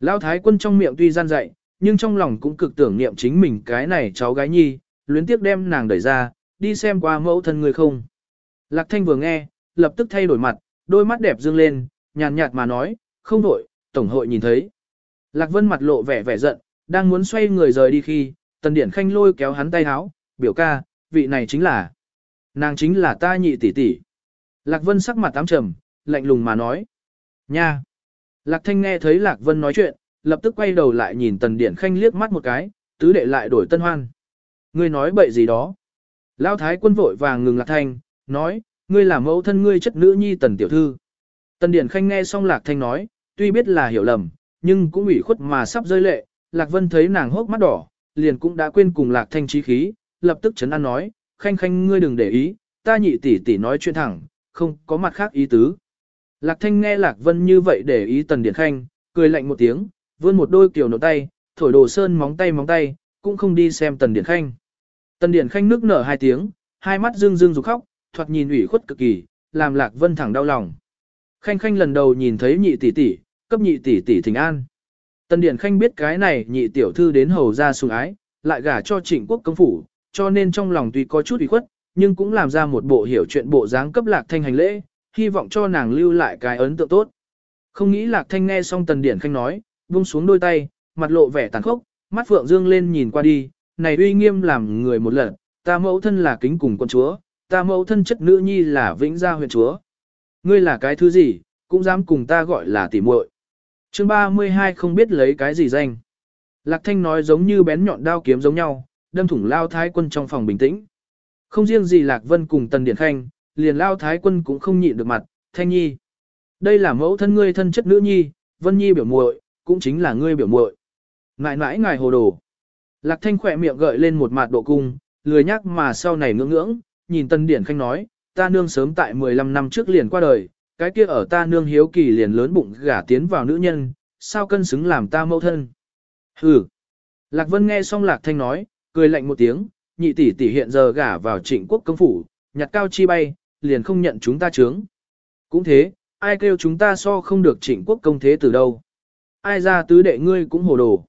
Lao thái quân trong miệng tuy gian dạy, nhưng trong lòng cũng cực tưởng niệm chính mình cái này cháu gái nhi, luyến tiếc đem nàng đẩy ra, đi xem qua mẫu thân người không. Lạc thanh vừa nghe, lập tức thay đổi mặt, đôi mắt đẹp dương lên, nhàn nhạt mà nói, không đổi, tổng hội nhìn thấy. Lạc vân mặt lộ vẻ vẻ giận, đang muốn xoay người rời đi khi, tần điển khanh lôi kéo hắn tay háo, biểu ca, vị này chính là, nàng chính là ta nhị tỷ tỷ. Lạc Vân sắc mặt tám trầm, lạnh lùng mà nói, nha. Lạc Thanh nghe thấy Lạc Vân nói chuyện, lập tức quay đầu lại nhìn tần điển khanh liếc mắt một cái, tứ đệ lại đổi tân hoan. Ngươi nói bậy gì đó. Lão thái quân vội vàng ngừng Lạc Thanh, nói, ngươi là mẫu thân ngươi chất nữ nhi tần tiểu thư. Tần điển khanh nghe xong Lạc Thanh nói, tuy biết là hiểu lầm, nhưng cũng ủy khuất mà sắp rơi lệ, Lạc Vân thấy nàng hốc mắt đỏ, liền cũng đã quên cùng Lạc Thanh trí khí, lập tức chấn an nói, khanh khanh ngươi đừng để ý, ta nhị tỷ tỷ nói chuyện thẳng, không có mặt khác ý tứ. Lạc Thanh nghe Lạc Vân như vậy để ý Tần Điển Khanh, cười lạnh một tiếng, vươn một đôi kiểu nổ tay, thổi đồ sơn móng tay móng tay, cũng không đi xem Tần Điển Khanh. Tần Điển Khanh nước nở hai tiếng, hai mắt rưng rưng rục khóc, thoạt nhìn ủy khuất cực kỳ, làm Lạc Vân thẳng đau lòng. Khanh Khanh lần đầu nhìn thấy nhị tỷ tỷ, cấp nhị tỷ tỷ thỉnh an. Tần Điển Khanh biết cái này nhị tiểu thư đến hầu ra sùng ái, lại gả cho trịnh quốc công phủ, cho nên trong lòng tuy có chút ủy khuất, nhưng cũng làm ra một bộ hiểu chuyện bộ dáng cấp lạc thanh hành lễ, hy vọng cho nàng lưu lại cái ấn tượng tốt. Không nghĩ lạc thanh nghe xong Tần Điển Khanh nói, buông xuống đôi tay, mặt lộ vẻ tàn khốc, mắt phượng dương lên nhìn qua đi, này uy nghiêm làm người một lần, ta mẫu thân là kính cùng con chúa, ta mẫu thân chất nữ nhi là vĩnh gia huyện chúa. Ngươi là cái thứ gì, cũng dám cùng ta gọi là tỉ muội. Chương 32 không biết lấy cái gì danh. Lạc Thanh nói giống như bén nhọn đao kiếm giống nhau, đâm thủng Lao Thái quân trong phòng bình tĩnh. Không riêng gì Lạc Vân cùng Tần Điện Khanh, liền Lao Thái quân cũng không nhịn được mặt, Thanh Nhi. Đây là mẫu thân ngươi thân chất nữ nhi, Vân Nhi biểu muội, cũng chính là ngươi biểu muội. Ngại mãi ngài hồ đồ. Lạc Thanh khỏe miệng gợi lên một mạt độ cung, lười nhắc mà sau này ngưỡng ngưỡng, nhìn Tân Điển Khanh nói, ta nương sớm tại 15 năm trước liền qua đời, cái kia ở ta nương hiếu kỳ liền lớn bụng gả tiến vào nữ nhân, sao cân xứng làm ta mẫu thân. Hừ. Lạc Vân nghe xong Lạc Thanh nói, cười lạnh một tiếng, nhị tỷ tỷ hiện giờ gả vào trịnh quốc công phủ, nhặt cao chi bay, liền không nhận chúng ta chướng. Cũng thế, ai kêu chúng ta so không được trịnh quốc công thế từ đâu. Ai ra tứ đệ ngươi cũng hồ đồ.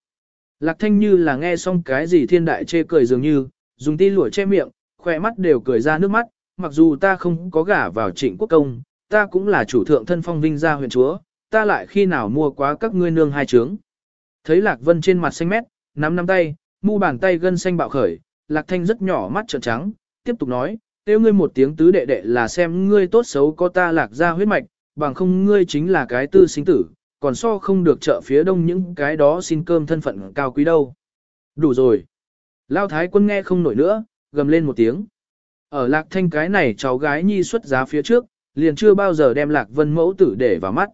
Lạc Thanh như là nghe xong cái gì thiên đại chê cười dường như, dùng ti lụa che miệng, khỏe mắt đều cười ra nước mắt, mặc dù ta không có gả vào trịnh quốc công, ta cũng là chủ thượng thân phong vinh gia huyện chúa, ta lại khi nào mua quá các ngươi nương hai trướng. Thấy Lạc Vân trên mặt xanh mét, nắm nắm tay, mu bàn tay gân xanh bạo khởi, Lạc Thanh rất nhỏ mắt trợn trắng, tiếp tục nói, tiêu ngươi một tiếng tứ đệ đệ là xem ngươi tốt xấu có ta lạc ra huyết mạch, bằng không ngươi chính là cái tư sinh tử, còn so không được trợ phía đông những cái đó xin cơm thân phận cao quý đâu. Đủ rồi. Lao thái quân nghe không nổi nữa, gầm lên một tiếng. Ở lạc thanh cái này cháu gái nhi xuất giá phía trước, liền chưa bao giờ đem lạc vân mẫu tử để vào mắt.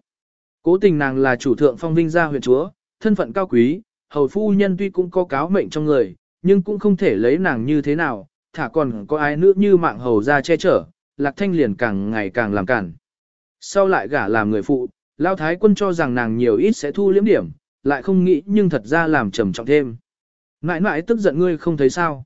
Cố tình nàng là chủ thượng phong vinh gia huyện chúa, thân phận cao quý, hầu phu nhân tuy cũng có cáo mệnh trong người, nhưng cũng không thể lấy nàng như thế nào, thả còn có ai nữa như mạng hầu ra che chở, lạc thanh liền càng ngày càng làm cản. Sau lại gả làm người phụ, lao thái quân cho rằng nàng nhiều ít sẽ thu liếm điểm, lại không nghĩ nhưng thật ra làm trầm trọng thêm. Mãi mãi tức giận ngươi không thấy sao.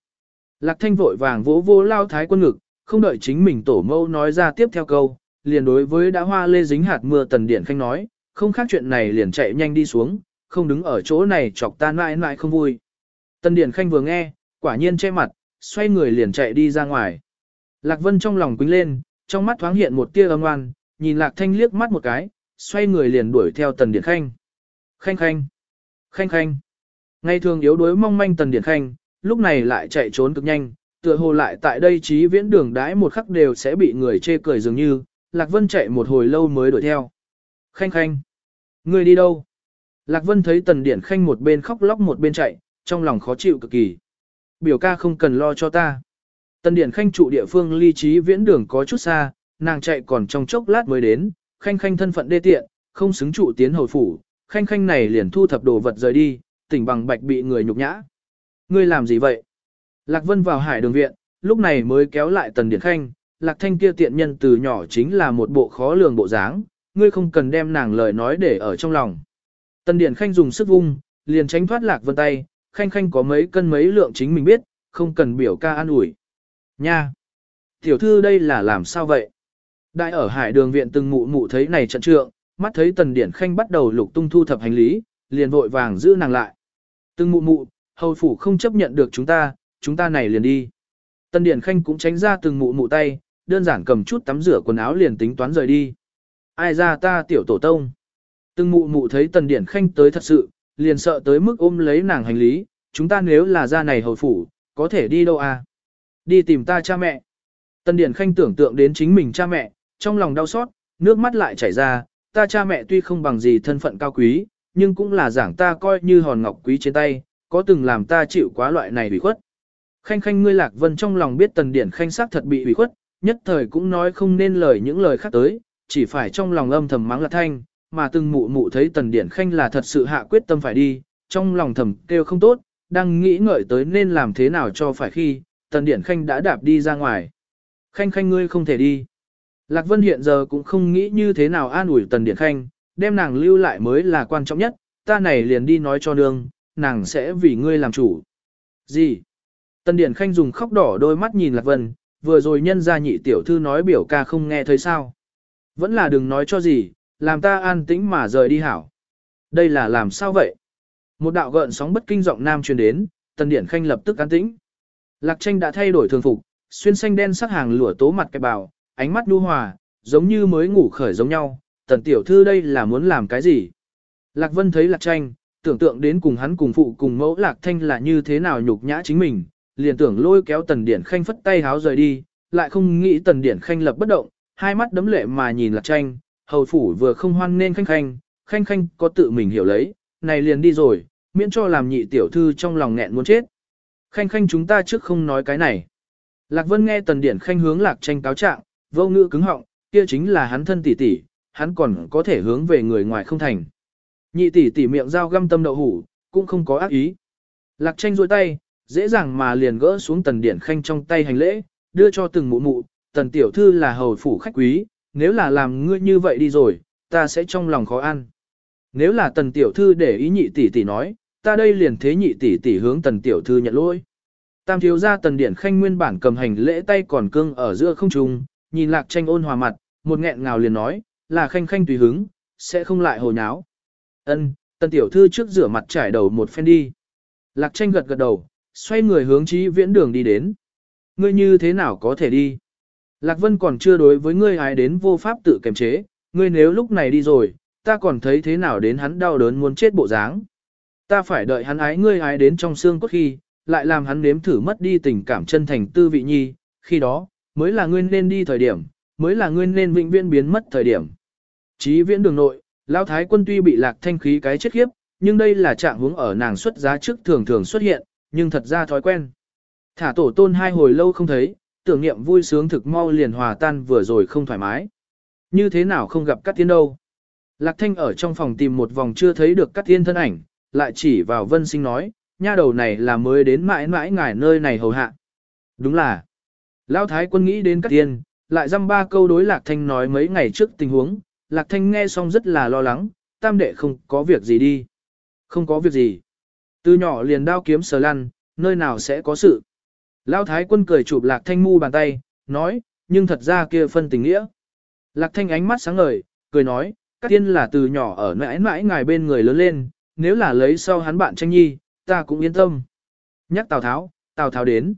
Lạc thanh vội vàng vỗ vô lao thái quân ngực, không đợi chính mình tổ mâu nói ra tiếp theo câu, liền đối với đã hoa lê dính hạt mưa tần điện khanh nói, không khác chuyện này liền chạy nhanh đi xuống, không đứng ở chỗ này chọc ta mãi mãi không vui. Tần điện khanh vừa nghe, quả nhiên che mặt, xoay người liền chạy đi ra ngoài. Lạc vân trong lòng quính lên, trong mắt thoáng hiện một tia âm ngoan, nhìn lạc thanh liếc mắt một cái, xoay người liền đuổi theo tần điện khanh. Khanh khanh, khanh khanh. Ngày thường yếu đuối mong manh tần điện khanh, lúc này lại chạy trốn cực nhanh, tựa hồ lại tại đây trí viễn đường đãi một khắc đều sẽ bị người chê cười dường như, Lạc Vân chạy một hồi lâu mới đuổi theo. Khanh khanh, người đi đâu? Lạc Vân thấy tần điển khanh một bên khóc lóc một bên chạy, trong lòng khó chịu cực kỳ. Biểu ca không cần lo cho ta. Tần điển khanh trụ địa phương ly trí viễn đường có chút xa, nàng chạy còn trong chốc lát mới đến, khanh khanh thân phận đê tiện, không xứng trụ tiến hồi phủ, khanh khanh này liền thu thập đồ vật rời đi, tỉnh bằng bạch bị người nhục nhã. Ngươi làm gì vậy? Lạc Vân vào hải đường viện, lúc này mới kéo lại tần điển khanh, Lạc Thanh kia tiện nhân từ nhỏ chính là một bộ khó lường bộ dáng, ngươi không cần đem nàng lời nói để ở trong lòng. Tần điển khanh dùng sức vung, liền tránh thoát Lạc Vân tay, khanh khanh có mấy cân mấy lượng chính mình biết, không cần biểu ca an ủi. Nha! Tiểu thư đây là làm sao vậy? Đại ở hải đường viện từng mụ mụ thấy này trận trượng, mắt thấy tần điển khanh bắt đầu lục tung thu thập hành lý, liền vội vàng giữ nàng lại. Từng mụ mụ, hầu phủ không chấp nhận được chúng ta, chúng ta này liền đi. Tần điển khanh cũng tránh ra từng mụ mụ tay, đơn giản cầm chút tắm rửa quần áo liền tính toán rời đi. Ai ra ta tiểu tổ tông. Từng mụ mụ thấy tần điển khanh tới thật sự, liền sợ tới mức ôm lấy nàng hành lý, chúng ta nếu là ra này hầu phủ, có thể đi đâu à? Đi tìm ta cha mẹ. Tần điển khanh tưởng tượng đến chính mình cha mẹ, trong lòng đau xót, nước mắt lại chảy ra, ta cha mẹ tuy không bằng gì thân phận cao quý, nhưng cũng là giảng ta coi như hòn ngọc quý trên tay, có từng làm ta chịu quá loại này bị khuất. Khanh khanh ngươi lạc vân trong lòng biết tần điển khanh sắc thật bị ủy khuất, nhất thời cũng nói không nên lời những lời khác tới, chỉ phải trong lòng âm thầm mắng là thanh, mà từng mụ mụ thấy tần điển khanh là thật sự hạ quyết tâm phải đi, trong lòng thầm kêu không tốt, đang nghĩ ngợi tới nên làm thế nào cho phải khi, tần điển khanh đã đạp đi ra ngoài. Khanh khanh ngươi không thể đi. Lạc Vân hiện giờ cũng không nghĩ như thế nào an ủi tần điển khanh, đem nàng lưu lại mới là quan trọng nhất, ta này liền đi nói cho nương, nàng sẽ vì ngươi làm chủ. Gì? Tần điển khanh dùng khóc đỏ đôi mắt nhìn Lạc Vân, vừa rồi nhân gia nhị tiểu thư nói biểu ca không nghe thấy sao. Vẫn là đừng nói cho gì, làm ta an tĩnh mà rời đi hảo. Đây là làm sao vậy? Một đạo gợn sóng bất kinh giọng nam truyền đến, tần điển khanh lập tức an tĩnh. Lạc tranh đã thay đổi thường phục, xuyên xanh đen sắc hàng lụa tố mặt cái bào, ánh mắt nhu hòa, giống như mới ngủ khởi giống nhau. Tần tiểu thư đây là muốn làm cái gì? Lạc vân thấy lạc tranh, tưởng tượng đến cùng hắn cùng phụ cùng mẫu lạc thanh là như thế nào nhục nhã chính mình, liền tưởng lôi kéo tần điển khanh phất tay háo rời đi, lại không nghĩ tần điển khanh lập bất động, hai mắt đấm lệ mà nhìn lạc tranh, hầu phủ vừa không hoan nên khanh khanh, khanh khanh có tự mình hiểu lấy, này liền đi rồi, miễn cho làm nhị tiểu thư trong lòng nghẹn muốn chết. Khanh khanh chúng ta trước không nói cái này. Lạc Vân nghe tần điển khanh hướng lạc tranh cáo trạng, vô ngữ cứng họng, kia chính là hắn thân tỷ tỷ, hắn còn có thể hướng về người ngoài không thành. Nhị tỷ tỷ miệng dao găm tâm đậu hủ, cũng không có ác ý. Lạc tranh rôi tay, dễ dàng mà liền gỡ xuống tần điển khanh trong tay hành lễ, đưa cho từng mụ mụ, tần tiểu thư là hầu phủ khách quý, nếu là làm ngươi như vậy đi rồi, ta sẽ trong lòng khó ăn. Nếu là tần tiểu thư để ý nhị tỷ tỷ nói, ta đây liền thế nhị tỷ tỷ hướng tần tiểu thư nhận lỗi. Tam thiếu gia tần điển khanh nguyên bản cầm hành lễ tay còn cương ở giữa không trung, nhìn lạc tranh ôn hòa mặt, một nghẹn ngào liền nói, là khanh khanh tùy hứng, sẽ không lại hồ nháo. Ân, tần tiểu thư trước rửa mặt trải đầu một phen đi. Lạc tranh gật gật đầu, xoay người hướng trí viễn đường đi đến. Ngươi như thế nào có thể đi? Lạc Vân còn chưa đối với ngươi ai đến vô pháp tự kiềm chế, ngươi nếu lúc này đi rồi, ta còn thấy thế nào đến hắn đau đớn muốn chết bộ dáng. Ta phải đợi hắn ái ngươi ái đến trong xương cốt khi, lại làm hắn nếm thử mất đi tình cảm chân thành tư vị nhi, khi đó, mới là ngươi nên đi thời điểm, mới là ngươi nên vĩnh viễn biến mất thời điểm. Chí viễn đường nội, Lão Thái quân tuy bị lạc thanh khí cái chết khiếp, nhưng đây là trạng hướng ở nàng xuất giá trước thường thường xuất hiện, nhưng thật ra thói quen. Thả tổ tôn hai hồi lâu không thấy, tưởng niệm vui sướng thực mau liền hòa tan vừa rồi không thoải mái. Như thế nào không gặp Cát Tiên đâu? Lạc Thanh ở trong phòng tìm một vòng chưa thấy được Cát Tiên thân ảnh, lại chỉ vào Vân Sinh nói, nha đầu này là mới đến mãi mãi ngài nơi này hầu hạ. Đúng là. Lão Thái quân nghĩ đến Cát Tiên, lại dăm ba câu đối Lạc Thanh nói mấy ngày trước tình huống, Lạc Thanh nghe xong rất là lo lắng, tam đệ không có việc gì đi. Không có việc gì. Từ nhỏ liền đao kiếm sờ lăn, nơi nào sẽ có sự. Lão Thái quân cười chụp Lạc Thanh mu bàn tay, nói, nhưng thật ra kia phân tình nghĩa. Lạc Thanh ánh mắt sáng ngời, cười nói, các tiên là từ nhỏ ở mãi mãi ngài bên người lớn lên, nếu là lấy sau hắn bạn tranh nhi, ta cũng yên tâm. Nhắc Tào Tháo, Tào Tháo đến.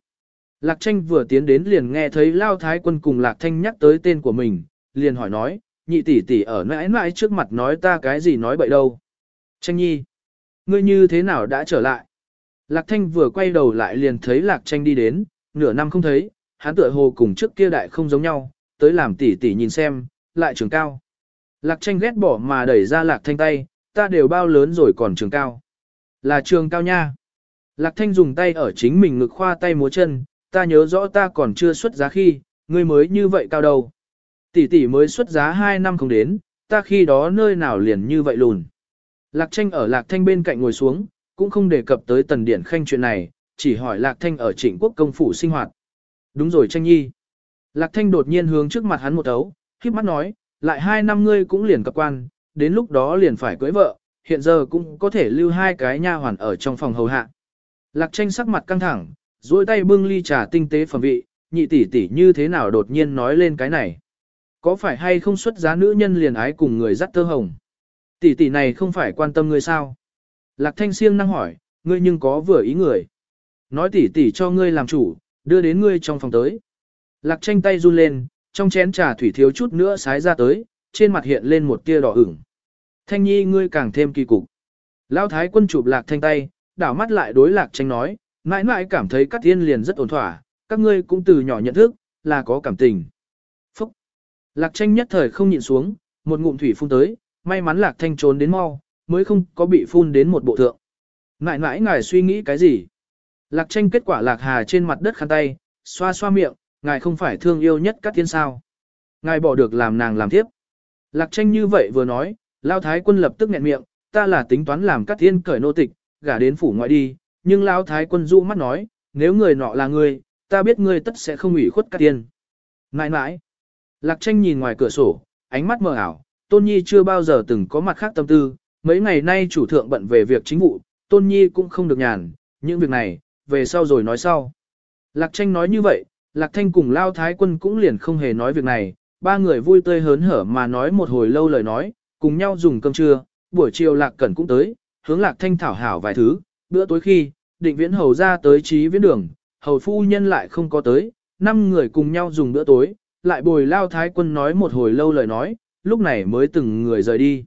Lạc tranh vừa tiến đến liền nghe thấy Lao Thái quân cùng Lạc Thanh nhắc tới tên của mình, liền hỏi nói, nhị tỷ tỷ ở mãi mãi trước mặt nói ta cái gì nói bậy đâu. Tranh nhi, ngươi như thế nào đã trở lại? Lạc Thanh vừa quay đầu lại liền thấy Lạc tranh đi đến, nửa năm không thấy, hắn tựa hồ cùng trước kia đại không giống nhau, tới làm tỷ tỷ nhìn xem, lại trường cao. Lạc tranh ghét bỏ mà đẩy ra lạc thanh tay, ta đều bao lớn rồi còn trường cao. Là trường cao nha. Lạc thanh dùng tay ở chính mình ngực khoa tay múa chân, ta nhớ rõ ta còn chưa xuất giá khi, ngươi mới như vậy cao đầu. Tỷ tỷ mới xuất giá 2 năm không đến, ta khi đó nơi nào liền như vậy lùn. Lạc tranh ở lạc thanh bên cạnh ngồi xuống, cũng không đề cập tới tần điển khanh chuyện này, chỉ hỏi lạc thanh ở trịnh quốc công phủ sinh hoạt. Đúng rồi tranh nhi. Lạc thanh đột nhiên hướng trước mặt hắn một ấu, khiếp mắt nói, lại hai năm ngươi cũng liền cập quan, đến lúc đó liền phải cưới vợ, hiện giờ cũng có thể lưu hai cái nha hoàn ở trong phòng hầu hạ. Lạc tranh sắc mặt căng thẳng, duỗi tay bưng ly trà tinh tế phẩm vị, nhị tỷ tỷ như thế nào đột nhiên nói lên cái này. Có phải hay không xuất giá nữ nhân liền ái cùng người dắt tơ hồng? Tỷ tỷ này không phải quan tâm ngươi sao? Lạc thanh siêng năng hỏi, ngươi nhưng có vừa ý người. Nói tỷ tỷ cho ngươi làm chủ, đưa đến ngươi trong phòng tới. Lạc tranh tay run lên, trong chén trà thủy thiếu chút nữa sái ra tới, trên mặt hiện lên một tia đỏ ửng. Thanh nhi ngươi càng thêm kỳ cục. Lão thái quân chụp lạc thanh tay, đảo mắt lại đối lạc tranh nói, mãi mãi cảm thấy các thiên liền rất ổn thỏa, các ngươi cũng từ nhỏ nhận thức, là có cảm tình. Phúc! Lạc tranh nhất thời không nhịn xuống, một ngụm thủy phun tới, may mắn lạc thanh trốn đến mau, mới không có bị phun đến một bộ thượng. Mãi mãi ngài suy nghĩ cái gì? Lạc tranh kết quả lạc hà trên mặt đất khăn tay, xoa xoa miệng, ngài không phải thương yêu nhất các tiên sao. Ngài bỏ được làm nàng làm tiếp. Lạc tranh như vậy vừa nói, Lao Thái quân lập tức nghẹn miệng, ta là tính toán làm các tiên cởi nô tịch, gả đến phủ ngoại đi, nhưng Lão Thái quân dụ mắt nói, nếu người nọ là ngươi, ta biết ngươi tất sẽ không ủy khuất các tiên. Nãi nãi. Lạc tranh nhìn ngoài cửa sổ, ánh mắt mờ ảo, Tôn Nhi chưa bao giờ từng có mặt khác tâm tư, mấy ngày nay chủ thượng bận về việc chính vụ, Tôn Nhi cũng không được nhàn, những việc này, về sau rồi nói sau. Lạc tranh nói như vậy, Lạc Thanh cùng Lao Thái quân cũng liền không hề nói việc này, ba người vui tươi hớn hở mà nói một hồi lâu lời nói, cùng nhau dùng cơm trưa, buổi chiều Lạc Cẩn cũng tới, hướng Lạc Thanh thảo hảo vài thứ, bữa tối khi, định viễn hầu ra tới trí viễn đường, hầu phu nhân lại không có tới, năm người cùng nhau dùng bữa tối, lại bồi Lao Thái quân nói một hồi lâu lời nói, lúc này mới từng người rời đi.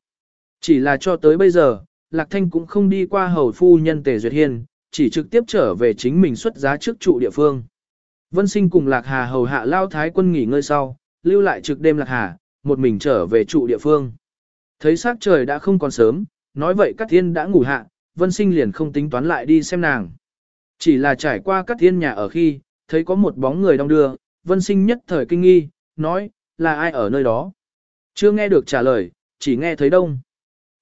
Chỉ là cho tới bây giờ, Lạc Thanh cũng không đi qua hầu phu nhân Tề Duyệt Hiên, chỉ trực tiếp trở về chính mình xuất giá trước trụ địa phương. Vân sinh cùng Lạc Hà hầu hạ lao thái quân nghỉ ngơi sau, lưu lại trực đêm Lạc Hà, một mình trở về trụ địa phương. Thấy sắc trời đã không còn sớm, nói vậy các thiên đã ngủ hạ, vân sinh liền không tính toán lại đi xem nàng. Chỉ là trải qua các thiên nhà ở khi, thấy có một bóng người đong đưa, vân sinh nhất thời kinh nghi, nói, là ai ở nơi đó. Chưa nghe được trả lời, chỉ nghe thấy đông.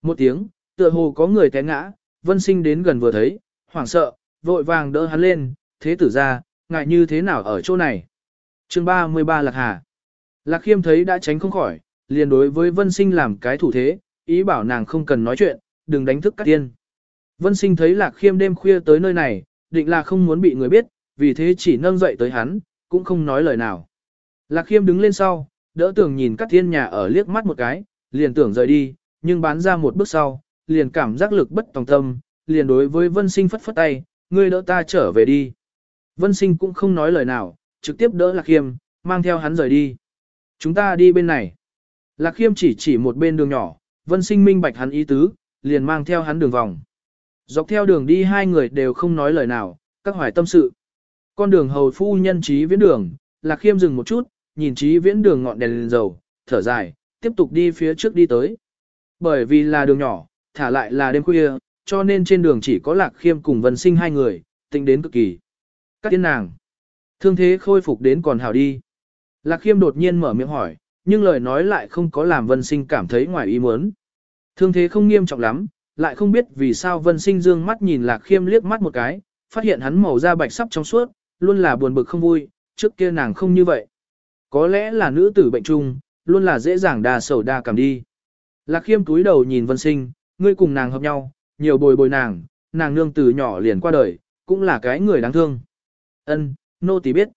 Một tiếng, tựa hồ có người té ngã, vân sinh đến gần vừa thấy, hoảng sợ, vội vàng đỡ hắn lên, thế tử ra, ngại như thế nào ở chỗ này. chương 33 Lạc Hà. Lạc Khiêm thấy đã tránh không khỏi, liền đối với Vân Sinh làm cái thủ thế, ý bảo nàng không cần nói chuyện, đừng đánh thức các tiên. Vân Sinh thấy Lạc Khiêm đêm khuya tới nơi này, định là không muốn bị người biết, vì thế chỉ nâng dậy tới hắn, cũng không nói lời nào. Lạc Khiêm đứng lên sau, đỡ tưởng nhìn các thiên nhà ở liếc mắt một cái, liền tưởng rời đi, nhưng bán ra một bước sau, liền cảm giác lực bất tòng tâm, liền đối với Vân Sinh phất phất tay, ngươi đỡ ta trở về đi. Vân sinh cũng không nói lời nào, trực tiếp đỡ Lạc Khiêm, mang theo hắn rời đi. Chúng ta đi bên này. Lạc Khiêm chỉ chỉ một bên đường nhỏ, Vân sinh minh bạch hắn ý tứ, liền mang theo hắn đường vòng. Dọc theo đường đi hai người đều không nói lời nào, các hoài tâm sự. Con đường hầu phu nhân trí viễn đường, Lạc Khiêm dừng một chút, nhìn trí viễn đường ngọn đèn lên dầu, thở dài, tiếp tục đi phía trước đi tới. Bởi vì là đường nhỏ, thả lại là đêm khuya, cho nên trên đường chỉ có Lạc Khiêm cùng Vân Sinh hai người, tính đến cực kỳ. Các tiên nàng, thương thế khôi phục đến còn hảo đi. Lạc Khiêm đột nhiên mở miệng hỏi, nhưng lời nói lại không có làm Vân Sinh cảm thấy ngoài ý muốn. Thương thế không nghiêm trọng lắm, lại không biết vì sao Vân Sinh dương mắt nhìn Lạc Khiêm liếc mắt một cái, phát hiện hắn màu da bạch sắp trong suốt, luôn là buồn bực không vui, trước kia nàng không như vậy. Có lẽ là nữ tử bệnh chung, luôn là dễ dàng đa sầu đa cảm đi. Lạc Khiêm túi đầu nhìn Vân Sinh, ngươi cùng nàng hợp nhau, nhiều bồi bồi nàng, nàng nương từ nhỏ liền qua đời, cũng là cái người đáng thương. Ân, nô tỳ biết.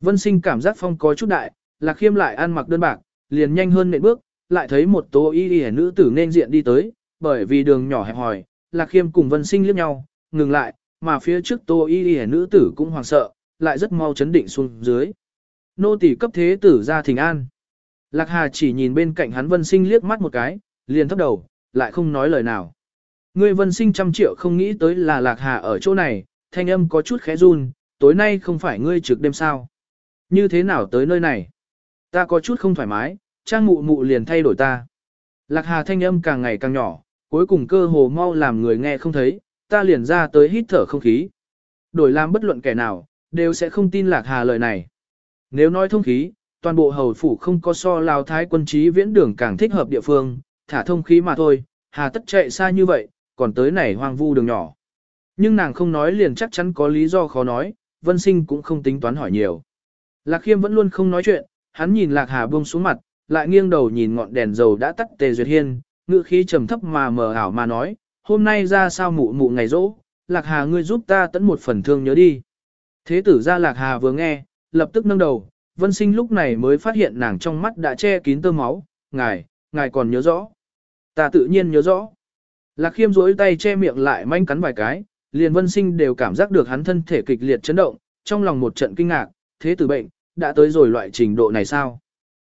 Vân Sinh cảm giác phong có chút đại, Lạc Khiêm lại ăn mặc đơn bạc, liền nhanh hơn nện bước, lại thấy một tố y y nữ tử nên diện đi tới, bởi vì đường nhỏ hẹp hòi, Lạc Khiêm cùng Vân Sinh liếc nhau, ngừng lại, mà phía trước tô y y nữ tử cũng hoảng sợ, lại rất mau chấn định xuống dưới. Nô tỳ cấp thế tử ra thỉnh an. Lạc Hà chỉ nhìn bên cạnh hắn Vân Sinh liếc mắt một cái, liền thấp đầu, lại không nói lời nào. Ngươi Vân Sinh trăm triệu không nghĩ tới là Lạc Hà ở chỗ này, thanh âm có chút khẽ run, tối nay không phải ngươi trực đêm sao. Như thế nào tới nơi này? Ta có chút không thoải mái, trang mụ mụ liền thay đổi ta. Lạc Hà thanh âm càng ngày càng nhỏ, cuối cùng cơ hồ mau làm người nghe không thấy, ta liền ra tới hít thở không khí. Đổi làm bất luận kẻ nào, đều sẽ không tin Lạc Hà lời này. Nếu nói thông khí, toàn bộ hầu phủ không có so lao thái quân trí viễn đường càng thích hợp địa phương, thả thông khí mà thôi, hà tất chạy xa như vậy, còn tới này hoang vu đường nhỏ. Nhưng nàng không nói liền chắc chắn có lý do khó nói, vân sinh cũng không tính toán hỏi nhiều. Lạc khiêm vẫn luôn không nói chuyện, hắn nhìn lạc hà buông xuống mặt, lại nghiêng đầu nhìn ngọn đèn dầu đã tắt tề duyệt hiên, ngữ khí trầm thấp mà mờ ảo mà nói, hôm nay ra sao mụ mụ ngày rỗ, lạc hà ngươi giúp ta tẫn một phần thương nhớ đi. Thế tử ra lạc hà vừa nghe, lập tức nâng đầu, vân sinh lúc này mới phát hiện nàng trong mắt đã che kín tơ máu, ngài, ngài còn nhớ rõ. Ta tự nhiên nhớ rõ. Lạc khiêm rối tay che miệng lại manh cắn vài cái, liền vân sinh đều cảm giác được hắn thân thể kịch liệt chấn động, trong lòng một trận kinh ngạc, thế tử bệnh, đã tới rồi loại trình độ này sao?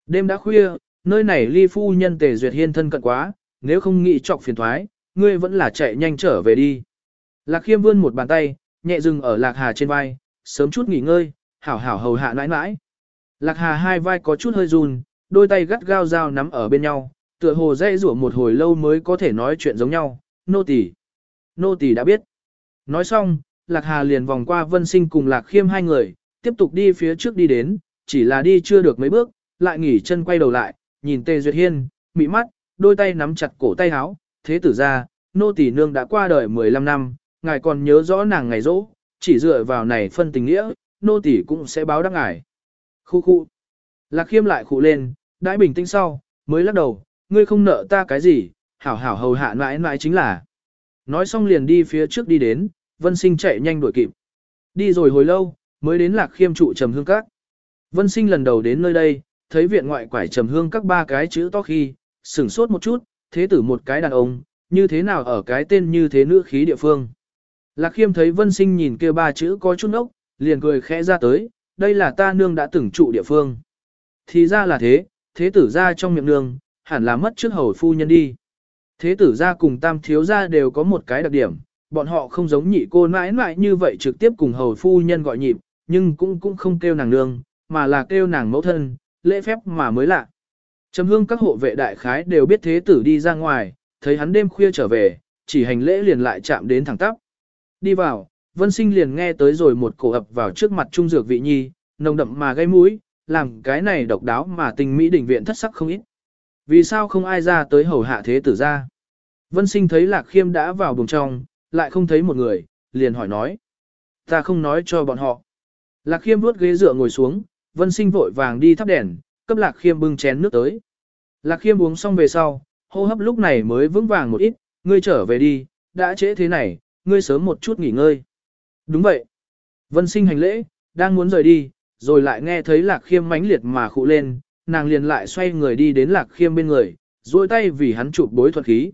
Đêm đã khuya, nơi này ly phu nhân tề duyệt hiên thân cận quá, nếu không nghĩ chọc phiền thoái, ngươi vẫn là chạy nhanh trở về đi. Lạc khiêm vươn một bàn tay, nhẹ dừng ở lạc hà trên vai, sớm chút nghỉ ngơi, hảo hảo hầu hạ nãi nãi. Lạc hà hai vai có chút hơi run, đôi tay gắt gao dao nắm ở bên nhau, tựa hồ dây rủa một hồi lâu mới có thể nói chuyện giống nhau, nô tỳ, Nô tỳ đã biết. Nói xong, Lạc Hà liền vòng qua Vân Sinh cùng Lạc Khiêm hai người, tiếp tục đi phía trước đi đến, chỉ là đi chưa được mấy bước, lại nghỉ chân quay đầu lại, nhìn Tề Duyệt Hiên, mị mắt, đôi tay nắm chặt cổ tay áo, thế tử ra, nô tỳ nương đã qua đời 15 năm, ngài còn nhớ rõ nàng ngày rỗ, chỉ dựa vào này phân tình nghĩa, nô tỳ cũng sẽ báo đáp ngài. Khu khu. Lạc khiêm lại khụ lên, đãi bình tĩnh sau, mới lắc đầu, ngươi không nợ ta cái gì, hảo hảo hầu hạ mãi mãi chính là. Nói xong liền đi phía trước đi đến, vân sinh chạy nhanh đuổi kịp. Đi rồi hồi lâu, mới đến lạc khiêm trụ trầm hương các. Vân sinh lần đầu đến nơi đây, thấy viện ngoại quải trầm hương các ba cái chữ to khi, sửng sốt một chút, thế tử một cái đàn ông, như thế nào ở cái tên như thế nữ khí địa phương. Lạc khiêm thấy vân sinh nhìn kia ba chữ có chút ốc, liền cười khẽ ra tới, đây là ta nương đã từng trụ địa phương. Thì ra là thế, thế tử ra trong miệng nương, hẳn là mất trước hầu phu nhân đi. Thế tử ra cùng tam thiếu ra đều có một cái đặc điểm, bọn họ không giống nhị cô mãi mãi như vậy trực tiếp cùng hầu phu nhân gọi nhịp, nhưng cũng cũng không kêu nàng nương, mà là kêu nàng mẫu thân, lễ phép mà mới lạ. Trầm hương các hộ vệ đại khái đều biết thế tử đi ra ngoài, thấy hắn đêm khuya trở về, chỉ hành lễ liền lại chạm đến thẳng tắp. Đi vào, vân sinh liền nghe tới rồi một cổ ập vào trước mặt trung dược vị nhi, nồng đậm mà gây mũi, làm cái này độc đáo mà tình mỹ đỉnh viện thất sắc không ít. Vì sao không ai ra tới hầu hạ thế tử ra? Vân sinh thấy lạc khiêm đã vào buồng trong, lại không thấy một người, liền hỏi nói. Ta không nói cho bọn họ. Lạc khiêm vuốt ghế dựa ngồi xuống, vân sinh vội vàng đi thắp đèn, cấp lạc khiêm bưng chén nước tới. Lạc khiêm uống xong về sau, hô hấp lúc này mới vững vàng một ít, ngươi trở về đi, đã trễ thế này, ngươi sớm một chút nghỉ ngơi. Đúng vậy. Vân sinh hành lễ, đang muốn rời đi, rồi lại nghe thấy lạc khiêm mãnh liệt mà khụ lên, nàng liền lại xoay người đi đến lạc khiêm bên người, duỗi tay vì hắn chụp bối thuật khí.